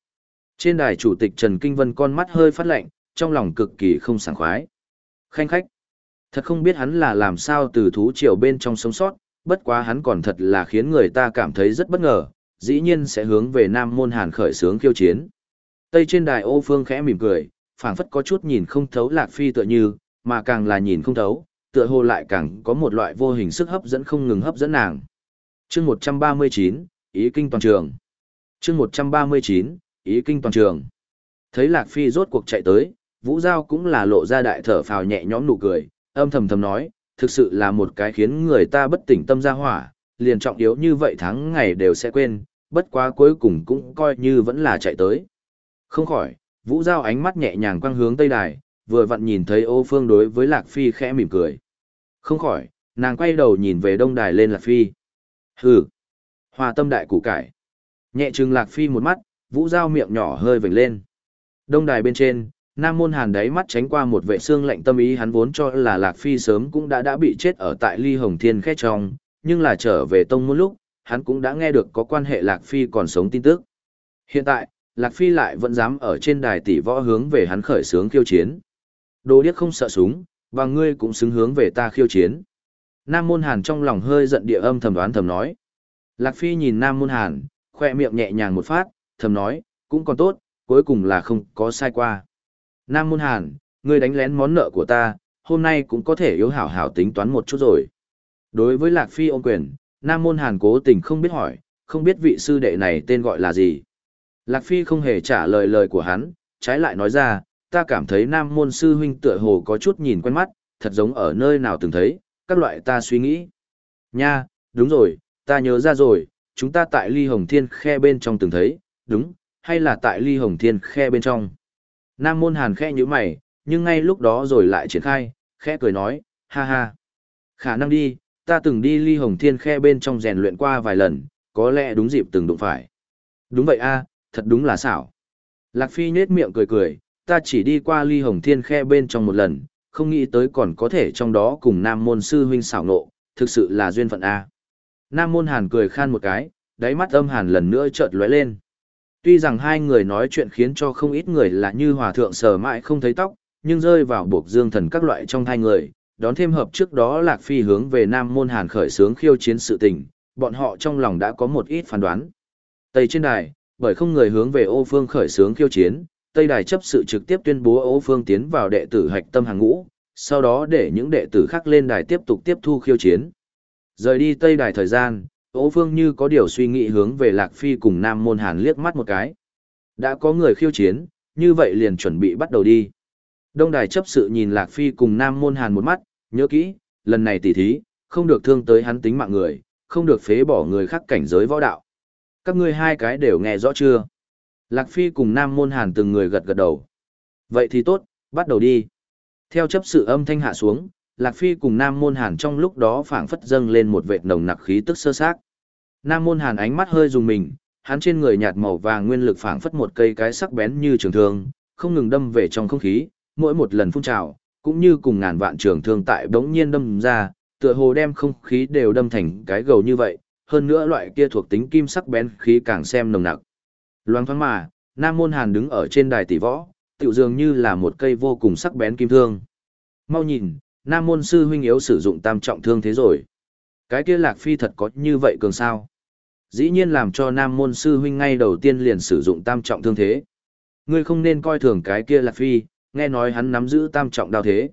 Trên đài chủ tịch Trần Kinh Vân con mắt hơi phát lạnh, trong lòng cực kỳ không sảng khoái. Khanh khách. Thật không biết hắn là làm sao từ thú triều bên trong sống sót, bất quá hắn còn thật là khiến người ta cảm thấy rất bất ngờ, dĩ nhiên sẽ hướng về Nam Môn Hàn khởi sướng khiêu chiến. Tây trên đài ô phương khẽ mỉm cười, phảng phất có chút nhìn không thấu Lạc Phi tựa như, mà càng là nhìn không thấu, tựa hồ lại càng có một loại vô hình sức hấp dẫn không ngừng hấp dẫn nàng. Chương 139, ý kinh toàn trường. Chương 139, ý kinh toàn trường. Thấy Lạc Phi rốt cuộc chạy tới, Vũ Giao cũng là lộ ra đại thở phào nhẹ nhõm nụ cười, âm thầm thầm nói, thực sự là một cái khiến người ta bất tỉnh tâm ra hỏa, liền trọng yếu như vậy tháng ngày đều sẽ quên, bất quá cuối cùng cũng coi như vẫn là chạy tới. Không khỏi, Vũ Giao ánh mắt nhẹ nhàng quang hướng Tây Đài, vừa vặn nhìn thấy ô phương đối với Lạc Phi khẽ mỉm cười. Không khỏi, nàng quay đầu nhìn về Đông Đài lên Lạc Phi. Hừ, hòa tâm đại củ cải. Nhẹ trừng Lạc Phi một mắt, Vũ Giao miệng nhỏ hơi vểnh lên. Đông Đài bên trên, Nam Môn Hàn đáy mắt tránh qua một vệ xương lạnh tâm ý hắn vốn cho là Lạc Phi sớm cũng đã đã bị chết ở tại Ly Hồng Thiên khét trong, nhưng là trở về tông Môn lúc, hắn cũng đã nghe được có quan hệ Lạc Phi còn sống tin tức. Hiện tại, Lạc Phi lại vẫn dám ở trên đài tỷ võ hướng về hắn khởi sướng khiêu chiến. Đồ điếc không sợ súng, và ngươi cũng xứng hướng về ta khiêu chiến. Nam Môn Hàn trong lòng hơi giận địa âm thầm đoán thầm nói. Lạc Phi nhìn Nam Môn Hàn, khoe miệng nhẹ nhàng một phát, thầm nói, cũng còn tốt, cuối cùng là không có sai qua. Nam Môn Hàn, ngươi đánh lén món nợ của ta, hôm nay cũng có thể yếu hảo hảo tính toán một chút rồi. Đối với Lạc Phi ôm quyền, Nam Môn Hàn cố tình không biết hỏi, không biết vị sư đệ này tên gọi là gì. Lạc Phi không hề trả lời lời của hắn, trái lại nói ra, ta cảm thấy Nam Môn Sư Huynh tựa hồ có chút nhìn quen mắt, thật giống ở nơi nào từng thấy, các loại ta suy nghĩ. Nha, đúng rồi, ta nhớ ra rồi, chúng ta tại ly hồng thiên khe bên trong từng thấy, đúng, hay là tại ly hồng thiên khe bên trong. Nam Môn Hàn khe như mày, nhưng ngay lúc đó rồi lại triển khai, khẽ cười nói, ha ha. Khả năng đi, ta từng đi ly hồng thiên khe bên trong rèn luyện qua vài lần, có lẽ đúng dịp từng đụng phải. Đúng vậy a, thật đúng là xảo. Lạc Phi nhết miệng cười cười, ta chỉ đi qua ly hồng thiên khe bên trong một lần, không nghĩ tới còn có thể trong đó cùng nam môn sư huynh xảo nộ, thực sự là duyên phận a. Nam môn hàn cười khan một cái, đáy mắt âm hàn lần nữa chợt lóe lên. Tuy rằng hai người nói chuyện khiến cho không ít người là như hòa thượng sờ mãi không thấy tóc, nhưng rơi vào buộc dương thần các loại trong hai người, đón thêm hợp trước đó Lạc Phi hướng về Nam Môn Hàn khởi sướng khiêu chiến sự tình, bọn họ trong lòng đã có một ít phán đoán. Tây trên đài, bởi không người hướng về ô phương khởi sướng khiêu chiến, Tây đài chấp sự trực tiếp tuyên bố Âu phương tiến vào đệ tử hạch tâm hàng ngũ, sau đó để những đệ tử khác lên đài tiếp tục tiếp thu khiêu chiến. Rời đi Tây đài thời gian, Âu phương như có điều suy nghĩ hướng về Lạc Phi cùng Nam Môn Hàn liếc mắt một cái. Đã có người khiêu chiến, như vậy liền chuẩn bị bắt đầu đi. Đông đài chấp sự nhìn Lạc Phi cùng Nam Môn Hàn một mắt, nhớ kỹ, lần này tỉ thí, không được thương tới hắn tính mạng người, không được phế bỏ người khác cảnh giới võ đạo. Các ngươi hai cái đều nghe rõ chưa? Lạc Phi cùng Nam Môn Hàn từng người gật gật đầu. Vậy thì tốt, bắt đầu đi. Theo chấp sự âm thanh hạ xuống, Lạc Phi cùng Nam Môn Hàn trong lúc đó phảng phất dâng lên một vệt nồng nặc khí tức sơ xác. Nam Môn Hàn ánh mắt hơi dùng mình, hắn trên người nhạt màu vàng nguyên lực phảng phất một cây cái sắc bén như trường thương, không ngừng đâm về trong không khí, mỗi một lần phun trào, cũng như cùng ngàn vạn trường thương tại đống nhiên đâm ra, tựa hồ đem không khí đều đâm thành cái gầu như vậy, hơn nữa loại kia thuộc tính kim sắc bén khí càng xem nồng nặc. Loáng thoáng mà, Nam Môn Hàn đứng ở trên đài tỷ võ, tựu dường như là một cây vô cùng sắc bén kim thương. Mau nhìn, Nam Môn sư huynh yếu sử dụng tam trọng thương thế rồi. Cái kia Lạc Phi thật có như vậy cường sao? Dĩ nhiên làm cho Nam Môn sư huynh ngay đầu tiên liền sử dụng tam trọng thương thế. Ngươi không nên coi thường cái kia Lạc Phi, nghe nói hắn nắm giữ tam trọng đao thế.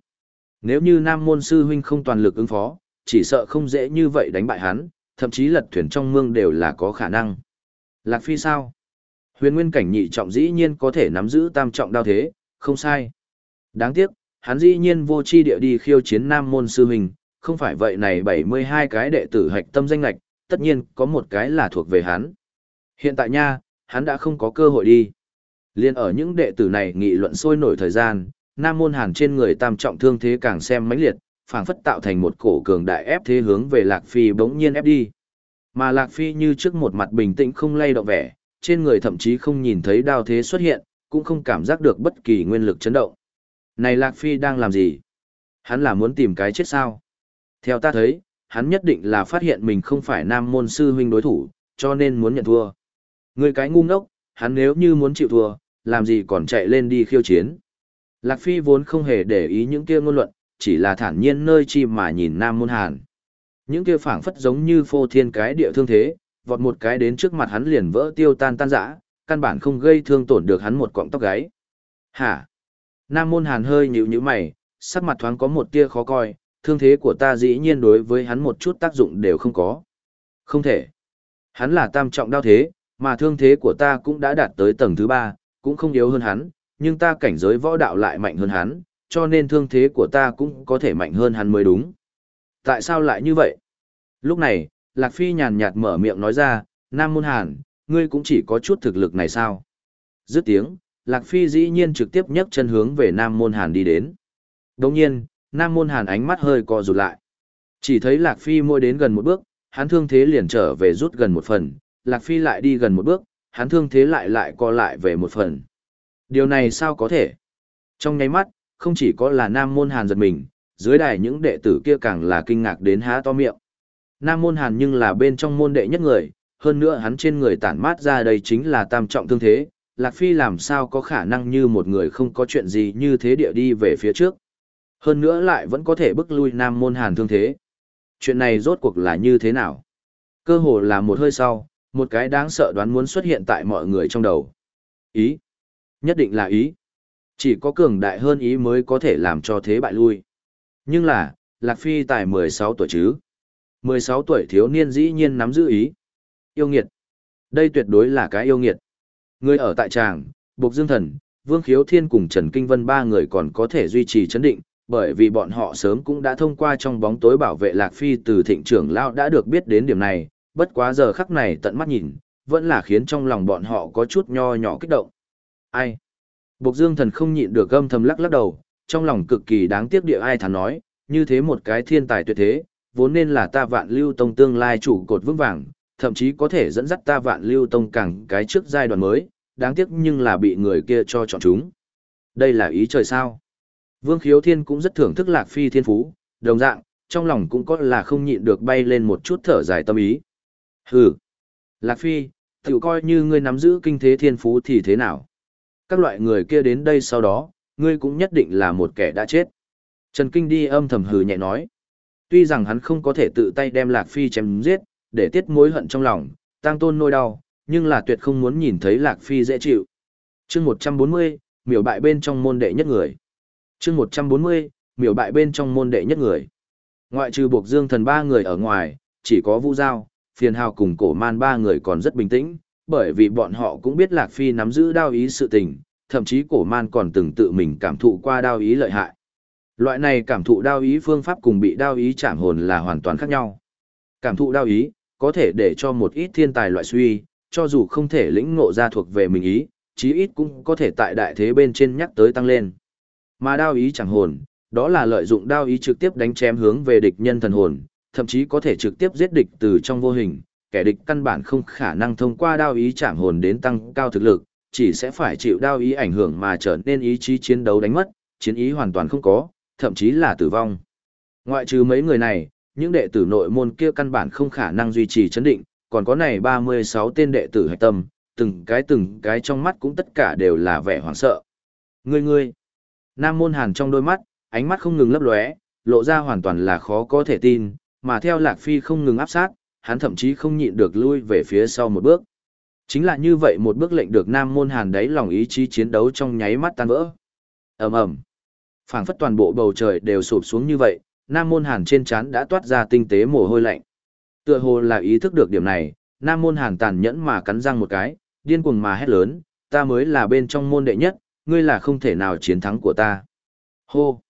Nếu như Nam Môn sư huynh không toàn lực ứng phó, chỉ sợ không dễ như vậy đánh bại hắn, thậm chí lật thuyền trong mương đều là có khả năng. Lạc Phi sao? Huyền nguyên cảnh nhị trọng dĩ nhiên có thể nắm giữ tam trọng đao thế, không sai. Đáng tiếc, hắn dĩ nhiên vô chi địa đi khiêu chiến nam môn sư huynh, không phải vậy này 72 cái đệ tử hạch tâm danh lạch, tất nhiên có một cái là thuộc về hắn. Hiện tại nha, hắn đã không có cơ hội đi. Liên ở những đệ tử này nghị luận sôi nổi thời gian, nam môn hàn trên người tam trọng thương thế càng xem mãnh liệt, phảng phất tạo thành một cổ cường đại ép thế hướng về Lạc Phi bỗng nhiên ép đi. Mà Lạc Phi như trước một mặt bình tĩnh không lay động vẻ, trên người thậm chí không nhìn thấy đao thế xuất hiện, cũng không cảm giác được bất kỳ nguyên lực chấn động. Này Lạc Phi đang làm gì? Hắn là muốn tìm cái chết sao? Theo ta thấy, hắn nhất định là phát hiện mình không phải nam môn sư huynh đối thủ, cho nên muốn nhận thua. Người cái ngu ngốc, hắn nếu như muốn chịu thua, làm gì còn chạy lên đi khiêu chiến. Lạc Phi vốn không hề để ý những kia ngôn luận, chỉ là thản nhiên nơi chi mà nhìn Nam Môn Hàn. Những kia phảng phất giống như phô thiên cái địa thương thế, vọt một cái đến trước mặt hắn liền vỡ tiêu tan tan rã, căn bản không gây thương tổn được hắn một cọng tóc gáy. Hả? Nam Môn Hàn hơi nhíu nhíu mày, sắc mặt thoáng có một tia khó coi, thương thế của ta dĩ nhiên đối với hắn một chút tác dụng đều không có. Không thể. Hắn là tam trọng đao thế, mà thương thế của ta cũng đã đạt tới tầng thứ ba, cũng không yếu hơn hắn, nhưng ta cảnh giới võ đạo lại mạnh hơn hắn, cho nên thương thế của ta cũng có thể mạnh hơn hắn mới đúng. Tại sao lại như vậy? Lúc này, Lạc Phi nhàn nhạt mở miệng nói ra, Nam Môn Hàn, ngươi cũng chỉ có chút thực lực này sao? Dứt tiếng, Lạc Phi dĩ nhiên trực tiếp nhấc chân hướng về Nam Môn Hàn đi đến. Đồng nhiên, Nam Môn Hàn ánh mắt hơi co rụt lại. Chỉ thấy Lạc Phi môi đến gần một bước, hắn thương thế liền trở về rút gần một phần, Lạc Phi lại đi gần một bước, hắn thương thế lại lại co lại về một phần. Điều này sao có thể? Trong nháy mắt, không chỉ có là Nam Môn Hàn giật mình, dưới đài những đệ tử kia càng là kinh ngạc đến há to miệng. Nam Môn Hàn nhưng là bên trong môn đệ nhất người, hơn nữa hắn trên người tản mát ra đây chính là tam trọng thương thế, Lạc Phi làm sao có khả năng như một người không có chuyện gì như thế địa đi về phía trước. Hơn nữa lại vẫn có thể bức lui Nam Môn Hàn thương thế. Chuyện này rốt cuộc là như thế nào? Cơ hồ là một hơi sau, một cái đáng sợ đoán muốn xuất hiện tại mọi người trong đầu. Ý. Nhất định là ý. Chỉ có cường đại hơn ý mới có thể làm cho thế bại lui. Nhưng là, Lạc Phi tại 16 tuổi chứ. 16 tuổi thiếu niên dĩ nhiên nắm giữ ý. Yêu nghiệt. Đây tuyệt đối là cái yêu nghiệt. Người ở tại tràng, Bộc Dương Thần, Vương Khiếu Thiên cùng Trần Kinh Vân ba người còn có thể duy trì chấn định, bởi vì bọn họ sớm cũng đã thông qua trong bóng tối bảo vệ Lạc Phi từ thịnh trưởng lao đã được biết đến điểm này, bất quá giờ khắc này tận mắt nhìn, vẫn là khiến trong lòng bọn họ có chút nho nhỏ kích động. Ai? Bộc Dương Thần không nhịn được gâm thầm lắc lắc đầu, trong lòng cực kỳ đáng tiếc địa ai thán nói, như thế một cái thiên tài tuyệt thế, vốn nên là ta vạn lưu tông tương lai chủ cột vững vàng, thậm chí có thể dẫn dắt ta vạn lưu tông càng cái trước giai đoạn mới, đáng tiếc nhưng là bị người kia cho chọn chúng. Đây là ý trời sao. Vương Khiếu Thiên cũng rất thưởng thức Lạc Phi thiên phú, đồng dạng, trong lòng cũng có là không nhịn được bay lên một chút thở dài tâm ý. Hừ. Lạc Phi, tự coi như ngươi nắm giữ kinh thế thiên phú thì thế nào? Các loại người kia đến đây sau đó, ngươi cũng nhất định là một kẻ đã chết. Trần Kinh đi âm thầm hừ nhẹ nói. Tuy rằng hắn không có thể tự tay đem Lạc Phi chém giết, để tiết mối hận trong lòng, tăng tôn nôi đau, nhưng là tuyệt không muốn nhìn thấy Lạc Phi dễ chịu. chương 140, miểu bại bên trong môn đệ nhất người. chương 140, miểu bại bên trong môn đệ nhất người. Ngoại trừ buộc dương thần ba người ở ngoài, chỉ có Vũ Giao, phiền hào cùng cổ man ba người còn rất bình tĩnh, bởi vì bọn họ cũng biết Lạc Phi nắm giữ đao ý sự tình, thậm chí cổ man còn từng tự mình cảm thụ qua đao ý lợi hại. Loại này cảm thụ đao ý phương pháp cùng bị đao ý chạm hồn là hoàn toàn khác nhau. Cảm thụ đao ý, có thể để cho một ít thiên tài loại suy, cho dù không thể lĩnh ngộ ra thuộc về mình ý, chí ít cũng có thể tại đại thế bên trên nhắc tới tăng lên. Mà đao ý chẳng hồn, đó là lợi dụng đao ý trực tiếp đánh chém hướng về địch nhân thần hồn, thậm chí có thể trực tiếp giết địch từ trong vô hình, kẻ địch căn bản không khả năng thông qua đao ý chạm hồn đến tăng cao thực lực, chỉ sẽ phải chịu đao ý ảnh hưởng mà trở nên ý chí chiến đấu đánh mất, chiến ý hoàn toàn không có, thậm chí là tử vong. Ngoại trừ mấy người này, những đệ tử nội môn kia căn bản không khả năng duy trì chấn định, còn có này 36 tên đệ tử hạch tâm, từng cái từng cái trong mắt cũng tất cả đều là vẻ hoảng sợ. Ngươi ngươi, Nam môn hàn trong đôi mắt, ánh mắt không ngừng lấp lóe, lộ ra hoàn toàn là khó có thể tin, mà theo Lạc Phi không ngừng áp sát, hắn thậm chí không nhịn được lui về phía sau một bước. Chính là như vậy một bước lệnh được Nam môn hàn đấy lòng ý chí chiến đấu trong nháy mắt tan vỡ. ầm ầm phảng phất toàn bộ bầu trời đều sụp xuống như vậy, Nam Môn Hàn trên trán đã toát ra tinh tế mồ hôi lạnh. Tựa hồ là ý thức được điểm này, Nam Môn Hàn tàn nhẫn mà cắn răng một cái, điên cuồng mà hét lớn, ta mới là bên trong môn đệ nhất, ngươi là không thể nào chiến thắng của ta. Hô!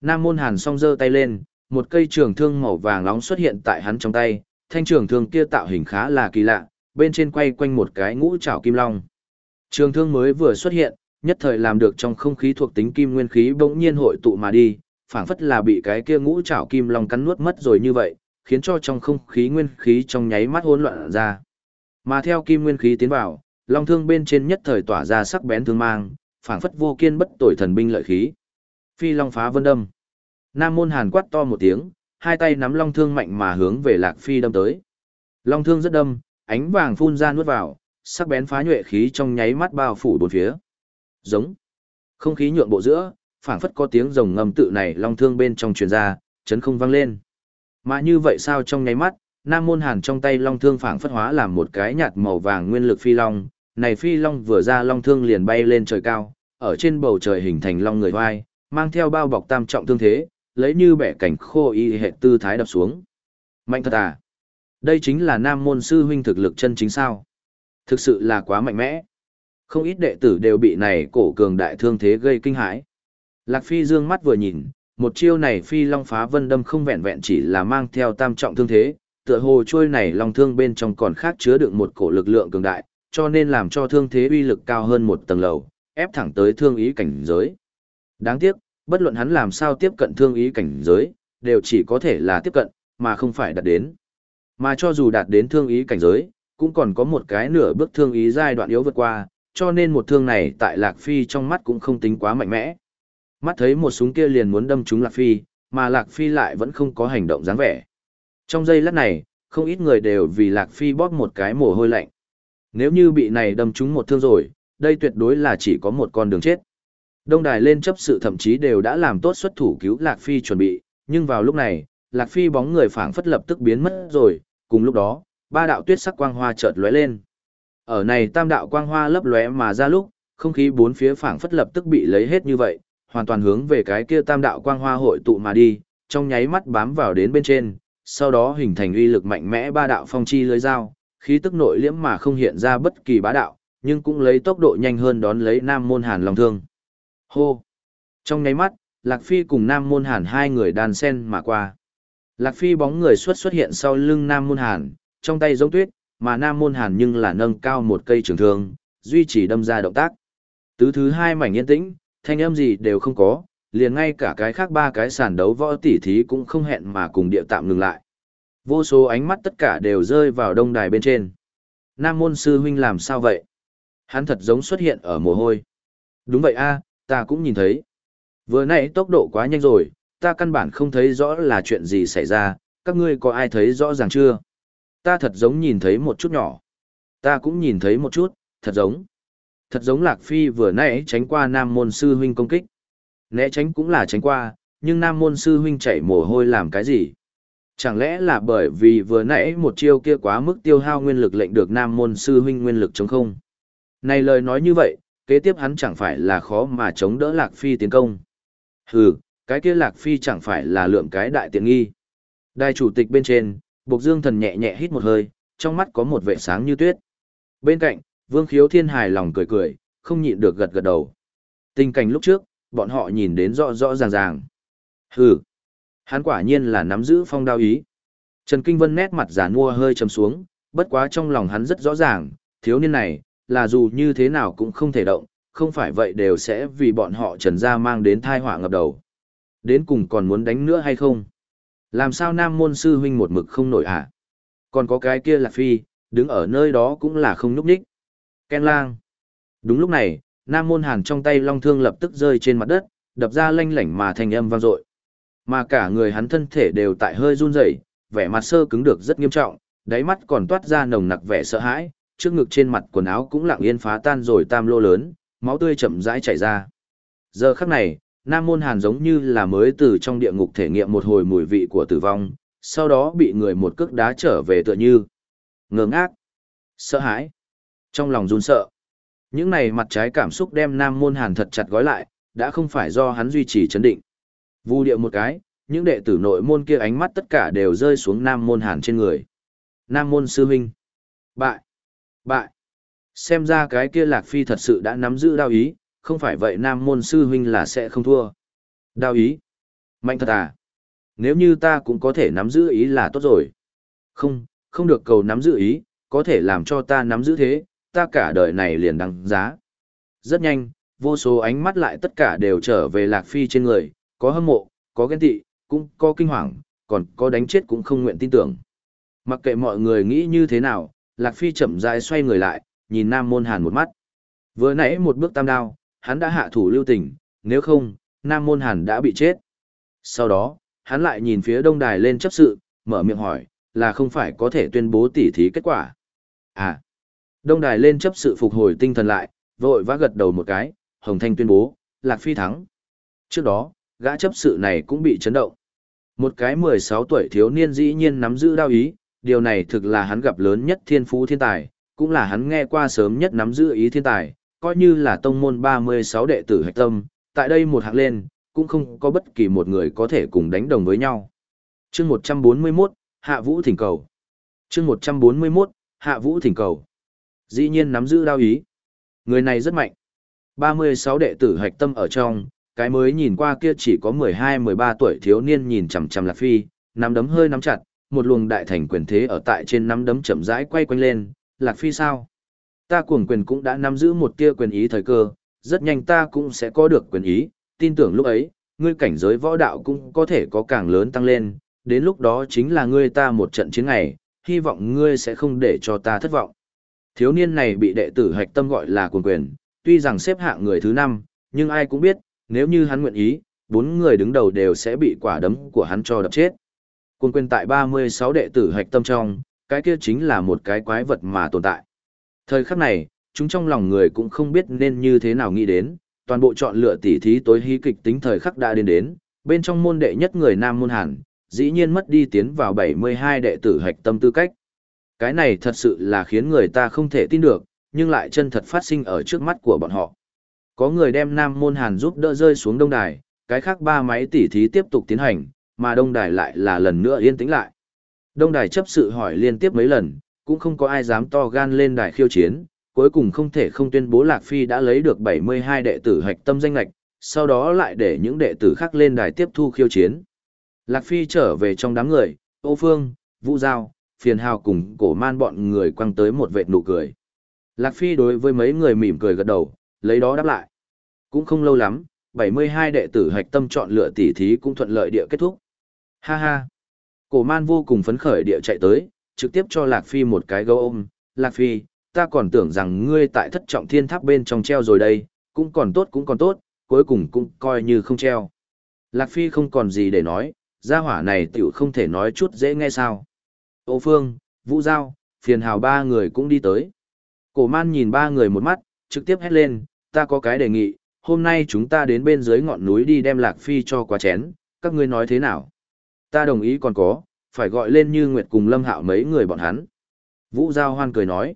Nam Môn Hàn song giơ tay lên, một cây trường thương màu vàng nóng xuất hiện tại hắn trong tay, thanh trường thương kia tạo hình khá là kỳ lạ, bên trên quay quanh một cái ngũ trảo kim long. Trường thương mới vừa xuất hiện, nhất thời làm được trong không khí thuộc tính kim nguyên khí bỗng nhiên hội tụ mà đi, phảng phất là bị cái kia ngũ trảo kim long cắn nuốt mất rồi như vậy, khiến cho trong không khí nguyên khí trong nháy mắt hỗn loạn ra. Mà theo kim nguyên khí tiến vào, long thương bên trên nhất thời tỏa ra sắc bén thương mang, phảng phất vô kiên bất tội thần binh lợi khí. Phi long phá vân đâm. Nam môn hàn quát to một tiếng, hai tay nắm long thương mạnh mà hướng về lạc phi đâm tới. Long thương rất đâm, ánh vàng phun ra nuốt vào, sắc bén phá nhuệ khí trong nháy mắt bao phủ bốn phía. Giống. Không khí nhượng bộ giữa, phảng phất có tiếng rồng ngầm tự này long thương bên trong truyền ra, chấn không vang lên. Mà như vậy sao trong nháy mắt, Nam Môn Hàn trong tay long thương phảng phất hóa làm một cái nhạt màu vàng nguyên lực phi long, này phi long vừa ra long thương liền bay lên trời cao, ở trên bầu trời hình thành long người hoai, mang theo bao bọc tam trọng thương thế, lấy như bẻ cảnh khô y hệ tư thái đập xuống. Mạnh thật à? Đây chính là Nam Môn sư huynh thực lực chân chính sao? Thực sự là quá mạnh mẽ. Không ít đệ tử đều bị này cổ cường đại thương thế gây kinh hãi. Lạc Phi dương mắt vừa nhìn, một chiêu này Phi Long phá vân đâm không vẹn vẹn chỉ là mang theo tam trọng thương thế, tựa hồ trôi này long thương bên trong còn khác chứa đựng một cổ lực lượng cường đại, cho nên làm cho thương thế uy lực cao hơn một tầng lầu, ép thẳng tới thương ý cảnh giới. Đáng tiếc, bất luận hắn làm sao tiếp cận thương ý cảnh giới, đều chỉ có thể là tiếp cận, mà không phải đạt đến. Mà cho dù đạt đến thương ý cảnh giới, cũng còn có một cái nửa bước thương ý giai đoạn yếu vượt qua, cho nên một thương này tại Lạc Phi trong mắt cũng không tính quá mạnh mẽ. Mắt thấy một súng kia liền muốn đâm trúng Lạc Phi, mà Lạc Phi lại vẫn không có hành động dáng vẻ. Trong giây lát này, không ít người đều vì Lạc Phi bóp một cái mồ hôi lạnh. Nếu như bị này đâm trúng một thương rồi, đây tuyệt đối là chỉ có một con đường chết. Đông đài lên chấp sự thậm chí đều đã làm tốt xuất thủ cứu Lạc Phi chuẩn bị, nhưng vào lúc này, Lạc Phi bóng người phảng phất lập tức biến mất rồi, cùng lúc đó, ba đạo tuyết sắc quang hoa chợt lóe lên. Ở này tam đạo quang hoa lấp lóe mà ra lúc, không khí bốn phía phảng phất lập tức bị lấy hết như vậy, hoàn toàn hướng về cái kia tam đạo quang hoa hội tụ mà đi, trong nháy mắt bám vào đến bên trên, sau đó hình thành uy lực mạnh mẽ ba đạo phong chi lưới dao, khí tức nội liễm mà không hiện ra bất kỳ bá đạo, nhưng cũng lấy tốc độ nhanh hơn đón lấy Nam Môn Hàn Long Thương. Hô! Trong nháy mắt, Lạc Phi cùng Nam Môn Hàn hai người đàn sen mà qua. Lạc Phi bóng người xuất xuất hiện sau lưng Nam Môn Hàn, trong tay giống tuyết, mà Nam Môn Hàn nhưng là nâng cao một cây trường thương, duy trì đâm ra động tác. Tứ thứ hai mảnh yên tĩnh, thanh âm gì đều không có, liền ngay cả cái khác ba cái sàn đấu võ tỉ thí cũng không hẹn mà cùng địa tạm ngừng lại. Vô số ánh mắt tất cả đều rơi vào đông đài bên trên. Nam môn sư huynh làm sao vậy? Hắn thật giống xuất hiện ở mồ hôi. Đúng vậy a, ta cũng nhìn thấy. Vừa nãy tốc độ quá nhanh rồi, ta căn bản không thấy rõ là chuyện gì xảy ra, các ngươi có ai thấy rõ ràng chưa? Ta thật giống nhìn thấy một chút nhỏ. Ta cũng nhìn thấy một chút, thật giống. Thật giống Lạc Phi vừa nãy tránh qua Nam môn sư huynh công kích. Né tránh cũng là tránh qua, nhưng Nam môn sư huynh chảy mồ hôi làm cái gì? Chẳng lẽ là bởi vì vừa nãy một chiêu kia quá mức tiêu hao nguyên lực lệnh được Nam môn sư huynh nguyên lực chống không? Này lời nói như vậy, kế tiếp hắn chẳng phải là khó mà chống đỡ Lạc Phi tiến công. Hừ, cái kia Lạc Phi chẳng phải là lượng cái đại tiện nghi. Đài chủ tịch bên trên, Bộc Dương thần nhẹ nhẹ hít một hơi, trong mắt có một vẻ sáng như tuyết. Bên cạnh, Vương Khiếu Thiên hài lòng cười cười, không nhịn được gật gật đầu. Tình cảnh lúc trước, bọn họ nhìn đến rõ rõ ràng ràng. Hừ, hắn quả nhiên là nắm giữ phong đao ý. Trần Kinh Vân nét mặt giả mua hơi trầm xuống, bất quá trong lòng hắn rất rõ ràng, thiếu niên này, là dù như thế nào cũng không thể động, không phải vậy đều sẽ vì bọn họ trần ra mang đến thai họa ngập đầu. Đến cùng còn muốn đánh nữa hay không? Làm sao nam môn sư huynh một mực không nổi hả? À? Còn có cái kia là phi, đứng ở nơi đó cũng là không núp đích. Ken lang. Đúng lúc này, nam môn hàn trong tay long thương lập tức rơi trên mặt đất, đập ra lanh lảnh mà thành âm vang dội. Mà cả người hắn thân thể đều tại hơi run rẩy, vẻ mặt sơ cứng được rất nghiêm trọng, đáy mắt còn toát ra nồng nặc vẻ sợ hãi, trước ngực trên mặt quần áo cũng lặng yên phá tan rồi tam lô lớn, máu tươi chậm rãi chảy ra. Giờ khắc này, Nam Môn Hàn giống như là mới từ trong địa ngục thể nghiệm một hồi mùi vị của tử vong, sau đó bị người một cước đá trở về tựa như ngơ ngác, sợ hãi, trong lòng run sợ. Những này mặt trái cảm xúc đem Nam Môn Hàn thật chặt gói lại, đã không phải do hắn duy trì chấn định. Vu điệu một cái, những đệ tử nội môn kia ánh mắt tất cả đều rơi xuống Nam Môn Hàn trên người. Nam Môn Sư Minh. Bại. Bại. Xem ra cái kia Lạc Phi thật sự đã nắm giữ đao ý, không phải vậy Nam Môn Sư Huynh là sẽ không thua. Đao ý. Mạnh thật à. Nếu như ta cũng có thể nắm giữ ý là tốt rồi. Không, không được cầu nắm giữ ý, có thể làm cho ta nắm giữ thế, ta cả đời này liền đăng giá. Rất nhanh, vô số ánh mắt lại tất cả đều trở về Lạc Phi trên người, có hâm mộ, có ghen tị, cũng có kinh hoàng, còn có đánh chết cũng không nguyện tin tưởng. Mặc kệ mọi người nghĩ như thế nào, Lạc Phi chậm rãi xoay người lại, nhìn Nam Môn Hàn một mắt. Vừa nãy một bước tam đao, hắn đã hạ thủ lưu tình, nếu không, Nam Môn Hàn đã bị chết. Sau đó, hắn lại nhìn phía đông đài lên chấp sự, mở miệng hỏi, là không phải có thể tuyên bố tỉ thí kết quả. À, đông đài lên chấp sự phục hồi tinh thần lại, vội vã gật đầu một cái, Hồng Thanh tuyên bố, Lạc Phi thắng. Trước đó, gã chấp sự này cũng bị chấn động. Một cái 16 tuổi thiếu niên dĩ nhiên nắm giữ đao ý, điều này thực là hắn gặp lớn nhất thiên phú thiên tài, cũng là hắn nghe qua sớm nhất nắm giữ ý thiên tài, coi như là tông môn 36 đệ tử hạch tâm, tại đây một hạng lên, cũng không có bất kỳ một người có thể cùng đánh đồng với nhau. chương 141, Hạ Vũ Thỉnh Cầu chương 141, Hạ Vũ Thỉnh Cầu Dĩ nhiên nắm giữ đao ý. Người này rất mạnh. 36 đệ tử hạch tâm ở trong, cái mới nhìn qua kia chỉ có 12-13 tuổi thiếu niên nhìn chằm chằm Lạc Phi, nắm đấm hơi nắm chặt, một luồng đại thành quyền thế ở tại trên nắm đấm chậm rãi quay quanh lên, Lạc Phi sao? Ta cuồng quyền cũng đã nắm giữ một tia quyền ý thời cơ, rất nhanh ta cũng sẽ có được quyền ý, tin tưởng lúc ấy, ngươi cảnh giới võ đạo cũng có thể có càng lớn tăng lên, đến lúc đó chính là ngươi ta một trận chiến ngày, hy vọng ngươi sẽ không để cho ta thất vọng. Thiếu niên này bị đệ tử hạch tâm gọi là cuồng quyền, tuy rằng xếp hạng người thứ năm, nhưng ai cũng biết, nếu như hắn nguyện ý, bốn người đứng đầu đều sẽ bị quả đấm của hắn cho đập chết. Cuồng quyền tại 36 đệ tử hạch tâm trong, cái kia chính là một cái quái vật mà tồn tại. Thời khắc này, chúng trong lòng người cũng không biết nên như thế nào nghĩ đến, toàn bộ chọn lựa tỉ thí tối hí kịch tính thời khắc đã đến đến, bên trong môn đệ nhất người nam môn hàn, dĩ nhiên mất đi tiến vào 72 đệ tử hạch tâm tư cách. Cái này thật sự là khiến người ta không thể tin được, nhưng lại chân thật phát sinh ở trước mắt của bọn họ. Có người đem nam môn hàn giúp đỡ rơi xuống đông đài, cái khác ba máy tỉ thí tiếp tục tiến hành, mà đông đài lại là lần nữa yên tĩnh lại. Đông đài chấp sự hỏi liên tiếp mấy lần, cũng không có ai dám to gan lên đài khiêu chiến, cuối cùng không thể không tuyên bố Lạc Phi đã lấy được 72 đệ tử hạch tâm danh lạch, sau đó lại để những đệ tử khác lên đài tiếp thu khiêu chiến. Lạc Phi trở về trong đám người, Ô Phương, Vũ Giao, Phiền Hào cùng cổ man bọn người quăng tới một vệt nụ cười. Lạc Phi đối với mấy người mỉm cười gật đầu, lấy đó đáp lại. Cũng không lâu lắm, 72 đệ tử hạch tâm chọn lựa tỉ thí cũng thuận lợi địa kết thúc. Ha ha! Cổ man vô cùng phấn khởi địa chạy tới, trực tiếp cho Lạc Phi một cái gấu ôm. Lạc Phi, ta còn tưởng rằng ngươi tại thất trọng thiên tháp bên trong treo rồi đây, cũng còn tốt cũng còn tốt, cuối cùng cũng coi như không treo. Lạc Phi không còn gì để nói, gia hỏa này tiểu không thể nói chút dễ nghe sao. Ô Phương, Vũ Giao, phiền hào ba người cũng đi tới. Cổ man nhìn ba người một mắt, trực tiếp hét lên, ta có cái đề nghị, hôm nay chúng ta đến bên dưới ngọn núi đi đem Lạc Phi cho quá chén, các ngươi nói thế nào? Ta đồng ý còn có, phải gọi lên như Nguyệt cùng Lâm Hạo mấy người bọn hắn. Vũ Giao hoan cười nói,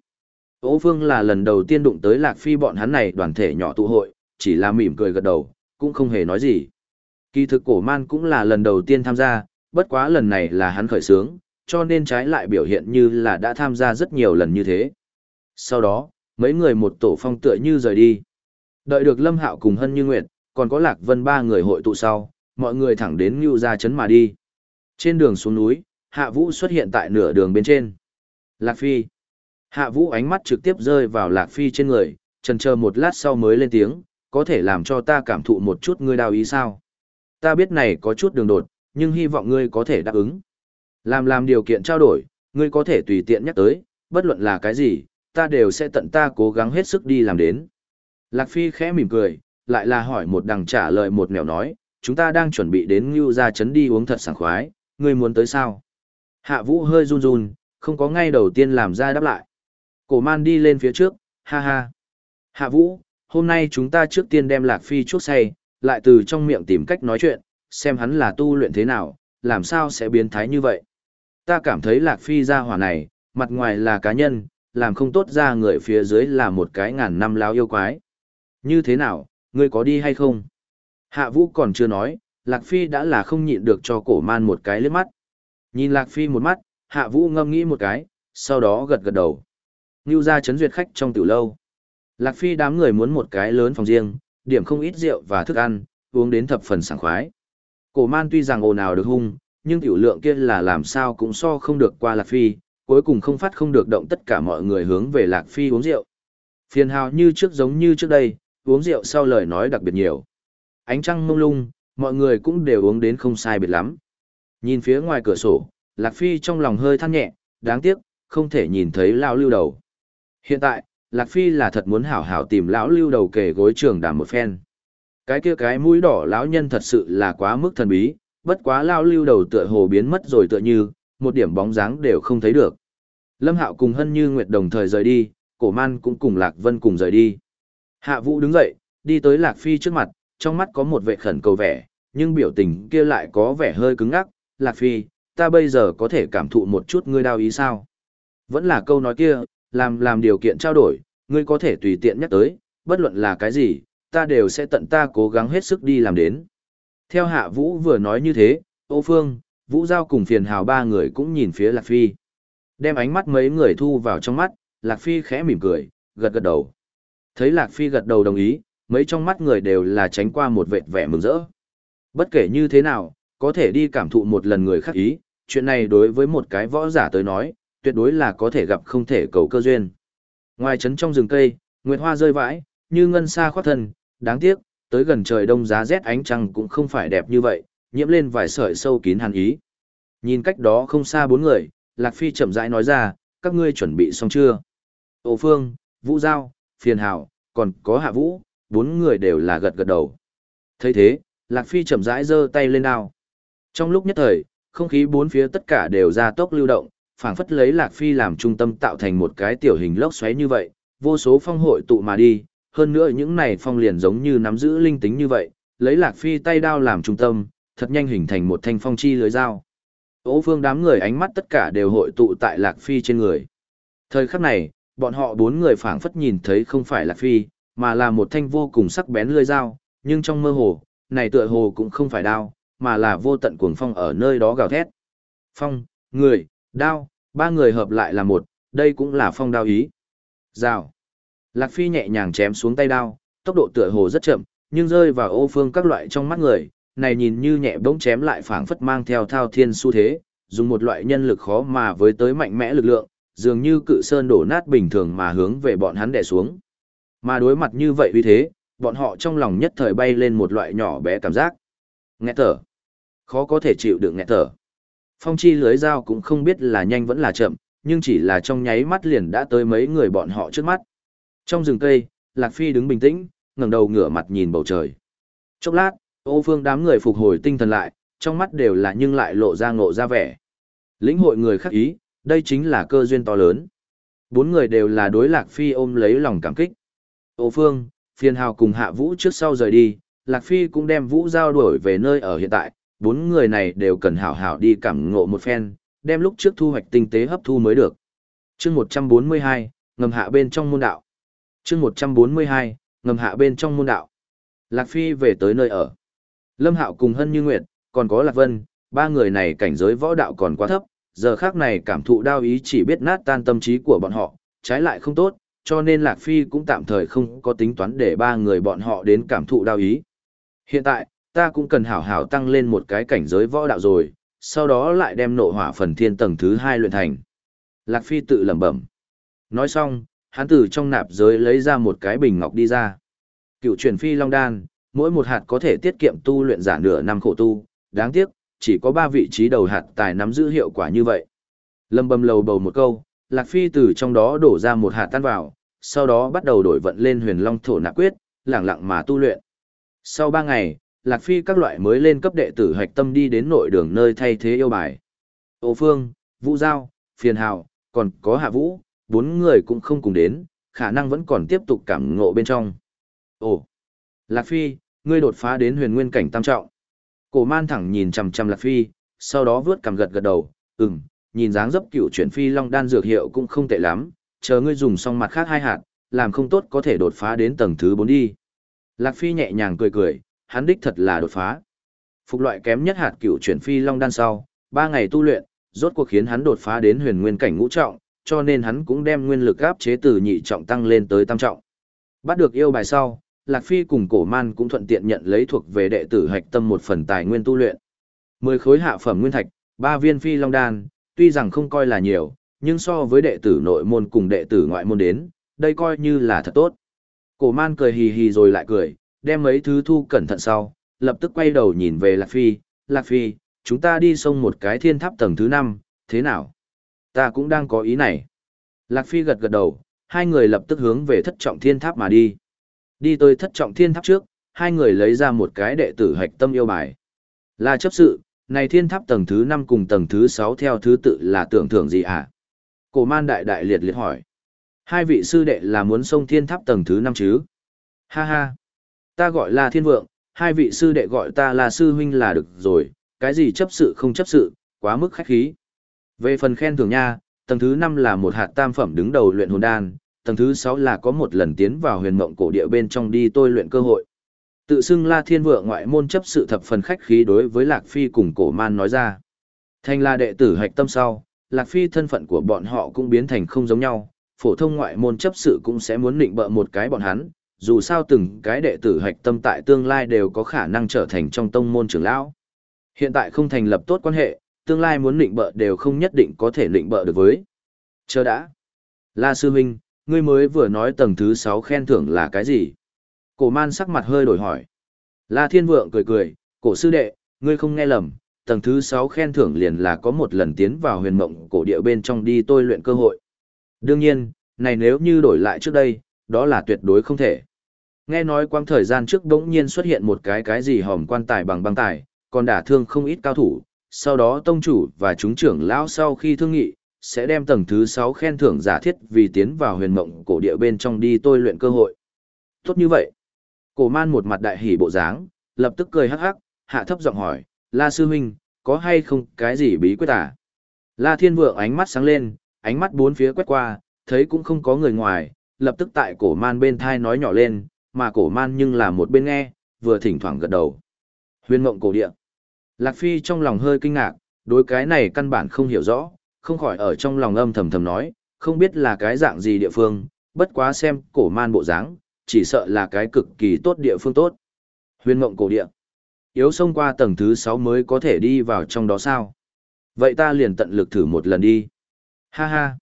Ô Phương là lần đầu tiên đụng tới Lạc Phi bọn hắn này đoàn thể nhỏ tụ hội, chỉ là mỉm cười gật đầu, cũng không hề nói gì. Kỳ thực cổ man cũng là lần đầu tiên tham gia, bất quá lần này là hắn khởi sướng, cho nên trái lại biểu hiện như là đã tham gia rất nhiều lần như thế. Sau đó, mấy người một tổ phong tựa như rời đi. Đợi được Lâm Hạo cùng Hân Như Nguyệt, còn có Lạc Vân ba người hội tụ sau, mọi người thẳng đến Ngưu Gia Trấn mà đi. Trên đường xuống núi, Hạ Vũ xuất hiện tại nửa đường bên trên. Lạc Phi. Hạ Vũ ánh mắt trực tiếp rơi vào Lạc Phi trên người, trần chờ một lát sau mới lên tiếng, có thể làm cho ta cảm thụ một chút ngươi đào ý sao. Ta biết này có chút đường đột, nhưng hy vọng ngươi có thể đáp ứng. Làm làm điều kiện trao đổi, ngươi có thể tùy tiện nhắc tới, bất luận là cái gì, ta đều sẽ tận ta cố gắng hết sức đi làm đến. Lạc Phi khẽ mỉm cười, lại là hỏi một đằng trả lời một nẻo nói, chúng ta đang chuẩn bị đến Ngưu Gia Trấn đi uống thật sảng khoái, ngươi muốn tới sao? Hạ Vũ hơi run run, không có ngay đầu tiên làm ra đáp lại. Cổ man đi lên phía trước, ha ha. Hạ Vũ, hôm nay chúng ta trước tiên đem Lạc Phi chuốc say, lại từ trong miệng tìm cách nói chuyện, xem hắn là tu luyện thế nào, làm sao sẽ biến thái như vậy. Ta cảm thấy Lạc Phi ra hỏa này, mặt ngoài là cá nhân, làm không tốt ra người phía dưới là một cái ngàn năm láo yêu quái. Như thế nào, ngươi có đi hay không? Hạ Vũ còn chưa nói, Lạc Phi đã là không nhịn được cho cổ man một cái liếc mắt. Nhìn Lạc Phi một mắt, Hạ Vũ ngâm nghĩ một cái, sau đó gật gật đầu. Ngưu ra chấn duyệt khách trong tiểu lâu. Lạc Phi đám người muốn một cái lớn phòng riêng, điểm không ít rượu và thức ăn, uống đến thập phần sảng khoái. Cổ man tuy rằng ồn ào được hung, nhưng tiểu lượng kia là làm sao cũng so không được qua Lạc Phi, cuối cùng không phát không được động tất cả mọi người hướng về Lạc Phi uống rượu. Phiền hào như trước giống như trước đây, uống rượu sau lời nói đặc biệt nhiều. Ánh trăng mông lung, mọi người cũng đều uống đến không sai biệt lắm. Nhìn phía ngoài cửa sổ, Lạc Phi trong lòng hơi than nhẹ, đáng tiếc, không thể nhìn thấy lão lưu đầu. Hiện tại, Lạc Phi là thật muốn hảo hảo tìm lão lưu đầu kề gối trường đàm một phen. Cái kia cái mũi đỏ lão nhân thật sự là quá mức thần bí, bất quá lão lưu đầu tựa hồ biến mất rồi tựa như, một điểm bóng dáng đều không thấy được. Lâm Hạo cùng Hân Như Nguyệt đồng thời rời đi, Cổ Man cũng cùng Lạc Vân cùng rời đi. Hạ Vũ đứng dậy, đi tới Lạc Phi trước mặt, trong mắt có một vẻ khẩn cầu vẻ, nhưng biểu tình kia lại có vẻ hơi cứng ngắc. Lạc Phi, ta bây giờ có thể cảm thụ một chút ngươi đau ý sao? Vẫn là câu nói kia, làm làm điều kiện trao đổi, ngươi có thể tùy tiện nhắc tới, bất luận là cái gì, ta đều sẽ tận ta cố gắng hết sức đi làm đến. Theo Hạ Vũ vừa nói như thế, Ô Phương, Vũ Giao cùng phiền hào ba người cũng nhìn phía Lạc Phi. Đem ánh mắt mấy người thu vào trong mắt, Lạc Phi khẽ mỉm cười, gật gật đầu. Thấy Lạc Phi gật đầu đồng ý, mấy trong mắt người đều là tránh qua một vệt vẻ mừng rỡ. Bất kể như thế nào, có thể đi cảm thụ một lần người khác ý, chuyện này đối với một cái võ giả tới nói, tuyệt đối là có thể gặp không thể cầu cơ duyên. Ngoài trấn trong rừng cây, nguyệt hoa rơi vãi, như ngân xa khoát thân, đáng tiếc, tới gần trời đông giá rét ánh trăng cũng không phải đẹp như vậy, nhiễm lên vài sợi sâu kín hàn ý. Nhìn cách đó không xa bốn người, Lạc Phi chậm rãi nói ra, các ngươi chuẩn bị xong chưa? Ô Phương, Vũ Giao, Phiền Hảo, còn có Hạ Vũ, bốn người đều là gật gật đầu. thấy thế, Lạc Phi chậm rãi giơ tay lên đao. Trong lúc nhất thời, không khí bốn phía tất cả đều ra tốc lưu động, phảng phất lấy Lạc Phi làm trung tâm tạo thành một cái tiểu hình lốc xoáy như vậy, vô số phong hội tụ mà đi, hơn nữa những này phong liền giống như nắm giữ linh tính như vậy, lấy Lạc Phi tay đao làm trung tâm, thật nhanh hình thành một thanh phong chi lưới dao. Ô phương đám người ánh mắt tất cả đều hội tụ tại Lạc Phi trên người. Thời khắc này, bọn họ bốn người phảng phất nhìn thấy không phải Lạc Phi, mà là một thanh vô cùng sắc bén lưới dao, nhưng trong mơ hồ, này tựa hồ cũng không phải đao, mà là vô tận cuồng phong ở nơi đó gào thét. Phong, người, đao, ba người hợp lại là một, đây cũng là phong đao ý. Rào. Lạc Phi nhẹ nhàng chém xuống tay đao, tốc độ tựa hồ rất chậm, nhưng rơi vào ô phương các loại trong mắt người, này nhìn như nhẹ bỗng chém lại phảng phất mang theo thao thiên xu thế, dùng một loại nhân lực khó mà với tới mạnh mẽ lực lượng, dường như cự sơn đổ nát bình thường mà hướng về bọn hắn đè xuống. Mà đối mặt như vậy uy thế, bọn họ trong lòng nhất thời bay lên một loại nhỏ bé cảm giác. nghe thở. Khó có thể chịu được nghẹt thở. Phong chi lưới dao cũng không biết là nhanh vẫn là chậm, nhưng chỉ là trong nháy mắt liền đã tới mấy người bọn họ trước mắt. Trong rừng cây, Lạc Phi đứng bình tĩnh, ngẩng đầu ngửa mặt nhìn bầu trời. Chốc lát, ô phương đám người phục hồi tinh thần lại, trong mắt đều là nhưng lại lộ ra ngộ ra vẻ. Lĩnh hội người khác ý, đây chính là cơ duyên to lớn. Bốn người đều là đối Lạc Phi ôm lấy lòng cảm kích. Ô phương, phiền hào cùng hạ vũ trước sau rời đi, Lạc Phi cũng đem vũ giao đuổi về nơi ở hiện tại, bốn người này đều cần hảo hảo đi cảm ngộ một phen, đem lúc trước thu hoạch tinh tế hấp thu mới được. chương 142, ngầm hạ bên trong môn đạo. chương 142, ngầm hạ bên trong môn đạo. Lạc Phi về tới nơi ở. Lâm Hạo cùng Hân Như Nguyệt, còn có Lạc Vân, ba người này cảnh giới võ đạo còn quá thấp, giờ khác này cảm thụ đau ý chỉ biết nát tan tâm trí của bọn họ, trái lại không tốt, cho nên Lạc Phi cũng tạm thời không có tính toán để ba người bọn họ đến cảm thụ đau ý. Hiện tại, ta cũng cần hảo hảo tăng lên một cái cảnh giới võ đạo rồi, sau đó lại đem nộ hỏa phần thiên tầng thứ hai luyện thành. Lạc Phi tự lẩm bẩm. Nói xong, hắn từ trong nạp giới lấy ra một cái bình ngọc đi ra. Cựu truyền phi long đan, mỗi một hạt có thể tiết kiệm tu luyện giả nửa năm khổ tu, đáng tiếc, chỉ có ba vị trí đầu hạt tài nắm giữ hiệu quả như vậy. Lâm bầm lầu bầu một câu, Lạc Phi từ trong đó đổ ra một hạt tan vào, sau đó bắt đầu đổi vận lên huyền long thổ nạp quyết, lẳng lặng mà tu luyện. Sau ba ngày, Lạc Phi các loại mới lên cấp đệ tử hạch tâm đi đến nội đường nơi thay thế yêu bài. Ô Phương, Vũ Giao, Phiền Hào, còn có Hạ Vũ, bốn người cũng không cùng đến, khả năng vẫn còn tiếp tục cảm ngộ bên trong. Ồ! Lạc Phi, ngươi đột phá đến huyền nguyên cảnh tam trọng. Cổ man thẳng nhìn chằm chằm Lạc Phi, sau đó vướt cằm gật gật đầu, ừm, nhìn dáng dấp cựu chuyển phi long đan dược hiệu cũng không tệ lắm, chờ ngươi dùng xong mặt khác hai hạt, làm không tốt có thể đột phá đến tầng thứ 4 đi. Lạc Phi nhẹ nhàng cười cười, hắn đích thật là đột phá. Phục loại kém nhất hạt cựu chuyển phi long đan sau, 3 ngày tu luyện, rốt cuộc khiến hắn đột phá đến huyền nguyên cảnh ngũ trọng, cho nên hắn cũng đem nguyên lực áp chế từ nhị trọng tăng lên tới tam trọng. Bắt được yêu bài sau, Lạc Phi cùng cổ man cũng thuận tiện nhận lấy thuộc về đệ tử hạch tâm một phần tài nguyên tu luyện. 10 khối hạ phẩm nguyên thạch, 3 viên phi long đan, tuy rằng không coi là nhiều, nhưng so với đệ tử nội môn cùng đệ tử ngoại môn đến, đây coi như là thật tốt. Cổ man cười hì hì rồi lại cười, đem mấy thứ thu cẩn thận sau, lập tức quay đầu nhìn về Lạc Phi, Lạc Phi, chúng ta đi sông một cái thiên tháp tầng thứ 5, thế nào? Ta cũng đang có ý này. Lạc Phi gật gật đầu, hai người lập tức hướng về thất trọng thiên tháp mà đi. Đi tới thất trọng thiên tháp trước, hai người lấy ra một cái đệ tử hạch tâm yêu bài. Là chấp sự, này thiên tháp tầng thứ 5 cùng tầng thứ 6 theo thứ tự là tưởng thưởng gì hả? Cổ man đại đại liệt liệt hỏi. Hai vị sư đệ là muốn sông thiên tháp tầng thứ 5 chứ? Ha ha. Ta gọi là thiên vượng, hai vị sư đệ gọi ta là sư huynh là được rồi, cái gì chấp sự không chấp sự, quá mức khách khí. Về phần khen thưởng nha, tầng thứ 5 là một hạt tam phẩm đứng đầu luyện hồn đan, tầng thứ 6 là có một lần tiến vào huyền mộng cổ địa bên trong đi tôi luyện cơ hội. Tự xưng La Thiên Vượng ngoại môn chấp sự thập phần khách khí đối với Lạc Phi cùng cổ man nói ra. Thành là đệ tử hạch tâm sau, Lạc Phi thân phận của bọn họ cũng biến thành không giống nhau, phổ thông ngoại môn chấp sự cũng sẽ muốn định bợ một cái bọn hắn, dù sao từng cái đệ tử hạch tâm tại tương lai đều có khả năng trở thành trong tông môn trưởng lão. Hiện tại không thành lập tốt quan hệ, tương lai muốn định bợ đều không nhất định có thể định bợ được với. Chờ đã. La Sư Minh, ngươi mới vừa nói tầng thứ 6 khen thưởng là cái gì? Cổ man sắc mặt hơi đổi hỏi. La Thiên Vượng cười cười, cổ sư đệ, ngươi không nghe lầm, tầng thứ 6 khen thưởng liền là có một lần tiến vào huyền mộng cổ địa bên trong đi tôi luyện cơ hội. Đương nhiên, này nếu như đổi lại trước đây, đó là tuyệt đối không thể. Nghe nói quang thời gian trước đống nhiên xuất hiện một cái cái gì hòm quan tài bằng băng tài, còn đả thương không ít cao thủ, sau đó tông chủ và chúng trưởng lão sau khi thương nghị, sẽ đem tầng thứ 6 khen thưởng giả thiết vì tiến vào huyền mộng cổ địa bên trong đi tôi luyện cơ hội. Tốt như vậy. Cổ man một mặt đại hỉ bộ dáng, lập tức cười hắc hắc, hạ thấp giọng hỏi, La Sư Huynh, có hay không cái gì bí quyết à? La Thiên Vượng ánh mắt sáng lên, ánh mắt bốn phía quét qua, thấy cũng không có người ngoài, lập tức tại cổ man bên thai nói nhỏ lên, mà cổ man nhưng là một bên nghe, vừa thỉnh thoảng gật đầu. Huyền mộng cổ địa. Lạc Phi trong lòng hơi kinh ngạc, đối cái này căn bản không hiểu rõ, không khỏi ở trong lòng âm thầm thầm nói, không biết là cái dạng gì địa phương, bất quá xem cổ man bộ dáng, chỉ sợ là cái cực kỳ tốt địa phương tốt. Huyền mộng cổ địa. Yếu xông qua tầng thứ 6 mới có thể đi vào trong đó sao? Vậy ta liền tận lực thử một lần đi. Ha ha.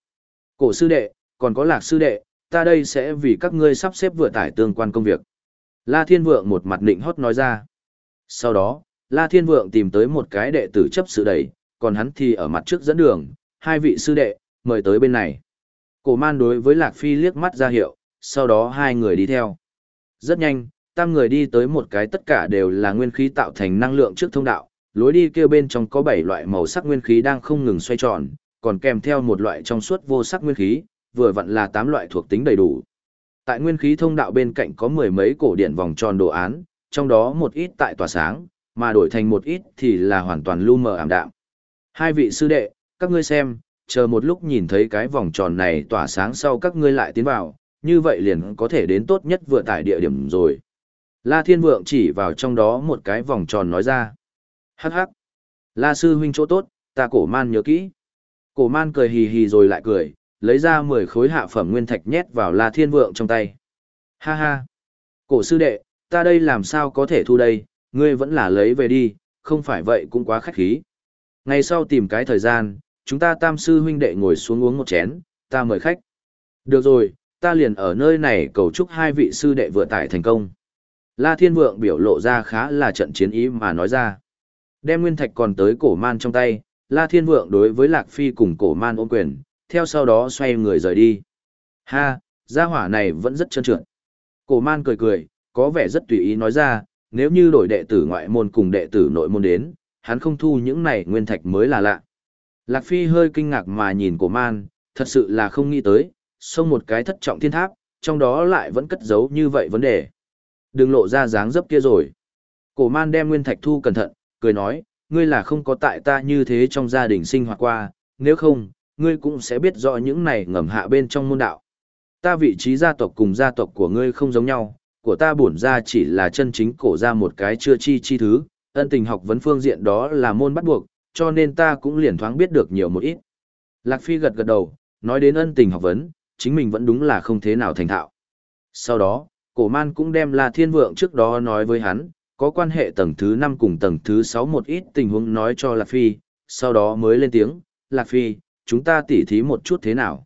Cổ sư đệ, còn có lạc sư đệ, ta đây sẽ vì các ngươi sắp xếp vừa tải tương quan công việc. La Thiên Vượng một mặt nịnh hót nói ra. Sau đó, La Thiên Vượng tìm tới một cái đệ tử chấp sự đẩy, còn hắn thì ở mặt trước dẫn đường, hai vị sư đệ, mời tới bên này. Cổ man đối với Lạc Phi liếc mắt ra hiệu, sau đó hai người đi theo. Rất nhanh, tam người đi tới một cái tất cả đều là nguyên khí tạo thành năng lượng trước thông đạo, lối đi kia bên trong có bảy loại màu sắc nguyên khí đang không ngừng xoay tròn, còn kèm theo một loại trong suốt vô sắc nguyên khí, vừa vặn là tám loại thuộc tính đầy đủ. Tại nguyên khí thông đạo bên cạnh có mười mấy cổ điện vòng tròn đồ án, trong đó một ít tại tỏa sáng, mà đổi thành một ít thì là hoàn toàn lu mờ ảm đạm. Hai vị sư đệ, các ngươi xem, chờ một lúc nhìn thấy cái vòng tròn này tỏa sáng sau các ngươi lại tiến vào, như vậy liền có thể đến tốt nhất vừa tải địa điểm rồi. La Thiên Vượng chỉ vào trong đó một cái vòng tròn nói ra. Hắc hắc. La sư huynh chỗ tốt, ta cổ man nhớ kỹ. Cổ man cười hì hì rồi lại cười, lấy ra 10 khối hạ phẩm nguyên thạch nhét vào La Thiên Vượng trong tay. Ha ha. Cổ sư đệ, ta đây làm sao có thể thu đây, ngươi vẫn là lấy về đi, không phải vậy cũng quá khách khí. Ngày sau tìm cái thời gian, chúng ta tam sư huynh đệ ngồi xuống uống một chén, ta mời khách. Được rồi, ta liền ở nơi này cầu chúc hai vị sư đệ vừa tải thành công. La Thiên Vượng biểu lộ ra khá là trận chiến ý mà nói ra. Đem nguyên thạch còn tới cổ man trong tay, La Thiên Vượng đối với Lạc Phi cùng cổ man ôm quyền, theo sau đó xoay người rời đi. Ha, gia hỏa này vẫn rất trơn trượt. Cổ man cười cười, có vẻ rất tùy ý nói ra, nếu như đổi đệ tử ngoại môn cùng đệ tử nội môn đến, hắn không thu những này nguyên thạch mới là lạ. Lạc Phi hơi kinh ngạc mà nhìn cổ man, thật sự là không nghĩ tới, xông một cái thất trọng thiên tháp, trong đó lại vẫn cất giấu như vậy vấn đề. Đừng lộ ra dáng dấp kia rồi. Cổ man đem nguyên thạch thu cẩn thận, cười nói, ngươi là không có tại ta như thế trong gia đình sinh hoạt qua, nếu không, ngươi cũng sẽ biết rõ những này ngầm hạ bên trong môn đạo. Ta vị trí gia tộc cùng gia tộc của ngươi không giống nhau, của ta bổn ra chỉ là chân chính cổ ra một cái chưa chi chi thứ, ân tình học vấn phương diện đó là môn bắt buộc, cho nên ta cũng liền thoáng biết được nhiều một ít. Lạc Phi gật gật đầu, nói đến ân tình học vấn, chính mình vẫn đúng là không thế nào thành thạo. Sau đó, cổ man cũng đem La Thiên Vượng trước đó nói với hắn, có quan hệ tầng thứ 5 cùng tầng thứ 6 một ít tình huống nói cho Lạc Phi, sau đó mới lên tiếng, Lạc Phi, chúng ta tỉ thí một chút thế nào?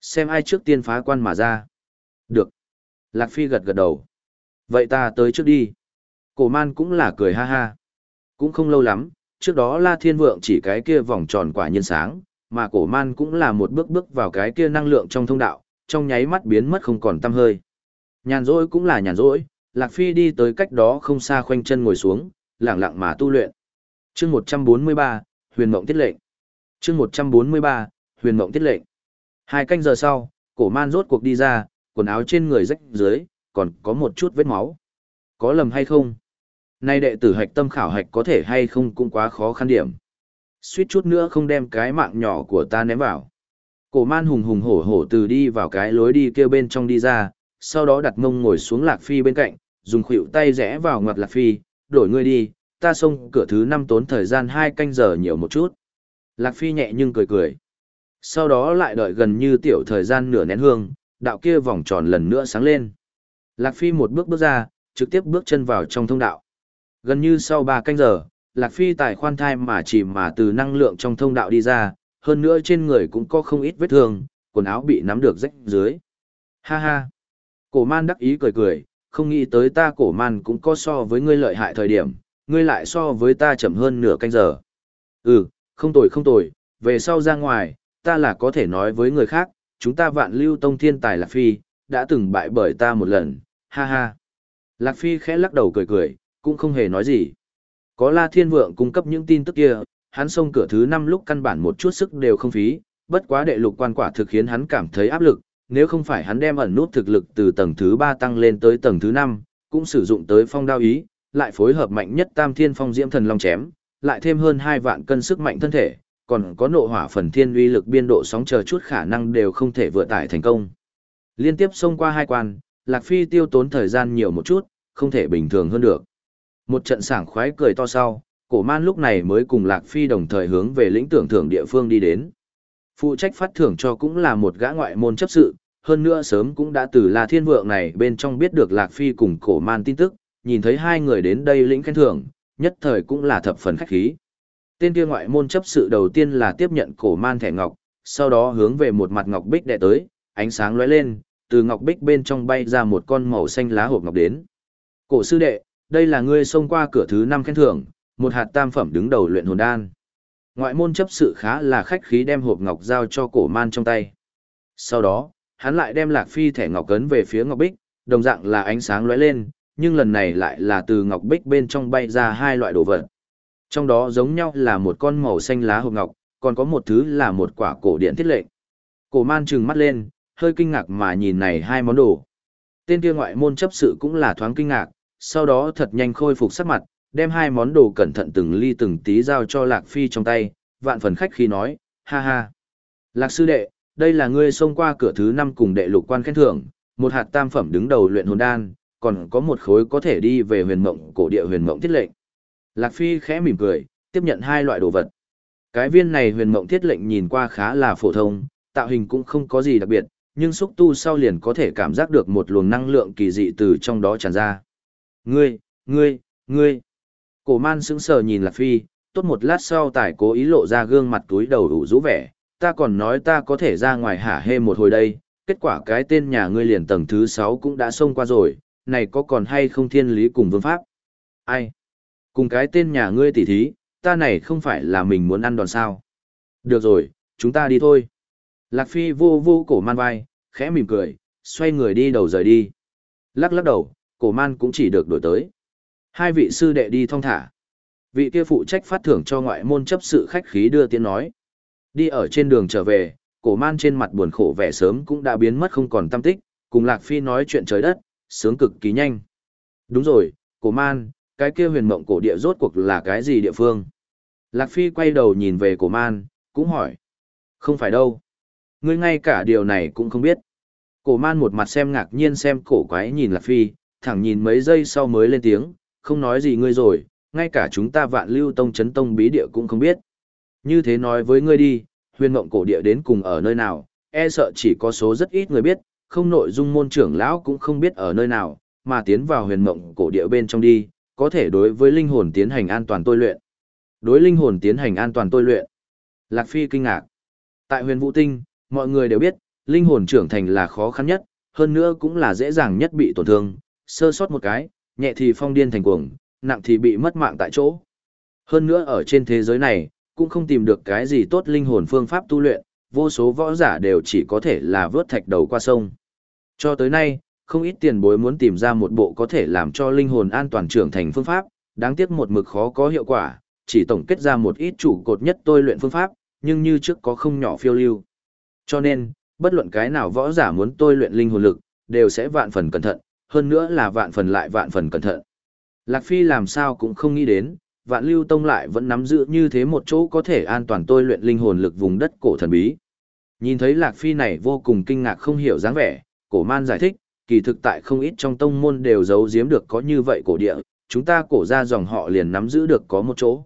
Xem ai trước tiên phá quan mà ra. Được. Lạc Phi gật gật đầu. Vậy ta tới trước đi. Cổ man cũng là cười ha ha. Cũng không lâu lắm, trước đó La Thiên Vượng chỉ cái kia vòng tròn quả nhân sáng, mà cổ man cũng là một bước bước vào cái kia năng lượng trong thông đạo, trong nháy mắt biến mất không còn tăm hơi. Nhàn rỗi cũng là nhàn rỗi, Lạc Phi đi tới cách đó không xa khoanh chân ngồi xuống, lặng lặng mà tu luyện. chương 143, Huyền Mộng Tiết Lệnh chương 143, Huyền Mộng Tiết Lệnh. Hai canh giờ sau, cổ man rốt cuộc đi ra, quần áo trên người rách dưới, còn có một chút vết máu. Có lầm hay không? Nay đệ tử hạch tâm khảo hạch có thể hay không cũng quá khó khăn điểm. Suýt chút nữa không đem cái mạng nhỏ của ta ném vào. Cổ man hùng hùng hổ hổ từ đi vào cái lối đi kêu bên trong đi ra, sau đó đặt mông ngồi xuống lạc phi bên cạnh, dùng khuỷu tay rẽ vào ngoặt lạc phi, đổi ngươi đi, ta xông cửa thứ năm tốn thời gian hai canh giờ nhiều một chút. Lạc phi nhẹ nhưng cười cười. Sau đó lại đợi gần như tiểu thời gian nửa nén hương, đạo kia vòng tròn lần nữa sáng lên. Lạc phi một bước bước ra, trực tiếp bước chân vào trong thông đạo. Gần như sau ba canh giờ, Lạc Phi tài khoan thai mà chỉ mà từ năng lượng trong thông đạo đi ra, hơn nữa trên người cũng có không ít vết thương, quần áo bị nắm được rách dưới. Ha ha! Cổ man đắc ý cười cười, không nghĩ tới ta cổ man cũng có so với ngươi lợi hại thời điểm, ngươi lại so với ta chậm hơn nửa canh giờ. Ừ, không tồi không tồi, về sau ra ngoài, ta là có thể nói với người khác, chúng ta vạn lưu tông thiên tài Lạc Phi, đã từng bại bởi ta một lần, ha ha. Lạc Phi khẽ lắc đầu cười cười, cũng không hề nói gì. Có La Thiên Vượng cung cấp những tin tức kia, hắn xông cửa thứ năm lúc căn bản một chút sức đều không phí, bất quá đệ lục quan quả thực khiến hắn cảm thấy áp lực, nếu không phải hắn đem ẩn nút thực lực từ tầng thứ 3 tăng lên tới tầng thứ 5, cũng sử dụng tới phong đao ý, lại phối hợp mạnh nhất tam thiên phong diễm thần long chém, lại thêm hơn 2 vạn cân sức mạnh thân thể, còn có nộ hỏa phần thiên uy lực biên độ sóng chờ chút khả năng đều không thể vượt tải thành công. Liên tiếp xông qua hai quan, Lạc Phi tiêu tốn thời gian nhiều một chút, không thể bình thường hơn được. Một trận sảng khoái cười to sau, cổ man lúc này mới cùng Lạc Phi đồng thời hướng về lĩnh tưởng thưởng địa phương đi đến. Phụ trách phát thưởng cho cũng là một gã ngoại môn chấp sự, hơn nữa sớm cũng đã từ La Thiên Vượng này bên trong biết được Lạc Phi cùng cổ man tin tức, nhìn thấy hai người đến đây lĩnh khen thưởng, nhất thời cũng là thập phần khách khí. Tên kia ngoại môn chấp sự đầu tiên là tiếp nhận cổ man thẻ ngọc, sau đó hướng về một mặt ngọc bích đệ tới, ánh sáng lóe lên, từ ngọc bích bên trong bay ra một con màu xanh lá hộp ngọc đến. Cổ sư đệ, đây là ngươi xông qua cửa thứ năm khen thưởng, một hạt tam phẩm đứng đầu luyện hồn đan. Ngoại môn chấp sự khá là khách khí đem hộp ngọc giao cho cổ man trong tay. Sau đó, hắn lại đem lạc phi thẻ ngọc cấn về phía ngọc bích, đồng dạng là ánh sáng lóe lên, nhưng lần này lại là từ ngọc bích bên trong bay ra hai loại đồ vật. Trong đó giống nhau là một con màu xanh lá hộp ngọc, còn có một thứ là một quả cổ điện thiết lệnh. Cổ man trừng mắt lên, hơi kinh ngạc mà nhìn này hai món đồ. Tên kia ngoại môn chấp sự cũng là thoáng kinh ngạc, sau đó thật nhanh khôi phục sắc mặt, đem hai món đồ cẩn thận từng ly từng tí giao cho Lạc Phi trong tay, vạn phần khách khi nói, ha ha. Lạc sư đệ, đây là ngươi xông qua cửa thứ năm cùng đệ lục quan khen thưởng, một hạt tam phẩm đứng đầu luyện hồn đan, còn có một khối có thể đi về huyền mộng cổ địa huyền mộng thiết lệnh. Lạc Phi khẽ mỉm cười, tiếp nhận hai loại đồ vật. Cái viên này huyền mộng thiết lệnh nhìn qua khá là phổ thông, tạo hình cũng không có gì đặc biệt, nhưng xúc tu sau liền có thể cảm giác được một luồng năng lượng kỳ dị từ trong đó tràn ra. Ngươi, ngươi, ngươi. Cổ man sững sờ nhìn Lạc Phi, tốt một lát sau tài cố ý lộ ra gương mặt túi đầu đủ rũ vẻ, ta còn nói ta có thể ra ngoài hả hê một hồi đây, kết quả cái tên nhà ngươi liền tầng thứ 6 cũng đã xông qua rồi, này có còn hay không thiên lý cùng vương pháp? Ai? Cùng cái tên nhà ngươi tỉ thí, ta này không phải là mình muốn ăn đòn sao? Được rồi, chúng ta đi thôi. Lạc Phi vô vô cổ man vai, khẽ mỉm cười, xoay người đi đầu rời đi. Lắc lắc đầu, cổ man cũng chỉ được đổi tới. Hai vị sư đệ đi thong thả. Vị kia phụ trách phát thưởng cho ngoại môn chấp sự khách khí đưa tiếng nói. Đi ở trên đường trở về, cổ man trên mặt buồn khổ vẻ sớm cũng đã biến mất không còn tâm tích, cùng Lạc Phi nói chuyện trời đất, sướng cực kỳ nhanh. Đúng rồi, cổ man, cái kia huyền mộng cổ địa rốt cuộc là cái gì địa phương? Lạc Phi quay đầu nhìn về cổ man, cũng hỏi. Không phải đâu. Ngươi ngay cả điều này cũng không biết. Cổ man một mặt xem ngạc nhiên xem cổ quái nhìn Lạc Phi, thẳng nhìn mấy giây sau mới lên tiếng, không nói gì ngươi rồi, ngay cả chúng ta vạn lưu tông chấn tông bí địa cũng không biết. Như thế nói với ngươi đi, huyền mộng cổ địa đến cùng ở nơi nào, e sợ chỉ có số rất ít người biết, không nội dung môn trưởng lão cũng không biết ở nơi nào, mà tiến vào huyền mộng cổ địa bên trong đi, có thể đối với linh hồn tiến hành an toàn tôi luyện. Đối linh hồn tiến hành an toàn tôi luyện. Lạc Phi kinh ngạc. Tại huyền vũ tinh, mọi người đều biết, linh hồn trưởng thành là khó khăn nhất, hơn nữa cũng là dễ dàng nhất bị tổn thương, sơ sót một cái, nhẹ thì phong điên thành cuồng, nặng thì bị mất mạng tại chỗ. Hơn nữa ở trên thế giới này, cũng không tìm được cái gì tốt linh hồn phương pháp tu luyện, vô số võ giả đều chỉ có thể là vớt thạch đầu qua sông. Cho tới nay, không ít tiền bối muốn tìm ra một bộ có thể làm cho linh hồn an toàn trưởng thành phương pháp, đáng tiếc một mực khó có hiệu quả, chỉ tổng kết ra một ít chủ cột nhất tôi luyện phương pháp, nhưng như trước có không nhỏ phiêu lưu. Cho nên, bất luận cái nào võ giả muốn tôi luyện linh hồn lực, đều sẽ vạn phần cẩn thận, hơn nữa là vạn phần lại vạn phần cẩn thận. Lạc Phi làm sao cũng không nghĩ đến, vạn lưu tông lại vẫn nắm giữ như thế một chỗ có thể an toàn tôi luyện linh hồn lực vùng đất cổ thần bí. Nhìn thấy Lạc Phi này vô cùng kinh ngạc không hiểu dáng vẻ, cổ man giải thích, kỳ thực tại không ít trong tông môn đều giấu giếm được có như vậy cổ địa, chúng ta cổ ra dòng họ liền nắm giữ được có một chỗ.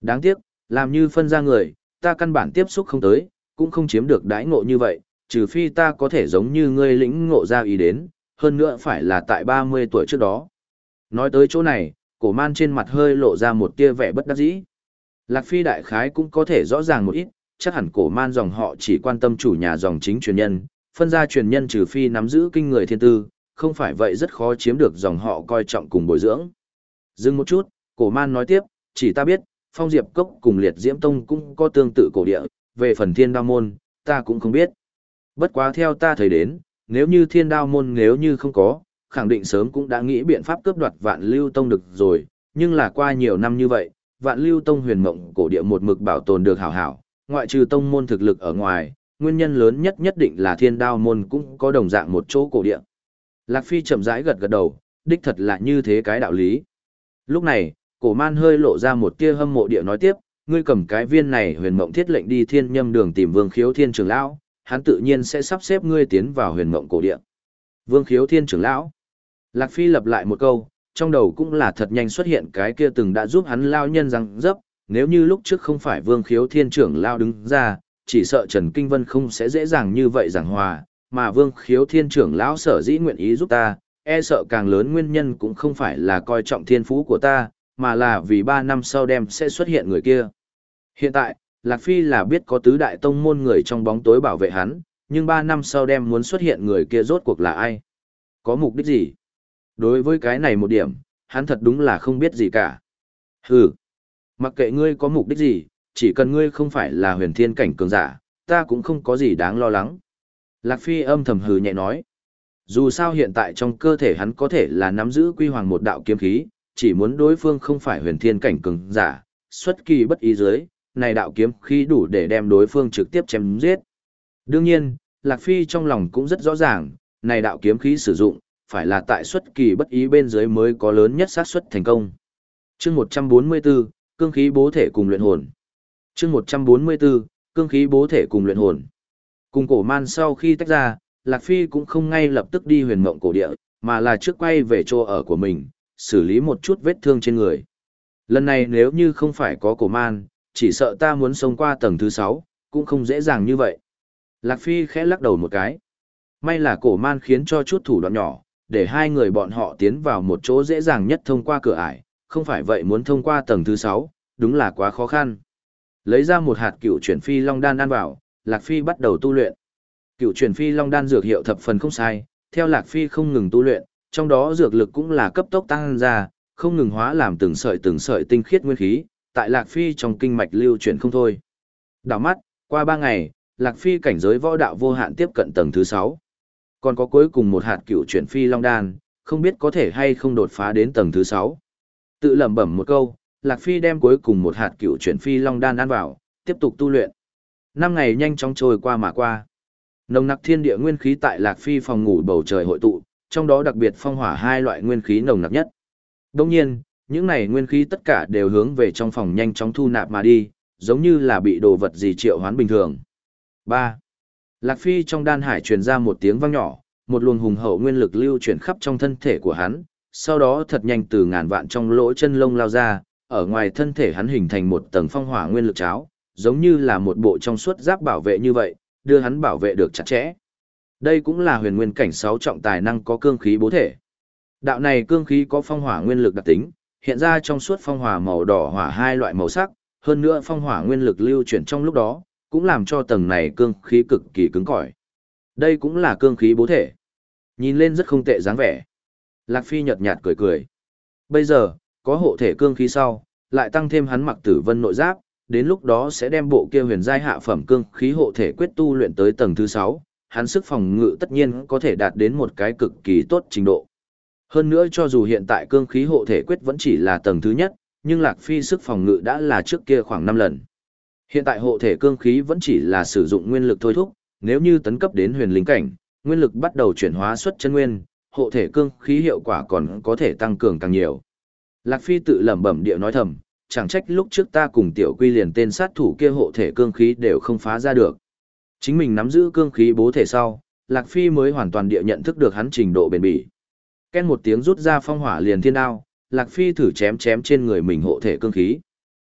Đáng tiếc, làm như phân ra người, ta căn bản tiếp xúc không tới, cũng không chiếm được đãi ngộ như vậy, trừ phi ta có thể giống như ngươi lĩnh ngộ ra ý đến, hơn nữa phải là tại 30 tuổi trước đó. Nói tới chỗ này, cổ man trên mặt hơi lộ ra một tia vẻ bất đắc dĩ. Lạc Phi đại khái cũng có thể rõ ràng một ít, chắc hẳn cổ man dòng họ chỉ quan tâm chủ nhà dòng chính truyền nhân, phân ra truyền nhân trừ phi nắm giữ kinh người thiên tư, không phải vậy rất khó chiếm được dòng họ coi trọng cùng bồi dưỡng. Dừng một chút, cổ man nói tiếp, chỉ ta biết, phong diệp cốc cùng liệt diễm tông cũng có tương tự cổ địa, về phần thiên đao môn, ta cũng không biết. Bất quá theo ta thấy đến, nếu như thiên đao môn nếu như không có, khẳng định sớm cũng đã nghĩ biện pháp cướp đoạt vạn lưu tông được rồi, nhưng là qua nhiều năm như vậy, vạn lưu tông huyền mộng cổ địa một mực bảo tồn được hảo hảo, ngoại trừ tông môn thực lực ở ngoài, nguyên nhân lớn nhất nhất định là thiên đao môn cũng có đồng dạng một chỗ cổ địa. Lạc Phi chậm rãi gật gật đầu, đích thật là như thế cái đạo lý. Lúc này, cổ man hơi lộ ra một tia hâm mộ địa nói tiếp, ngươi cầm cái viên này huyền mộng thiết lệnh đi thiên nhâm đường tìm vương khiếu thiên trưởng lão, hắn tự nhiên sẽ sắp xếp ngươi tiến vào huyền mộng cổ địa. Vương khiếu thiên trưởng lão. Lạc Phi lập lại một câu, trong đầu cũng là thật nhanh xuất hiện cái kia từng đã giúp hắn lao nhân răng dấp, nếu như lúc trước không phải vương khiếu thiên trưởng lao đứng ra, chỉ sợ Trần Kinh Vân không sẽ dễ dàng như vậy giảng hòa, mà vương khiếu thiên trưởng lão sở dĩ nguyện ý giúp ta, e sợ càng lớn nguyên nhân cũng không phải là coi trọng thiên phú của ta, mà là vì ba năm sau đem sẽ xuất hiện người kia. Hiện tại, Lạc Phi là biết có tứ đại tông môn người trong bóng tối bảo vệ hắn, nhưng ba năm sau đem muốn xuất hiện người kia rốt cuộc là ai? Có mục đích gì? Đối với cái này một điểm, hắn thật đúng là không biết gì cả. Hừ, mặc kệ ngươi có mục đích gì, chỉ cần ngươi không phải là huyền thiên cảnh cường giả, ta cũng không có gì đáng lo lắng. Lạc Phi âm thầm hừ nhẹ nói. Dù sao hiện tại trong cơ thể hắn có thể là nắm giữ quy hoàng một đạo kiếm khí, chỉ muốn đối phương không phải huyền thiên cảnh cường giả, xuất kỳ bất ý dưới, này đạo kiếm khí đủ để đem đối phương trực tiếp chém giết. Đương nhiên, Lạc Phi trong lòng cũng rất rõ ràng, này đạo kiếm khí sử dụng, phải là tại xuất kỳ bất ý bên dưới mới có lớn nhất xác suất thành công. chương 144, cương khí bố thể cùng luyện hồn chương 144, cương khí bố thể cùng luyện hồn. Cùng cổ man sau khi tách ra, Lạc Phi cũng không ngay lập tức đi huyền mộng cổ địa, mà là trước quay về chỗ ở của mình, xử lý một chút vết thương trên người. Lần này nếu như không phải có cổ man, chỉ sợ ta muốn sống qua tầng thứ 6, cũng không dễ dàng như vậy. Lạc Phi khẽ lắc đầu một cái. May là cổ man khiến cho chút thủ đoạn nhỏ, để hai người bọn họ tiến vào một chỗ dễ dàng nhất thông qua cửa ải, không phải vậy muốn thông qua tầng thứ 6, đúng là quá khó khăn. Lấy ra một hạt cựu chuyển phi long đan ăn vào, Lạc Phi bắt đầu tu luyện. Cựu chuyển phi long đan dược hiệu thập phần không sai, theo Lạc Phi không ngừng tu luyện, trong đó dược lực cũng là cấp tốc tăng ra, không ngừng hóa làm từng sợi từng sợi tinh khiết nguyên khí, tại Lạc Phi trong kinh mạch lưu chuyển không thôi. Đảo mắt, qua ba ngày, Lạc Phi cảnh giới võ đạo vô hạn tiếp cận tầng thứ sáu Còn có cuối cùng một hạt cựu chuyển phi long đan, không biết có thể hay không đột phá đến tầng thứ sáu Tự lẩm bẩm một câu, Lạc Phi đem cuối cùng một hạt cựu chuyển phi long đan ăn vào, tiếp tục tu luyện. Năm ngày nhanh chóng trôi qua mà qua. Nồng nặc thiên địa nguyên khí tại Lạc Phi phòng ngủ bầu trời hội tụ, trong đó đặc biệt phong hỏa hai loại nguyên khí nồng nặc nhất. Đồng nhiên, những này nguyên khí tất cả đều hướng về trong phòng nhanh chóng thu nạp mà đi, giống như là bị đồ vật gì triệu hoán bình thường. 3. Lạc Phi trong đan hải truyền ra một tiếng vang nhỏ, một luồng hùng hậu nguyên lực lưu chuyển khắp trong thân thể của hắn, sau đó thật nhanh từ ngàn vạn trong lỗ chân lông lao ra, ở ngoài thân thể hắn hình thành một tầng phong hỏa nguyên lực cháo, giống như là một bộ trong suốt giáp bảo vệ như vậy, đưa hắn bảo vệ được chặt chẽ. Đây cũng là huyền nguyên cảnh sáu trọng tài năng có cương khí bố thể. Đạo này cương khí có phong hỏa nguyên lực đặc tính, hiện ra trong suốt phong hỏa màu đỏ hỏa hai loại màu sắc, hơn nữa phong hỏa nguyên lực lưu chuyển trong lúc đó, cũng làm cho tầng này cương khí cực kỳ cứng cỏi. Đây cũng là cương khí bố thể. Nhìn lên rất không tệ dáng vẻ. Lạc Phi nhợt nhạt cười cười. Bây giờ, có hộ thể cương khí sau, lại tăng thêm hắn mặc tử vân nội giáp, đến lúc đó sẽ đem bộ kia huyền giai hạ phẩm cương khí hộ thể quyết tu luyện tới tầng thứ 6, hắn sức phòng ngự tất nhiên có thể đạt đến một cái cực kỳ tốt trình độ. Hơn nữa cho dù hiện tại cương khí hộ thể quyết vẫn chỉ là tầng thứ nhất, nhưng Lạc Phi sức phòng ngự đã là trước kia khoảng 5 lần. Hiện tại hộ thể cương khí vẫn chỉ là sử dụng nguyên lực thôi thúc, nếu như tấn cấp đến huyền linh cảnh, nguyên lực bắt đầu chuyển hóa xuất chân nguyên, hộ thể cương khí hiệu quả còn có thể tăng cường càng nhiều. Lạc Phi tự lẩm bẩm địa nói thầm, chẳng trách lúc trước ta cùng tiểu quy liền tên sát thủ kia hộ thể cương khí đều không phá ra được. Chính mình nắm giữ cương khí bố thể sau, Lạc Phi mới hoàn toàn địa nhận thức được hắn trình độ bền bỉ. Ken một tiếng rút ra phong hỏa liền thiên đao, Lạc Phi thử chém chém trên người mình hộ thể cương khí.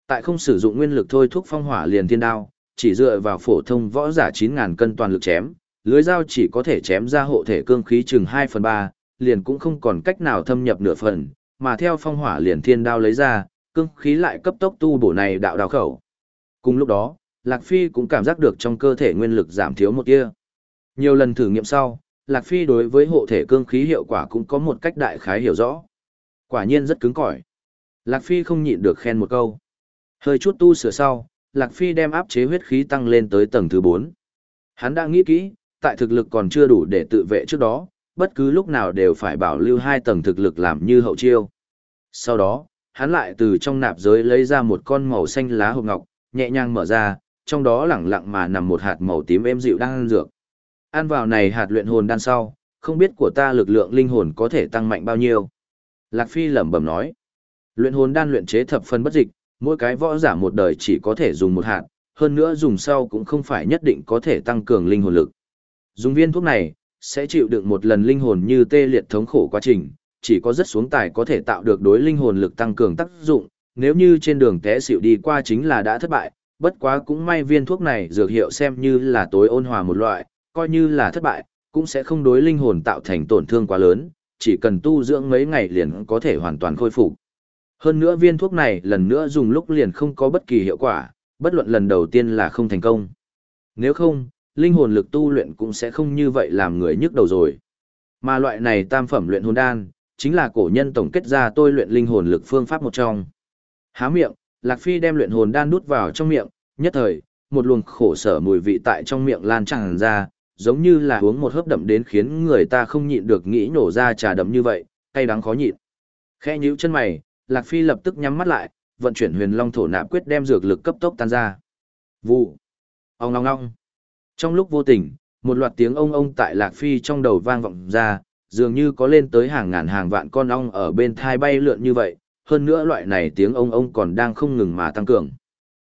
Tại không sử dụng nguyên lực thôi thúc phong hỏa liền thiên đao, chỉ dựa vào phổ thông võ giả 9000 cân toàn lực chém, lưới dao chỉ có thể chém ra hộ thể cương khí chừng 2 phần 3, liền cũng không còn cách nào thâm nhập nửa phần, mà theo phong hỏa liền thiên đao lấy ra, cương khí lại cấp tốc tu bổ này đạo đào khẩu. Cùng lúc đó, Lạc Phi cũng cảm giác được trong cơ thể nguyên lực giảm thiếu một tia. Nhiều lần thử nghiệm sau, Lạc Phi đối với hộ thể cương khí hiệu quả cũng có một cách đại khái hiểu rõ. Quả nhiên rất cứng cỏi. Lạc Phi không nhịn được khen một câu. Hơi chút tu sửa sau, Lạc Phi đem áp chế huyết khí tăng lên tới tầng thứ 4. Hắn đã nghĩ kỹ, tại thực lực còn chưa đủ để tự vệ trước đó, bất cứ lúc nào đều phải bảo lưu hai tầng thực lực làm như hậu chiêu. Sau đó, hắn lại từ trong nạp giới lấy ra một con màu xanh lá hộp ngọc, nhẹ nhàng mở ra, trong đó lẳng lặng mà nằm một hạt màu tím êm dịu đang ăn dược. Ăn vào này hạt luyện hồn đan sau, không biết của ta lực lượng linh hồn có thể tăng mạnh bao nhiêu. Lạc Phi lẩm bẩm nói. Luyện hồn đan luyện chế thập phân bất dịch, mỗi cái võ giả một đời chỉ có thể dùng một hạt, hơn nữa dùng sau cũng không phải nhất định có thể tăng cường linh hồn lực. Dùng viên thuốc này, sẽ chịu đựng một lần linh hồn như tê liệt thống khổ quá trình, chỉ có rất xuống tài có thể tạo được đối linh hồn lực tăng cường tác dụng, nếu như trên đường té xỉu đi qua chính là đã thất bại, bất quá cũng may viên thuốc này dược hiệu xem như là tối ôn hòa một loại, coi như là thất bại, cũng sẽ không đối linh hồn tạo thành tổn thương quá lớn, chỉ cần tu dưỡng mấy ngày liền có thể hoàn toàn khôi phục. Hơn nữa viên thuốc này lần nữa dùng lúc liền không có bất kỳ hiệu quả, bất luận lần đầu tiên là không thành công. Nếu không, linh hồn lực tu luyện cũng sẽ không như vậy làm người nhức đầu rồi. Mà loại này tam phẩm luyện hồn đan, chính là cổ nhân tổng kết ra tôi luyện linh hồn lực phương pháp một trong. Há miệng, Lạc Phi đem luyện hồn đan đút vào trong miệng, nhất thời, một luồng khổ sở mùi vị tại trong miệng lan tràn ra, giống như là uống một hớp đậm đến khiến người ta không nhịn được nghĩ nổ ra trà đậm như vậy, cay đắng khó nhịn. Khẽ nhíu chân mày, Lạc Phi lập tức nhắm mắt lại, vận chuyển huyền long thổ nạp quyết đem dược lực cấp tốc tan ra. Vụ. Ông long long. Trong lúc vô tình, một loạt tiếng ông ông tại Lạc Phi trong đầu vang vọng ra, dường như có lên tới hàng ngàn hàng vạn con ong ở bên thai bay lượn như vậy, hơn nữa loại này tiếng ông ông còn đang không ngừng mà tăng cường.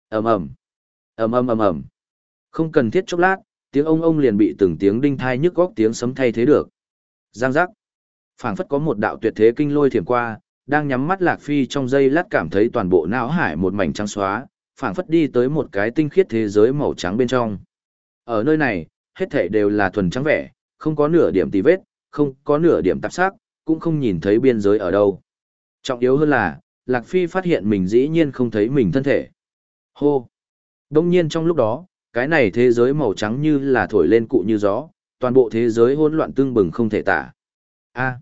ầm ầm, ầm ầm ầm ầm. Không cần thiết chốc lát, tiếng ông ông liền bị từng tiếng đinh thai nhức góc tiếng sấm thay thế được. Giang giác. phảng phất có một đạo tuyệt thế kinh lôi thiểm qua, đang nhắm mắt Lạc Phi trong giây lát cảm thấy toàn bộ não hải một mảnh trắng xóa, phảng phất đi tới một cái tinh khiết thế giới màu trắng bên trong. Ở nơi này, hết thảy đều là thuần trắng vẻ, không có nửa điểm tì vết, không có nửa điểm tạp sắc, cũng không nhìn thấy biên giới ở đâu. Trọng yếu hơn là, Lạc Phi phát hiện mình dĩ nhiên không thấy mình thân thể. Hô! Đông nhiên trong lúc đó, cái này thế giới màu trắng như là thổi lên cụ như gió, toàn bộ thế giới hỗn loạn tương bừng không thể tả. A!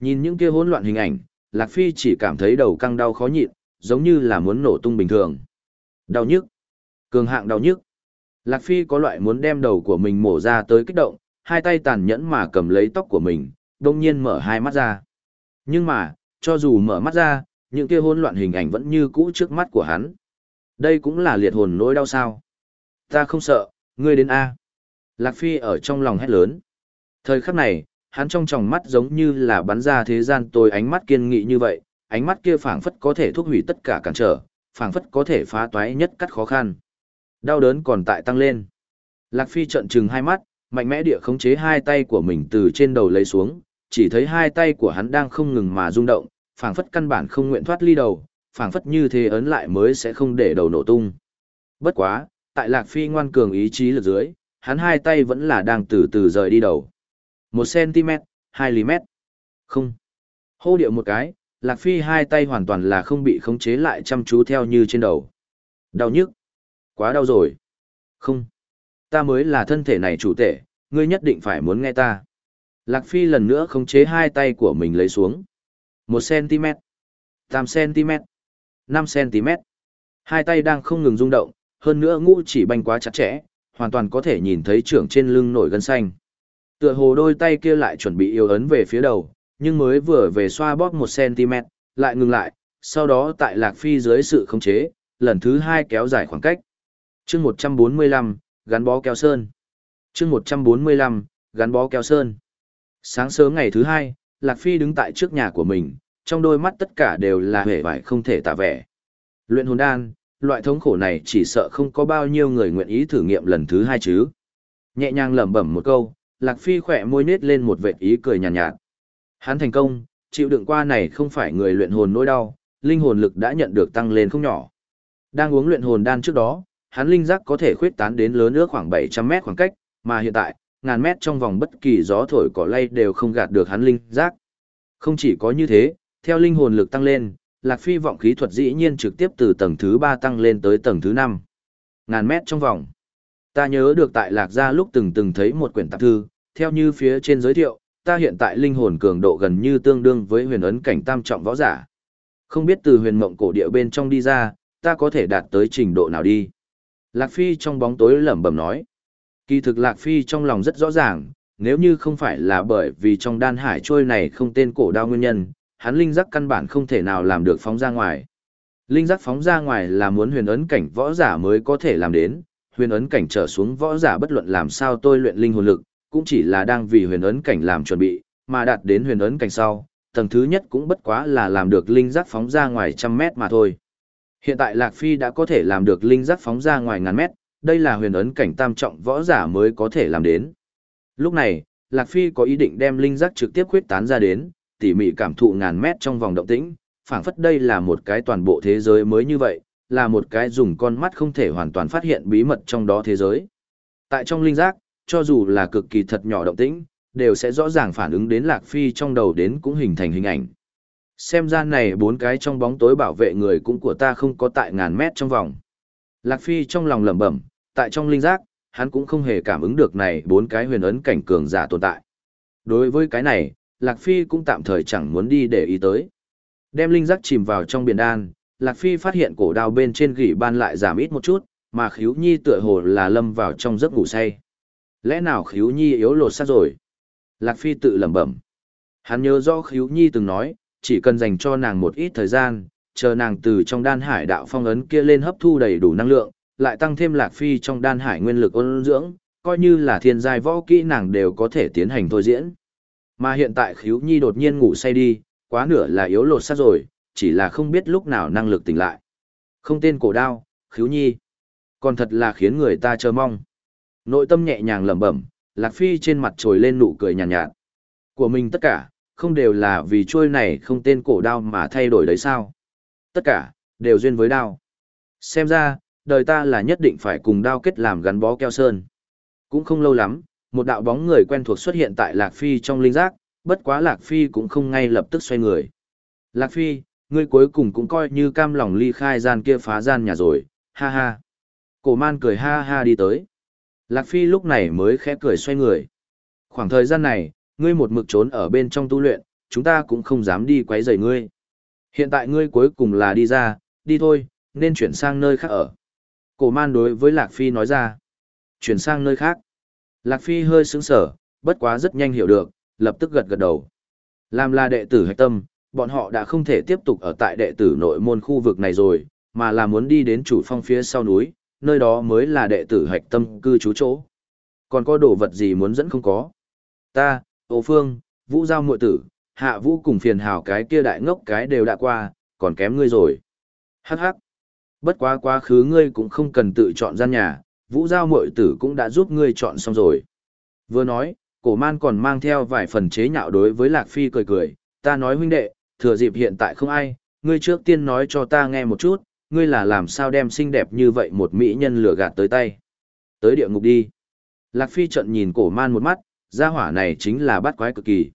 nhìn những kia hỗn loạn hình ảnh, Lạc Phi chỉ cảm thấy đầu căng đau khó nhịn, giống như là muốn nổ tung bình thường. Đau nhức. Cường hạng đau nhức. Lạc Phi có loại muốn đem đầu của mình mổ ra tới kích động, hai tay tàn nhẫn mà cầm lấy tóc của mình, đông nhiên mở hai mắt ra. Nhưng mà, cho dù mở mắt ra, những kia hỗn loạn hình ảnh vẫn như cũ trước mắt của hắn. Đây cũng là liệt hồn nỗi đau sao. Ta không sợ, ngươi đến A. Lạc Phi ở trong lòng hét lớn. Thời khắc này, hắn trong tròng mắt giống như là bắn ra thế gian tôi ánh mắt kiên nghị như vậy, ánh mắt kia phảng phất có thể thúc hủy tất cả cản trở, phảng phất có thể phá toái nhất cắt khó khăn. Đau đớn còn tại tăng lên. Lạc Phi trợn trừng hai mắt, mạnh mẽ địa khống chế hai tay của mình từ trên đầu lấy xuống, chỉ thấy hai tay của hắn đang không ngừng mà rung động, phảng phất căn bản không nguyện thoát ly đầu, phảng phất như thế ấn lại mới sẽ không để đầu nổ tung. Bất quá, tại Lạc Phi ngoan cường ý chí lực dưới, hắn hai tay vẫn là đang từ từ rời đi đầu. Một cm, 2 mm. Không. Hô điệu một cái, Lạc Phi hai tay hoàn toàn là không bị khống chế lại chăm chú theo như trên đầu. Đau nhức. Quá đau rồi. Không. Ta mới là thân thể này chủ tể, ngươi nhất định phải muốn nghe ta. Lạc Phi lần nữa khống chế hai tay của mình lấy xuống. 1 cm, 8 cm, 5 cm. Hai tay đang không ngừng rung động, hơn nữa ngũ chỉ banh quá chặt chẽ, hoàn toàn có thể nhìn thấy trưởng trên lưng nổi gân xanh. Tựa hồ đôi tay kia lại chuẩn bị yêu ấn về phía đầu, nhưng mới vừa về xoa bóp 1 cm, lại ngừng lại, sau đó tại Lạc Phi dưới sự khống chế, lần thứ hai kéo dài khoảng cách chương 145, gắn bó keo sơn. chương 145, gắn bó keo sơn. Sáng sớm ngày thứ hai, Lạc Phi đứng tại trước nhà của mình, trong đôi mắt tất cả đều là huệ vải không thể tả vẻ. Luyện hồn đan, loại thống khổ này chỉ sợ không có bao nhiêu người nguyện ý thử nghiệm lần thứ hai chứ. Nhẹ nhàng lẩm bẩm một câu, Lạc Phi khỏe môi nết lên một vệt ý cười nhàn nhạt, nhạt. Hắn thành công, chịu đựng qua này không phải người luyện hồn nỗi đau, linh hồn lực đã nhận được tăng lên không nhỏ. Đang uống luyện hồn đan trước đó, hắn linh giác có thể khuyết tán đến lớn nước khoảng 700 mét khoảng cách, mà hiện tại, ngàn mét trong vòng bất kỳ gió thổi cỏ lay đều không gạt được hắn linh giác. Không chỉ có như thế, theo linh hồn lực tăng lên, Lạc Phi vọng khí thuật dĩ nhiên trực tiếp từ tầng thứ 3 tăng lên tới tầng thứ 5. Ngàn mét trong vòng. Ta nhớ được tại Lạc Gia lúc từng từng thấy một quyển tạp thư, theo như phía trên giới thiệu, ta hiện tại linh hồn cường độ gần như tương đương với huyền ấn cảnh tam trọng võ giả. Không biết từ huyền mộng cổ địa bên trong đi ra, ta có thể đạt tới trình độ nào đi. Lạc Phi trong bóng tối lẩm bẩm nói. Kỳ thực Lạc Phi trong lòng rất rõ ràng, nếu như không phải là bởi vì trong đan hải trôi này không tên cổ đao nguyên nhân, hắn linh giác căn bản không thể nào làm được phóng ra ngoài. Linh giác phóng ra ngoài là muốn huyền ấn cảnh võ giả mới có thể làm đến, huyền ấn cảnh trở xuống võ giả bất luận làm sao tôi luyện linh hồn lực, cũng chỉ là đang vì huyền ấn cảnh làm chuẩn bị, mà đạt đến huyền ấn cảnh sau, tầng thứ nhất cũng bất quá là làm được linh giác phóng ra ngoài trăm mét mà thôi. Hiện tại Lạc Phi đã có thể làm được linh giác phóng ra ngoài ngàn mét, đây là huyền ấn cảnh tam trọng võ giả mới có thể làm đến. Lúc này, Lạc Phi có ý định đem linh giác trực tiếp khuyết tán ra đến, tỉ mỉ cảm thụ ngàn mét trong vòng động tĩnh, phảng phất đây là một cái toàn bộ thế giới mới như vậy, là một cái dùng con mắt không thể hoàn toàn phát hiện bí mật trong đó thế giới. Tại trong linh giác, cho dù là cực kỳ thật nhỏ động tĩnh, đều sẽ rõ ràng phản ứng đến Lạc Phi trong đầu đến cũng hình thành hình ảnh. Xem ra này bốn cái trong bóng tối bảo vệ người cũng của ta không có tại ngàn mét trong vòng. Lạc Phi trong lòng lẩm bẩm, tại trong linh giác, hắn cũng không hề cảm ứng được này bốn cái huyền ấn cảnh cường giả tồn tại. Đối với cái này, Lạc Phi cũng tạm thời chẳng muốn đi để ý tới. Đem linh giác chìm vào trong biển đan, Lạc Phi phát hiện cổ đao bên trên gỉ ban lại giảm ít một chút, mà khiếu nhi tựa hồ là lâm vào trong giấc ngủ say. Lẽ nào khiếu nhi yếu lột sát rồi? Lạc Phi tự lẩm bẩm. Hắn nhớ rõ khiếu nhi từng nói, chỉ cần dành cho nàng một ít thời gian, chờ nàng từ trong đan hải đạo phong ấn kia lên hấp thu đầy đủ năng lượng, lại tăng thêm Lạc Phi trong đan hải nguyên lực ôn dưỡng, coi như là thiên giai võ kỹ nàng đều có thể tiến hành thôi diễn. Mà hiện tại khiếu nhi đột nhiên ngủ say đi, quá nửa là yếu lột sát rồi, chỉ là không biết lúc nào năng lực tỉnh lại. Không tên cổ đao, khiếu nhi. Còn thật là khiến người ta chờ mong. Nội tâm nhẹ nhàng lẩm bẩm, Lạc Phi trên mặt trồi lên nụ cười nhàn nhạt, nhạt. Của mình tất cả, không đều là vì trôi này không tên cổ đao mà thay đổi đấy sao. Tất cả, đều duyên với đao. Xem ra, đời ta là nhất định phải cùng đao kết làm gắn bó keo sơn. Cũng không lâu lắm, một đạo bóng người quen thuộc xuất hiện tại Lạc Phi trong linh giác, bất quá Lạc Phi cũng không ngay lập tức xoay người. Lạc Phi, ngươi cuối cùng cũng coi như cam lòng ly khai gian kia phá gian nhà rồi, ha ha. Cổ man cười ha ha đi tới. Lạc Phi lúc này mới khẽ cười xoay người. Khoảng thời gian này, ngươi một mực trốn ở bên trong tu luyện, chúng ta cũng không dám đi quấy rầy ngươi. Hiện tại ngươi cuối cùng là đi ra, đi thôi, nên chuyển sang nơi khác ở. Cổ man đối với Lạc Phi nói ra. Chuyển sang nơi khác. Lạc Phi hơi sững sở, bất quá rất nhanh hiểu được, lập tức gật gật đầu. Làm là đệ tử hạch tâm, bọn họ đã không thể tiếp tục ở tại đệ tử nội môn khu vực này rồi, mà là muốn đi đến chủ phong phía sau núi, nơi đó mới là đệ tử hạch tâm cư trú chỗ. Còn có đồ vật gì muốn dẫn không có? Ta, Ô Phương, Vũ Giao muội tử, Hạ Vũ cùng phiền hào cái kia đại ngốc cái đều đã qua, còn kém ngươi rồi. Hắc hắc. Bất quá quá khứ ngươi cũng không cần tự chọn gian nhà, Vũ Giao muội tử cũng đã giúp ngươi chọn xong rồi. Vừa nói, cổ man còn mang theo vài phần chế nhạo đối với Lạc Phi cười cười, ta nói huynh đệ, thừa dịp hiện tại không ai, ngươi trước tiên nói cho ta nghe một chút, ngươi là làm sao đem xinh đẹp như vậy một mỹ nhân lừa gạt tới tay. Tới địa ngục đi. Lạc Phi trận nhìn cổ man một mắt, gia hỏa này chính là bắt quái cực kỳ.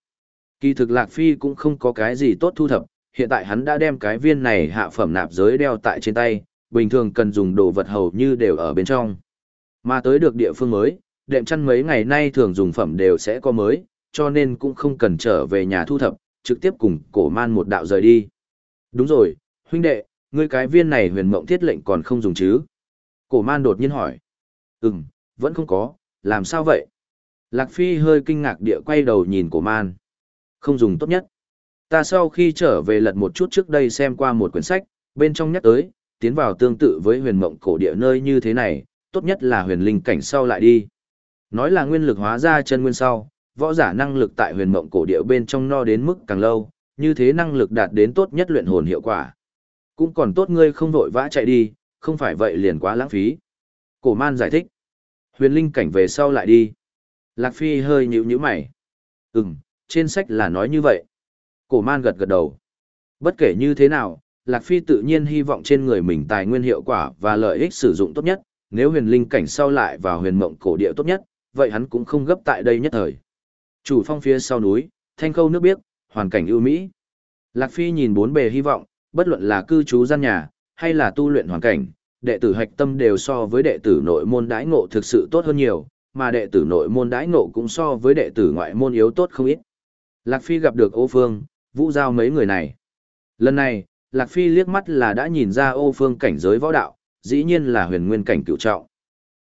Kỳ thực Lạc Phi cũng không có cái gì tốt thu thập, hiện tại hắn đã đem cái viên này hạ phẩm nạp giới đeo tại trên tay, bình thường cần dùng đồ vật hầu như đều ở bên trong. Mà tới được địa phương mới, đệm chăn mấy ngày nay thường dùng phẩm đều sẽ có mới, cho nên cũng không cần trở về nhà thu thập, trực tiếp cùng cổ man một đạo rời đi. Đúng rồi, huynh đệ, ngươi cái viên này huyền mộng thiết lệnh còn không dùng chứ? Cổ man đột nhiên hỏi. Ừm, vẫn không có, làm sao vậy? Lạc Phi hơi kinh ngạc địa quay đầu nhìn cổ man. Không dùng tốt nhất. Ta sau khi trở về lật một chút trước đây xem qua một quyển sách, bên trong nhắc tới, tiến vào tương tự với huyền mộng cổ địa nơi như thế này, tốt nhất là huyền linh cảnh sau lại đi. Nói là nguyên lực hóa ra chân nguyên sau, võ giả năng lực tại huyền mộng cổ địa bên trong no đến mức càng lâu, như thế năng lực đạt đến tốt nhất luyện hồn hiệu quả. Cũng còn tốt ngươi không vội vã chạy đi, không phải vậy liền quá lãng phí. Cổ man giải thích. Huyền linh cảnh về sau lại đi. Lạc Phi hơi nhíu nhíu mày. Ừm, trên sách là nói như vậy. Cổ man gật gật đầu. Bất kể như thế nào, Lạc Phi tự nhiên hy vọng trên người mình tài nguyên hiệu quả và lợi ích sử dụng tốt nhất, nếu huyền linh cảnh sau lại vào huyền mộng cổ địa tốt nhất, vậy hắn cũng không gấp tại đây nhất thời. Chủ phong phía sau núi, thanh khâu nước biếc, hoàn cảnh ưu mỹ. Lạc Phi nhìn bốn bề hy vọng, bất luận là cư trú gian nhà, hay là tu luyện hoàn cảnh, đệ tử hạch tâm đều so với đệ tử nội môn đãi ngộ thực sự tốt hơn nhiều, mà đệ tử nội môn đãi ngộ cũng so với đệ tử ngoại môn yếu tốt không ít. Lạc Phi gặp được ô phương, vũ giao mấy người này. Lần này, Lạc Phi liếc mắt là đã nhìn ra ô phương cảnh giới võ đạo, dĩ nhiên là huyền nguyên cảnh cựu trọng.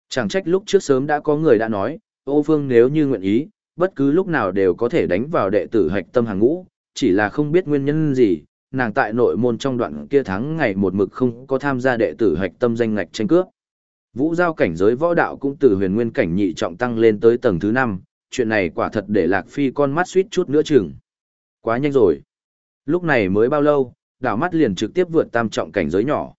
Chẳng trách lúc trước sớm đã có người đã nói, ô phương nếu như nguyện ý, bất cứ lúc nào đều có thể đánh vào đệ tử hạch tâm hàng ngũ, chỉ là không biết nguyên nhân gì, nàng tại nội môn trong đoạn kia tháng ngày một mực không có tham gia đệ tử hạch tâm danh ngạch tranh cướp. Vũ giao cảnh giới võ đạo cũng từ huyền nguyên cảnh nhị trọng tăng lên tới tầng thứ 5, chuyện này quả thật để Lạc Phi con mắt suýt chút nữa chừng. Quá nhanh rồi. Lúc này mới bao lâu, đảo mắt liền trực tiếp vượt tam trọng cảnh giới nhỏ.